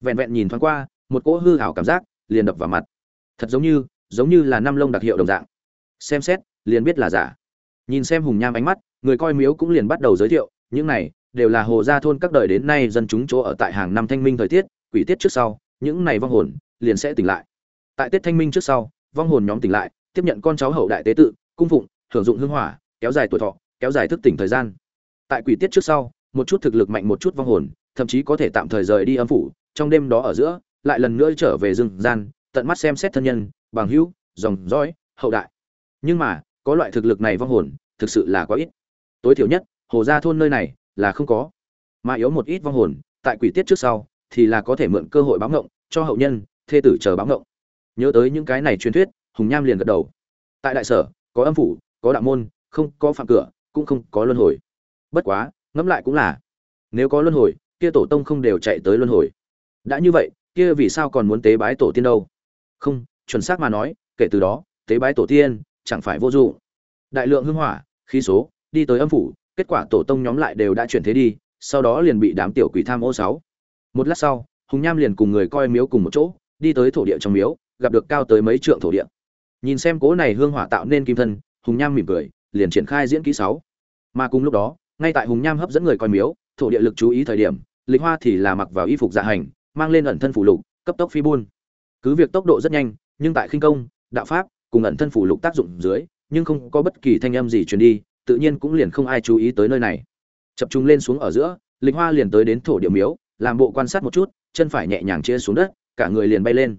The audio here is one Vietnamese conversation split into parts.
vẹn vẹn nhìn thoáng qua, một cỗ hư hảo cảm giác liền đập vào mặt. Thật giống như giống như là năm lông đặc hiệu đồng dạng. Xem xét, liền biết là giả. Nhìn xem hùng nham ánh mắt, người coi miếu cũng liền bắt đầu giới thiệu, những này đều là hồ gia thôn các đời đến nay dân chúng chỗ ở tại hàng năm thanh minh thời tiết, quỷ tiết trước sau, những này vong hồn liền sẽ tỉnh lại. Tại tết thanh minh trước sau, vong hồn nhóm tỉnh lại, tiếp nhận con cháu hậu đại tế tự, cung phụng hưởng dụng hương hỏa, kéo dài tuổi thọ, kéo dài thức tỉnh thời gian. Tại quỷ tiết trước sau, một chút thực lực mạnh một chút vong hồn, thậm chí có thể tạm thời rời đi âm phủ trong đêm đó ở giữa, lại lần nữa trở về rừng gian, tận mắt xem xét thân nhân, bằng hữu, dòng dõi, hậu đại. Nhưng mà, có loại thực lực này vong hồn, thực sự là quá ít. Tối thiểu nhất, hồ gia thôn nơi này là không có. Mà yếu một ít vong hồn, tại quỷ tiết trước sau, thì là có thể mượn cơ hội báo ngộng, cho hậu nhân, thê tử chờ báo ngộng. Nhớ tới những cái này truyền thuyết, hùng nham liền gật đầu. Tại đại sở, có âm phủ, có đạo môn, không có phạm cửa, cũng không có luân hồi. Bất quá, ngẫm lại cũng là, nếu có luân hồi, kia tổ tông không đều chạy tới luân hồi đã như vậy, kia vì sao còn muốn tế bái tổ tiên đâu? Không, chuẩn xác mà nói, kể từ đó, tế bái tổ tiên chẳng phải vô dụng. Đại lượng hưng hỏa, khí số, đi tới âm phủ, kết quả tổ tông nhóm lại đều đã chuyển thế đi, sau đó liền bị đám tiểu quỷ tham ô sáu. Một lát sau, hùng nham liền cùng người coi miếu cùng một chỗ, đi tới thổ địa trong miếu, gặp được cao tới mấy trượng thổ địa. Nhìn xem cố này hương hỏa tạo nên kim thân, hùng nham mỉm cười, liền triển khai diễn kỹ sáu. Mà cùng lúc đó, ngay tại hùng nham hấp dẫn người coi miếu, thổ địa lực chú ý thời điểm, lịch hoa thì là mặc vào y phục dạ hành mang lên ẩn thân phủ lục, cấp tốc phi buôn. Cứ việc tốc độ rất nhanh, nhưng tại khinh công, đạo pháp, cùng ẩn thân phủ lục tác dụng dưới, nhưng không có bất kỳ thanh âm gì truyền đi, tự nhiên cũng liền không ai chú ý tới nơi này. Chập trung lên xuống ở giữa, lịch hoa liền tới đến thổ địa miếu, làm bộ quan sát một chút, chân phải nhẹ nhàng chia xuống đất, cả người liền bay lên.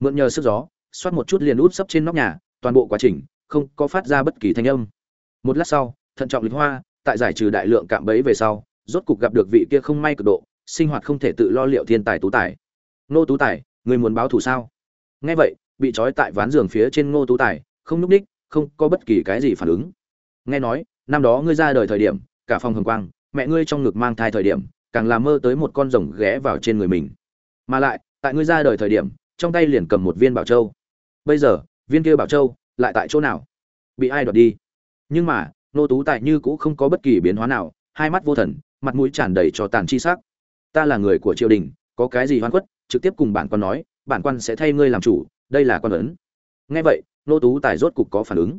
Mượn nhờ sức gió, xoát một chút liền út sấp trên nóc nhà, toàn bộ quá trình, không có phát ra bất kỳ thanh âm. Một lát sau, thận trọng lịch hoa, tại giải trừ đại lượng cạm bẫy về sau, rốt cục gặp được vị kia không may cực độ sinh hoạt không thể tự lo liệu thiên tài tú tài. Nô tú tài, người muốn báo thù sao? Nghe vậy, bị trói tại ván giường phía trên ngô tú tài, không nhúc ních, không có bất kỳ cái gì phản ứng. Nghe nói, năm đó ngươi ra đời thời điểm, cả phòng hồng quang, mẹ ngươi trong ngực mang thai thời điểm, càng làm mơ tới một con rồng ghé vào trên người mình. Mà lại, tại ngươi ra đời thời điểm, trong tay liền cầm một viên bảo châu. Bây giờ, viên kia bảo châu, lại tại chỗ nào? Bị ai đoạt đi? Nhưng mà nô tú tại như cũ không có bất kỳ biến hóa nào, hai mắt vô thần, mặt mũi tràn đầy cho tàn chi sắc ta là người của triều đình, có cái gì hoan khuất, trực tiếp cùng bản quan nói, bản quan sẽ thay ngươi làm chủ, đây là quan ấn. Nghe vậy, nô tú tài rốt cục có phản ứng.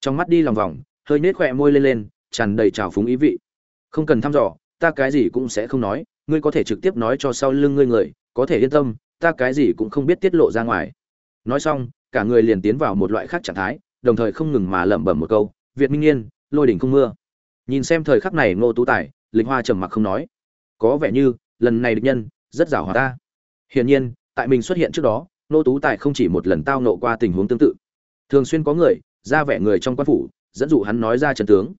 Trong mắt đi lòng vòng, hơi nết khỏe môi lên lên, tràn đầy trào phúng ý vị. Không cần thăm dò, ta cái gì cũng sẽ không nói, ngươi có thể trực tiếp nói cho sau lưng ngươi người, có thể yên tâm, ta cái gì cũng không biết tiết lộ ra ngoài. Nói xong, cả người liền tiến vào một loại khác trạng thái, đồng thời không ngừng mà lẩm bẩm một câu, việt minh yên, lôi đỉnh không mưa. Nhìn xem thời khắc này ngô tú tài linh hoa trầm mặc không nói. Có vẻ như lần này địch nhân, rất giàu hòa ta. Hiển nhiên, tại mình xuất hiện trước đó ngô tú tài không chỉ một lần tao nộ qua tình huống tương tự. Thường xuyên có người, ra vẻ người trong quan phủ, dẫn dụ hắn nói ra trận tướng.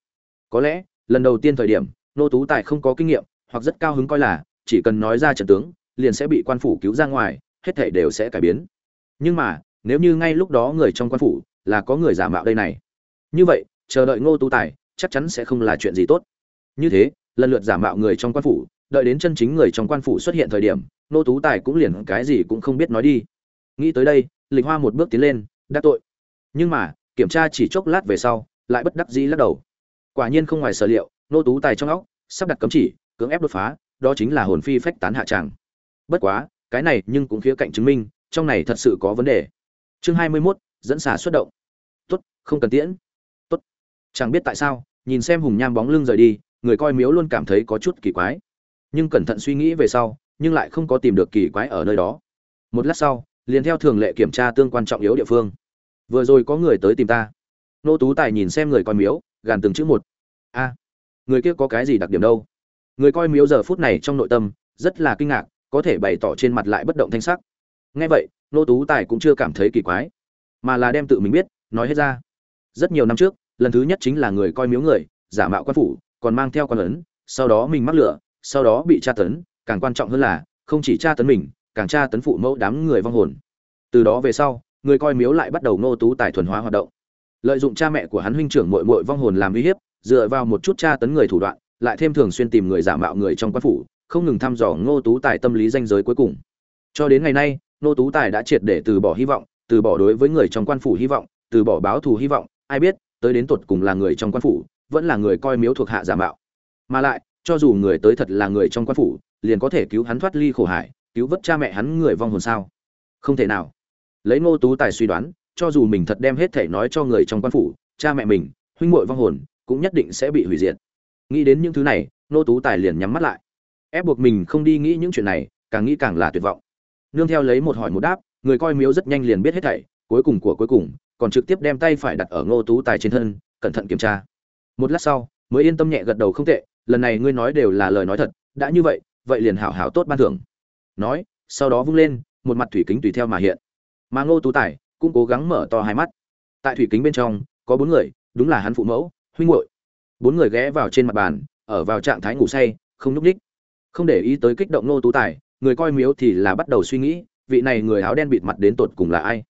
Có lẽ, lần đầu tiên thời điểm ngô tú tài không có kinh nghiệm, hoặc rất cao hứng coi là, chỉ cần nói ra trận tướng, liền sẽ bị quan phủ cứu ra ngoài, hết thể đều sẽ cải biến. Nhưng mà, nếu như ngay lúc đó người trong quan phủ là có người giả mạo đây này. Như vậy, chờ đợi ngô tú tài, chắc chắn sẽ không là chuyện gì tốt. Như thế, lần lượt giả mạo người trong quan phủ đợi đến chân chính người trong quan phủ xuất hiện thời điểm nô tú tài cũng liền cái gì cũng không biết nói đi. Nghĩ tới đây lịch hoa một bước tiến lên đắc tội. Nhưng mà kiểm tra chỉ chốc lát về sau lại bất đắc dĩ lắc đầu. Quả nhiên không ngoài sở liệu nô tú tài trong óc sắp đặt cấm chỉ cưỡng ép đột phá đó chính là hồn phi phách tán hạ tràng. Bất quá cái này nhưng cũng khía cạnh chứng minh trong này thật sự có vấn đề. Chương hai mươi 21, dẫn xả xuất động. Tốt không cần tiễn. Tốt. Chẳng biết tại sao nhìn xem hùng nham bóng lưng rời đi người coi miếu luôn cảm thấy có chút kỳ quái nhưng cẩn thận suy nghĩ về sau, nhưng lại không có tìm được kỳ quái ở nơi đó. Một lát sau, liền theo thường lệ kiểm tra tương quan trọng yếu địa phương. Vừa rồi có người tới tìm ta. Nô tú tài nhìn xem người coi miếu, gàn từng chữ một. A, người kia có cái gì đặc điểm đâu? Người coi miếu giờ phút này trong nội tâm, rất là kinh ngạc, có thể bày tỏ trên mặt lại bất động thanh sắc. Ngay vậy, nô tú tài cũng chưa cảm thấy kỳ quái, mà là đem tự mình biết, nói hết ra. Rất nhiều năm trước, lần thứ nhất chính là người coi miếu người, giả mạo quan phủ, còn mang theo con ấn, sau đó mình mắc lửa sau đó bị tra tấn, càng quan trọng hơn là, không chỉ tra tấn mình, càng tra tấn phụ mẫu đám người vong hồn. Từ đó về sau, người coi miếu lại bắt đầu Ngô tú tài thuần hóa hoạt động. Lợi dụng cha mẹ của hắn huynh trưởng mội mội vong hồn làm uy hiếp, dựa vào một chút tra tấn người thủ đoạn, lại thêm thường xuyên tìm người giả mạo người trong quan phủ, không ngừng thăm dò ngô tú tài tâm lý danh giới cuối cùng. Cho đến ngày nay ngô tú tài đã triệt để từ bỏ hy vọng, từ bỏ đối với người trong quan phủ hy vọng, từ bỏ báo thù hy vọng, ai biết, tới đến tột cùng là người trong quan phủ, vẫn là người coi miếu thuộc hạ giả mạo. Mà lại cho dù người tới thật là người trong quan phủ, liền có thể cứu hắn thoát ly khổ hải, cứu vớt cha mẹ hắn người vong hồn sao? Không thể nào. Lấy ngô tú tài suy đoán, cho dù mình thật đem hết thể nói cho người trong quan phủ, cha mẹ mình, huynh muội vong hồn, cũng nhất định sẽ bị hủy diệt. Nghĩ đến những thứ này, ngô tú tài liền nhắm mắt lại. Ép buộc mình không đi nghĩ những chuyện này, càng nghĩ càng là tuyệt vọng. Nương theo lấy một hỏi một đáp, người coi miếu rất nhanh liền biết hết thảy, cuối cùng của cuối cùng, còn trực tiếp đem tay phải đặt ở ngô tú tài trên thân, cẩn thận kiểm tra. Một lát sau, mới yên tâm nhẹ gật đầu không tệ lần này ngươi nói đều là lời nói thật, đã như vậy vậy liền hảo hảo tốt ban thưởng. Nói, sau đó vung lên, một mặt thủy kính tùy theo mà hiện. Mà ngô tú tài cũng cố gắng mở to hai mắt. Tại thủy kính bên trong, có bốn người, đúng là hắn phụ mẫu, huynh hội bốn người ghé vào trên mặt bàn, ở vào trạng thái ngủ say, không nhúc ních không để ý tới kích động ngô tú tài, người coi miếu thì là bắt đầu suy nghĩ, vị này người áo đen bịt mặt đến tột cùng là ai?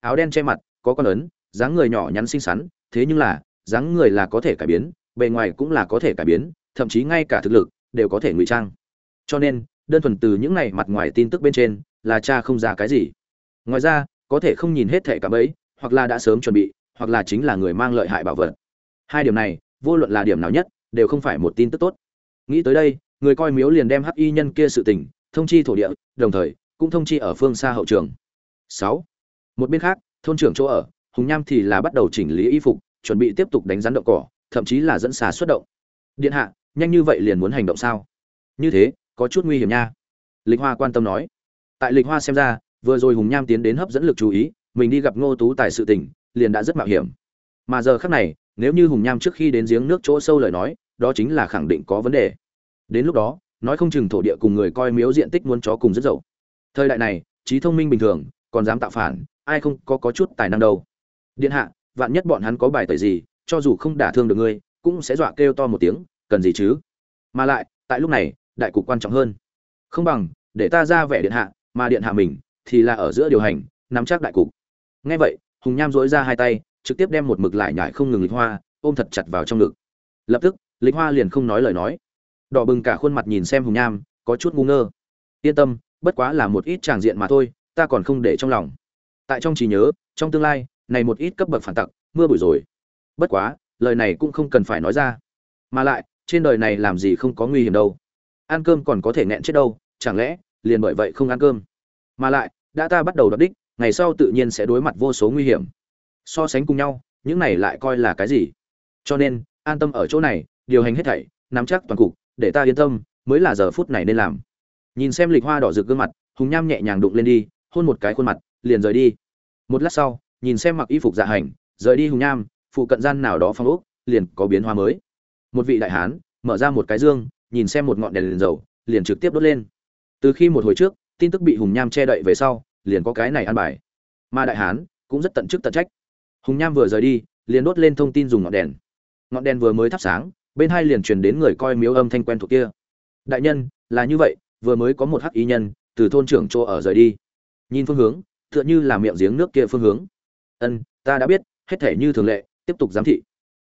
Áo đen che mặt, có con ấn, dáng người nhỏ nhắn xinh xắn, thế nhưng là, dáng người là có thể cải biến, bề ngoài cũng là có thể cải biến thậm chí ngay cả thực lực, đều có thể ngụy trang. Cho nên, đơn thuần từ những này mặt ngoài tin tức bên trên, là cha không ra cái gì. Ngoài ra, có thể không nhìn hết thẻ cả bấy hoặc là đã sớm chuẩn bị, hoặc là chính là người mang lợi hại bảo vật. Hai điểm này, vô luận là điểm nào nhất, đều không phải một tin tức tốt. Nghĩ tới đây, người coi miếu liền đem hắc y nhân kia sự tình, thông chi thổ địa, đồng thời, cũng thông chi ở phương xa hậu trường. Sáu. Một bên khác, thôn trưởng chỗ ở, hùng nham thì là bắt đầu chỉnh lý y phục, chuẩn bị tiếp tục đánh rắn động cỏ, thậm chí là dẫn xà xuất động. Điện hạ nhanh như vậy liền muốn hành động sao? Như thế, có chút nguy hiểm nha. Lịch hoa quan tâm nói. Tại lịch hoa xem ra, vừa rồi hùng nham tiến đến hấp dẫn lực chú ý, mình đi gặp ngô tú tài sự tình, liền đã rất mạo hiểm. Mà giờ khác này, nếu như hùng nham trước khi đến giếng nước chỗ sâu lời nói, đó chính là khẳng định có vấn đề. Đến lúc đó, nói không chừng thổ địa cùng người coi miếu diện tích muốn chó cùng rất dậu. Thời đại này, trí thông minh bình thường, còn dám tạo phản, ai không có có chút tài năng đâu. Điện hạ, vạn nhất bọn hắn có bài tẩy gì, cho dù không đả thương được ngươi, cũng sẽ dọa kêu to một tiếng cần gì chứ? Mà lại, tại lúc này, đại cục quan trọng hơn. Không bằng, để ta ra vẻ điện hạ, mà điện hạ mình, thì là ở giữa điều hành, nắm chắc đại cục. Nghe vậy, hùng nham dỗi ra hai tay, trực tiếp đem một mực lại nhải không ngừng lịch hoa, ôm thật chặt vào trong ngực. Lập tức, lịch hoa liền không nói lời nói. Đỏ bừng cả khuôn mặt nhìn xem hùng nham, có chút ngu ngơ. Yên tâm, bất quá là một ít tràng diện mà thôi, ta còn không để trong lòng. Tại trong trí nhớ, trong tương lai, này một ít cấp bậc phản tặc, mưa bụi rồi. Bất quá, lời này cũng không cần phải nói ra. Mà lại trên đời này làm gì không có nguy hiểm đâu. Ăn cơm còn có thể nghẹn chết đâu, chẳng lẽ liền bởi vậy không ăn cơm? Mà lại, đã ta bắt đầu đọc đích, ngày sau tự nhiên sẽ đối mặt vô số nguy hiểm. So sánh cùng nhau, những này lại coi là cái gì? Cho nên, an tâm ở chỗ này, điều hành hết thảy, nắm chắc toàn cục, để ta yên tâm, mới là giờ phút này nên làm. Nhìn xem lịch hoa đỏ rực gương mặt, hùng nham nhẹ nhàng đụng lên đi, hôn một cái khuôn mặt, liền rời đi. Một lát sau, nhìn xem mặc y phục dạ hành, rời đi hùng nham, phụ cận gian nào đó phong ốc, liền có biến hóa mới một vị đại hán, mở ra một cái dương, nhìn xem một ngọn đèn liền dầu, liền trực tiếp đốt lên. Từ khi một hồi trước, tin tức bị hùng nham che đậy về sau, liền có cái này ăn bài. Mà đại hán cũng rất tận chức tận trách. Hùng nham vừa rời đi, liền đốt lên thông tin dùng ngọn đèn. Ngọn đèn vừa mới thắp sáng, bên hai liền truyền đến người coi miếu âm thanh quen thuộc kia. Đại nhân, là như vậy, vừa mới có một hắc ý nhân từ thôn trưởng chỗ ở rời đi. Nhìn phương hướng, tựa như là miệng giếng nước kia phương hướng. Ân, ta đã biết, hết thể như thường lệ, tiếp tục giám thị.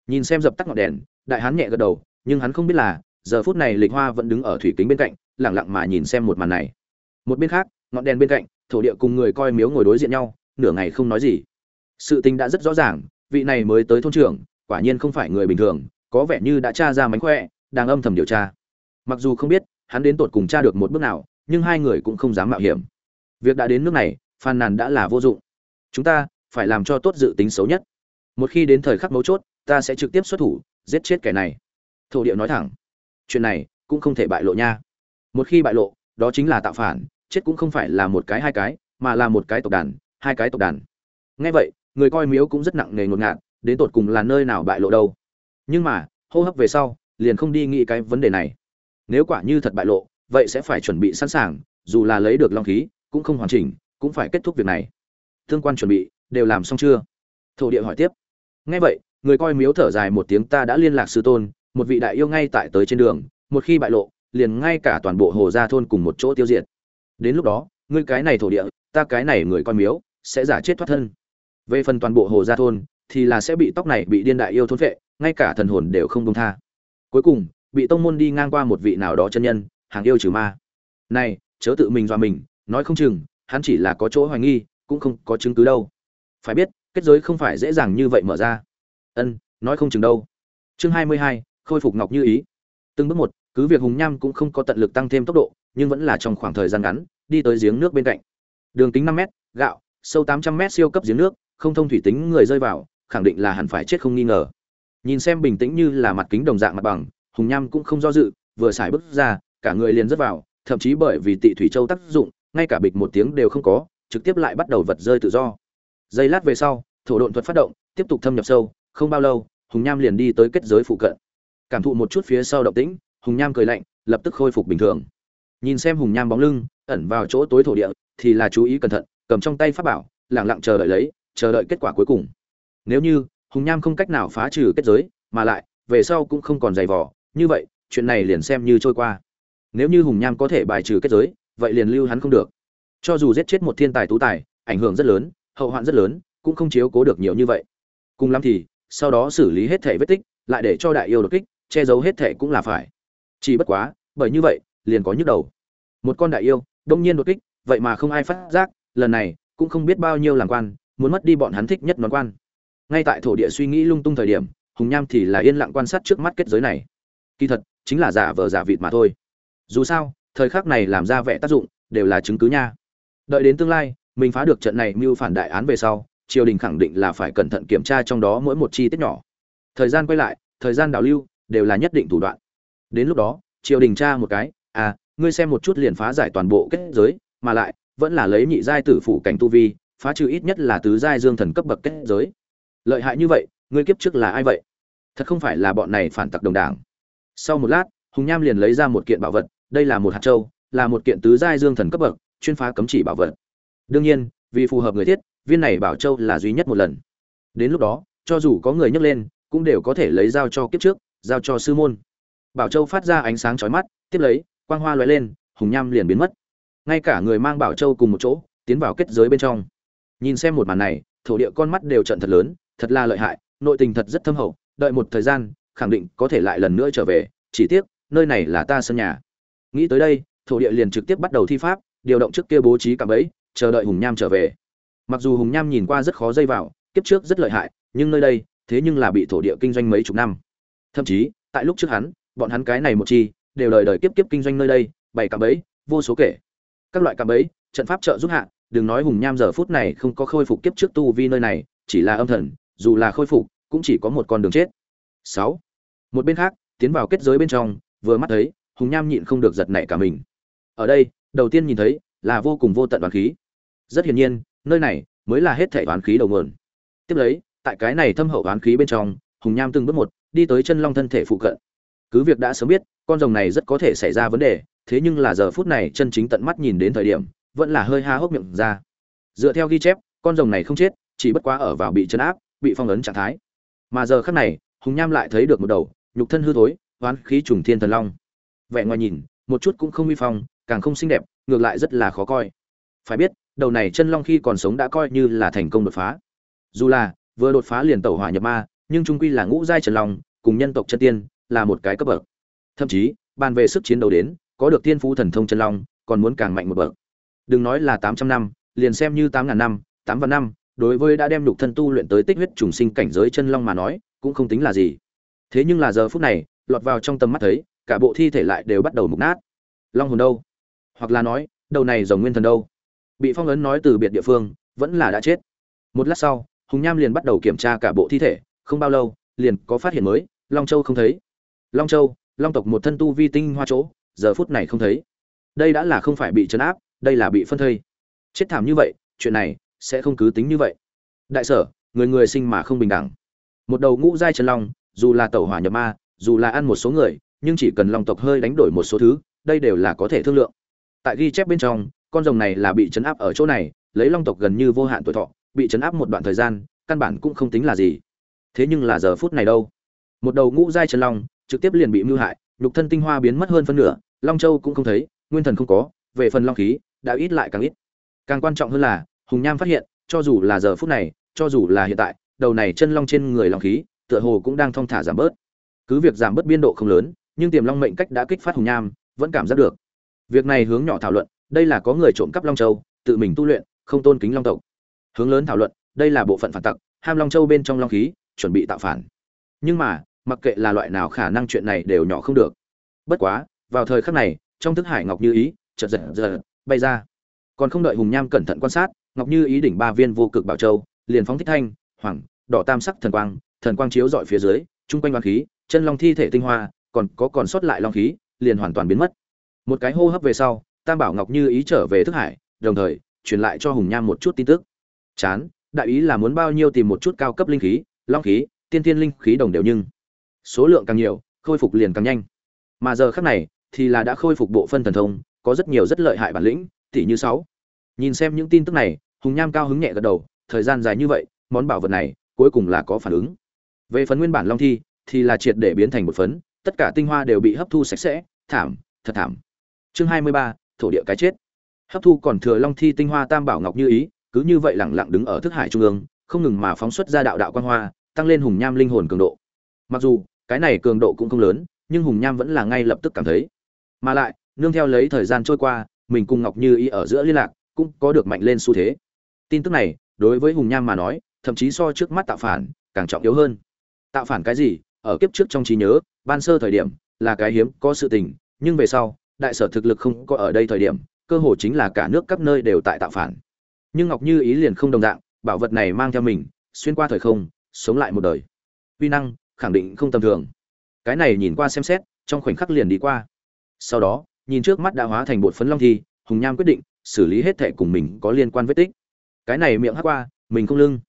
Nhìn xem dập tắt ngọn đèn đại hán nhẹ gật đầu, nhưng hắn không biết là, giờ phút này lịch hoa vẫn đứng ở thủy kính bên cạnh lẳng lặng mà nhìn xem một màn này. Một bên khác, ngọn đèn bên cạnh, thổ địa cùng người coi miếu ngồi đối diện nhau, nửa ngày không nói gì. Sự tình đã rất rõ ràng, vị này mới tới thôn trưởng, quả nhiên không phải người bình thường, có vẻ như đã tra ra mánh khỏe, đang âm thầm điều tra. Mặc dù không biết, hắn đến tột cùng tra được một bước nào, nhưng hai người cũng không dám mạo hiểm. Việc đã đến nước này, phàn nàn đã là vô dụng. Chúng ta, phải làm cho tốt dự tính xấu nhất. Một khi đến thời khắc mấu chốt, ta sẽ trực tiếp xuất thủ giết chết kẻ này. Thổ địa nói thẳng, chuyện này cũng không thể bại lộ nha. Một khi bại lộ, đó chính là tạo phản, chết cũng không phải là một cái hai cái, mà là một cái tộc đàn, hai cái tộc đàn. Ngay vậy, người coi miếu cũng rất nặng nề ngột ngạt, đến tột cùng là nơi nào bại lộ đâu. Nhưng mà, hô hấp về sau, liền không đi nghĩ cái vấn đề này. Nếu quả như thật bại lộ, vậy sẽ phải chuẩn bị sẵn sàng, dù là lấy được long khí, cũng không hoàn chỉnh, cũng phải kết thúc việc này. Thương quan chuẩn bị, đều làm xong chưa? Thổ địa hỏi tiếp. Ngay vậy người coi miếu thở dài một tiếng, ta đã liên lạc sư tôn, một vị đại yêu ngay tại tới trên đường, một khi bại lộ, liền ngay cả toàn bộ hồ gia thôn cùng một chỗ tiêu diệt. Đến lúc đó, ngươi cái này thổ địa, ta cái này người coi miếu, sẽ giả chết thoát thân. Về phần toàn bộ hồ gia thôn, thì là sẽ bị tóc này bị điên đại yêu thôn vệ ngay cả thần hồn đều không công tha. Cuối cùng, bị tông môn đi ngang qua một vị nào đó chân nhân, hàng yêu trừ ma. Này, chớ tự mình dọa mình, nói không chừng, hắn chỉ là có chỗ hoài nghi, cũng không có chứng cứ đâu. Phải biết, kết giới không phải dễ dàng như vậy mở ra ân, nói không chừng đâu. Chương hai mươi hai, khôi phục ngọc như ý. Từng bước một, cứ việc hùng nham cũng không có tận lực tăng thêm tốc độ, nhưng vẫn là trong khoảng thời gian ngắn, đi tới giếng nước bên cạnh. Đường kính năm m gạo, sâu tám trăm m siêu cấp giếng nước, không thông thủy tính người rơi vào, khẳng định là hẳn phải chết không nghi ngờ. Nhìn xem bình tĩnh như là mặt kính đồng dạng mặt bằng, hùng nham cũng không do dự, vừa xài bước ra, cả người liền rớt vào, thậm chí bởi vì tị thủy châu tác dụng, ngay cả bịch một tiếng đều không có, trực tiếp lại bắt đầu vật rơi tự do. Giây lát về sau, thổ độn thuật phát động, tiếp tục thâm nhập sâu không bao lâu, hùng nham liền đi tới kết giới phụ cận. Cảm thụ một chút phía sau động tĩnh, hùng nham cười lạnh, lập tức khôi phục bình thường. Nhìn xem hùng nham bóng lưng, ẩn vào chỗ tối thổ địa, thì là chú ý cẩn thận, cầm trong tay pháp bảo lẳng lặng chờ đợi lấy, chờ đợi kết quả cuối cùng. Nếu như, hùng nham không cách nào phá trừ kết giới, mà lại, về sau cũng không còn giày vò, như vậy, chuyện này liền xem như trôi qua. Nếu như hùng nham có thể bài trừ kết giới, vậy liền lưu hắn không được. Cho dù giết chết một thiên tài tú tài, ảnh hưởng rất lớn, hậu hoạn rất lớn, cũng không chiếu cố được nhiều như vậy. Cùng lắm thì sau đó xử lý hết thể vết tích, lại để cho đại yêu đột kích, che giấu hết thể cũng là phải. Chỉ bất quá, bởi như vậy, liền có nhức đầu. Một con đại yêu, đông nhiên đột kích, vậy mà không ai phát giác, lần này, cũng không biết bao nhiêu làm quan, muốn mất đi bọn hắn thích nhất nón quan. Ngay tại thổ địa suy nghĩ lung tung thời điểm, hùng nham thì là yên lặng quan sát trước mắt kết giới này. Kỳ thật, chính là giả vờ giả vịt mà thôi. Dù sao, thời khắc này làm ra vẻ tác dụng, đều là chứng cứ nha. Đợi đến tương lai, mình phá được trận này mưu phản đại án về sau triều đình khẳng định là phải cẩn thận kiểm tra trong đó mỗi một chi tiết nhỏ. Thời gian quay lại, thời gian đào lưu, đều là nhất định thủ đoạn. Đến lúc đó, triều đình tra một cái à ngươi xem một chút liền phá giải toàn bộ kết giới, mà lại, vẫn là lấy nhị giai tử phủ cảnh tu vi, phá trừ ít nhất là tứ giai dương thần cấp bậc kết giới. Lợi hại như vậy, ngươi kiếp trước là ai vậy? Thật không phải là bọn này phản tặc đồng đảng. Sau một lát, hùng nham liền lấy ra một kiện bảo vật, đây là một hạt châu, là một kiện tứ giai dương thần cấp bậc, chuyên phá cấm chỉ bảo vật. Đương nhiên, vì phù hợp người thiết viên này bảo châu là duy nhất một lần. Đến lúc đó, cho dù có người nhấc lên, cũng đều có thể lấy giao cho kiếp trước, giao cho sư môn. Bảo châu phát ra ánh sáng chói mắt, tiếp lấy, quang hoa lóe lên, hùng nham liền biến mất. Ngay cả người mang bảo châu cùng một chỗ, tiến vào kết giới bên trong. Nhìn xem một màn này, thổ địa con mắt đều trận thật lớn, thật là lợi hại, nội tình thật rất thâm hậu, đợi một thời gian, khẳng định có thể lại lần nữa trở về, chỉ tiếc, nơi này là ta sân nhà. Nghĩ tới đây, thổ địa liền trực tiếp bắt đầu thi pháp, điều động trước kia bố trí cả bẫy, chờ đợi hùng nham trở về mặc dù hùng nham nhìn qua rất khó dây vào, kiếp trước rất lợi hại, nhưng nơi đây, thế nhưng là bị thổ địa kinh doanh mấy chục năm. Thậm chí, tại lúc trước hắn, bọn hắn cái này một chi, đều đời đời kiếp kiếp kinh doanh nơi đây bảy cạm bẫy, vô số kể. Các loại cạm bẫy, trận pháp trợ giúp hạ, đừng nói hùng nham giờ phút này không có khôi phục kiếp trước tu vi nơi này, chỉ là âm thần, dù là khôi phục, cũng chỉ có một con đường chết. Sáu. Một bên khác, tiến vào kết giới bên trong, vừa mắt thấy, hùng nham nhịn không được giật nảy cả mình. Ở đây, đầu tiên nhìn thấy, là vô cùng vô tận đoàn khí. Rất hiển nhiên nơi này mới là hết thể oán khí đầu nguồn. Tiếp lấy, tại cái này thâm hậu oán khí bên trong, hùng nham từng bước một đi tới chân long thân thể phụ cận. Cứ việc đã sớm biết, con rồng này rất có thể xảy ra vấn đề, thế nhưng là giờ phút này chân chính tận mắt nhìn đến thời điểm, vẫn là hơi ha hốc miệng ra. Dựa theo ghi chép, con rồng này không chết, chỉ bất quá ở vào bị chân áp, bị phong ấn trạng thái. Mà giờ khắc này, hùng nham lại thấy được một đầu, nhục thân hư thối, oán khí trùng thiên thần long. Vẻ ngoài nhìn, một chút cũng không uy phong, càng không xinh đẹp, ngược lại rất là khó coi. Phải biết đầu này chân long khi còn sống đã coi như là thành công đột phá. Dù là, vừa đột phá liền tẩu hỏa nhập ma, nhưng trung quy là ngũ giai trần long, cùng nhân tộc chân tiên, là một cái cấp bậc. Thậm chí, bàn về sức chiến đấu đến, có được tiên phú thần thông chân long, còn muốn càng mạnh một bậc. Đừng nói là tám trăm năm, liền xem như tám ngàn năm, tám vạn năm, đối với đã đem nhục thân tu luyện tới tích huyết trùng sinh cảnh giới chân long mà nói, cũng không tính là gì. Thế nhưng là giờ phút này, lọt vào trong tầm mắt thấy, cả bộ thi thể lại đều bắt đầu mục nát. Long hồn đâu? Hoặc là nói, đầu này rồng nguyên thần đâu? Bị phong ấn nói từ biệt địa phương, vẫn là đã chết. Một lát sau, hùng nham liền bắt đầu kiểm tra cả bộ thi thể, không bao lâu, liền có phát hiện mới, long châu không thấy. Long châu, long tộc một thân tu vi tinh hoa chỗ, giờ phút này không thấy. Đây đã là không phải bị chấn áp, đây là bị phân thây. Chết thảm như vậy, chuyện này sẽ không cứ tính như vậy. Đại sở, người người sinh mà không bình đẳng. Một đầu ngũ giai chân long, dù là tẩu hỏa nhập ma, dù là ăn một số người, nhưng chỉ cần long tộc hơi đánh đổi một số thứ, đây đều là có thể thương lượng. Tại ghi chép bên trong con rồng này là bị chấn áp ở chỗ này, lấy long tộc gần như vô hạn tuổi thọ, bị chấn áp một đoạn thời gian, căn bản cũng không tính là gì. Thế nhưng là giờ phút này đâu? Một đầu ngũ giai chân long, trực tiếp liền bị mưu hại, nhục thân tinh hoa biến mất hơn phân nửa, long châu cũng không thấy, nguyên thần không có, về phần long khí, đã ít lại càng ít. Càng quan trọng hơn là, hùng nham phát hiện, cho dù là giờ phút này, cho dù là hiện tại, đầu này chân long trên người long khí, tựa hồ cũng đang thong thả giảm bớt. Cứ việc giảm bớt biên độ không lớn, nhưng tiềm long mệnh cách đã kích phát hùng nham, vẫn cảm giác được. Việc này hướng nhỏ thảo luận đây là có người trộm cắp long châu, tự mình tu luyện, không tôn kính long tộc. Hướng lớn thảo luận, đây là bộ phận phản tặc, ham long châu bên trong long khí, chuẩn bị tạo phản. Nhưng mà, mặc kệ là loại nào khả năng chuyện này đều nhỏ không được. Bất quá, vào thời khắc này, trong thức hải ngọc như ý, chợt giật giật, bay ra. Còn không đợi hùng nham cẩn thận quan sát, ngọc như ý đỉnh ba viên vô cực bảo châu, liền phóng thích thanh, hoàng, đỏ tam sắc thần quang thần quang chiếu dọi phía dưới, chung quanh hoàng khí, chân long thi thể tinh hoa, còn có còn sót lại long khí, liền hoàn toàn biến mất. Một cái hô hấp về sau tam bảo ngọc như ý trở về thức hải, đồng thời, truyền lại cho hùng nham một chút tin tức. Chán, đại ý là muốn bao nhiêu tìm một chút cao cấp linh khí, long khí, tiên thiên linh khí đồng đều nhưng số lượng càng nhiều, khôi phục liền càng nhanh. Mà giờ khác này, thì là đã khôi phục bộ phân thần thông, có rất nhiều rất lợi hại bản lĩnh tỷ như sáu. Nhìn xem những tin tức này, hùng nham cao hứng nhẹ gật đầu, thời gian dài như vậy, món bảo vật này, cuối cùng là có phản ứng. Về phần nguyên bản long thi, thì là triệt để biến thành một phấn, tất cả tinh hoa đều bị hấp thu sạch sẽ, thảm, thật thảm. Chương hai mươi ba thổ địa cái chết. Hấp thu còn thừa long thi tinh hoa tam bảo ngọc như ý, cứ như vậy lẳng lặng đứng ở thức hải trung ương, không ngừng mà phóng xuất ra đạo đạo quan hoa, tăng lên hùng nham linh hồn cường độ. Mặc dù, cái này cường độ cũng không lớn, nhưng hùng nham vẫn là ngay lập tức cảm thấy. Mà lại, nương theo lấy thời gian trôi qua, mình cùng ngọc như ý ở giữa liên lạc, cũng có được mạnh lên xu thế. Tin tức này, đối với hùng nham mà nói, thậm chí so trước mắt tạo phản, càng trọng yếu hơn. Tạo phản cái gì? Ở kiếp trước trong trí nhớ, ban sơ thời điểm, là cái hiếm có sự tình, nhưng về sau đại sở thực lực không có ở đây thời điểm, cơ hồ chính là cả nước các nơi đều tại tạo phản. Nhưng ngọc như ý liền không đồng dạng, bảo vật này mang theo mình, xuyên qua thời không, sống lại một đời. Uy năng, khẳng định không tầm thường. Cái này nhìn qua xem xét, trong khoảnh khắc liền đi qua. Sau đó, nhìn trước mắt đã hóa thành bột phấn long thi, hùng nham quyết định xử lý hết thệ cùng mình có liên quan vết tích. Cái này miệng hắc qua, mình không lưng.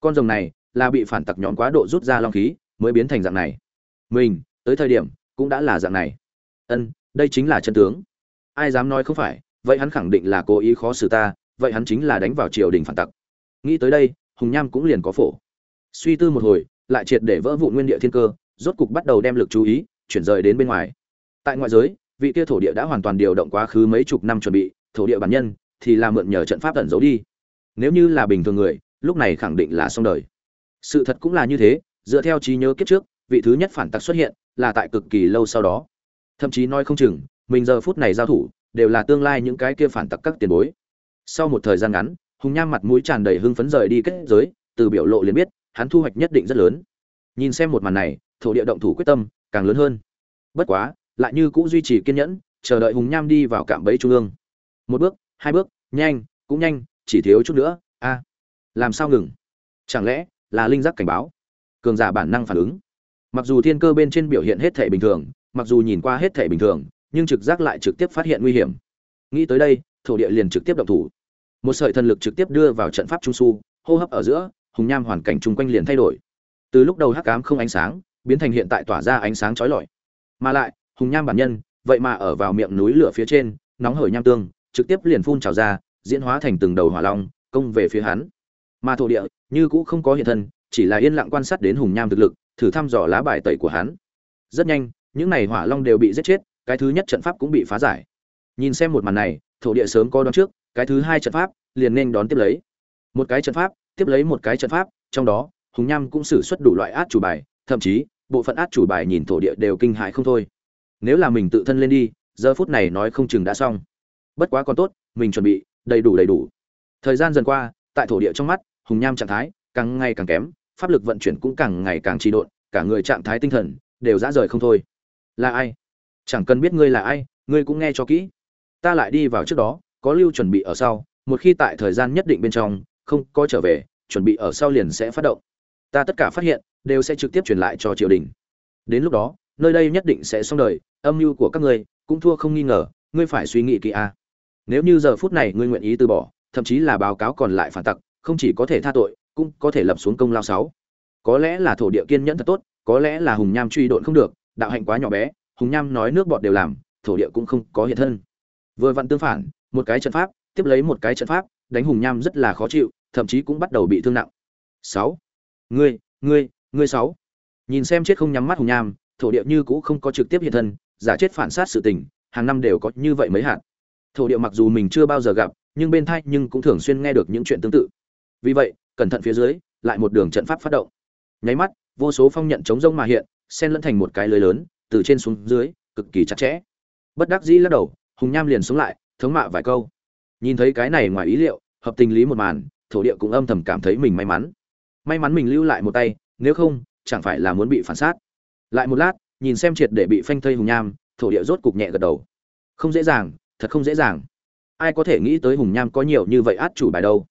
Con rồng này là bị phản tặc nhọn quá độ rút ra long khí, mới biến thành dạng này. Mình, tới thời điểm, cũng đã là dạng này. Ân đây chính là chân tướng. Ai dám nói không phải, vậy hắn khẳng định là cố ý khó xử ta, vậy hắn chính là đánh vào triều đình phản tặc. Nghĩ tới đây, hùng nham cũng liền có phổ. Suy tư một hồi, lại triệt để vỡ vụ nguyên địa thiên cơ, rốt cục bắt đầu đem lực chú ý, chuyển rời đến bên ngoài. Tại ngoại giới, vị kia thổ địa đã hoàn toàn điều động quá khứ mấy chục năm chuẩn bị, thổ địa bản nhân thì là mượn nhờ trận pháp tẩn giấu đi. Nếu như là bình thường người, lúc này khẳng định là xong đời. Sự thật cũng là như thế, dựa theo trí nhớ kiếp trước, vị thứ nhất phản tặc xuất hiện là tại cực kỳ lâu sau đó thậm chí nói không chừng, mình giờ phút này giao thủ, đều là tương lai những cái kia phản tặc các tiền bối. Sau một thời gian ngắn, hùng nham mặt mũi tràn đầy hưng phấn rời đi kết giới, từ biểu lộ liền biết, hắn thu hoạch nhất định rất lớn. Nhìn xem một màn này, thổ địa động thủ quyết tâm, càng lớn hơn. Bất quá, lại như cũng duy trì kiên nhẫn, chờ đợi hùng nham đi vào cạm bẫy trung ương. Một bước, hai bước, nhanh, cũng nhanh, chỉ thiếu chút nữa, a. À, làm sao ngừng? Chẳng lẽ là linh giác cảnh báo? Cường giả bản năng phản ứng. Mặc dù thiên cơ bên trên biểu hiện hết thể bình thường mặc dù nhìn qua hết thể bình thường, nhưng trực giác lại trực tiếp phát hiện nguy hiểm. Nghĩ tới đây, thổ địa liền trực tiếp động thủ. Một sợi thần lực trực tiếp đưa vào trận pháp trung su, hô hấp ở giữa, hùng nham hoàn cảnh chung quanh liền thay đổi. Từ lúc đầu hắc ám không ánh sáng, biến thành hiện tại tỏa ra ánh sáng chói lọi. Mà lại, hùng nham bản nhân, vậy mà ở vào miệng núi lửa phía trên, nóng hởi nham tương, trực tiếp liền phun trào ra, diễn hóa thành từng đầu hỏa long, công về phía hắn. Mà thổ địa, như cũ không có hiện thân, chỉ là yên lặng quan sát đến hùng nham thực lực, thử thăm dò lá bài tẩy của hắn. Rất nhanh những này hỏa long đều bị giết chết, cái thứ nhất trận pháp cũng bị phá giải. Nhìn xem một màn này, thổ địa sớm có đón trước, cái thứ hai trận pháp liền nên đón tiếp lấy. Một cái trận pháp, tiếp lấy một cái trận pháp, trong đó, hùng nham cũng sử xuất đủ loại át chủ bài, thậm chí, bộ phận át chủ bài nhìn thổ địa đều kinh hại không thôi. Nếu là mình tự thân lên đi, giờ phút này nói không chừng đã xong. Bất quá còn tốt, mình chuẩn bị, đầy đủ đầy đủ. Thời gian dần qua, tại thổ địa trong mắt, hùng nham trạng thái càng ngày càng kém, pháp lực vận chuyển cũng càng ngày càng trì độn, cả người trạng thái tinh thần đều dã rời không thôi là ai? Chẳng cần biết ngươi là ai, ngươi cũng nghe cho kỹ. Ta lại đi vào trước đó, có lưu chuẩn bị ở sau, một khi tại thời gian nhất định bên trong, không có trở về, chuẩn bị ở sau liền sẽ phát động. Ta tất cả phát hiện, đều sẽ trực tiếp truyền lại cho triều đình. Đến lúc đó, nơi đây nhất định sẽ xong đời, âm mưu của các ngươi cũng thua không nghi ngờ, ngươi phải suy nghĩ kỹ a. Nếu như giờ phút này ngươi nguyện ý từ bỏ, thậm chí là báo cáo còn lại phản tặc, không chỉ có thể tha tội, cũng có thể lập xuống công lao sáu. Có lẽ là thổ địa kiên nhẫn thật tốt, có lẽ là hùng nham truy độn không được đạo hạnh quá nhỏ bé, hùng nham nói nước bọt đều làm, thổ địa cũng không có hiện thân. Vừa vặn tương phản, một cái trận pháp, tiếp lấy một cái trận pháp, đánh hùng nham rất là khó chịu, thậm chí cũng bắt đầu bị thương nặng. Sáu. Ngươi ngươi ngươi sáu. Nhìn xem chết không nhắm mắt hùng nham, thổ địa như cũ không có trực tiếp hiện thân, giả chết phản sát sự tình, hàng năm đều có như vậy mấy hạn. thổ địa mặc dù mình chưa bao giờ gặp, nhưng bên thai nhưng cũng thường xuyên nghe được những chuyện tương tự. Vì vậy, cẩn thận phía dưới, lại một đường trận pháp phát động. Nháy mắt, vô số phong nhận chống rông mà hiện sen lẫn thành một cái lưới lớn, từ trên xuống dưới, cực kỳ chặt chẽ. Bất đắc dĩ lắc đầu, hùng nham liền xuống lại, thống mạ vài câu. Nhìn thấy cái này ngoài ý liệu, hợp tình lý một màn, thổ địa cũng âm thầm cảm thấy mình may mắn. May mắn mình lưu lại một tay, nếu không, chẳng phải là muốn bị phản sát lại một lát, nhìn xem triệt để bị phanh thây hùng nham, thổ địa rốt cục nhẹ gật đầu. Không dễ dàng, thật không dễ dàng. Ai có thể nghĩ tới hùng nham có nhiều như vậy át chủ bài đâu.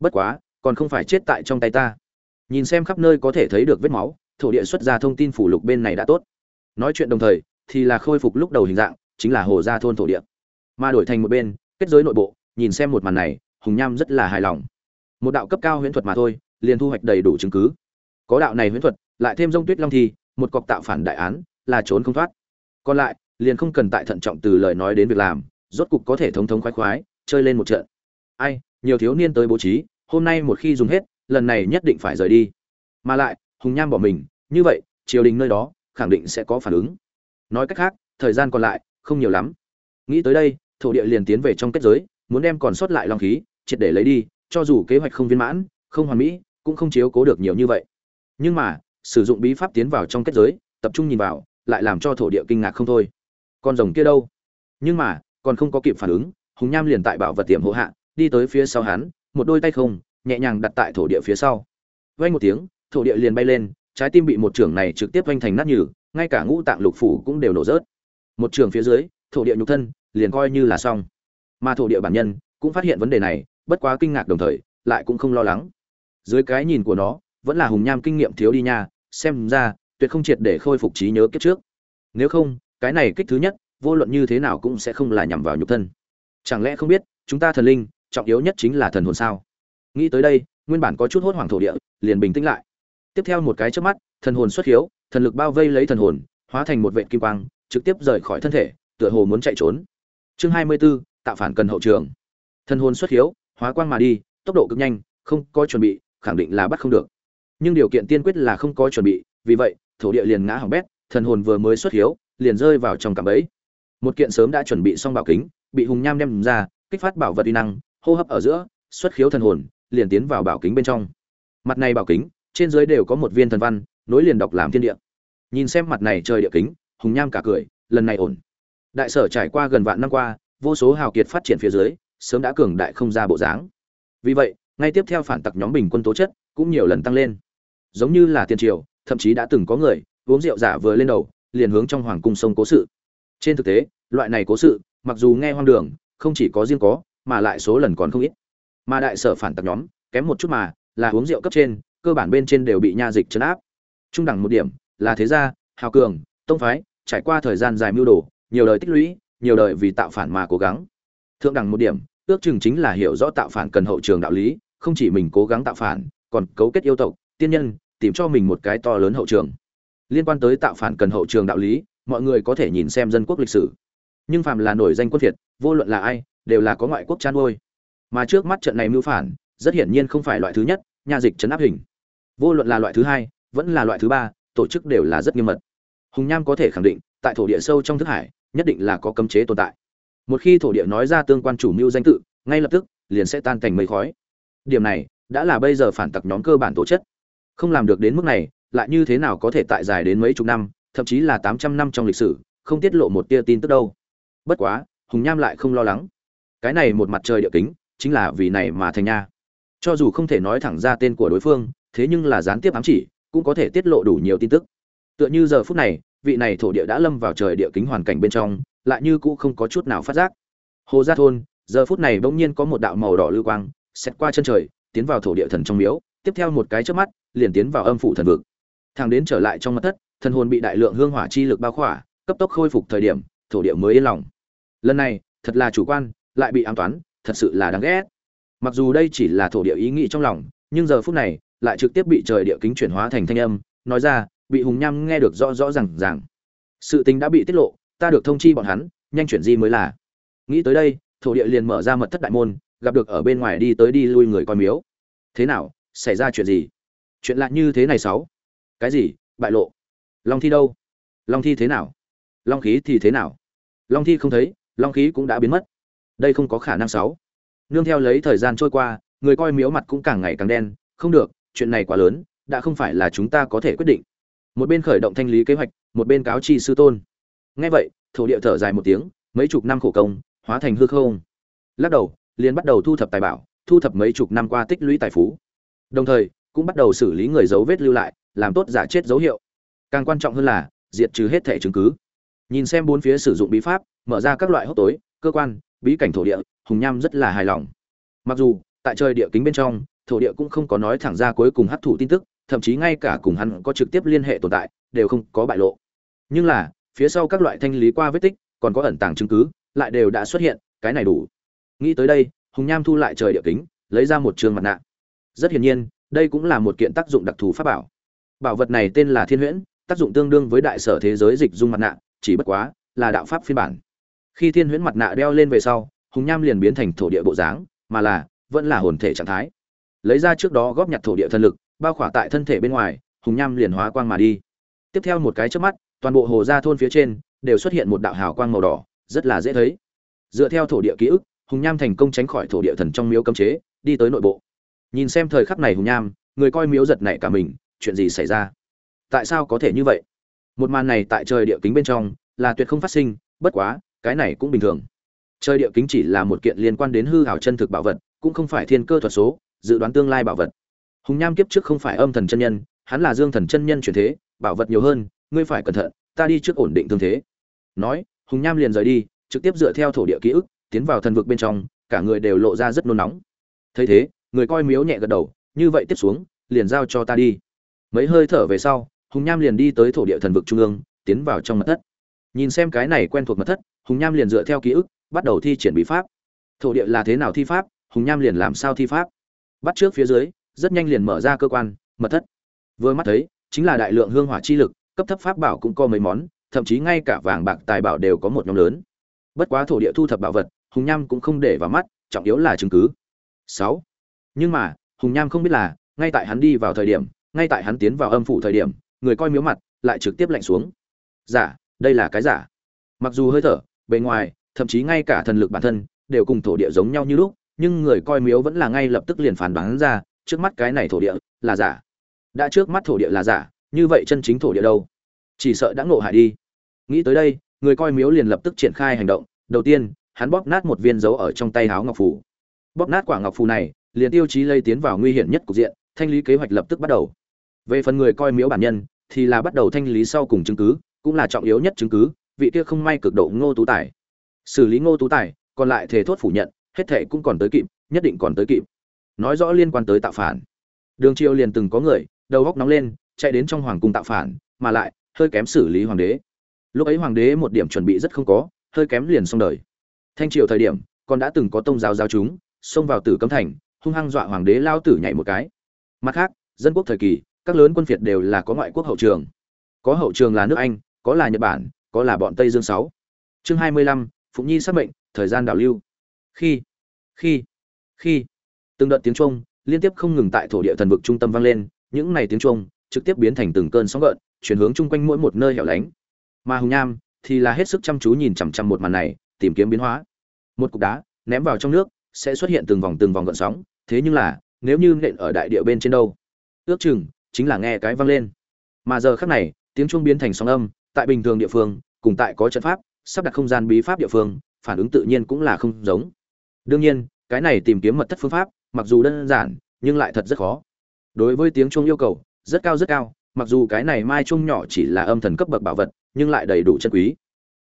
Bất quá, còn không phải chết tại trong tay ta. Nhìn xem khắp nơi có thể thấy được vết máu thổ địa xuất ra thông tin phủ lục bên này đã tốt. Nói chuyện đồng thời, thì là khôi phục lúc đầu hình dạng, chính là hồ gia thôn thổ địa. Mà đổi thành một bên, kết giới nội bộ, nhìn xem một màn này, hùng nham rất là hài lòng. Một đạo cấp cao huyễn thuật mà thôi, liền thu hoạch đầy đủ chứng cứ. Có đạo này huyễn thuật, lại thêm rông tuyết long thi, một cọc tạo phản đại án, là trốn không thoát. Còn lại, liền không cần tại thận trọng từ lời nói đến việc làm, rốt cục có thể thống thống khoái khoái, chơi lên một trận. Ai, nhiều thiếu niên tới bố trí, hôm nay một khi dùng hết, lần này nhất định phải rời đi. Mà lại, hùng nham bỏ mình như vậy, triều đình nơi đó khẳng định sẽ có phản ứng. Nói cách khác, thời gian còn lại, không nhiều lắm. Nghĩ tới đây, thổ địa liền tiến về trong kết giới, muốn đem còn sót lại long khí, triệt để lấy đi, cho dù kế hoạch không viên mãn, không hoàn mỹ, cũng không chiếu cố được nhiều như vậy. Nhưng mà, sử dụng bí pháp tiến vào trong kết giới, tập trung nhìn vào, lại làm cho thổ địa kinh ngạc không thôi. Con rồng kia đâu? Nhưng mà, còn không có kịp phản ứng, hùng nham liền tại bảo vật tiệm hộ hạ, đi tới phía sau hắn, một đôi tay không, nhẹ nhàng đặt tại thổ địa phía sau. Vay một tiếng, thổ địa liền bay lên trái tim bị một trưởng này trực tiếp vanh thành nát nhừ, ngay cả ngũ tạng lục phủ cũng đều nổ rớt. Một trường phía dưới, thổ địa nhục thân liền coi như là xong. Mà thổ địa bản nhân cũng phát hiện vấn đề này, bất quá kinh ngạc đồng thời, lại cũng không lo lắng. Dưới cái nhìn của nó, vẫn là hùng nham kinh nghiệm thiếu đi nha, xem ra, tuyệt không triệt để khôi phục trí nhớ kiếp trước. Nếu không, cái này kích thứ nhất, vô luận như thế nào cũng sẽ không là nhằm vào nhục thân. Chẳng lẽ không biết, chúng ta thần linh, trọng yếu nhất chính là thần hồn sao? Nghĩ tới đây, nguyên bản có chút hốt hoảng thổ địa, liền bình tĩnh lại tiếp theo một cái trước mắt thần hồn xuất hiếu thần lực bao vây lấy thần hồn hóa thành một vệ kim quang trực tiếp rời khỏi thân thể tựa hồ muốn chạy trốn. Chương hai mươi 24, tạo phản cần hậu trường. Thần hồn xuất hiếu hóa quang mà đi tốc độ cực nhanh không có chuẩn bị khẳng định là bắt không được. Nhưng điều kiện tiên quyết là không có chuẩn bị vì vậy thổ địa liền ngã hỏng bét thần hồn vừa mới xuất hiếu liền rơi vào trong cạm bẫy. Một kiện sớm đã chuẩn bị xong bảo kính bị hùng nham đem ra kích phát bảo vật uy năng hô hấp ở giữa xuất khiếu thần hồn liền tiến vào bảo kính bên trong. Mặt này bảo kính trên dưới đều có một viên thần văn, nối liền đọc làm thiên địa. Nhìn xem mặt này trời địa kính, hùng nham cả cười, lần này ổn. Đại sở trải qua gần vạn năm qua, vô số hào kiệt phát triển phía dưới, sớm đã cường đại không ra bộ dáng. Vì vậy, ngay tiếp theo phản tặc nhóm bình quân tố chất cũng nhiều lần tăng lên. Giống như là tiền triều, thậm chí đã từng có người, uống rượu giả vừa lên đầu, liền hướng trong hoàng cung sông cố sự. Trên thực tế, loại này cố sự, mặc dù nghe hoang đường, không chỉ có riêng có, mà lại số lần còn không ít. Mà đại sở phản tặc nhóm, kém một chút mà, là uống rượu cấp trên cơ bản bên trên đều bị nha dịch chấn áp. Trung đẳng một điểm là thế gia, hào cường, tông phái, trải qua thời gian dài mưu đồ, nhiều đời tích lũy, nhiều đời vì tạo phản mà cố gắng. Thượng đẳng một điểm, ước chừng chính là hiểu rõ tạo phản cần hậu trường đạo lý, không chỉ mình cố gắng tạo phản, còn cấu kết yêu tộc, tiên nhân, tìm cho mình một cái to lớn hậu trường. Liên quan tới tạo phản cần hậu trường đạo lý, mọi người có thể nhìn xem dân quốc lịch sử. Nhưng phàm là nổi danh quân việt vô luận là ai, đều là có ngoại quốc chăn nuôi mà trước mắt trận này mưu phản, rất hiển nhiên không phải loại thứ nhất, nha dịch trấn áp hình vô luận là loại thứ hai, vẫn là loại thứ ba, tổ chức đều là rất nghiêm mật. Hùng nham có thể khẳng định, tại thổ địa sâu trong thức hải, nhất định là có cấm chế tồn tại. Một khi thổ địa nói ra tương quan chủ mưu danh tự, ngay lập tức, liền sẽ tan thành mây khói. Điểm này, đã là bây giờ phản tặc nhóm cơ bản tổ chất không làm được đến mức này, lại như thế nào có thể tại dài đến mấy chục năm, thậm chí là tám trăm năm trong lịch sử, không tiết lộ một tia tin tức đâu. Bất quá, hùng nham lại không lo lắng. Cái này một mặt trời địa kính, chính là vì này mà thành nha. Cho dù không thể nói thẳng ra tên của đối phương thế nhưng là gián tiếp ám chỉ, cũng có thể tiết lộ đủ nhiều tin tức. Tựa như giờ phút này, vị này thổ địa đã lâm vào trời địa kính hoàn cảnh bên trong, lại như cũ không có chút nào phát giác. Hồ gia thôn, giờ phút này bỗng nhiên có một đạo màu đỏ lưu quang xét qua chân trời, tiến vào thổ địa thần trong miếu, tiếp theo một cái chớp mắt, liền tiến vào âm phủ thần vực. Thằng đến trở lại trong mặt thất, thần hồn bị đại lượng hương hỏa chi lực bao khỏa, cấp tốc khôi phục thời điểm, thổ địa mới yên lòng. Lần này, thật là chủ quan, lại bị ám toán, thật sự là đáng ghét. Mặc dù đây chỉ là thổ địa ý nghĩ trong lòng, nhưng giờ phút này lại trực tiếp bị trời địa kính chuyển hóa thành thanh âm, nói ra, bị hùng nham nghe được rõ rõ ràng ràng. Sự tình đã bị tiết lộ, ta được thông chi bọn hắn, nhanh chuyển di mới là. Nghĩ tới đây, thổ địa liền mở ra mật thất đại môn, gặp được ở bên ngoài đi tới đi lui người coi miếu. Thế nào, xảy ra chuyện gì? Chuyện lạ như thế này sáu. Cái gì? Bại lộ. Long thi đâu? Long thi thế nào? Long khí thì thế nào? Long thi không thấy, long khí cũng đã biến mất. Đây không có khả năng sáu. Nương theo lấy thời gian trôi qua, người coi miếu mặt cũng càng ngày càng đen, không được chuyện này quá lớn, đã không phải là chúng ta có thể quyết định. Một bên khởi động thanh lý kế hoạch, một bên cáo chi sư tôn. Nghe vậy, thổ địa thở dài một tiếng, mấy chục năm khổ công, hóa thành hư không. Lắc đầu, liền bắt đầu thu thập tài bảo, thu thập mấy chục năm qua tích lũy tài phú. Đồng thời, cũng bắt đầu xử lý người dấu vết lưu lại, làm tốt giả chết dấu hiệu. Càng quan trọng hơn là, diệt trừ hết thẻ chứng cứ. Nhìn xem bốn phía sử dụng bí pháp, mở ra các loại hốc tối, cơ quan, bí cảnh thổ địa, hùng nham rất là hài lòng. Mặc dù, tại trời địa kính bên trong thổ địa cũng không có nói thẳng ra cuối cùng hấp thụ tin tức, thậm chí ngay cả cùng hắn có trực tiếp liên hệ tồn tại, đều không có bại lộ. Nhưng là, phía sau các loại thanh lý qua vết tích, còn có ẩn tàng chứng cứ, lại đều đã xuất hiện, cái này đủ. Nghĩ tới đây, hùng nham thu lại trời địa kính, lấy ra một trường mặt nạ. Rất hiển nhiên, đây cũng là một kiện tác dụng đặc thù pháp bảo. Bảo vật này tên là thiên huyễn, tác dụng tương đương với đại sở thế giới dịch dung mặt nạ, chỉ bất quá là đạo pháp phiên bản. Khi thiên huyễn mặt nạ đeo lên về sau, hùng nham liền biến thành thổ địa bộ dáng, mà là vẫn là hồn thể trạng thái lấy ra trước đó góp nhặt thổ địa thần lực, bao khỏa tại thân thể bên ngoài, hùng nham liền hóa quang mà đi. Tiếp theo một cái trước mắt, toàn bộ hồ gia thôn phía trên đều xuất hiện một đạo hào quang màu đỏ, rất là dễ thấy. Dựa theo thổ địa ký ức, hùng nham thành công tránh khỏi thổ địa thần trong miếu cấm chế, đi tới nội bộ. Nhìn xem thời khắc này hùng nham, người coi miếu giật nảy cả mình, chuyện gì xảy ra? Tại sao có thể như vậy? Một màn này tại trời địa kính bên trong là tuyệt không phát sinh, bất quá, cái này cũng bình thường. Trời địa kính chỉ là một kiện liên quan đến hư hảo chân thực bảo vật, cũng không phải thiên cơ thuật số dự đoán tương lai bảo vật. Hùng nham kiếp trước không phải âm thần chân nhân, hắn là dương thần chân nhân chuyển thế, bảo vật nhiều hơn, ngươi phải cẩn thận, ta đi trước ổn định thương thế. Nói, hùng nham liền rời đi, trực tiếp dựa theo thổ địa ký ức, tiến vào thần vực bên trong, cả người đều lộ ra rất nôn nóng. Thấy thế, người coi miếu nhẹ gật đầu, như vậy tiếp xuống, liền giao cho ta đi. Mấy hơi thở về sau, hùng nham liền đi tới thổ địa thần vực trung ương, tiến vào trong mật thất. Nhìn xem cái này quen thuộc mật thất, hùng nham liền dựa theo ký ức, bắt đầu thi triển bí pháp. Thổ địa là thế nào thi pháp, hùng nham liền làm sao thi pháp bắt trước phía dưới, rất nhanh liền mở ra cơ quan, mật thất. Vừa mắt thấy, chính là đại lượng hương hỏa chi lực, cấp thấp pháp bảo cũng có mấy món, thậm chí ngay cả vàng bạc tài bảo đều có một nhóm lớn. Bất quá thổ địa thu thập bảo vật, hùng nham cũng không để vào mắt, trọng yếu là chứng cứ. Sáu. Nhưng mà, hùng nham không biết là, ngay tại hắn đi vào thời điểm, ngay tại hắn tiến vào âm phủ thời điểm, người coi miếu mặt, lại trực tiếp lạnh xuống. Giả, đây là cái giả. Mặc dù hơi thở, bề ngoài, thậm chí ngay cả thần lực bản thân, đều cùng thổ địa giống nhau như lúc nhưng người coi miếu vẫn là ngay lập tức liền phản đoán ra, trước mắt cái này thổ địa là giả. Đã trước mắt thổ địa là giả, như vậy chân chính thổ địa đâu? Chỉ sợ đã ngộ hại đi. Nghĩ tới đây, người coi miếu liền lập tức triển khai hành động. Đầu tiên, hắn bóp nát một viên dấu ở trong tay háo ngọc phủ bóp nát quả ngọc phù này, liền tiêu chí lây tiến vào nguy hiểm nhất cục diện, thanh lý kế hoạch lập tức bắt đầu. Về phần người coi miếu bản nhân, thì là bắt đầu thanh lý sau cùng chứng cứ, cũng là trọng yếu nhất chứng cứ, vị kia không may cực độ ngô tú tài. Xử lý ngô tú tài, còn lại thề thốt phủ nhận hết thệ cũng còn tới kịp, nhất định còn tới kịp. Nói rõ liên quan tới tạo phản. Đường triều liền từng có người, đầu góc nóng lên, chạy đến trong hoàng cung tạo phản, mà lại, hơi kém xử lý hoàng đế. Lúc ấy hoàng đế một điểm chuẩn bị rất không có, hơi kém liền xong đời. Thanh triều thời điểm, còn đã từng có tông giáo giáo chúng, xông vào tử cấm thành, hung hăng dọa hoàng đế lao tử nhảy một cái. Mặt khác, dân quốc thời kỳ, các lớn quân phiệt đều là có ngoại quốc hậu trường. Có hậu trường là nước anh, có là nhật bản, có là bọn tây dương sáu. Chương hai mươi lăm, phụng nhi xác mệnh, thời gian đảo lưu khi khi khi. Từng đợt tiếng trung liên tiếp không ngừng tại thổ địa thần vực trung tâm vang lên, những này tiếng trung trực tiếp biến thành từng cơn sóng gợn, chuyển hướng chung quanh mỗi một nơi hẻo lánh. Mà hùng nham thì là hết sức chăm chú nhìn chằm chằm một màn này, tìm kiếm biến hóa. Một cục đá ném vào trong nước sẽ xuất hiện từng vòng từng vòng gợn sóng, thế nhưng là, nếu như nện ở đại địa bên trên đâu, ước chừng chính là nghe cái vang lên. Mà giờ khắc này, tiếng chuông biến thành sóng âm, tại bình thường địa phương, cùng tại có trận pháp, sắp đặt không gian bí pháp địa phương, phản ứng tự nhiên cũng là không giống đương nhiên, cái này tìm kiếm mật thất phương pháp, mặc dù đơn giản, nhưng lại thật rất khó. Đối với tiếng chuông yêu cầu, rất cao rất cao, mặc dù cái này mai chuông nhỏ chỉ là âm thần cấp bậc bảo vật, nhưng lại đầy đủ chân quý.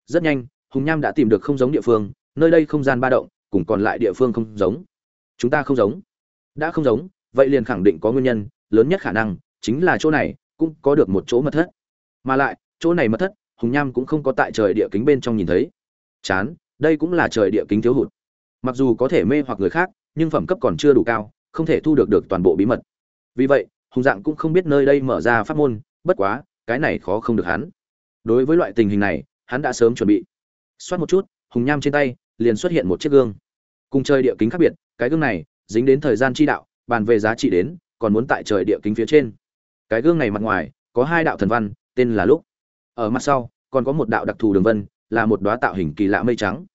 Rất nhanh, hùng nham đã tìm được không giống địa phương, nơi đây không gian ba động, cùng còn lại địa phương không giống. Chúng ta không giống. Đã không giống, vậy liền khẳng định có nguyên nhân, lớn nhất khả năng chính là chỗ này, cũng có được một chỗ mật thất. Mà lại, chỗ này mật thất, hùng nham cũng không có tại trời địa kính bên trong nhìn thấy. Chán, đây cũng là trời địa kính thiếu hụt mặc dù có thể mê hoặc người khác, nhưng phẩm cấp còn chưa đủ cao, không thể thu được được toàn bộ bí mật. Vì vậy, hùng dạng cũng không biết nơi đây mở ra pháp môn, bất quá, cái này khó không được hắn. Đối với loại tình hình này, hắn đã sớm chuẩn bị. Xoát một chút, hùng nham trên tay, liền xuất hiện một chiếc gương. Cùng chơi địa kính khác biệt, cái gương này, dính đến thời gian chi đạo, bàn về giá trị đến, còn muốn tại trời địa kính phía trên. Cái gương này mặt ngoài, có hai đạo thần văn, tên là lúc ở mặt sau, còn có một đạo đặc thù đường vân, là một đóa tạo hình kỳ lạ mây trắng.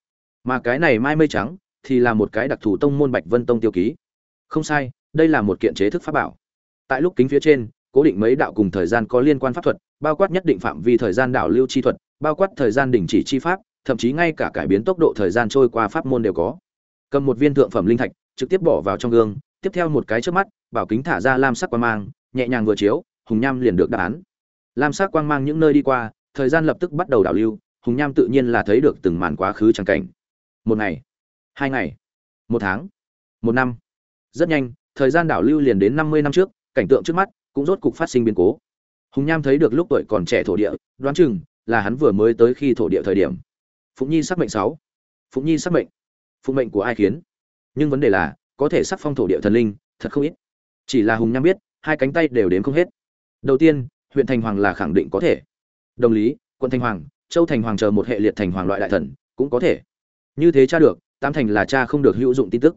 Mà cái này mai mây trắng thì là một cái đặc thù tông môn bạch vân tông tiêu ký. Không sai, đây là một kiện chế thức pháp bảo. Tại lúc kính phía trên, cố định mấy đạo cùng thời gian có liên quan pháp thuật, bao quát nhất định phạm vi thời gian đảo lưu chi thuật, bao quát thời gian đình chỉ chi pháp, thậm chí ngay cả cải biến tốc độ thời gian trôi qua pháp môn đều có. Cầm một viên thượng phẩm linh thạch, trực tiếp bỏ vào trong gương, tiếp theo một cái trước mắt, bảo kính thả ra lam sắc quang mang, nhẹ nhàng vừa chiếu, hùng nham liền được đáp án. Lam sắc quang mang những nơi đi qua, thời gian lập tức bắt đầu đảo lưu, hùng nham tự nhiên là thấy được từng màn quá khứ trắng cảnh. Một ngày hai ngày. Một tháng. Một năm. Rất nhanh, thời gian đảo lưu liền đến năm mươi năm trước, cảnh tượng trước mắt cũng rốt cục phát sinh biến cố. Hùng nham thấy được lúc tuổi còn trẻ thổ địa, đoán chừng là hắn vừa mới tới khi thổ địa thời điểm. Phụng nhi sắc mệnh sáu. Phụng nhi sắc mệnh. Phụng mệnh của ai khiến? Nhưng vấn đề là, có thể sắc phong thổ địa thần linh, thật không ít. Chỉ là hùng nham biết, hai cánh tay đều đến không hết. Đầu tiên, huyện thành hoàng là khẳng định có thể. Đồng lý, quận thành hoàng, châu thành hoàng chờ một hệ liệt thành hoàng loại đại thần, cũng có thể. Như thế cha được tam thành là cha không được hữu dụng tin tức.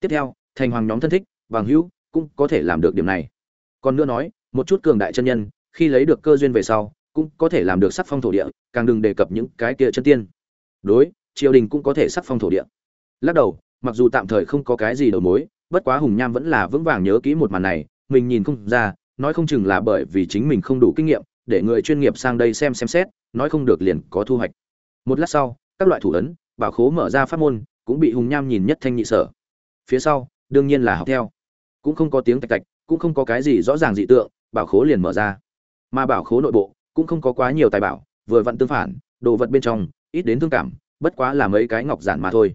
Tiếp theo, thành hoàng nhóm thân thích, bằng hữu cũng có thể làm được điểm này. Còn nữa nói, một chút cường đại chân nhân, khi lấy được cơ duyên về sau, cũng có thể làm được sắc phong thổ địa, càng đừng đề cập những cái kia chân tiên. Đối, triều đình cũng có thể sắc phong thổ địa. Lắc đầu, mặc dù tạm thời không có cái gì đầu mối, bất quá hùng nham vẫn là vững vàng nhớ kỹ một màn này, mình nhìn không ra, nói không chừng là bởi vì chính mình không đủ kinh nghiệm, để người chuyên nghiệp sang đây xem xem xét, nói không được liền có thu hoạch. Một lát sau, các loại thủ ấn, bảo khố mở ra pháp môn cũng bị hùng nham nhìn nhất thanh nhị sở. Phía sau, đương nhiên là học theo. Cũng không có tiếng tạch tạch, cũng không có cái gì rõ ràng dị tượng, bảo khố liền mở ra. Mà bảo khố nội bộ, cũng không có quá nhiều tài bảo, vừa vặn tương phản, đồ vật bên trong, ít đến thương cảm, bất quá là mấy cái ngọc giản mà thôi.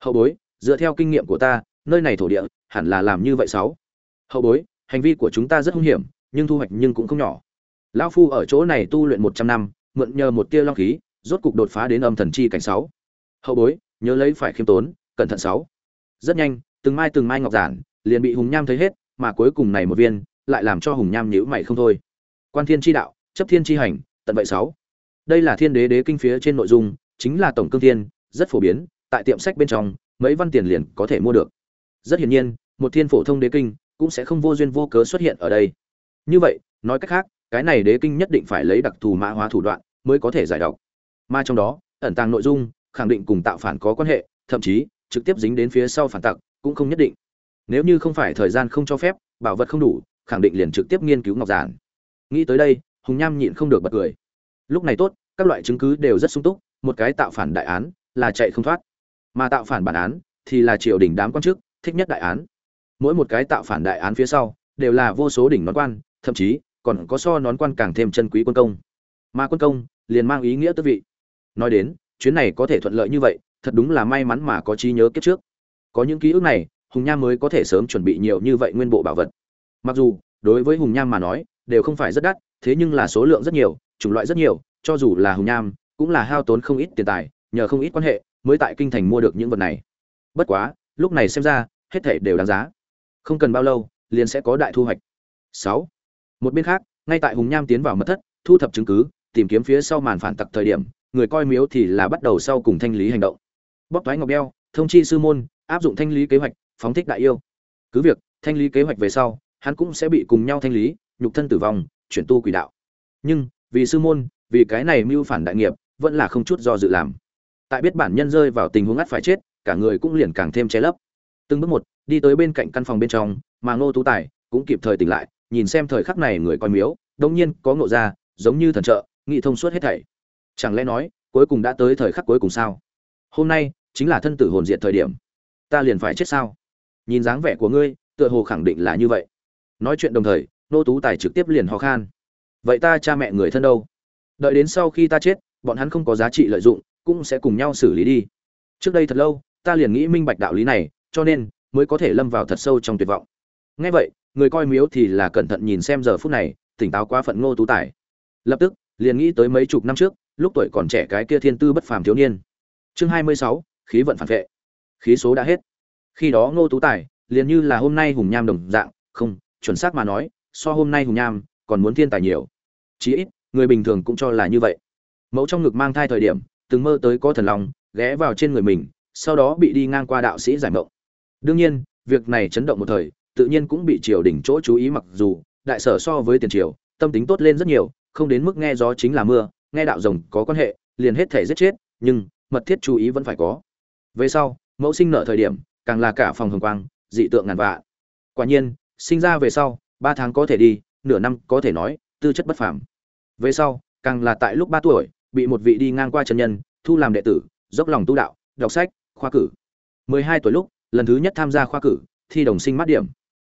Hậu bối, dựa theo kinh nghiệm của ta, nơi này thổ địa, hẳn là làm như vậy sáu. Hậu bối, hành vi của chúng ta rất hung hiểm, nhưng thu hoạch nhưng cũng không nhỏ. Lão phu ở chỗ này tu luyện một trăm năm, mượn nhờ một tia long khí, rốt cục đột phá đến âm thần chi cảnh sáu. Hậu bối nhớ lấy phải khiêm tốn, cẩn thận sáu. Rất nhanh, từng mai từng mai ngọc giản, liền bị hùng nham thấy hết, mà cuối cùng này một viên, lại làm cho hùng nham nhữ mày không thôi. Quan thiên chi đạo, chấp thiên chi hành, tận vậy sáu. Đây là thiên đế đế kinh phía trên nội dung, chính là tổng cương thiên, rất phổ biến, tại tiệm sách bên trong, mấy văn tiền liền có thể mua được. Rất hiển nhiên, một thiên phổ thông đế kinh cũng sẽ không vô duyên vô cớ xuất hiện ở đây. Như vậy, nói cách khác, cái này đế kinh nhất định phải lấy đặc thù mã hóa thủ đoạn mới có thể giải đọc mà trong đó, ẩn tàng nội dung khẳng định cùng tạo phản có quan hệ, thậm chí, trực tiếp dính đến phía sau phản tặc, cũng không nhất định. Nếu như không phải thời gian không cho phép, bảo vật không đủ, khẳng định liền trực tiếp nghiên cứu ngọc giản. Nghĩ tới đây, hùng nham nhịn không được bật cười. Lúc này tốt, các loại chứng cứ đều rất sung túc, một cái tạo phản đại án là chạy không thoát. Mà tạo phản bản án thì là triều đình đám quan chức thích nhất đại án. Mỗi một cái tạo phản đại án phía sau đều là vô số đỉnh nón quan, thậm chí còn có so nón quan càng thêm chân quý quân công. Mà quân công liền mang ý nghĩa tước vị. Nói đến chuyến này có thể thuận lợi như vậy, thật đúng là may mắn mà có trí nhớ kiếp trước. Có những ký ức này, hùng nham mới có thể sớm chuẩn bị nhiều như vậy nguyên bộ bảo vật. Mặc dù, đối với hùng nham mà nói, đều không phải rất đắt, thế nhưng là số lượng rất nhiều, chủng loại rất nhiều, cho dù là hùng nham, cũng là hao tốn không ít tiền tài, nhờ không ít quan hệ, mới tại kinh thành mua được những vật này. Bất quá, lúc này xem ra, hết thảy đều đáng giá. Không cần bao lâu, liền sẽ có đại thu hoạch. Sáu. Một bên khác, ngay tại hùng nham tiến vào mật thất, thu thập chứng cứ, tìm kiếm phía sau màn phản tặc thời điểm người coi miếu thì là bắt đầu sau cùng thanh lý hành động. Bóc thoái ngọc đeo, thông chi sư môn, áp dụng thanh lý kế hoạch, phóng thích đại yêu. Cứ việc, thanh lý kế hoạch về sau, hắn cũng sẽ bị cùng nhau thanh lý, nhục thân tử vong, chuyển tu quỷ đạo. Nhưng, vì sư môn, vì cái này mưu phản đại nghiệp, vẫn là không chút do dự làm. Tại biết bản nhân rơi vào tình huống ngắt phải chết, cả người cũng liền càng thêm che lấp. Từng bước một, đi tới bên cạnh căn phòng bên trong, mà ngô tú tài cũng kịp thời tỉnh lại, nhìn xem thời khắc này người coi miếu đông nhiên có ngộ ra, giống như thần trợ, nghị thông suốt hết thảy chẳng lẽ nói, cuối cùng đã tới thời khắc cuối cùng sao? Hôm nay, chính là thân tử hồn diệt thời điểm. Ta liền phải chết sao? Nhìn dáng vẻ của ngươi, tựa hồ khẳng định là như vậy. Nói chuyện đồng thời, nô tú tài trực tiếp liền ho khan. Vậy ta cha mẹ người thân đâu? Đợi đến sau khi ta chết, bọn hắn không có giá trị lợi dụng, cũng sẽ cùng nhau xử lý đi. Trước đây thật lâu, ta liền nghĩ minh bạch đạo lý này, cho nên mới có thể lâm vào thật sâu trong tuyệt vọng. Ngay vậy, người coi miếu thì là cẩn thận nhìn xem giờ phút này, tỉnh táo quá phận ngô tú tài. Lập tức, liền nghĩ tới mấy chục năm trước lúc tuổi còn trẻ cái kia thiên tư bất phàm thiếu niên. Chương hai mươi sáu, khí vận phản vệ. Khí số đã hết. Khi đó ngô tú tài liền như là hôm nay hùng nham đồng dạng, không, chuẩn xác mà nói, so hôm nay hùng nham còn muốn thiên tài nhiều. Chí ít, người bình thường cũng cho là như vậy. Mẫu trong ngực mang thai thời điểm, từng mơ tới có thần lòng, ghé vào trên người mình, sau đó bị đi ngang qua đạo sĩ giải mộng. Đương nhiên, việc này chấn động một thời, tự nhiên cũng bị triều đình chỗ chú ý mặc dù, đại sở so với tiền triều, tâm tính tốt lên rất nhiều, không đến mức nghe gió chính là mưa nghe đạo rồng có quan hệ, liền hết thể giết chết, nhưng, mật thiết chú ý vẫn phải có. Về sau, mẫu sinh nợ thời điểm, càng là cả phòng hồng quang, dị tượng ngàn vạ quả nhiên, sinh ra về sau, ba tháng có thể đi, nửa năm có thể nói, tư chất bất phàm. Về sau, càng là tại lúc ba tuổi, bị một vị đi ngang qua chân nhân, thu làm đệ tử, dốc lòng tu đạo, đọc sách, khoa cử. Mười hai tuổi lúc, lần thứ nhất tham gia khoa cử, thi đồng sinh mát điểm.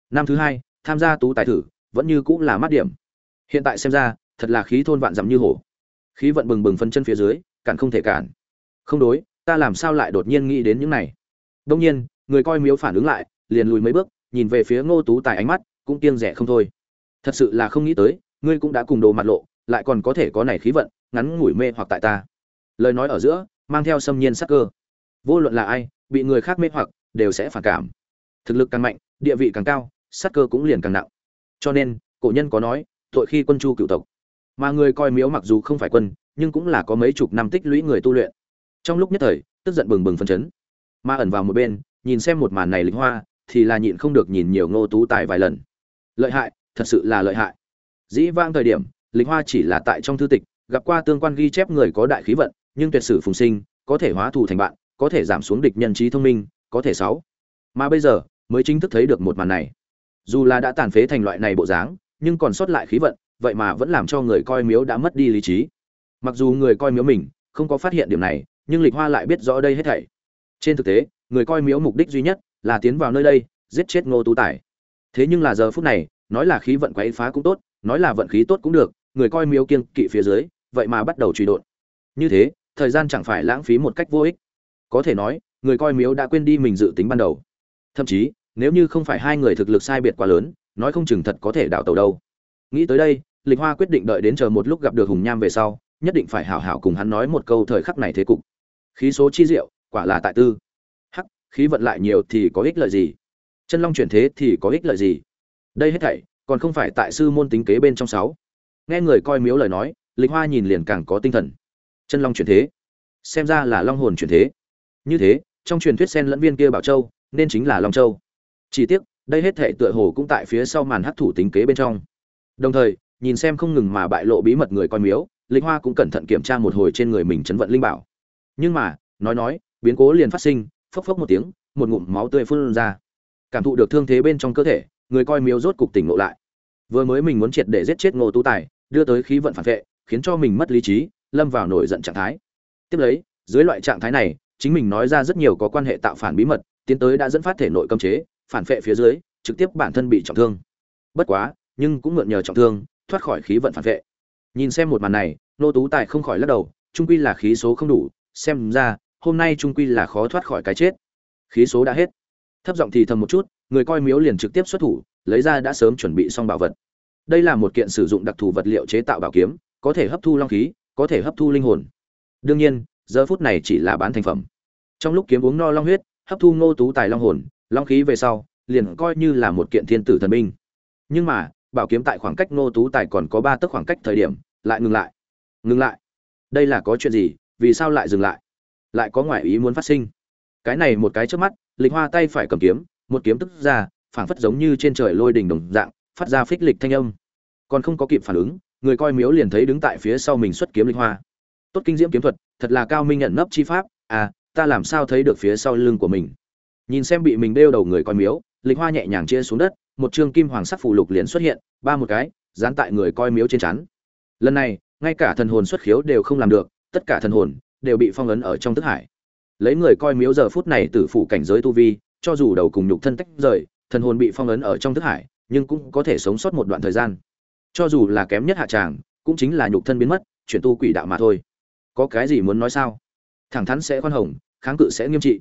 Năm thứ hai, tham gia tú tài thử, vẫn như cũng là mát điểm. Hiện tại xem ra, thật là khí thôn vạn dặm như hổ khí vận bừng bừng phân chân phía dưới, cản không thể cản. Không đối, ta làm sao lại đột nhiên nghĩ đến những này? Đông nhiên, người coi miếu phản ứng lại, liền lùi mấy bước, nhìn về phía ngô tú tài ánh mắt, cũng kiêng rẻ không thôi. Thật sự là không nghĩ tới, ngươi cũng đã cùng đồ mặt lộ, lại còn có thể có này khí vận, ngắn ngủi mê hoặc tại ta. Lời nói ở giữa, mang theo xâm nhiên sắc cơ. Vô luận là ai, bị người khác mê hoặc, đều sẽ phản cảm. Thực lực càng mạnh, địa vị càng cao, sắc cơ cũng liền càng nặng. Cho nên, cổ nhân có nói, tội khi quân chu cựu tộc mà người coi miếu mặc dù không phải quân, nhưng cũng là có mấy chục năm tích lũy người tu luyện. Trong lúc nhất thời, tức giận bừng bừng phấn chấn. Mà ẩn vào một bên, nhìn xem một màn này lính hoa, thì là nhịn không được nhìn nhiều ngô tú tài vài lần. Lợi hại, thật sự là lợi hại. Dĩ vang thời điểm lính hoa chỉ là tại trong thư tịch, gặp qua tương quan ghi chép người có đại khí vận, nhưng tuyệt sử phùng sinh, có thể hóa thù thành bạn, có thể giảm xuống địch nhân trí thông minh, có thể sáu. Mà bây giờ, mới chính thức thấy được một màn này. Dù là đã tàn phế thành loại này bộ dáng, nhưng còn sót lại khí vận vậy mà vẫn làm cho người coi miếu đã mất đi lý trí. Mặc dù người coi miếu mình không có phát hiện điểm này, nhưng lịch hoa lại biết rõ đây hết thảy. Trên thực tế, người coi miếu mục đích duy nhất là tiến vào nơi đây, giết chết ngô tú tài. Thế nhưng là giờ phút này, nói là khí vận quấy phá cũng tốt, nói là vận khí tốt cũng được, người coi miếu kiên kỵ phía dưới, vậy mà bắt đầu truy đột. Như thế, thời gian chẳng phải lãng phí một cách vô ích. Có thể nói, người coi miếu đã quên đi mình dự tính ban đầu. Thậm chí, nếu như không phải hai người thực lực sai biệt quá lớn, nói không chừng thật có thể đảo tàu đâu. Nghĩ tới đây lịch hoa quyết định đợi đến chờ một lúc gặp được hùng nham về sau, nhất định phải hảo hảo cùng hắn nói một câu thời khắc này thế cục. Khí số chi diệu, quả là tại tư. Hắc, khí vận lại nhiều thì có ích lợi gì? Chân long chuyển thế thì có ích lợi gì? Đây hết thảy, còn không phải tại sư môn tính kế bên trong sáu. Nghe người coi miếu lời nói, lịch hoa nhìn liền càng có tinh thần. Chân long chuyển thế. Xem ra là long hồn chuyển thế. Như thế, trong truyền thuyết sen lẫn viên kia bảo châu, nên chính là long châu. Chỉ tiếc, đây hết thảy tựa hồ cũng tại phía sau màn hắc thủ tính kế bên trong. Đồng thời nhìn xem không ngừng mà bại lộ bí mật người coi miếu, lịch hoa cũng cẩn thận kiểm tra một hồi trên người mình chấn vận linh bảo. Nhưng mà, nói nói, biến cố liền phát sinh, phốc phốc một tiếng, một ngụm máu tươi phun ra. Cảm thụ được thương thế bên trong cơ thể, người coi miếu rốt cục tỉnh ngộ lại. Vừa mới mình muốn triệt để giết chết ngô tú tài, đưa tới khí vận phản vệ, khiến cho mình mất lý trí, lâm vào nổi giận trạng thái. Tiếp lấy, dưới loại trạng thái này, chính mình nói ra rất nhiều có quan hệ tạo phản bí mật, tiến tới đã dẫn phát thể nội cấm chế, phản vệ phía dưới, trực tiếp bản thân bị trọng thương. Bất quá, nhưng cũng mượn nhờ trọng thương thoát khỏi khí vận phản vệ. Nhìn xem một màn này, nô tú tài không khỏi lắc đầu, trung quy là khí số không đủ, xem ra, hôm nay trung quy là khó thoát khỏi cái chết. Khí số đã hết. Thấp giọng thì thầm một chút, người coi miếu liền trực tiếp xuất thủ, lấy ra đã sớm chuẩn bị xong bảo vật. Đây là một kiện sử dụng đặc thù vật liệu chế tạo bảo kiếm, có thể hấp thu long khí, có thể hấp thu linh hồn. Đương nhiên, giờ phút này chỉ là bán thành phẩm. Trong lúc kiếm uống no long huyết, hấp thu ngô tú tài long hồn, long khí về sau, liền coi như là một kiện thiên tử thần binh. Nhưng mà bảo kiếm tại khoảng cách ngô tú tài còn có ba tấc khoảng cách thời điểm, lại ngừng lại. Ngừng lại? Đây là có chuyện gì? Vì sao lại dừng lại? Lại có ngoại ý muốn phát sinh. Cái này một cái trước mắt, lịch hoa tay phải cầm kiếm, một kiếm tức ra, phảng phất giống như trên trời lôi đình đồng dạng, phát ra phích lịch thanh âm. Còn không có kịp phản ứng, người coi miếu liền thấy đứng tại phía sau mình xuất kiếm lịch hoa. Tốt kinh diễm kiếm thuật, thật là cao minh nhận nấp chi pháp à ta làm sao thấy được phía sau lưng của mình? Nhìn xem bị mình đeo đầu người coi miếu, lịch hoa nhẹ nhàng chia xuống đất một chương kim hoàng sắc phù lục liền xuất hiện, ba một cái, dán tại người coi miếu trên chắn lần này, ngay cả thần hồn xuất khiếu đều không làm được, tất cả thần hồn đều bị phong ấn ở trong thức hải. Lấy người coi miếu giờ phút này tử phủ cảnh giới tu vi, cho dù đầu cùng nhục thân tách rời, thần hồn bị phong ấn ở trong thức hải, nhưng cũng có thể sống sót một đoạn thời gian. Cho dù là kém nhất hạ tràng, cũng chính là nhục thân biến mất, chuyển tu quỷ đạo mà thôi. Có cái gì muốn nói sao? Thẳng thắn sẽ khoan hồng, kháng cự sẽ nghiêm trị.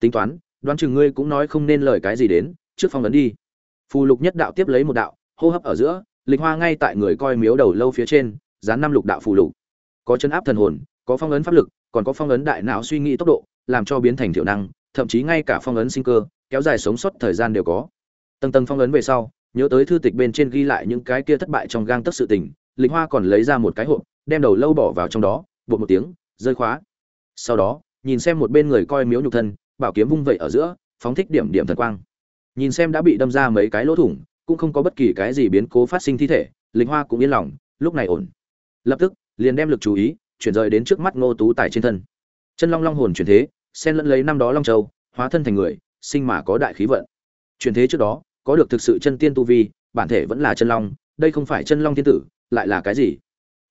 Tính toán, đoán chừng ngươi cũng nói không nên lời cái gì đến, trước phong ấn đi phù lục nhất đạo tiếp lấy một đạo, hô hấp ở giữa, lịch hoa ngay tại người coi miếu đầu lâu phía trên, dán năm lục đạo phù lục. Có chân áp thần hồn, có phong ấn pháp lực, còn có phong ấn đại não suy nghĩ tốc độ, làm cho biến thành thiểu năng, thậm chí ngay cả phong ấn sinh cơ, kéo dài sống sót thời gian đều có. Tầng tầng phong ấn về sau, nhớ tới thư tịch bên trên ghi lại những cái kia thất bại trong gang tấc sự tình, lịch hoa còn lấy ra một cái hộp, đem đầu lâu bỏ vào trong đó bột một tiếng, rơi khóa. Sau đó, nhìn xem một bên người coi miếu nhục thân, bảo kiếm vung vẩy ở giữa, phóng thích điểm điểm thần quang nhìn xem đã bị đâm ra mấy cái lỗ thủng, cũng không có bất kỳ cái gì biến cố phát sinh thi thể, lịch hoa cũng yên lòng, lúc này ổn. Lập tức, liền đem lực chú ý, chuyển rời đến trước mắt ngô tú tài trên thân. Chân long long hồn chuyển thế, xen lẫn lấy năm đó long châu, hóa thân thành người, sinh mà có đại khí vận. Chuyển thế trước đó, có được thực sự chân tiên tu vi, bản thể vẫn là chân long, đây không phải chân long thiên tử, lại là cái gì?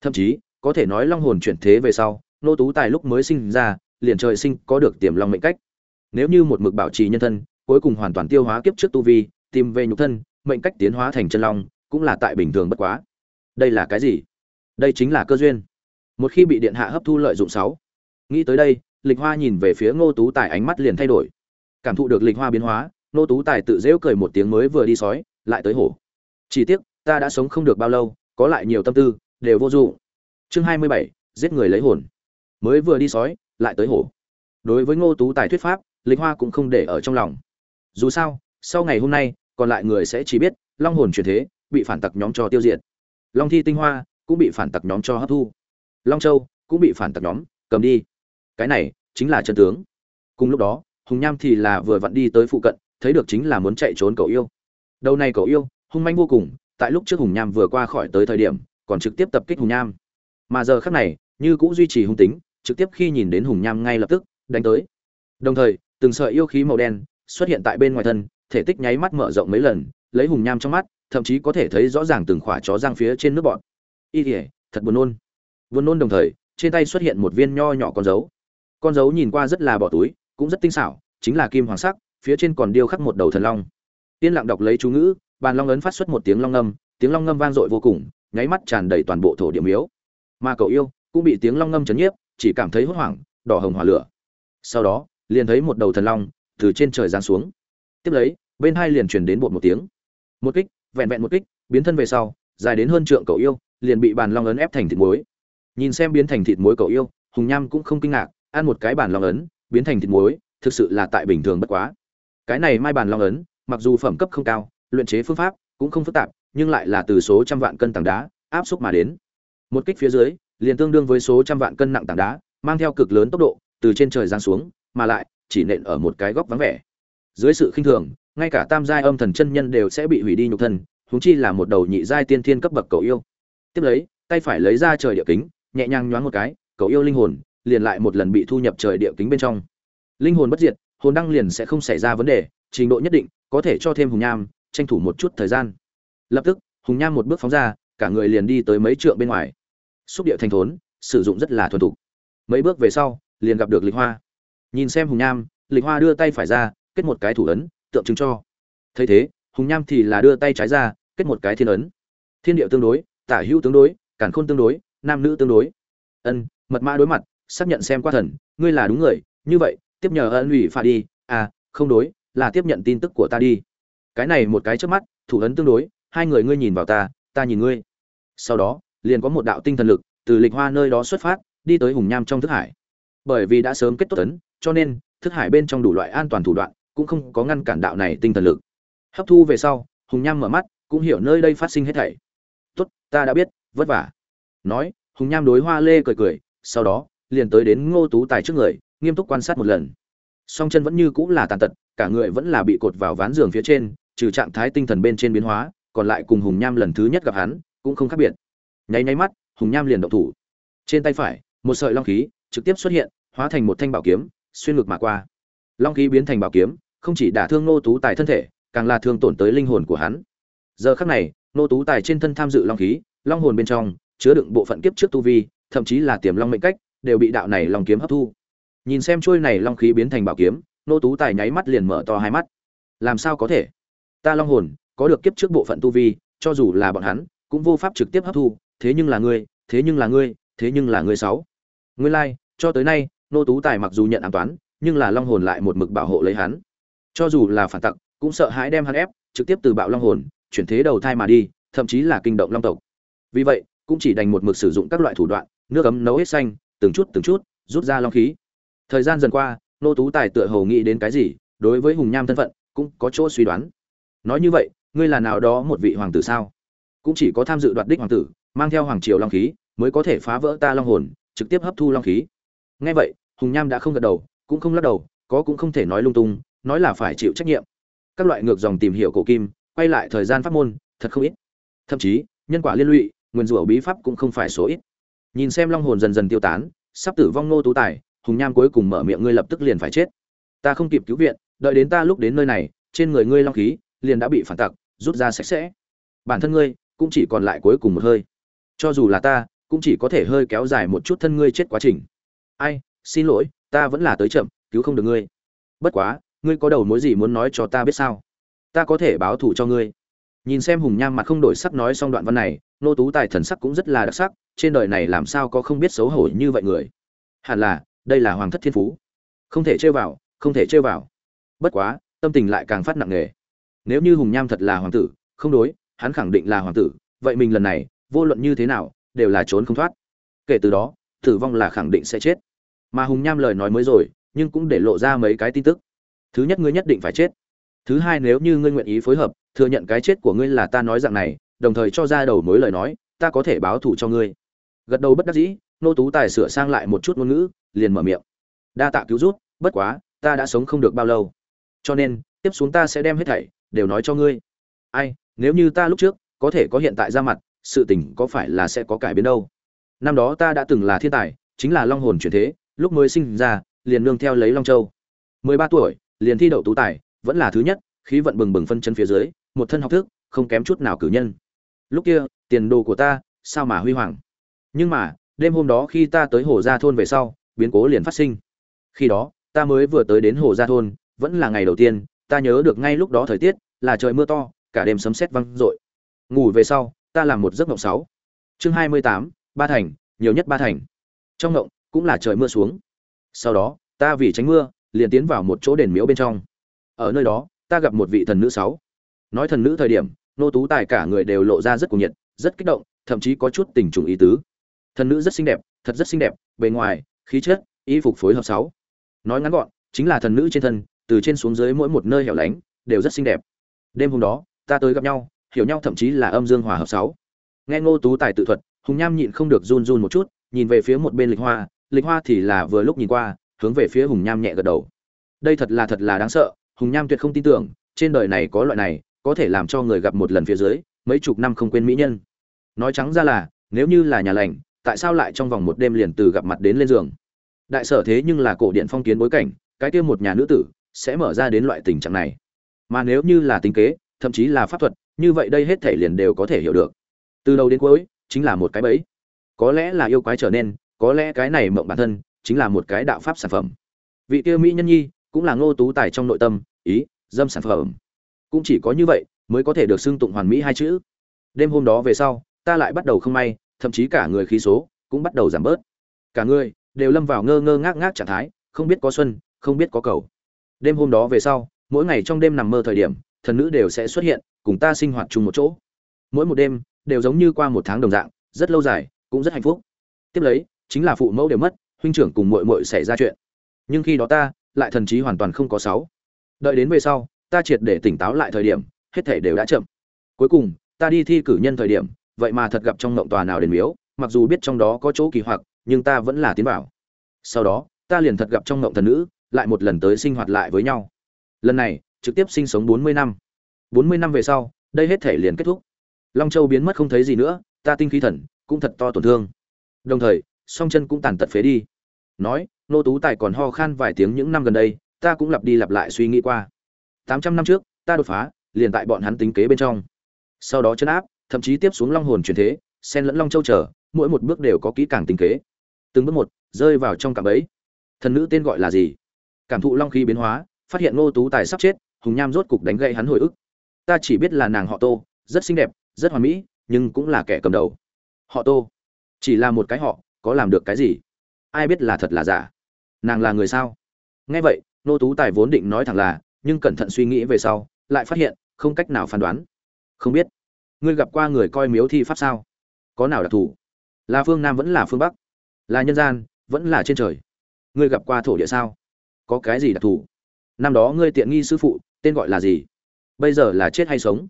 Thậm chí, có thể nói long hồn chuyển thế về sau nô tú tài lúc mới sinh ra, liền trời sinh có được tiềm long mệnh cách. Nếu như một mực bảo trì nhân thân cuối cùng hoàn toàn tiêu hóa kiếp trước tu vi, tìm về nhục thân, mệnh cách tiến hóa thành chân long, cũng là tại bình thường bất quá. Đây là cái gì? Đây chính là cơ duyên. Một khi bị điện hạ hấp thu lợi dụng sáu. Nghĩ tới đây, lịch hoa nhìn về phía ngô tú tài ánh mắt liền thay đổi. Cảm thụ được lịch hoa biến hóa, ngô tú tài tự giễu cười một tiếng mới vừa đi sói, lại tới hổ. Chỉ tiếc, ta đã sống không được bao lâu, có lại nhiều tâm tư, đều vô dụng. Chương hai mươi bảy, giết người lấy hồn. Mới vừa đi sói, lại tới hổ. Đối với ngô tú tài thuyết pháp, lịch hoa cũng không để ở trong lòng dù sao, sau ngày hôm nay, còn lại người sẽ chỉ biết, long hồn truyền thế, bị phản tặc nhóm cho tiêu diệt. Long thi tinh hoa cũng bị phản tặc nhóm cho hấp thu. Long châu cũng bị phản tặc nhóm cầm đi. Cái này chính là chân tướng. Cùng lúc đó, hùng nham thì là vừa vặn đi tới phụ cận, thấy được chính là muốn chạy trốn cậu yêu. Đầu này cậu yêu, hung manh vô cùng, tại lúc trước hùng nham vừa qua khỏi tới thời điểm, còn trực tiếp tập kích hùng nham. Mà giờ khác này, như cũng duy trì hung tính, trực tiếp khi nhìn đến hùng nham ngay lập tức, đánh tới. Đồng thời, từng sợi yêu khí màu đen xuất hiện tại bên ngoài thân, thể tích nháy mắt mở rộng mấy lần, lấy hùng nham trong mắt, thậm chí có thể thấy rõ ràng từng khỏa chó răng phía trên nước bọn y thể thật buồn nôn. Buồn nôn đồng thời, trên tay xuất hiện một viên nho nhỏ con dấu. Con dấu nhìn qua rất là bỏ túi, cũng rất tinh xảo, chính là kim hoàng sắc, phía trên còn điêu khắc một đầu thần long. Tiên lặng đọc lấy chú ngữ, bàn long ấn phát xuất một tiếng long ngâm, tiếng long ngâm vang dội vô cùng, nháy mắt tràn đầy toàn bộ thổ địa miếu. Mà cậu yêu, cũng bị tiếng long ngâm chấn nhiếp, chỉ cảm thấy hốt hoảng, đỏ hồng hỏa lửa. Sau đó, liền thấy một đầu thần long từ trên trời giáng xuống. Tiếp lấy, bên hai liền truyền đến bột một tiếng. Một kích, vẹn vẹn một kích, biến thân về sau, dài đến hơn trượng cậu yêu, liền bị bàn long ấn ép thành thịt muối. Nhìn xem biến thành thịt muối cậu yêu, hùng nham cũng không kinh ngạc, ăn một cái bàn long ấn, biến thành thịt muối, thực sự là tại bình thường bất quá. Cái này mai bàn long ấn, mặc dù phẩm cấp không cao, luyện chế phương pháp cũng không phức tạp, nhưng lại là từ số trăm vạn cân tảng đá, áp xúc mà đến. Một kích phía dưới, liền tương đương với số trăm vạn cân nặng tảng đá, mang theo cực lớn tốc độ, từ trên trời giáng xuống, mà lại chỉ nện ở một cái góc vắng vẻ. Dưới sự khinh thường, ngay cả tam giai âm thần chân nhân đều sẽ bị hủy đi nhục thân, huống chi là một đầu nhị giai tiên thiên cấp bậc cầu yêu. Tiếp lấy, tay phải lấy ra trời địa kính, nhẹ nhàng nhoáng một cái cầu yêu linh hồn liền lại một lần bị thu nhập trời địa kính bên trong. Linh hồn bất diệt, hồn đăng liền sẽ không xảy ra vấn đề, trình độ nhất định, có thể cho thêm hùng nham, tranh thủ một chút thời gian. Lập tức, hùng nham một bước phóng ra, cả người liền đi tới mấy trượng bên ngoài. Xúc địa thành thốn, sử dụng rất là thuần thục. Mấy bước về sau, liền gặp được lịch hoa nhìn xem hùng nham, lịch hoa đưa tay phải ra, kết một cái thủ ấn, tượng trưng cho. Thấy thế, hùng nham thì là đưa tay trái ra, kết một cái thiên ấn. Thiên điệu tương đối, tả hữu tương đối cản khôn tương đối, nam nữ tương đối. Ân, mật mã đối mặt, xác nhận xem qua thần, ngươi là đúng người, như vậy, tiếp nhờ ân ủy phạt đi. À không đối, là tiếp nhận tin tức của ta đi. Cái này một cái trước mắt, thủ ấn tương đối, hai người ngươi nhìn vào ta ta nhìn ngươi. Sau đó, liền có một đạo tinh thần lực từ lịch hoa nơi đó xuất phát, đi tới hùng nham trong thức hải. Bởi vì đã sớm kết tốt tấn cho nên, thức hải bên trong đủ loại an toàn thủ đoạn, cũng không có ngăn cản đạo này tinh thần lực. Hấp thu về sau, hùng nham mở mắt, cũng hiểu nơi đây phát sinh hết thảy. Tốt, ta đã biết, vất vả. Nói, hùng nham đối hoa lê cười cười, sau đó, liền tới đến ngô tú tài trước người, nghiêm túc quan sát một lần. Song chân vẫn như cũng là tàn tật, cả người vẫn là bị cột vào ván giường phía trên, trừ trạng thái tinh thần bên trên biến hóa, còn lại cùng hùng nham lần thứ nhất gặp hắn, cũng không khác biệt. Nháy nháy mắt, hùng nham liền động thủ. Trên tay phải, một sợi long khí trực tiếp xuất hiện, hóa thành một thanh bảo kiếm xuyên ngực mà qua. Long khí biến thành bảo kiếm, không chỉ đả thương nô tú tài thân thể, càng là thương tổn tới linh hồn của hắn. Giờ khắc này nô tú tài trên thân tham dự long khí, long hồn bên trong chứa đựng bộ phận kiếp trước tu vi, thậm chí là tiềm long mệnh cách, đều bị đạo này long kiếm hấp thu. Nhìn xem trôi này long khí biến thành bảo kiếm nô tú tài nháy mắt liền mở to hai mắt. Làm sao có thể? Ta long hồn, có được kiếp trước bộ phận tu vi, cho dù là bọn hắn, cũng vô pháp trực tiếp hấp thu, thế nhưng là ngươi, thế nhưng là ngươi, thế nhưng là ngươi sáu. Ngươi lai, cho tới nay nô tú tài mặc dù nhận an toán, nhưng là long hồn lại một mực bảo hộ lấy hắn. Cho dù là phản tặc, cũng sợ hãi đem hắn ép, trực tiếp từ bạo long hồn, chuyển thế đầu thai mà đi, thậm chí là kinh động long tộc. Vì vậy, cũng chỉ đành một mực sử dụng các loại thủ đoạn, nước ấm nấu hết xanh, từng chút từng chút, rút ra long khí. Thời gian dần qua, nô tú tài tựa hồ nghĩ đến cái gì, đối với hùng nham thân phận, cũng có chỗ suy đoán. Nói như vậy, ngươi là nào đó một vị hoàng tử sao? Cũng chỉ có tham dự đoạt đích hoàng tử, mang theo hoàng triều long khí, mới có thể phá vỡ ta long hồn, trực tiếp hấp thu long khí. Ngay vậy hùng nham đã không gật đầu, cũng không lắc đầu, có cũng không thể nói lung tung, nói là phải chịu trách nhiệm. Các loại ngược dòng tìm hiểu cổ kim, quay lại thời gian pháp môn, thật không ít. Thậm chí, nhân quả liên lụy, nguyên rủa bí pháp cũng không phải số ít. Nhìn xem long hồn dần dần tiêu tán, sắp tử vong nô tú tài, hùng nham cuối cùng mở miệng ngươi lập tức liền phải chết. Ta không kịp cứu viện, đợi đến ta lúc đến nơi này, trên người ngươi long khí, liền đã bị phản tặc, rút ra sạch sẽ. Bản thân ngươi, cũng chỉ còn lại cuối cùng một hơi. Cho dù là ta, cũng chỉ có thể hơi kéo dài một chút thân ngươi chết quá trình. Ai xin lỗi, ta vẫn là tới chậm, cứu không được ngươi. Bất quá, ngươi có đầu mối gì muốn nói cho ta biết sao? Ta có thể báo thù cho ngươi. Nhìn xem hùng nham mặt không đổi sắc nói xong đoạn văn này, nô tú tài thần sắc cũng rất là đặc sắc, trên đời này làm sao có không biết xấu hổ như vậy người? Hẳn là, đây là hoàng thất thiên phú. Không thể chơi vào, không thể chơi vào. Bất quá, tâm tình lại càng phát nặng nề. Nếu như hùng nham thật là hoàng tử, không đối, hắn khẳng định là hoàng tử, vậy mình lần này, vô luận như thế nào, đều là trốn không thoát. Kể từ đó, tử vong là khẳng định sẽ chết mà hùng nham lời nói mới rồi, nhưng cũng để lộ ra mấy cái tin tức. Thứ nhất, ngươi nhất định phải chết. Thứ hai, nếu như ngươi nguyện ý phối hợp, thừa nhận cái chết của ngươi là ta nói dạng này, đồng thời cho ra đầu mối lời nói, ta có thể báo thù cho ngươi. Gật đầu bất đắc dĩ, nô tú tài sửa sang lại một chút ngôn ngữ, liền mở miệng. Đa tạ cứu rút bất quá, ta đã sống không được bao lâu. Cho nên, tiếp xuống ta sẽ đem hết thảy, đều nói cho ngươi. Ai, nếu như ta lúc trước, có thể có hiện tại ra mặt, sự tình có phải là sẽ có cải biến đâu? Năm đó ta đã từng là thiên tài, chính là long hồn chuyển thế lúc mới sinh ra, liền nương theo lấy long châu. Mười ba tuổi, liền thi đậu tú tài, vẫn là thứ nhất, khí vận bừng bừng phân chân phía dưới, một thân học thức, không kém chút nào cử nhân. Lúc kia, tiền đồ của ta, sao mà huy hoàng? Nhưng mà, đêm hôm đó khi ta tới hồ gia thôn về sau, biến cố liền phát sinh. Khi đó, ta mới vừa tới đến hồ gia thôn, vẫn là ngày đầu tiên, ta nhớ được ngay lúc đó thời tiết, là trời mưa to, cả đêm sấm sét vang rội ngủ về sau, ta làm một giấc mộng sáu. Chương hai mươi tám, ba thành, nhiều nhất ba thành. Trong mộng cũng là trời mưa xuống. Sau đó, ta vì tránh mưa, liền tiến vào một chỗ đền miếu bên trong. Ở nơi đó, ta gặp một vị thần nữ sáu. Nói thần nữ thời điểm, nô tú tài cả người đều lộ ra rất cuồng nhiệt, rất kích động, thậm chí có chút tình trùng ý tứ. Thần nữ rất xinh đẹp, thật rất xinh đẹp, bề ngoài, khí chất, y phục phối hợp sáu. Nói ngắn gọn, chính là thần nữ trên thân, từ trên xuống dưới mỗi một nơi hẻo lánh, đều rất xinh đẹp. Đêm hôm đó, ta tới gặp nhau, hiểu nhau thậm chí là âm dương hòa hợp sáu. Nghe ngô tú tài tự thuật, hùng nham nhịn không được run run một chút, nhìn về phía một bên lịch hoa lịch hoa thì là vừa lúc nhìn qua, hướng về phía hùng nham nhẹ gật đầu. Đây thật là thật là đáng sợ, hùng nham tuyệt không tin tưởng, trên đời này có loại này, có thể làm cho người gặp một lần phía dưới, mấy chục năm không quên mỹ nhân. Nói trắng ra là, nếu như là nhà lành, tại sao lại trong vòng một đêm liền từ gặp mặt đến lên giường? Đại sở thế nhưng là cổ điện phong kiến bối cảnh, cái kia một nhà nữ tử, sẽ mở ra đến loại tình trạng này. Mà nếu như là tính kế, thậm chí là pháp thuật, như vậy đây hết thể liền đều có thể hiểu được. Từ đầu đến cuối, chính là một cái bẫy. Có lẽ là yêu quái trở nên có lẽ cái này mộng bản thân chính là một cái đạo pháp sản phẩm. Vị kia mỹ nhân nhi cũng là ngô tú tài trong nội tâm, ý, dâm sản phẩm. Cũng chỉ có như vậy mới có thể được xưng tụng hoàn mỹ hai chữ. Đêm hôm đó về sau, ta lại bắt đầu không may, thậm chí cả người khí số cũng bắt đầu giảm bớt. Cả người đều lâm vào ngơ ngơ ngác ngác trạng thái, không biết có xuân, không biết có cầu. Đêm hôm đó về sau, mỗi ngày trong đêm nằm mơ thời điểm, thần nữ đều sẽ xuất hiện, cùng ta sinh hoạt chung một chỗ. Mỗi một đêm đều giống như qua một tháng đồng dạng, rất lâu dài, cũng rất hạnh phúc. Tiếp lấy chính là phụ mẫu đều mất, huynh trưởng cùng muội muội xảy ra chuyện. Nhưng khi đó ta, lại thần trí hoàn toàn không có sáu. Đợi đến về sau, ta triệt để tỉnh táo lại thời điểm, hết thể đều đã chậm. Cuối cùng, ta đi thi cử nhân thời điểm, vậy mà thật gặp trong ngộng tòa nào đền miếu, mặc dù biết trong đó có chỗ kỳ hoặc, nhưng ta vẫn là tiến vào. Sau đó, ta liền thật gặp trong ngộng thần nữ, lại một lần tới sinh hoạt lại với nhau. Lần này, trực tiếp sinh sống bốn mươi năm. Bốn mươi năm về sau, đây hết thể liền kết thúc. Long châu biến mất không thấy gì nữa, ta tinh khí thần cũng thật to tổn thương. Đồng thời song chân cũng tàn tật phế đi. Nói, nô tú tài còn ho khan vài tiếng những năm gần đây, ta cũng lặp đi lặp lại suy nghĩ qua. Tám trăm năm trước, ta đột phá, liền tại bọn hắn tính kế bên trong. Sau đó chân áp, thậm chí tiếp xuống long hồn truyền thế sen lẫn long châu trở, mỗi một bước đều có kỹ càng tính kế. Từng bước một, rơi vào trong cạm bẫy. Thần nữ tên gọi là gì? Cảm thụ long khí biến hóa, phát hiện ngô tú tài sắp chết, hùng nham rốt cục đánh gậy hắn hồi ức. Ta chỉ biết là nàng họ tô, rất xinh đẹp, rất hoàn mỹ, nhưng cũng là kẻ cầm đầu. Họ tô. Chỉ là một cái họ có làm được cái gì? Ai biết là thật là giả? Nàng là người sao? Nghe vậy, nô tú tài vốn định nói thẳng là, nhưng cẩn thận suy nghĩ về sau, lại phát hiện, không cách nào phán đoán. Không biết. Ngươi gặp qua người coi miếu thi pháp sao? Có nào đặc thù? Là phương nam vẫn là phương bắc? Là nhân gian, vẫn là trên trời? Ngươi gặp qua thổ địa sao? Có cái gì đặc thù? Năm đó ngươi tiện nghi sư phụ, tên gọi là gì? Bây giờ là chết hay sống?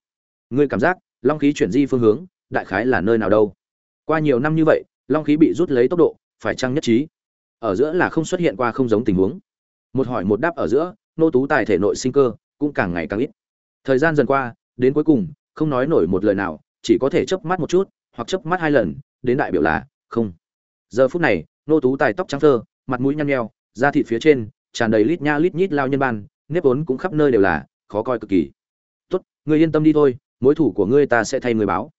Ngươi cảm giác, long khí chuyển di phương hướng, đại khái là nơi nào đâu? Qua nhiều năm như vậy long khí bị rút lấy tốc độ, phải chăng nhất trí? Ở giữa là không xuất hiện qua không giống tình huống. Một hỏi một đáp ở giữa, nô tú tài thể nội sinh cơ cũng càng ngày càng ít. Thời gian dần qua, đến cuối cùng, không nói nổi một lời nào, chỉ có thể chớp mắt một chút, hoặc chớp mắt hai lần, đến đại biểu là không. Giờ phút này, nô tú tài tóc trắng thơ, mặt mũi nhăn nheo, da thịt phía trên, tràn đầy lít nha lít nhít lao nhân ban, nếp ốn cũng khắp nơi đều là khó coi cực kỳ. Tốt, ngươi yên tâm đi thôi, mối thủ của ngươi ta sẽ thay người báo.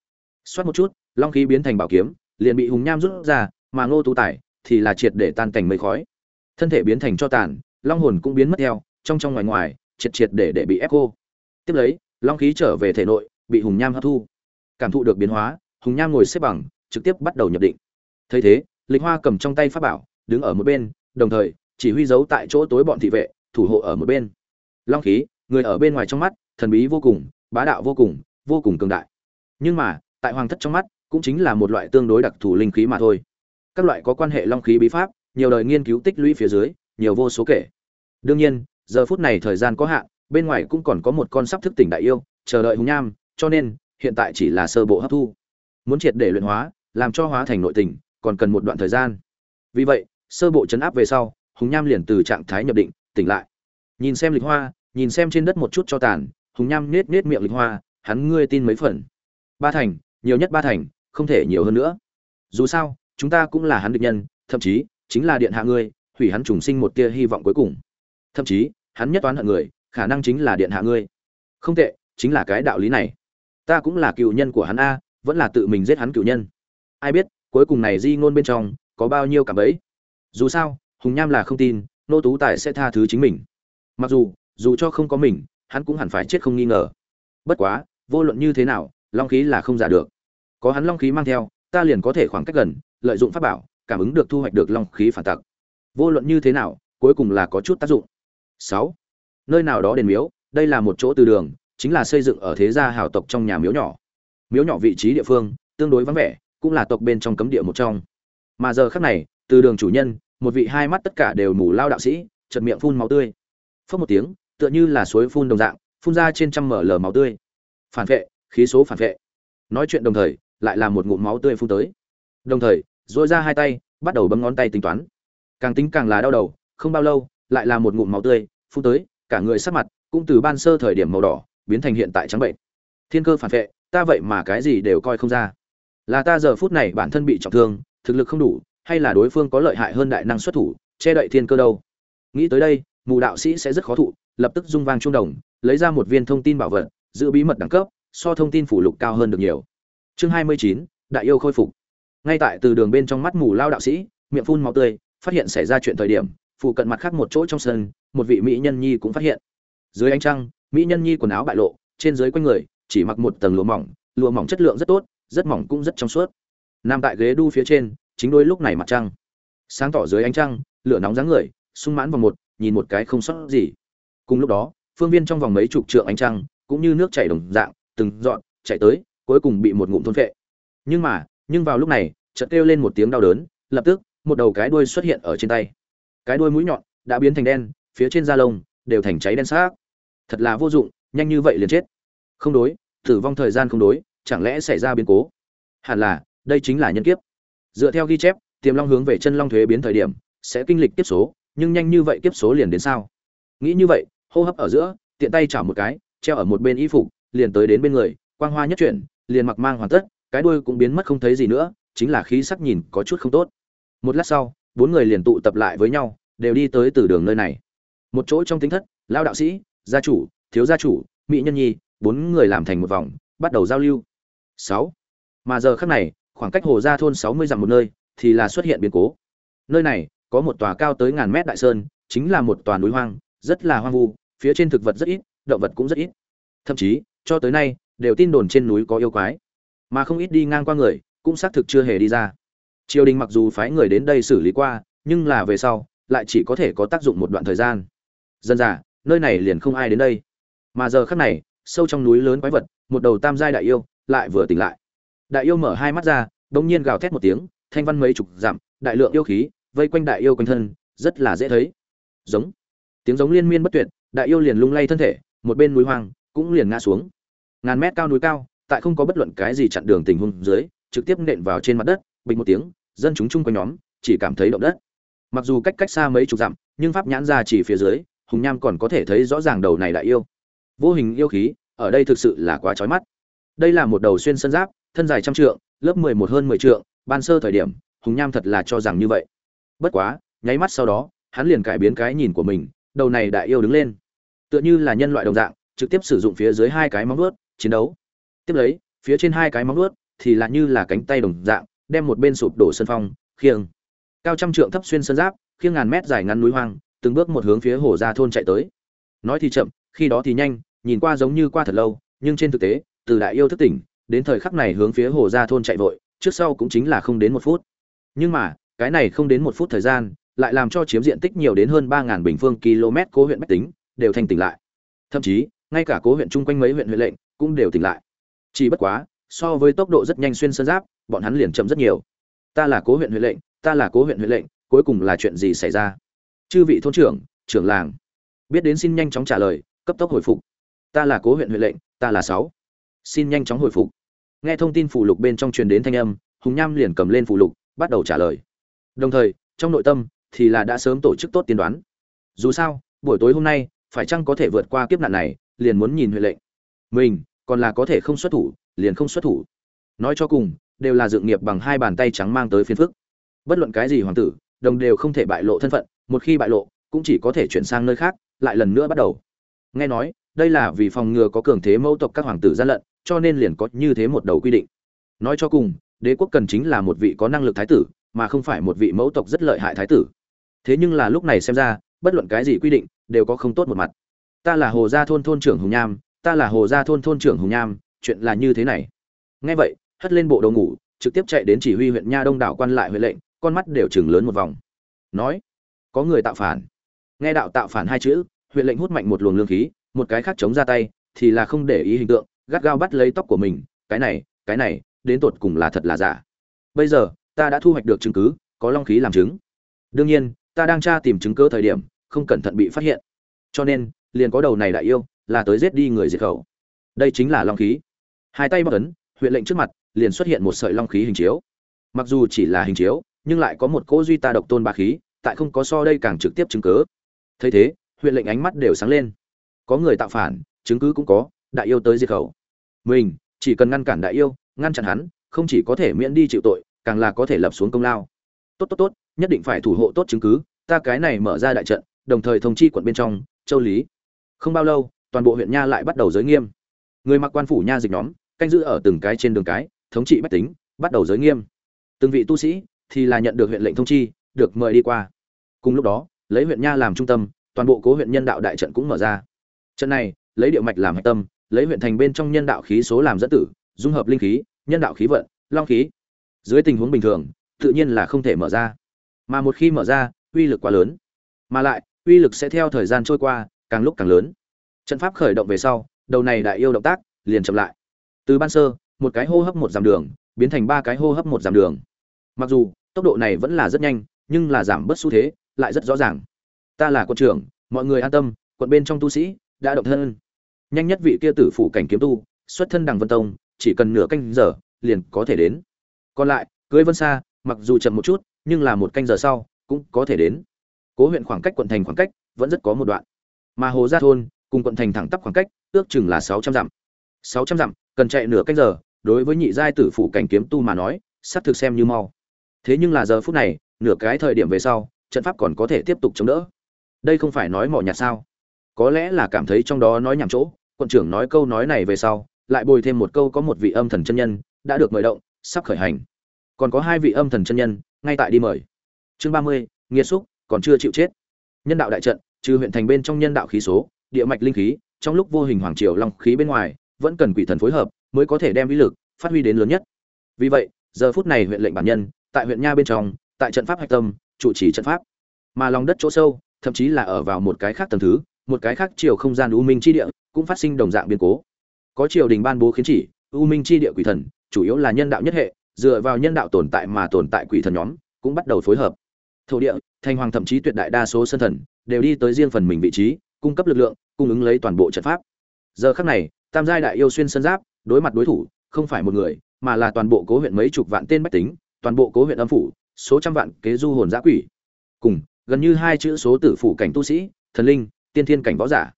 Xoát một chút, long khí biến thành bảo kiếm liền bị hùng nham rút ra, mà ngô tú tài thì là triệt để tan cảnh mây khói. Thân thể biến thành cho tàn, long hồn cũng biến mất theo, trong trong ngoài ngoài, triệt triệt để để bị ép cô tiếp lấy, long khí trở về thể nội, bị hùng nham hấp thu. Cảm thụ được biến hóa, hùng nham ngồi xếp bằng, trực tiếp bắt đầu nhập định. Thấy thế, lịch hoa cầm trong tay pháp bảo, đứng ở một bên, đồng thời, chỉ huy giấu tại chỗ tối bọn thị vệ, thủ hộ ở một bên. Long khí, người ở bên ngoài trong mắt, thần bí vô cùng, bá đạo vô cùng vô cùng cường đại. Nhưng mà, tại hoàng thất trong mắt cũng chính là một loại tương đối đặc thù linh khí mà thôi. Các loại có quan hệ long khí bí pháp, nhiều đời nghiên cứu tích lũy phía dưới, nhiều vô số kể. Đương nhiên, giờ phút này thời gian có hạn, bên ngoài cũng còn có một con sắp thức tỉnh đại yêu, chờ đợi hùng nham, cho nên, hiện tại chỉ là sơ bộ hấp thu. Muốn triệt để luyện hóa, làm cho hóa thành nội tình, còn cần một đoạn thời gian. Vì vậy, sơ bộ chấn áp về sau, hùng nham liền từ trạng thái nhập định, tỉnh lại. Nhìn xem lịch hoa, nhìn xem trên đất một chút cho tàn, hùng nham nết nết miệng lịch hoa, hắn ngươi tin mấy phần? Ba thành, nhiều nhất ba thành không thể nhiều hơn nữa. Dù sao, chúng ta cũng là hắn địch nhân, thậm chí chính là điện hạ ngươi, hủy hắn trùng sinh một tia hy vọng cuối cùng. Thậm chí, hắn nhất toán hận người, khả năng chính là điện hạ ngươi. Không tệ, chính là cái đạo lý này. Ta cũng là cựu nhân của hắn a, vẫn là tự mình giết hắn cựu nhân. Ai biết, cuối cùng này di ngôn bên trong có bao nhiêu cảm ấy dù sao, hùng nham là không tin, nô tú tài sẽ tha thứ chính mình. Mặc dù dù cho không có mình, hắn cũng hẳn phải chết không nghi ngờ. Bất quá, vô luận như thế nào, long khí là không giả được có hắn long khí mang theo, ta liền có thể khoảng cách gần, lợi dụng pháp bảo, cảm ứng được thu hoạch được long khí phản tặc. Vô luận như thế nào, cuối cùng là có chút tác dụng. Sáu. Nơi nào đó đền miếu, đây là một chỗ từ đường, chính là xây dựng ở thế gia hào tộc trong nhà miếu nhỏ. Miếu nhỏ vị trí địa phương, tương đối vắng vẻ, cũng là tộc bên trong cấm địa một trong. Mà giờ khắc này, từ đường chủ nhân, một vị hai mắt tất cả đều mù lao đạo sĩ chật miệng phun máu tươi. Phớt một tiếng, tựa như là suối phun đồng dạng, phun ra trên trăm mở lờ máu tươi. Phản vệ, khí số phản vệ. Nói chuyện đồng thời lại là một ngụm máu tươi phun tới. Đồng thời dội ra hai tay, bắt đầu bấm ngón tay tính toán. Càng tính càng là đau đầu, không bao lâu, lại là một ngụm máu tươi phun tới, cả người sắc mặt cũng từ ban sơ thời điểm màu đỏ biến thành hiện tại trắng bệnh. Thiên cơ phản vệ, ta vậy mà cái gì đều coi không ra. Là ta giờ phút này bản thân bị trọng thương, thực lực không đủ, hay là đối phương có lợi hại hơn đại năng xuất thủ, che đậy thiên cơ đâu? Nghĩ tới đây, mù đạo sĩ sẽ rất khó thụ, lập tức rung vang trung đồng, lấy ra một viên thông tin bảo vật, giữ bí mật đẳng cấp, so thông tin phủ lục cao hơn được nhiều chương hai mươi chín, đại yêu khôi phục. Ngay tại từ đường bên trong mắt mù lao đạo sĩ, miệng phun máu tươi, phát hiện xảy ra chuyện thời điểm phụ cận mặt khác một chỗ trong sân, một vị mỹ nhân nhi cũng phát hiện. Dưới ánh trăng, mỹ nhân nhi quần áo bại lộ, trên dưới quanh người, chỉ mặc một tầng lụa mỏng lụa mỏng chất lượng rất tốt, rất mỏng cũng rất trong suốt. Nằm tại ghế đu phía trên, chính đôi lúc này mặt trăng. Sáng tỏ dưới ánh trăng, lửa nóng dáng người, sung mãn vào một, nhìn một cái không sót gì. Cùng lúc đó, phương viên trong vòng mấy chục trượng ánh trăng, cũng như nước chảy đồng dạng, từng dọn, chạy tới cuối cùng bị một ngụm thôn phệ. Nhưng mà, nhưng vào lúc này, chợt kêu lên một tiếng đau đớn, lập tức, một đầu cái đuôi xuất hiện ở trên tay. Cái đuôi mũi nhọn đã biến thành đen, phía trên da lông đều thành cháy đen xác. Thật là vô dụng, nhanh như vậy liền chết. Không đối, tử vong thời gian không đối, chẳng lẽ xảy ra biến cố? Hẳn là, đây chính là nhân kiếp. Dựa theo ghi chép, tiềm long hướng về chân long thuế biến thời điểm, sẽ kinh lịch kiếp số, nhưng nhanh như vậy kiếp số liền đến sao? Nghĩ như vậy, hô hấp ở giữa, tiện tay chảo một cái, treo ở một bên y phục, liền tới đến bên người, quang hoa nhất chuyển liền mặc mang hoàn tất, cái đuôi cũng biến mất không thấy gì nữa, chính là khí sắc nhìn có chút không tốt. Một lát sau, bốn người liền tụ tập lại với nhau, đều đi tới từ đường nơi này. Một chỗ trong tính thất lao đạo sĩ, gia chủ, thiếu gia chủ, mỹ nhân nhi, bốn người làm thành một vòng, bắt đầu giao lưu. Sáu. Mà giờ khắc này, khoảng cách hồ gia thôn sáu mươi dặm một nơi, thì là xuất hiện biến cố. Nơi này, có một tòa cao tới ngàn mét đại sơn, chính là một tòa núi hoang, rất là hoang vu, phía trên thực vật rất ít, động vật cũng rất ít. Thậm chí, cho tới nay đều tin đồn trên núi có yêu quái. Mà không ít đi ngang qua người, cũng xác thực chưa hề đi ra. Triều đình mặc dù phái người đến đây xử lý qua, nhưng là về sau, lại chỉ có thể có tác dụng một đoạn thời gian. Dân giả, nơi này liền không ai đến đây. Mà giờ khắc này, sâu trong núi lớn quái vật, một đầu tam giai đại yêu, lại vừa tỉnh lại. Đại yêu mở hai mắt ra bỗng nhiên gào thét một tiếng, thanh văn mấy chục dặm, đại lượng yêu khí, vây quanh đại yêu quanh thân, rất là dễ thấy. Giống. Tiếng giống liên miên bất tuyệt, đại yêu liền lung lay thân thể, một bên núi hoang cũng liền ngã xuống ngàn mét cao núi cao, tại không có bất luận cái gì chặn đường tình huống dưới, trực tiếp nện vào trên mặt đất bình một tiếng, dân chúng chung quanh nhóm chỉ cảm thấy động đất. Mặc dù cách cách xa mấy chục dặm, nhưng pháp nhãn ra chỉ phía dưới, hùng nham còn có thể thấy rõ ràng đầu này đại yêu. Vô hình yêu khí, ở đây thực sự là quá chói mắt. Đây là một đầu xuyên sân giáp, thân dài trăm trượng, lớp mười một hơn mười trượng, ban sơ thời điểm, hùng nham thật là cho rằng như vậy. Bất quá, nháy mắt sau đó, hắn liền cải biến cái nhìn của mình, đầu này đại yêu đứng lên. Tựa như là nhân loại đồng dạng, trực tiếp sử dụng phía dưới hai cái móng vuốt chiến đấu. Tiếp lấy, phía trên hai cái móng vuốt thì là như là cánh tay đồng dạng, đem một bên sụp đổ sân phong, khiêng. Cao trăm trượng thấp xuyên sân giáp, khiêng ngàn mét dài ngắn núi hoang, từng bước một hướng phía hồ gia thôn chạy tới. Nói thì chậm, khi đó thì nhanh, nhìn qua giống như qua thật lâu, nhưng trên thực tế, từ đại yêu thức tỉnh, đến thời khắc này hướng phía hồ gia thôn chạy vội, trước sau cũng chính là không đến một phút. Nhưng mà, cái này không đến một phút thời gian, lại làm cho chiếm diện tích nhiều đến hơn ba bình phương km cố huyện bách tính, đều thành tỉnh lại. Thậm chí, ngay cả cố huyện chung quanh mấy huyện huyện lệnh cũng đều tỉnh lại. Chỉ bất quá, so với tốc độ rất nhanh xuyên sơn giáp, bọn hắn liền chậm rất nhiều. Ta là cố huyện huyện lệnh, ta là cố huyện huyện lệnh, cuối cùng là chuyện gì xảy ra? Chư vị thôn trưởng trưởng làng, biết đến xin nhanh chóng trả lời, cấp tốc hồi phục. Ta là cố huyện huyện lệnh, ta là sáu. Xin nhanh chóng hồi phục. Nghe thông tin phụ lục bên trong truyền đến thanh âm, hùng nham liền cầm lên phụ lục, bắt đầu trả lời. Đồng thời, trong nội tâm thì là đã sớm tổ chức tốt tiên đoán. Dù sao, buổi tối hôm nay, phải chăng có thể vượt qua kiếp nạn này, liền muốn nhìn huệ lệnh. Mình còn là có thể không xuất thủ, liền không xuất thủ. Nói cho cùng, đều là dự nghiệp bằng hai bàn tay trắng mang tới phiền phức. Bất luận cái gì hoàng tử, đồng đều không thể bại lộ thân phận, một khi bại lộ, cũng chỉ có thể chuyển sang nơi khác, lại lần nữa bắt đầu. Nghe nói, đây là vì phòng ngừa có cường thế mẫu tộc các hoàng tử gian lận, cho nên liền có như thế một đầu quy định. Nói cho cùng, đế quốc cần chính là một vị có năng lực thái tử, mà không phải một vị mẫu tộc rất lợi hại thái tử. Thế nhưng là lúc này xem ra, bất luận cái gì quy định, đều có không tốt một mặt. Ta là hồ gia thôn thôn trưởng hùng nham ta là hồ gia thôn thôn trưởng hùng nham, chuyện là như thế này. Nghe vậy, hất lên bộ đầu ngủ, trực tiếp chạy đến chỉ huy huyện nha đông đảo quan lại huyện lệnh, con mắt đều chừng lớn một vòng. Nói, có người tạo phản. Nghe đạo tạo phản hai chữ huyện lệnh hút mạnh một luồng lương khí, một cái khác chống ra tay, thì là không để ý hình tượng, gắt gao bắt lấy tóc của mình, cái này cái này, đến tột cùng là thật là giả? Bây giờ, ta đã thu hoạch được chứng cứ, có long khí làm chứng. Đương nhiên, ta đang tra tìm chứng cứ thời điểm, không cẩn thận bị phát hiện. Cho nên, liền có đầu này đại yêu là tới giết đi người diệt khẩu. Đây chính là long khí. Hai tay bắc ấn, huyện lệnh trước mặt, liền xuất hiện một sợi long khí hình chiếu. Mặc dù chỉ là hình chiếu, nhưng lại có một cỗ duy ta độc tôn ba khí, tại không có so đây càng trực tiếp chứng cứ thấy thế, huyện lệnh ánh mắt đều sáng lên. Có người tạo phản, chứng cứ cũng có, đại yêu tới diệt khẩu. Mình, chỉ cần ngăn cản đại yêu, ngăn chặn hắn, không chỉ có thể miễn đi chịu tội, càng là có thể lập xuống công lao. Tốt tốt tốt, nhất định phải thủ hộ tốt chứng cứ, ta cái này mở ra đại trận, đồng thời thông chi quận bên trong, châu lý. Không bao lâu toàn bộ huyện nha lại bắt đầu giới nghiêm. Người mặc quan phủ nha dịch nhóm, canh giữ ở từng cái trên đường cái, thống trị bách tính, bắt đầu giới nghiêm. Từng vị tu sĩ thì là nhận được huyện lệnh thông chi, được mời đi qua. Cùng lúc đó, lấy huyện nha làm trung tâm, toàn bộ cố huyện nhân đạo đại trận cũng mở ra. Trận này, lấy địa mạch làm hạch tâm, lấy huyện thành bên trong nhân đạo khí số làm dẫn tử, dung hợp linh khí, nhân đạo khí vận, long khí. Dưới tình huống bình thường, tự nhiên là không thể mở ra. Mà một khi mở ra, uy lực quá lớn. Mà lại, uy lực sẽ theo thời gian trôi qua, càng lúc càng lớn trận pháp khởi động về sau, đầu này đại yêu động tác liền chậm lại. Từ ban sơ, một cái hô hấp một dặm đường, biến thành ba cái hô hấp một dặm đường. Mặc dù, tốc độ này vẫn là rất nhanh, nhưng là giảm bớt xu thế, lại rất rõ ràng. Ta là quân trưởng, mọi người an tâm, quận bên trong tu sĩ đã động thân. Nhanh nhất vị kia tử phủ cảnh kiếm tu, xuất thân đằng vân tông, chỉ cần nửa canh giờ, liền có thể đến. Còn lại, cưới vân xa mặc dù chậm một chút, nhưng là một canh giờ sau, cũng có thể đến. Cố huyện khoảng cách quận thành khoảng cách vẫn rất có một đoạn. Mà hồ gia thôn cùng quận thành thẳng tắp khoảng cách, ước chừng là sáu trăm dặm. Sáu trăm dặm, cần chạy nửa canh giờ, đối với nhị giai tử phụ cảnh kiếm tu mà nói sắp thực xem như mau. Thế nhưng là giờ phút này, nửa cái thời điểm về sau, trận pháp còn có thể tiếp tục chống đỡ. Đây không phải nói mỏ nhạt sao? Có lẽ là cảm thấy trong đó nói nhảm chỗ, quận trưởng nói câu nói này về sau, lại bồi thêm một câu có một vị âm thần chân nhân, đã được mời động, sắp khởi hành. Còn có hai vị âm thần chân nhân, ngay tại đi mời. Chương ba mươi, nghiệt xúc, còn chưa chịu chết. Nhân đạo đại trận, trừ huyện thành bên trong nhân đạo khí số địa mạch linh khí, trong lúc vô hình hoàng triều long khí bên ngoài, vẫn cần quỷ thần phối hợp mới có thể đem uy lực phát huy đến lớn nhất. Vì vậy, giờ phút này huyện lệnh bản nhân, tại huyện nha bên trong, tại trận pháp hạch tâm, trụ trì trận pháp. Mà lòng đất chỗ sâu, thậm chí là ở vào một cái khác tầng thứ, một cái khác chiều không gian u minh chi địa cũng phát sinh đồng dạng biến cố. Có triều đình ban bố khiến chỉ, u minh chi địa quỷ thần, chủ yếu là nhân đạo nhất hệ, dựa vào nhân đạo tồn tại mà tồn tại quỷ thần nhóm, cũng bắt đầu phối hợp. Thổ địa, thành hoàng thậm chí tuyệt đại đa số sân thần, đều đi tới riêng phần mình vị trí cung cấp lực lượng, cung ứng lấy toàn bộ trận pháp. Giờ khắc này, tam giai đại yêu xuyên sân giáp, đối mặt đối thủ, không phải một người, mà là toàn bộ cố huyện mấy chục vạn tên bách tính, toàn bộ cố huyện âm phủ, số trăm vạn kế du hồn giã quỷ. Cùng, gần như hai chữ số tử phủ cảnh tu sĩ, thần linh, tiên thiên cảnh võ giả.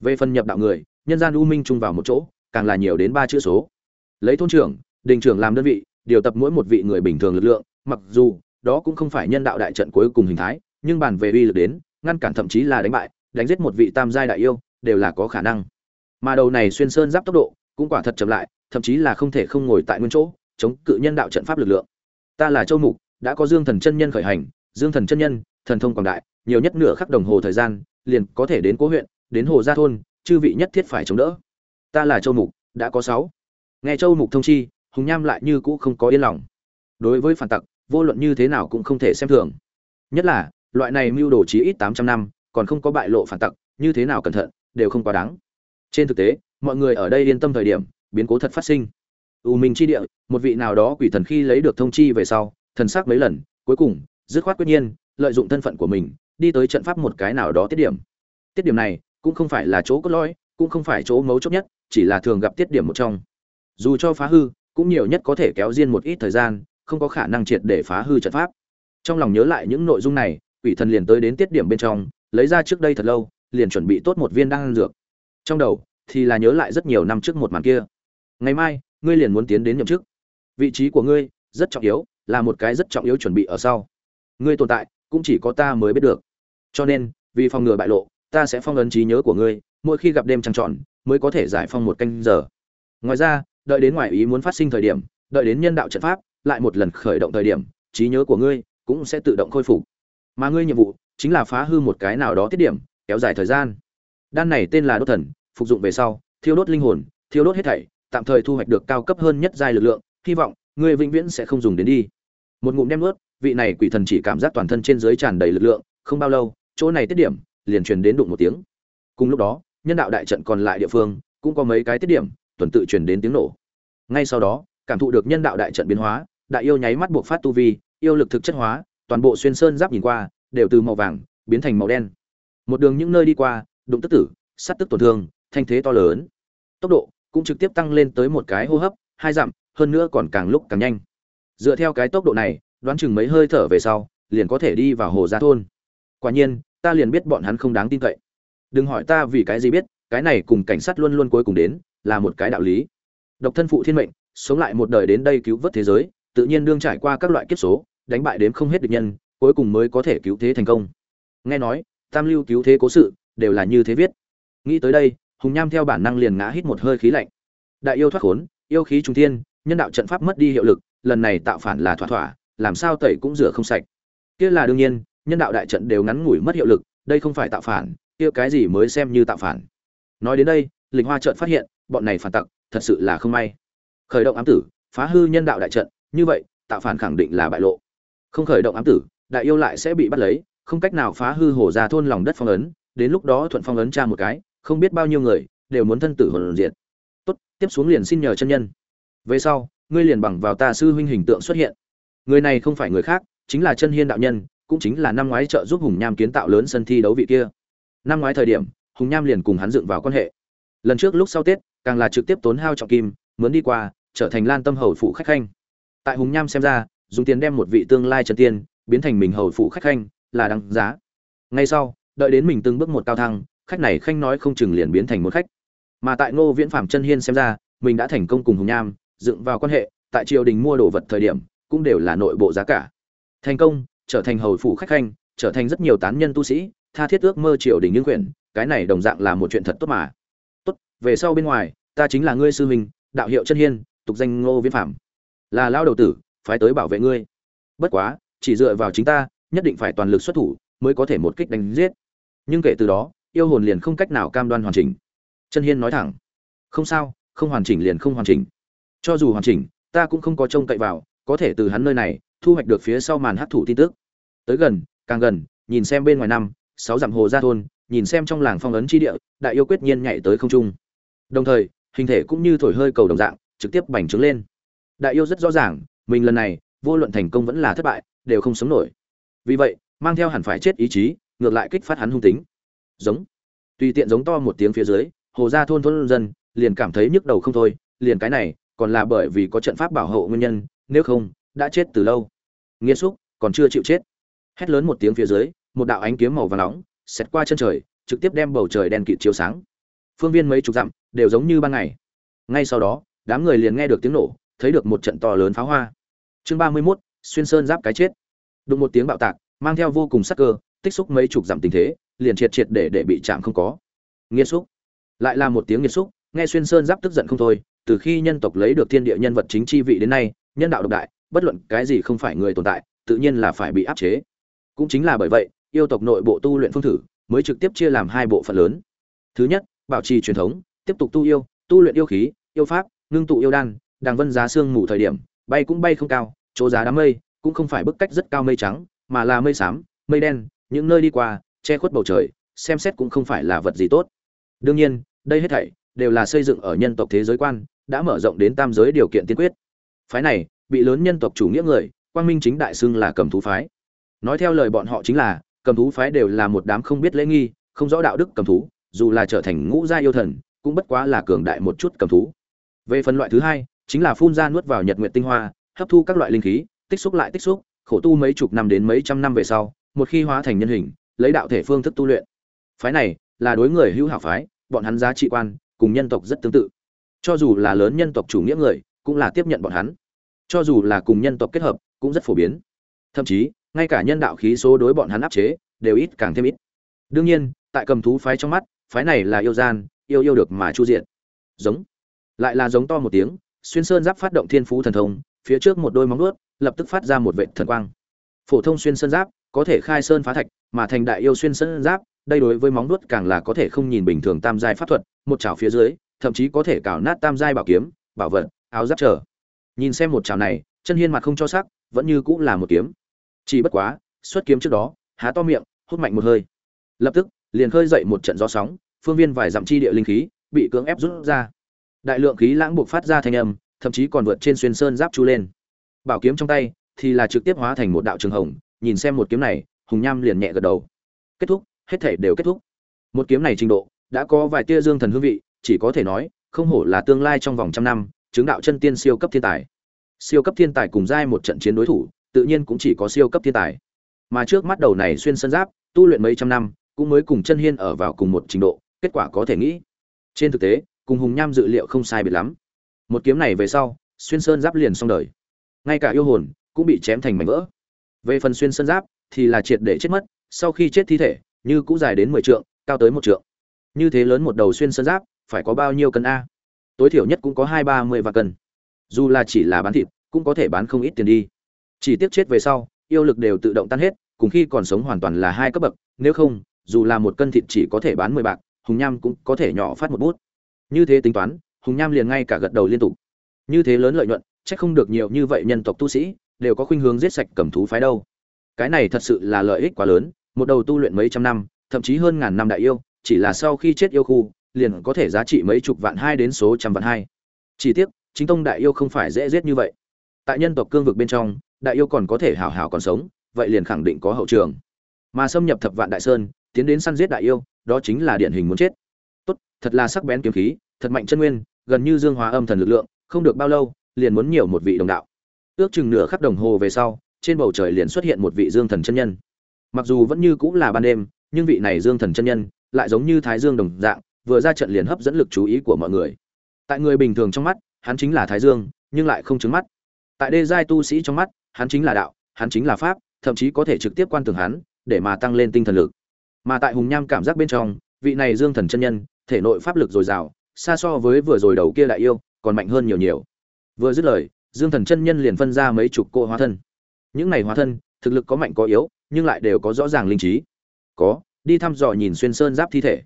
Về phần nhập đạo người, nhân gian u minh chung vào một chỗ, càng là nhiều đến ba chữ số. Lấy thôn trưởng, đình trưởng làm đơn vị, điều tập mỗi một vị người bình thường lực lượng, mặc dù, đó cũng không phải nhân đạo đại trận cuối cùng hình thái, nhưng bàn về uy lực đến, ngăn cản thậm chí là đánh bại đánh giết một vị tam giai đại yêu, đều là có khả năng. Mà đầu này xuyên sơn giáp tốc độ, cũng quả thật chậm lại, thậm chí là không thể không ngồi tại nguyên chỗ, chống cự nhân đạo trận pháp lực lượng. Ta là châu mục, đã có dương thần chân nhân khởi hành, dương thần chân nhân, thần thông quảng đại, nhiều nhất nửa khắc đồng hồ thời gian, liền có thể đến cố huyện, đến hồ gia thôn, chư vị nhất thiết phải chống đỡ. Ta là châu mục, đã có sáu. Nghe châu mục thông chi, hùng nham lại như cũ không có yên lòng. Đối với phản tặc, vô luận như thế nào cũng không thể xem thường. Nhất là, loại này mưu đồ chí ít tám trăm năm còn không có bại lộ phản tặc, như thế nào cẩn thận, đều không quá đáng. Trên thực tế, mọi người ở đây yên tâm thời điểm, biến cố thật phát sinh. U minh chi địa, một vị nào đó quỷ thần khi lấy được thông chi về sau, thần sắc mấy lần, cuối cùng, dứt khoát quyết nhiên, lợi dụng thân phận của mình, đi tới trận pháp một cái nào đó tiết điểm. Tiết điểm này, cũng không phải là chỗ cốt lõi, cũng không phải chỗ mấu chốt nhất, chỉ là thường gặp tiết điểm một trong. Dù cho phá hư, cũng nhiều nhất có thể kéo riêng một ít thời gian, không có khả năng triệt để phá hư trận pháp. Trong lòng nhớ lại những nội dung này, quỷ thần liền tới đến tiết điểm bên trong lấy ra trước đây thật lâu, liền chuẩn bị tốt một viên đan dược. Trong đầu thì là nhớ lại rất nhiều năm trước một màn kia. Ngày mai, ngươi liền muốn tiến đến nhậm chức. Vị trí của ngươi rất trọng yếu, là một cái rất trọng yếu chuẩn bị ở sau. Ngươi tồn tại, cũng chỉ có ta mới biết được. Cho nên, vì phòng ngừa bại lộ, ta sẽ phong ấn trí nhớ của ngươi, mỗi khi gặp đêm trăng tròn, mới có thể giải phong một canh giờ. Ngoài ra, đợi đến ngoài ý muốn phát sinh thời điểm, đợi đến nhân đạo trận pháp, lại một lần khởi động thời điểm, trí nhớ của ngươi cũng sẽ tự động khôi phục. Mà ngươi nhiệm vụ chính là phá hư một cái nào đó tiết điểm, kéo dài thời gian. Đan này tên là đốt thần, phục dụng về sau, thiêu đốt linh hồn, thiêu đốt hết thảy, tạm thời thu hoạch được cao cấp hơn nhất giai lực lượng, hy vọng người vĩnh viễn sẽ không dùng đến đi. Một ngụm đem nuốt, vị này quỷ thần chỉ cảm giác toàn thân trên dưới tràn đầy lực lượng, không bao lâu, chỗ này tiết điểm liền truyền đến đụng một tiếng. Cùng lúc đó, nhân đạo đại trận còn lại địa phương cũng có mấy cái tiết điểm, tuần tự truyền đến tiếng nổ. Ngay sau đó, cảm thụ được nhân đạo đại trận biến hóa, đại yêu nháy mắt buộc phát tu vi, yêu lực thực chất hóa, toàn bộ xuyên sơn giáp nhìn qua đều từ màu vàng biến thành màu đen. Một đường những nơi đi qua, đụng tức tử sát tức tổn thương, thanh thế to lớn. Tốc độ cũng trực tiếp tăng lên tới một cái hô hấp, hai dặm, hơn nữa còn càng lúc càng nhanh. Dựa theo cái tốc độ này, đoán chừng mấy hơi thở về sau, liền có thể đi vào hồ gia thôn. Quả nhiên, ta liền biết bọn hắn không đáng tin cậy. Đừng hỏi ta vì cái gì biết, cái này cùng cảnh sát luôn luôn cuối cùng đến, là một cái đạo lý. Độc thân phụ thiên mệnh, sống lại một đời đến đây cứu vớt thế giới, tự nhiên đương trải qua các loại kiếp số, đánh bại đếm không hết địch nhân cuối cùng mới có thể cứu thế thành công. Nghe nói, tam lưu cứu thế cố sự, đều là như thế viết. Nghĩ tới đây, hùng nham theo bản năng liền ngã hít một hơi khí lạnh. Đại yêu thoát khốn, yêu khí trung thiên, nhân đạo trận pháp mất đi hiệu lực, lần này tạo phản là thỏa thỏa, làm sao tẩy cũng rửa không sạch. Kia là đương nhiên, nhân đạo đại trận đều ngắn ngủi mất hiệu lực, đây không phải tạo phản, kia cái gì mới xem như tạo phản. Nói đến đây linh hoa trận phát hiện, bọn này phản tặc, thật sự là không may. Khởi động ám tử, phá hư nhân đạo đại trận, như vậy, tạo phản khẳng định là bại lộ. Không khởi động ám tử đại yêu lại sẽ bị bắt lấy, không cách nào phá hư hổ ra thôn lòng đất phong ấn, đến lúc đó thuận phong ấn tra một cái, không biết bao nhiêu người đều muốn thân tử hồn diệt. Tốt, tiếp xuống liền xin nhờ chân nhân. Về sau, ngươi liền bằng vào ta sư huynh hình tượng xuất hiện. Người này không phải người khác, chính là chân hiên đạo nhân, cũng chính là năm ngoái trợ giúp hùng nham kiến tạo lớn sân thi đấu vị kia. Năm ngoái thời điểm, hùng nham liền cùng hắn dựng vào quan hệ. Lần trước lúc sau tết, càng là trực tiếp tốn hao trọng kim, mướn đi qua, trở thành lan tâm hầu phụ khách khanh. Tại hùng nham xem ra, dùng tiền đem một vị tương lai chân tiên biến thành mình hầu phụ khách khanh, là đáng giá. Ngay sau, đợi đến mình từng bước một cao thăng, khách này khanh nói không chừng liền biến thành một khách. Mà tại ngô viễn phạm chân hiên xem ra, mình đã thành công cùng hùng nham dựng vào quan hệ, tại triều đình mua đồ vật thời điểm, cũng đều là nội bộ giá cả. Thành công, trở thành hầu phụ khách khanh, trở thành rất nhiều tán nhân tu sĩ, tha thiết ước mơ triều đình nhưng quyền, cái này đồng dạng là một chuyện thật tốt mà. Tốt, về sau bên ngoài, ta chính là ngươi sư huynh, đạo hiệu chân hiên, tục danh ngô viễn phạm là lao đầu tử, phái tới bảo vệ ngươi. Bất quá chỉ dựa vào chính ta, nhất định phải toàn lực xuất thủ mới có thể một kích đánh giết. Nhưng kể từ đó, yêu hồn liền không cách nào cam đoan hoàn chỉnh. Chân hiên nói thẳng, không sao, không hoàn chỉnh liền không hoàn chỉnh. Cho dù hoàn chỉnh, ta cũng không có trông cậy vào, có thể từ hắn nơi này thu hoạch được phía sau màn hấp thụ tin tức. Tới gần, càng gần, nhìn xem bên ngoài năm, sáu dặm hồ ra thôn, nhìn xem trong làng phong ấn chi địa, đại yêu quyết nhiên nhảy tới không trung. Đồng thời, hình thể cũng như thổi hơi cầu đồng dạng, trực tiếp bành trướng lên. Đại yêu rất rõ ràng, mình lần này vô luận thành công vẫn là thất bại đều không sống nổi. Vì vậy mang theo hẳn phải chết ý chí ngược lại kích phát hắn hung tính. Giống. Tùy tiện giống to một tiếng phía dưới hồ gia thôn thôn dân liền cảm thấy nhức đầu không thôi liền cái này còn là bởi vì có trận pháp bảo hộ nguyên nhân nếu không đã chết từ lâu. Nghiêm xúc còn chưa chịu chết. Hét lớn một tiếng phía dưới một đạo ánh kiếm màu vàng nóng xẹt qua chân trời trực tiếp đem bầu trời đen kịt chiếu sáng. Phương viên mấy chục dặm đều giống như ban ngày. Ngay sau đó đám người liền nghe được tiếng nổ thấy được một trận to lớn pháo hoa. Chương ba mươi 31, xuyên sơn giáp cái chết. Đụng một tiếng bạo tạc, mang theo vô cùng sắc cơ, tích xúc mấy chục dặm tình thế, liền triệt triệt để để bị chạm không có. Nghiệt xúc. Lại là một tiếng nghiệt xúc, nghe xuyên sơn giáp tức giận không thôi, từ khi nhân tộc lấy được thiên địa nhân vật chính chi vị đến nay, nhân đạo độc đại, bất luận cái gì không phải người tồn tại, tự nhiên là phải bị áp chế. Cũng chính là bởi vậy, yêu tộc nội bộ tu luyện phương thử mới trực tiếp chia làm hai bộ phận lớn. Thứ nhất, bảo trì truyền thống, tiếp tục tu yêu, tu luyện yêu khí, yêu pháp, ngưng tụ yêu đan, đàng vân giá xương ngủ thời điểm, bay cũng bay không cao chỗ giá đám mây cũng không phải bức cách rất cao mây trắng, mà là mây xám, mây đen, những nơi đi qua, che khuất bầu trời, xem xét cũng không phải là vật gì tốt. Đương nhiên, đây hết thảy đều là xây dựng ở nhân tộc thế giới quan, đã mở rộng đến tam giới điều kiện tiên quyết. Phái này, bị lớn nhân tộc chủ nghĩa người, quang minh chính đại xưng là cầm thú phái. Nói theo lời bọn họ chính là, cầm thú phái đều là một đám không biết lễ nghi, không rõ đạo đức cầm thú, dù là trở thành ngũ gia yêu thần, cũng bất quá là cường đại một chút cầm thú. Về phần loại thứ hai, chính là phun ra nuốt vào nhật nguyện tinh hoa hấp thu các loại linh khí, tích xúc lại tích xúc, khổ tu mấy chục năm đến mấy trăm năm về sau, một khi hóa thành nhân hình, lấy đạo thể phương thức tu luyện. Phái này là đối người hữu hảo phái, bọn hắn giá trị quan, cùng nhân tộc rất tương tự. Cho dù là lớn nhân tộc chủ nghĩa người, cũng là tiếp nhận bọn hắn. Cho dù là cùng nhân tộc kết hợp, cũng rất phổ biến. Thậm chí, ngay cả nhân đạo khí số đối bọn hắn áp chế, đều ít càng thêm ít. Đương nhiên, tại cầm thú phái trong mắt, phái này là yêu gian, yêu yêu được mà chu diện giống. Lại là giống to một tiếng, xuyên sơn giáp phát động thiên phú thần thông phía trước một đôi móng vuốt, lập tức phát ra một vệ thần quang. Phổ thông xuyên sơn giáp, có thể khai sơn phá thạch, mà thành đại yêu xuyên sơn giáp, đây đối với móng vuốt càng là có thể không nhìn bình thường tam giai pháp thuật, một chảo phía dưới, thậm chí có thể cào nát tam giai bảo kiếm, bảo vật, áo giáp trở nhìn xem một chảo này, chân hiên mặt không cho sắc, vẫn như cũng là một kiếm. Chỉ bất quá, xuất kiếm trước đó, há to miệng, hút mạnh một hơi. Lập tức, liền khơi dậy một trận gió sóng, phương viên vài dặm chi địa linh khí, bị cưỡng ép rút ra. Đại lượng khí lãng buộc phát ra thanh âm thậm chí còn vượt trên xuyên sơn giáp chu lên. Bảo kiếm trong tay thì là trực tiếp hóa thành một đạo trường hồng, nhìn xem một kiếm này, hùng nham liền nhẹ gật đầu. Kết thúc, hết thể đều kết thúc. Một kiếm này trình độ đã có vài tia dương thần hương vị, chỉ có thể nói, không hổ là tương lai trong vòng trăm năm, chứng đạo chân tiên siêu cấp thiên tài. Siêu cấp thiên tài cùng giai một trận chiến đối thủ, tự nhiên cũng chỉ có siêu cấp thiên tài. Mà trước mắt đầu này xuyên sân giáp, tu luyện mấy trăm năm, cũng mới cùng chân hiên ở vào cùng một trình độ, kết quả có thể nghĩ. Trên thực tế, cùng hùng nham dự liệu không sai biệt lắm một kiếm này về sau, xuyên sơn giáp liền xong đời. Ngay cả yêu hồn cũng bị chém thành mảnh vỡ. Về phần xuyên sơn giáp thì là triệt để chết mất, sau khi chết thi thể, như cũng dài đến mười trượng, cao tới một trượng. Như thế lớn một đầu xuyên sơn giáp, phải có bao nhiêu cân a? Tối thiểu nhất cũng có hai ba mươi vạn cân. Dù là chỉ là bán thịt, cũng có thể bán không ít tiền đi. Chỉ tiếc chết về sau, yêu lực đều tự động tan hết, cùng khi còn sống hoàn toàn là hai cấp bậc, nếu không, dù là một cân thịt chỉ có thể bán mười bạc, hùng nham cũng có thể nhỏ phát một bút. Như thế tính toán hùng nham liền ngay cả gật đầu liên tục. Như thế lớn lợi nhuận, chắc không được nhiều như vậy nhân tộc tu sĩ, đều có khuynh hướng giết sạch cầm thú phái đâu. Cái này thật sự là lợi ích quá lớn, một đầu tu luyện mấy trăm năm, thậm chí hơn ngàn năm đại yêu, chỉ là sau khi chết yêu khu, liền có thể giá trị mấy chục vạn hai đến số trăm vạn hai. Chỉ tiếc, chính tông đại yêu không phải dễ giết như vậy. Tại nhân tộc cương vực bên trong, đại yêu còn có thể hảo hảo còn sống, vậy liền khẳng định có hậu trường. Mà xâm nhập thập vạn đại sơn, tiến đến săn giết đại yêu, đó chính là điển hình muốn chết. Tốt, thật là sắc bén kiếm khí, thật mạnh chân nguyên gần như dương hóa âm thần lực lượng, không được bao lâu, liền muốn nhiều một vị đồng đạo. Ước chừng nửa khắc đồng hồ về sau, trên bầu trời liền xuất hiện một vị dương thần chân nhân. Mặc dù vẫn như cũng là ban đêm, nhưng vị này dương thần chân nhân lại giống như thái dương đồng dạng, vừa ra trận liền hấp dẫn lực chú ý của mọi người. Tại người bình thường trong mắt, hắn chính là thái dương, nhưng lại không chứng mắt. Tại đê giai tu sĩ trong mắt, hắn chính là đạo, hắn chính là pháp, thậm chí có thể trực tiếp quan tưởng hắn, để mà tăng lên tinh thần lực. Mà tại hùng nham cảm giác bên trong, vị này dương thần chân nhân, thể nội pháp lực dồi dào xa so với vừa rồi đầu kia đại yêu, còn mạnh hơn nhiều nhiều. Vừa dứt lời, dương thần chân nhân liền phân ra mấy chục cô hóa thân. Những này hóa thân, thực lực có mạnh có yếu, nhưng lại đều có rõ ràng linh trí. Có, đi thăm dò nhìn xuyên sơn giáp thi thể.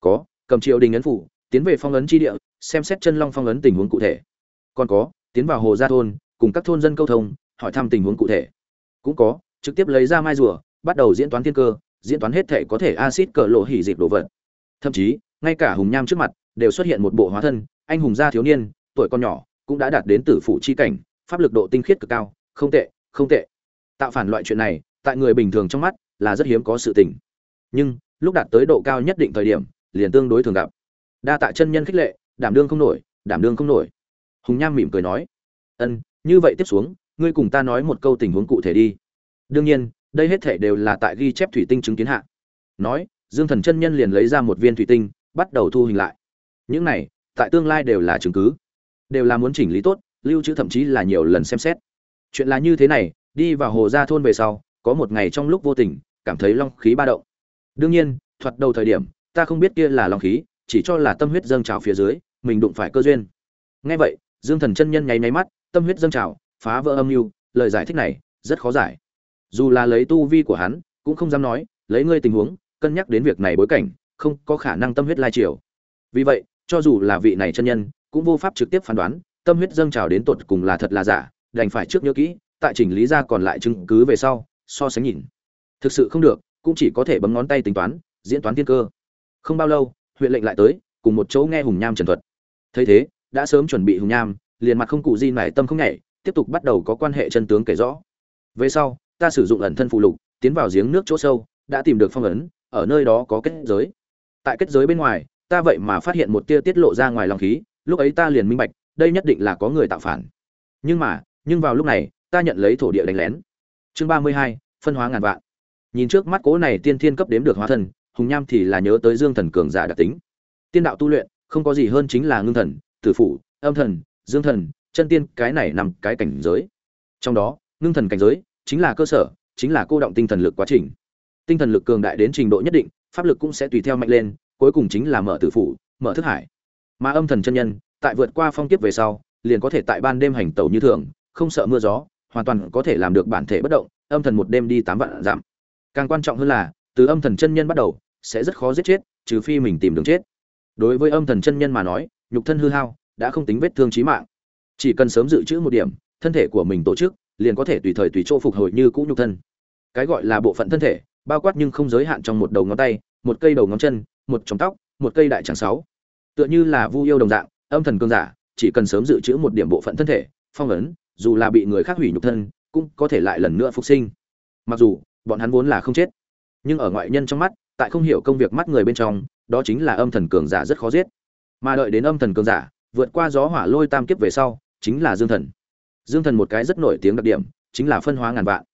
Có, cầm triệu đình ấn phủ, tiến về phong ấn tri địa, xem xét chân long phong ấn tình huống cụ thể. Còn có, tiến vào hồ gia thôn, cùng các thôn dân câu thông, hỏi thăm tình huống cụ thể. Cũng có, trực tiếp lấy ra mai rùa, bắt đầu diễn toán thiên cơ, diễn toán hết thể có thể acid cờ lộ hỉ dịp đồ vật. Thậm chí ngay cả hùng nham trước mặt đều xuất hiện một bộ hóa thân, anh hùng gia thiếu niên, tuổi con nhỏ, cũng đã đạt đến tử phụ chi cảnh, pháp lực độ tinh khiết cực cao, không tệ không tệ. Tạo phản loại chuyện này, tại người bình thường trong mắt là rất hiếm có sự tình. Nhưng, lúc đạt tới độ cao nhất định thời điểm, liền tương đối thường gặp. Đa tạ chân nhân khích lệ, đảm đương không nổi, đảm đương không nổi. Hùng nham mỉm cười nói, ân, như vậy tiếp xuống, ngươi cùng ta nói một câu tình huống cụ thể đi. Đương nhiên, đây hết thể đều là tại ghi chép thủy tinh chứng kiến hạ. Nói, dương thần chân nhân liền lấy ra một viên thủy tinh bắt đầu thu hình lại. Những này, tại tương lai đều là chứng cứ. Đều là muốn chỉnh lý tốt, lưu trữ thậm chí là nhiều lần xem xét. Chuyện là như thế này, đi vào hồ gia thôn về sau, có một ngày trong lúc vô tình, cảm thấy long khí ba động. Đương nhiên, thoạt đầu thời điểm, ta không biết kia là long khí, chỉ cho là tâm huyết dâng trào phía dưới, mình đụng phải cơ duyên. Nghe vậy, dương thần chân nhân nháy nháy mắt, tâm huyết dâng trào, phá vỡ âm mưu, lời giải thích này, rất khó giải. Dù là lấy tu vi của hắn, cũng không dám nói, lấy ngươi tình huống, cân nhắc đến việc này bối cảnh không có khả năng tâm huyết lai triều. Vì vậy, cho dù là vị này chân nhân, cũng vô pháp trực tiếp phán đoán, tâm huyết dâng trào đến tột cùng là thật là giả, đành phải trước nhớ kỹ, tại chỉnh lý ra còn lại chứng cứ về sau, so sánh nhìn. Thực sự không được, cũng chỉ có thể bấm ngón tay tính toán, diễn toán tiên cơ. Không bao lâu, huyện lệnh lại tới, cùng một chỗ nghe hùng nham trần thuật. Thấy thế, đã sớm chuẩn bị hùng nham, liền mặt không cụ di mải tâm không nhảy, tiếp tục bắt đầu có quan hệ chân tướng kể rõ. Về sau, ta sử dụng ẩn thân phụ lục, tiến vào giếng nước chỗ sâu, đã tìm được phong ấn, ở nơi đó có kết giới tại kết giới bên ngoài ta vậy mà phát hiện một tia tiết lộ ra ngoài lòng khí lúc ấy ta liền minh bạch đây nhất định là có người tạo phản. Nhưng mà nhưng vào lúc này ta nhận lấy thổ địa đánh lén. Chương ba mươi hai phân hóa ngàn vạn. Nhìn trước mắt cố này tiên thiên cấp đếm được hóa thần, hùng nham thì là nhớ tới dương thần cường giả đặc tính. Tiên đạo tu luyện không có gì hơn chính là ngưng thần tử phủ âm thần dương thần chân tiên cái này nằm cái cảnh giới. Trong đó ngưng thần cảnh giới chính là cơ sở chính là cô động tinh thần lực quá trình. Tinh thần lực cường đại đến trình độ nhất định pháp lực cũng sẽ tùy theo mạnh lên, cuối cùng chính là mở tử phủ, mở thức hải. Mà âm thần chân nhân, tại vượt qua phong kiếp về sau, liền có thể tại ban đêm hành tẩu như thường, không sợ mưa gió, hoàn toàn có thể làm được bản thể bất động, âm thần một đêm đi tám vạn giảm càng quan trọng hơn là, từ âm thần chân nhân bắt đầu, sẽ rất khó giết chết, trừ phi mình tìm đường chết. Đối với âm thần chân nhân mà nói, nhục thân hư hao, đã không tính vết thương chí mạng. Chỉ cần sớm dự trữ một điểm, thân thể của mình tổ chức, liền có thể tùy thời tùy chỗ phục hồi như cũ nhục thân. Cái gọi là bộ phận thân thể, bao quát nhưng không giới hạn trong một đầu ngón tay một cây đầu ngón chân, một chòm tóc, một cây đại tràng sáu. Tựa như là vu yêu đồng dạng, âm thần cương giả, chỉ cần sớm dự trữ một điểm bộ phận thân thể, phong ấn, dù là bị người khác hủy nhục thân, cũng có thể lại lần nữa phục sinh. Mặc dù, bọn hắn vốn là không chết, nhưng ở ngoại nhân trong mắt, tại không hiểu công việc mắt người bên trong, đó chính là âm thần cường giả rất khó giết. Mà đợi đến âm thần cường giả vượt qua gió hỏa lôi tam kiếp về sau, chính là dương thần. Dương thần một cái rất nổi tiếng đặc điểm, chính là phân hóa ngàn vạn.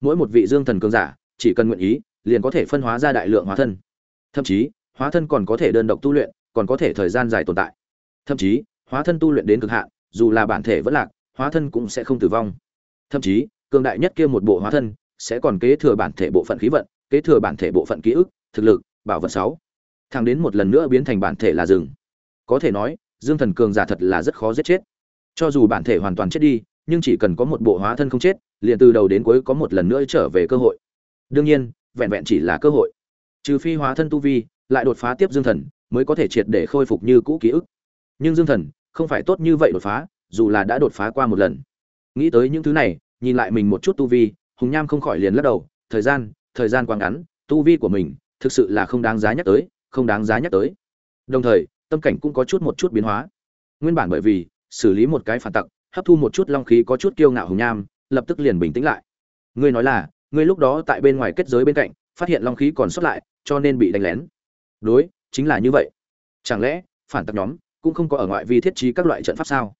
Mỗi một vị dương thần cường giả, chỉ cần nguyện ý, liền có thể phân hóa ra đại lượng hóa thân thậm chí, hóa thân còn có thể đơn độc tu luyện, còn có thể thời gian dài tồn tại. Thậm chí, hóa thân tu luyện đến cực hạn, dù là bản thể vẫn lạc, hóa thân cũng sẽ không tử vong. Thậm chí, cường đại nhất kia một bộ hóa thân sẽ còn kế thừa bản thể bộ phận khí vận, kế thừa bản thể bộ phận ký ức, thực lực, bảo vật sáu. Thẳng đến một lần nữa biến thành bản thể là rừng. Có thể nói, dương thần cường giả thật là rất khó giết chết. Cho dù bản thể hoàn toàn chết đi, nhưng chỉ cần có một bộ hóa thân không chết, liền từ đầu đến cuối có một lần nữa trở về cơ hội. Đương nhiên, vẹn vẹn chỉ là cơ hội trừ phi hóa thân tu vi, lại đột phá tiếp dương thần, mới có thể triệt để khôi phục như cũ ký ức. Nhưng dương thần, không phải tốt như vậy đột phá, dù là đã đột phá qua một lần. Nghĩ tới những thứ này, nhìn lại mình một chút tu vi, hùng nham không khỏi liền lắc đầu, thời gian thời gian quá ngắn, tu vi của mình thực sự là không đáng giá nhắc tới, không đáng giá nhắc tới. Đồng thời, tâm cảnh cũng có chút một chút biến hóa. Nguyên bản bởi vì xử lý một cái phản tặc, hấp thu một chút long khí có chút kiêu ngạo hùng nham, lập tức liền bình tĩnh lại. Ngươi nói là, ngươi lúc đó tại bên ngoài kết giới bên cạnh, phát hiện long khí còn sót lại cho nên bị đánh lén. Đối, chính là như vậy. Chẳng lẽ, phản tặc nhóm cũng không có ở ngoại vi thiết trí các loại trận pháp sao?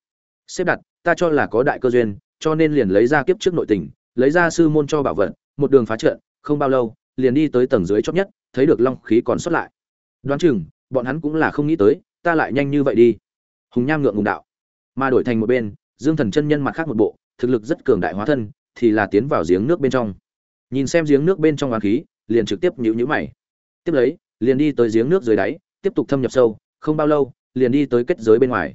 Xếp đặt, ta cho là có đại cơ duyên, cho nên liền lấy ra kiếp trước nội tình, lấy ra sư môn cho bảo vật, một đường phá trận, không bao lâu, liền đi tới tầng dưới chót nhất, thấy được long khí còn sót lại. Đoán chừng, bọn hắn cũng là không nghĩ tới, ta lại nhanh như vậy đi. Hùng nham ngượng ngùng đạo. Mà đổi thành một bên, dương thần chân nhân mặt khác một bộ, thực lực rất cường đại hóa thân, thì là tiến vào giếng nước bên trong. Nhìn xem giếng nước bên trong oán khí, liền trực tiếp nhíu nhíu mày tiếp lấy, liền đi tới giếng nước dưới đáy, tiếp tục thâm nhập sâu, không bao lâu, liền đi tới kết giới bên ngoài.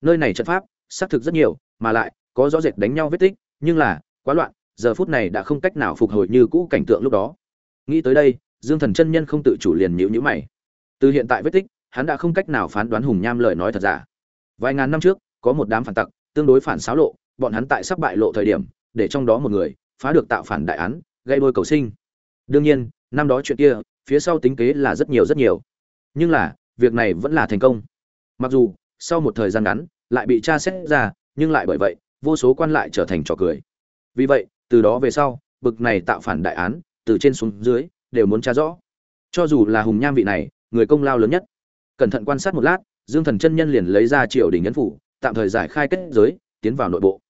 Nơi này trận pháp, xác thực rất nhiều, mà lại, có rõ rệt đánh nhau vết tích, nhưng là, quá loạn, giờ phút này đã không cách nào phục hồi như cũ cảnh tượng lúc đó. Nghĩ tới đây, dương thần chân nhân không tự chủ liền nhíu nhíu mày. Từ hiện tại vết tích, hắn đã không cách nào phán đoán hùng nham lời nói thật giả. Vài ngàn năm trước, có một đám phản tặc, tương đối phản xáo lộ, bọn hắn tại sắp bại lộ thời điểm, để trong đó một người, phá được tạo phản đại án, gây đôi cầu sinh. Đương nhiên, năm đó chuyện kia phía sau tính kế là rất nhiều rất nhiều. Nhưng là, việc này vẫn là thành công. Mặc dù, sau một thời gian ngắn, lại bị tra xét ra, nhưng lại bởi vậy, vô số quan lại trở thành trò cười. Vì vậy, từ đó về sau, bực này tạo phản đại án, từ trên xuống dưới, đều muốn tra rõ. Cho dù là hùng nham vị này, người công lao lớn nhất. Cẩn thận quan sát một lát, dương thần chân nhân liền lấy ra triều đình nhân phủ, tạm thời giải khai kết giới, tiến vào nội bộ.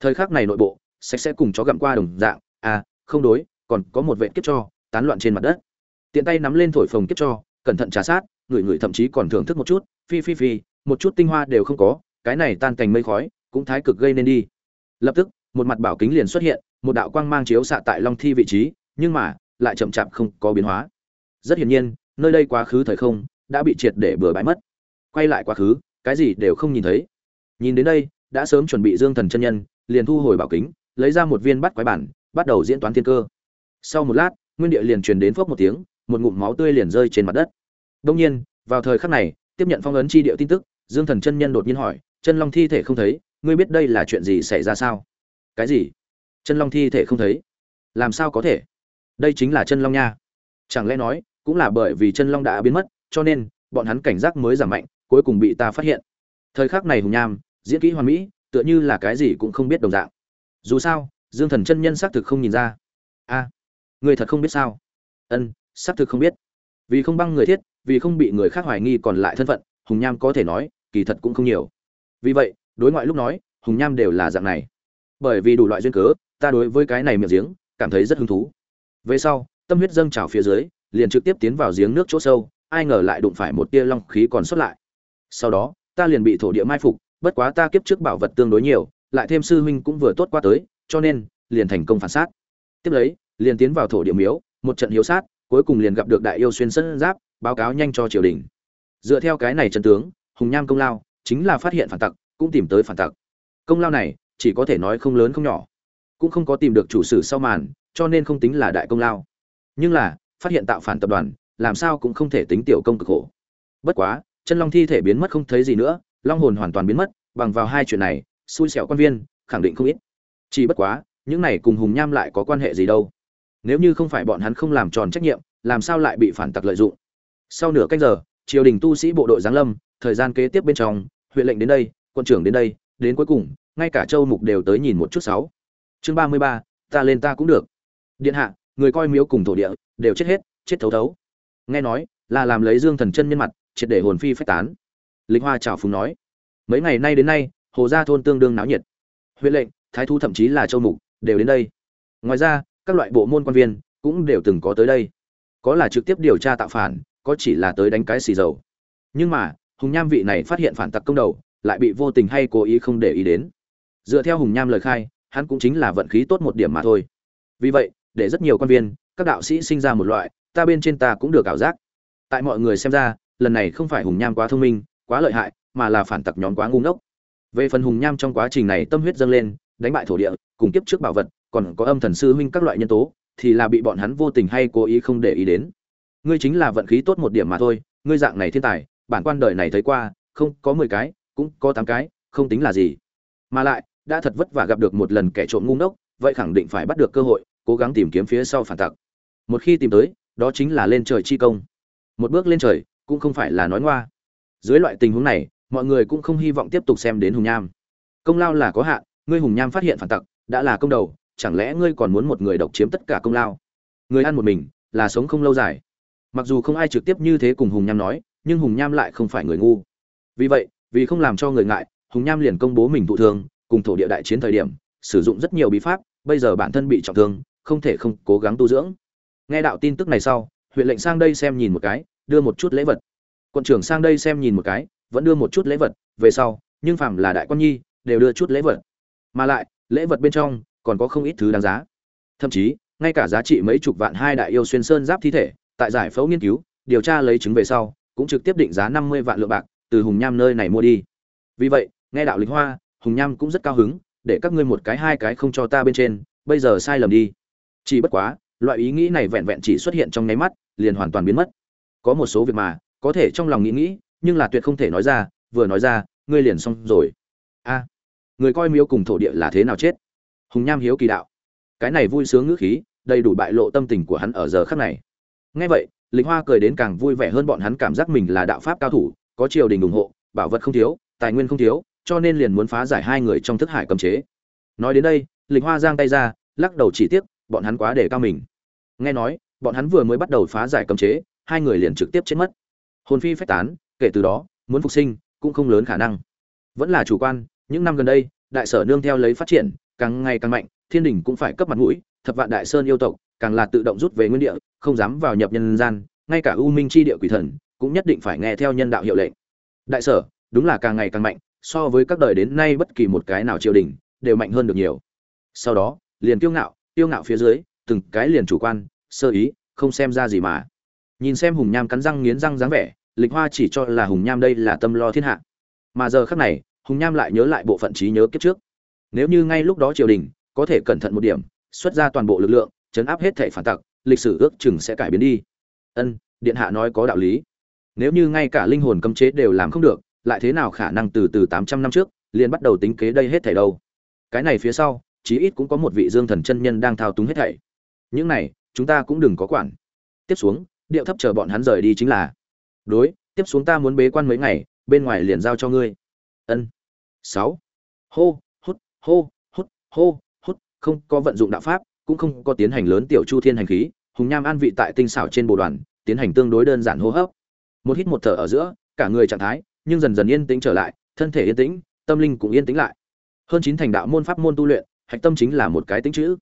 Thời khắc này nội bộ, sạch sẽ cùng chó gặm qua đồng dạng à không đối, còn có một vệ kiếp cho, tán loạn trên mặt đất tiện tay nắm lên thổi phồng kiếp cho, cẩn thận trà sát, người người thậm chí còn thưởng thức một chút, phi phi phi, một chút tinh hoa đều không có, cái này tan cành mây khói, cũng thái cực gây nên đi. Lập tức, một mặt bảo kính liền xuất hiện, một đạo quang mang chiếu xạ tại long thi vị trí, nhưng mà, lại chậm chạp không có biến hóa. Rất hiển nhiên, nơi đây quá khứ thời không, đã bị triệt để bừa bãi mất. Quay lại quá khứ, cái gì đều không nhìn thấy. Nhìn đến đây, đã sớm chuẩn bị dương thần chân nhân, liền thu hồi bảo kính, lấy ra một viên bắt quái bản, bắt đầu diễn toán thiên cơ. Sau một lát, nguyên địa liền truyền đến phốc một tiếng một ngụm máu tươi liền rơi trên mặt đất. Đông nhiên, vào thời khắc này, tiếp nhận phong ấn chi điệu tin tức, dương thần chân nhân đột nhiên hỏi, chân long thi thể không thấy, ngươi biết đây là chuyện gì xảy ra sao? Cái gì? Chân long thi thể không thấy? Làm sao có thể? Đây chính là chân long nha. Chẳng lẽ nói, cũng là bởi vì chân long đã biến mất, cho nên, bọn hắn cảnh giác mới giảm mạnh, cuối cùng bị ta phát hiện. Thời khắc này hùng nham, diễn kỹ hoàn mỹ, tựa như là cái gì cũng không biết đồng dạng. Dù sao, dương thần chân nhân xác thực không nhìn ra. A người thật không biết sao? Ân xác thực không biết. Vì không băng người thiết, vì không bị người khác hoài nghi còn lại thân phận, hùng nham có thể nói, kỳ thật cũng không nhiều. Vì vậy, đối ngoại lúc nói, hùng nham đều là dạng này. Bởi vì đủ loại duyên cớ, ta đối với cái này miệng giếng, cảm thấy rất hứng thú. Về sau, tâm huyết dâng trào phía dưới, liền trực tiếp tiến vào giếng nước chỗ sâu, ai ngờ lại đụng phải một tia long khí còn sót lại. Sau đó, ta liền bị thổ địa mai phục, bất quá ta kiếp trước bảo vật tương đối nhiều, lại thêm sư huynh cũng vừa tốt qua tới, cho nên, liền thành công phản sát tiếp lấy, liền tiến vào thổ địa miếu, một trận hiếu sát cuối cùng liền gặp được đại yêu xuyên sân giáp, báo cáo nhanh cho triều đình. Dựa theo cái này chân tướng, hùng nham công lao, chính là phát hiện phản tặc, cũng tìm tới phản tặc. Công lao này, chỉ có thể nói không lớn không nhỏ. Cũng không có tìm được chủ sử sau màn, cho nên không tính là đại công lao. Nhưng là, phát hiện tạo phản tập đoàn, làm sao cũng không thể tính tiểu công cực khổ. Bất quá, chân long thi thể biến mất không thấy gì nữa, long hồn hoàn toàn biến mất, bằng vào hai chuyện này, xui xẻo quan viên, khẳng định không ít. Chỉ bất quá, những này cùng hùng nham lại có quan hệ gì đâu nếu như không phải bọn hắn không làm tròn trách nhiệm, làm sao lại bị phản tặc lợi dụng? Sau nửa canh giờ, triều đình tu sĩ bộ đội giáng lâm, thời gian kế tiếp bên trong, huyện lệnh đến đây, quân trưởng đến đây, đến cuối cùng, ngay cả châu mục đều tới nhìn một chút sáu. Chương ba mươi ba, ta lên ta cũng được. Điện hạ, người coi miếu cùng thổ địa, đều chết hết, chết thấu thấu. Nghe nói, là làm lấy dương thần chân nhân mặt, triệt để hồn phi phách tán. Lịch hoa chào phúng nói. Mấy ngày nay đến nay, hồ gia thôn tương đương náo nhiệt. Huyện lệnh, thái thu thậm chí là châu mục, đều đến đây. Ngoài ra các loại bộ môn quan viên cũng đều từng có tới đây. Có là trực tiếp điều tra tạo phản, có chỉ là tới đánh cái xì dầu. Nhưng mà, hùng nham vị này phát hiện phản tặc công đầu, lại bị vô tình hay cố ý không để ý đến. Dựa theo hùng nham lời khai, hắn cũng chính là vận khí tốt một điểm mà thôi. Vì vậy, để rất nhiều quan viên, các đạo sĩ sinh ra một loại, ta bên trên ta cũng được ảo giác. Tại mọi người xem ra, lần này không phải hùng nham quá thông minh, quá lợi hại, mà là phản tặc nhóm quá ngu ngốc. Về phần hùng nham trong quá trình này tâm huyết dâng lên, đánh bại thổ địa, cùng kiếp trước bảo vật còn có âm thần sư huynh các loại nhân tố, thì là bị bọn hắn vô tình hay cố ý không để ý đến. Ngươi chính là vận khí tốt một điểm mà thôi, ngươi dạng này thiên tài, bản quan đời này thấy qua, không có mười cái, cũng có tám cái, không tính là gì. Mà lại, đã thật vất vả gặp được một lần kẻ trộm ngu ngốc, vậy khẳng định phải bắt được cơ hội, cố gắng tìm kiếm phía sau phản tặc. Một khi tìm tới, đó chính là lên trời chi công. Một bước lên trời, cũng không phải là nói ngoa. Dưới loại tình huống này, mọi người cũng không hy vọng tiếp tục xem đến hùng nham. Công lao là có hạn, ngươi hùng nham phát hiện phản tặc, đã là công đầu chẳng lẽ ngươi còn muốn một người độc chiếm tất cả công lao? Người ăn một mình là sống không lâu dài. Mặc dù không ai trực tiếp như thế cùng hùng nham nói, nhưng hùng nham lại không phải người ngu. Vì vậy, vì không làm cho người ngại, hùng nham liền công bố mình thụ thương, cùng thổ địa đại chiến thời điểm, sử dụng rất nhiều bí pháp, bây giờ bản thân bị trọng thương, không thể không cố gắng tu dưỡng. Nghe đạo tin tức này sau, huyện lệnh sang đây xem nhìn một cái, đưa một chút lễ vật. Quận trưởng sang đây xem nhìn một cái, vẫn đưa một chút lễ vật, về sau, nhưng phàm là đại quan nhi, đều đưa chút lễ vật. Mà lại, lễ vật bên trong còn có không ít thứ đáng giá. Thậm chí, ngay cả giá trị mấy chục vạn hai đại yêu xuyên sơn giáp thi thể, tại giải phẫu nghiên cứu, điều tra lấy chứng về sau, cũng trực tiếp định giá năm mươi vạn lượng bạc từ hùng nham nơi này mua đi. Vì vậy, nghe đạo lịch hoa, hùng nham cũng rất cao hứng, để các ngươi một cái hai cái không cho ta bên trên, bây giờ sai lầm đi. Chỉ bất quá, loại ý nghĩ này vẹn vẹn chỉ xuất hiện trong nháy mắt, liền hoàn toàn biến mất. Có một số việc mà, có thể trong lòng nghĩ nghĩ, nhưng là tuyệt không thể nói ra, vừa nói ra, ngươi liền xong rồi. A, người coi miếu cùng thổ địa là thế nào chết? Hùng nham hiếu kỳ đạo. Cái này vui sướng ngữ khí, đầy đủ bại lộ tâm tình của hắn ở giờ khắc này. Ngay vậy lính hoa cười đến càng vui vẻ hơn bọn hắn cảm giác mình là đạo pháp cao thủ, có triều đình ủng hộ, bảo vật không thiếu, tài nguyên không thiếu, cho nên liền muốn phá giải hai người trong thức hải cấm chế. Nói đến đây, lịch hoa giang tay ra, lắc đầu chỉ tiếc, bọn hắn quá để cao mình. Nghe nói, bọn hắn vừa mới bắt đầu phá giải cấm chế, hai người liền trực tiếp chết mất. Hồn phi phách tán, kể từ đó, muốn phục sinh, cũng không lớn khả năng. Vẫn là chủ quan, những năm gần đây, đại sở nương theo lấy phát triển càng ngày càng mạnh, thiên đình cũng phải cấp mặt mũi, thập vạn đại sơn yêu tộc càng là tự động rút về nguyên địa, không dám vào nhập nhân gian, ngay cả u minh chi địa quỷ thần cũng nhất định phải nghe theo nhân đạo hiệu lệnh. Đại sở, đúng là càng ngày càng mạnh, so với các đời đến nay bất kỳ một cái nào triều đình đều mạnh hơn được nhiều. Sau đó, liền kiêu ngạo kiêu ngạo phía dưới, từng cái liền chủ quan, sơ ý, không xem ra gì mà. Nhìn xem hùng nham cắn răng nghiến răng dáng vẻ, lịch hoa chỉ cho là hùng nham đây là tâm lo thiên hạ. Mà giờ khác này, hùng nham lại nhớ lại bộ phận trí nhớ kiếp trước nếu như ngay lúc đó triều đình có thể cẩn thận một điểm, xuất ra toàn bộ lực lượng, chấn áp hết thể phản tặc, lịch sử ước chừng sẽ cải biến đi. Ân, điện hạ nói có đạo lý. Nếu như ngay cả linh hồn cấm chế đều làm không được, lại thế nào khả năng từ từ tám trăm năm trước, liền bắt đầu tính kế đây hết thảy đâu? Cái này phía sau, chí ít cũng có một vị dương thần chân nhân đang thao túng hết thảy. Những này, chúng ta cũng đừng có quản. Tiếp xuống, điệu thấp chờ bọn hắn rời đi chính là, đối, tiếp xuống ta muốn bế quan mấy ngày, bên ngoài liền giao cho ngươi. Ân. Sáu. Hô hô, hút hô, hút, không có vận dụng đạo pháp, cũng không có tiến hành lớn tiểu chu thiên hành khí, hùng nham an vị tại tinh xảo trên bộ đoàn, tiến hành tương đối đơn giản hô hấp. Một hít một thở ở giữa, cả người trạng thái, nhưng dần dần yên tĩnh trở lại, thân thể yên tĩnh, tâm linh cũng yên tĩnh lại. Hơn chín thành đạo môn pháp môn tu luyện, hạch tâm chính là một cái tính chữ.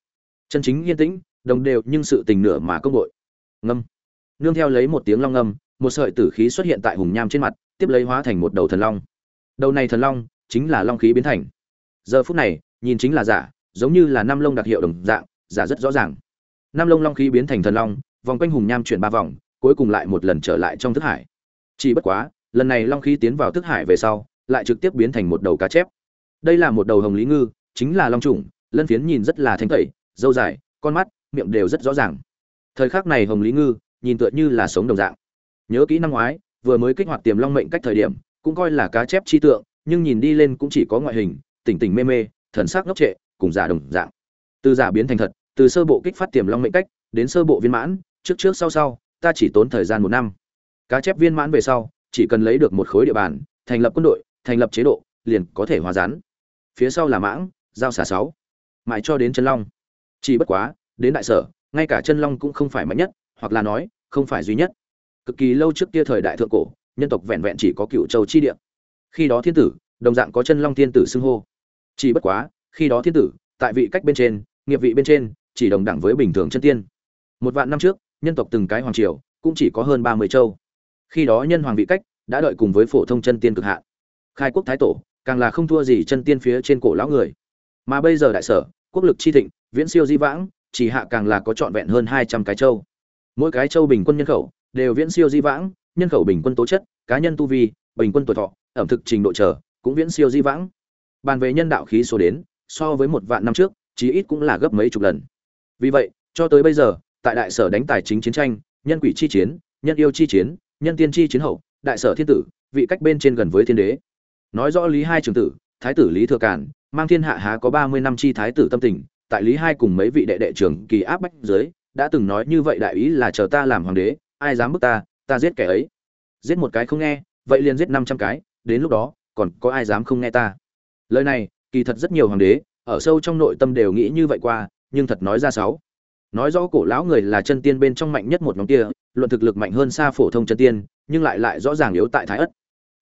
Chân chính yên tĩnh, đồng đều nhưng sự tình nửa mà công bội ngâm. Nương theo lấy một tiếng long ngâm, một sợi tử khí xuất hiện tại hùng nham trên mặt, tiếp lấy hóa thành một đầu thần long. Đầu này thần long chính là long khí biến thành giờ phút này, nhìn chính là giả, giống như là năm lông đặc hiệu đồng dạng, giả rất rõ ràng. Năm lông long khí biến thành thần long, vòng quanh hùng nham chuyển ba vòng, cuối cùng lại một lần trở lại trong thức hải. Chỉ bất quá, lần này long khí tiến vào thức hải về sau, lại trực tiếp biến thành một đầu cá chép. Đây là một đầu hồng lý ngư, chính là long trùng lân phiến nhìn rất là thanh tẩy dâu dài, con mắt, miệng đều rất rõ ràng. Thời khắc này hồng lý ngư, nhìn tựa như là sống đồng dạng. Nhớ kỹ năm ngoái, vừa mới kích hoạt tiềm long mệnh cách thời điểm, cũng coi là cá chép chi tượng, nhưng nhìn đi lên cũng chỉ có ngoại hình tỉnh tỉnh mê mê, thần sắc ngốc trệ, cùng giả đồng dạng. Từ giả biến thành thật, từ sơ bộ kích phát tiềm long mệnh cách, đến sơ bộ viên mãn, trước trước sau sau, ta chỉ tốn thời gian một năm. Cá chép viên mãn về sau, chỉ cần lấy được một khối địa bàn, thành lập quân đội, thành lập chế độ, liền có thể hòa rán phía sau là mãng, giao xả sáu. Mãi cho đến chân long. Chỉ bất quá, đến đại sở, ngay cả chân long cũng không phải mạnh nhất, hoặc là nói, không phải duy nhất. Cực kỳ lâu trước kia thời đại thượng cổ, nhân tộc vẹn vẹn chỉ có cựu châu chi địa. Khi đó thiên tử, đồng dạng có chân long thiên tử xưng hô chỉ bất quá, khi đó thiên tử, tại vị cách bên trên, nghiệp vị bên trên, chỉ đồng đẳng với bình thường chân tiên. Một vạn năm trước, nhân tộc từng cái hoàng triều, cũng chỉ có hơn ba mươi châu. Khi đó nhân hoàng vị cách, đã đợi cùng với phổ thông chân tiên cực hạn. Khai quốc thái tổ, càng là không thua gì chân tiên phía trên cổ lão người. Mà bây giờ đại sở, quốc lực chi thịnh, viễn siêu di vãng, chỉ hạ càng là có trọn vẹn hơn hai trăm cái châu. Mỗi cái châu bình quân nhân khẩu, đều viễn siêu di vãng, nhân khẩu bình quân tố chất, cá nhân tu vi, bình quân tuổi thọ, ẩm thực trình độ trở cũng viễn siêu di vãng bàn về nhân đạo khí số đến, so với một vạn năm trước, chí ít cũng là gấp mấy chục lần. Vì vậy, cho tới bây giờ, tại đại sở đánh tài chính chiến tranh, nhân quỷ chi chiến, nhân yêu chi chiến, nhân tiên chi chiến hậu, đại sở thiên tử, vị cách bên trên gần với thiên đế. Nói rõ lý hai trường tử, thái tử lý thừa cản mang thiên hạ há có ba mươi năm chi thái tử tâm tình, tại lý hai cùng mấy vị đệ đệ trưởng kỳ áp bách dưới, đã từng nói như vậy đại ý là chờ ta làm hoàng đế, ai dám bức ta ta giết kẻ ấy. Giết một cái không nghe, vậy liền giết năm trăm cái, đến lúc đó, còn có ai dám không nghe ta? Lời này kỳ thật rất nhiều hoàng đế ở sâu trong nội tâm đều nghĩ như vậy qua nhưng thật nói ra sáu. Nói rõ cổ lão người là chân tiên bên trong mạnh nhất một nhóm kia luận thực lực mạnh hơn xa phổ thông chân tiên nhưng lại lại rõ ràng yếu tại thái ất.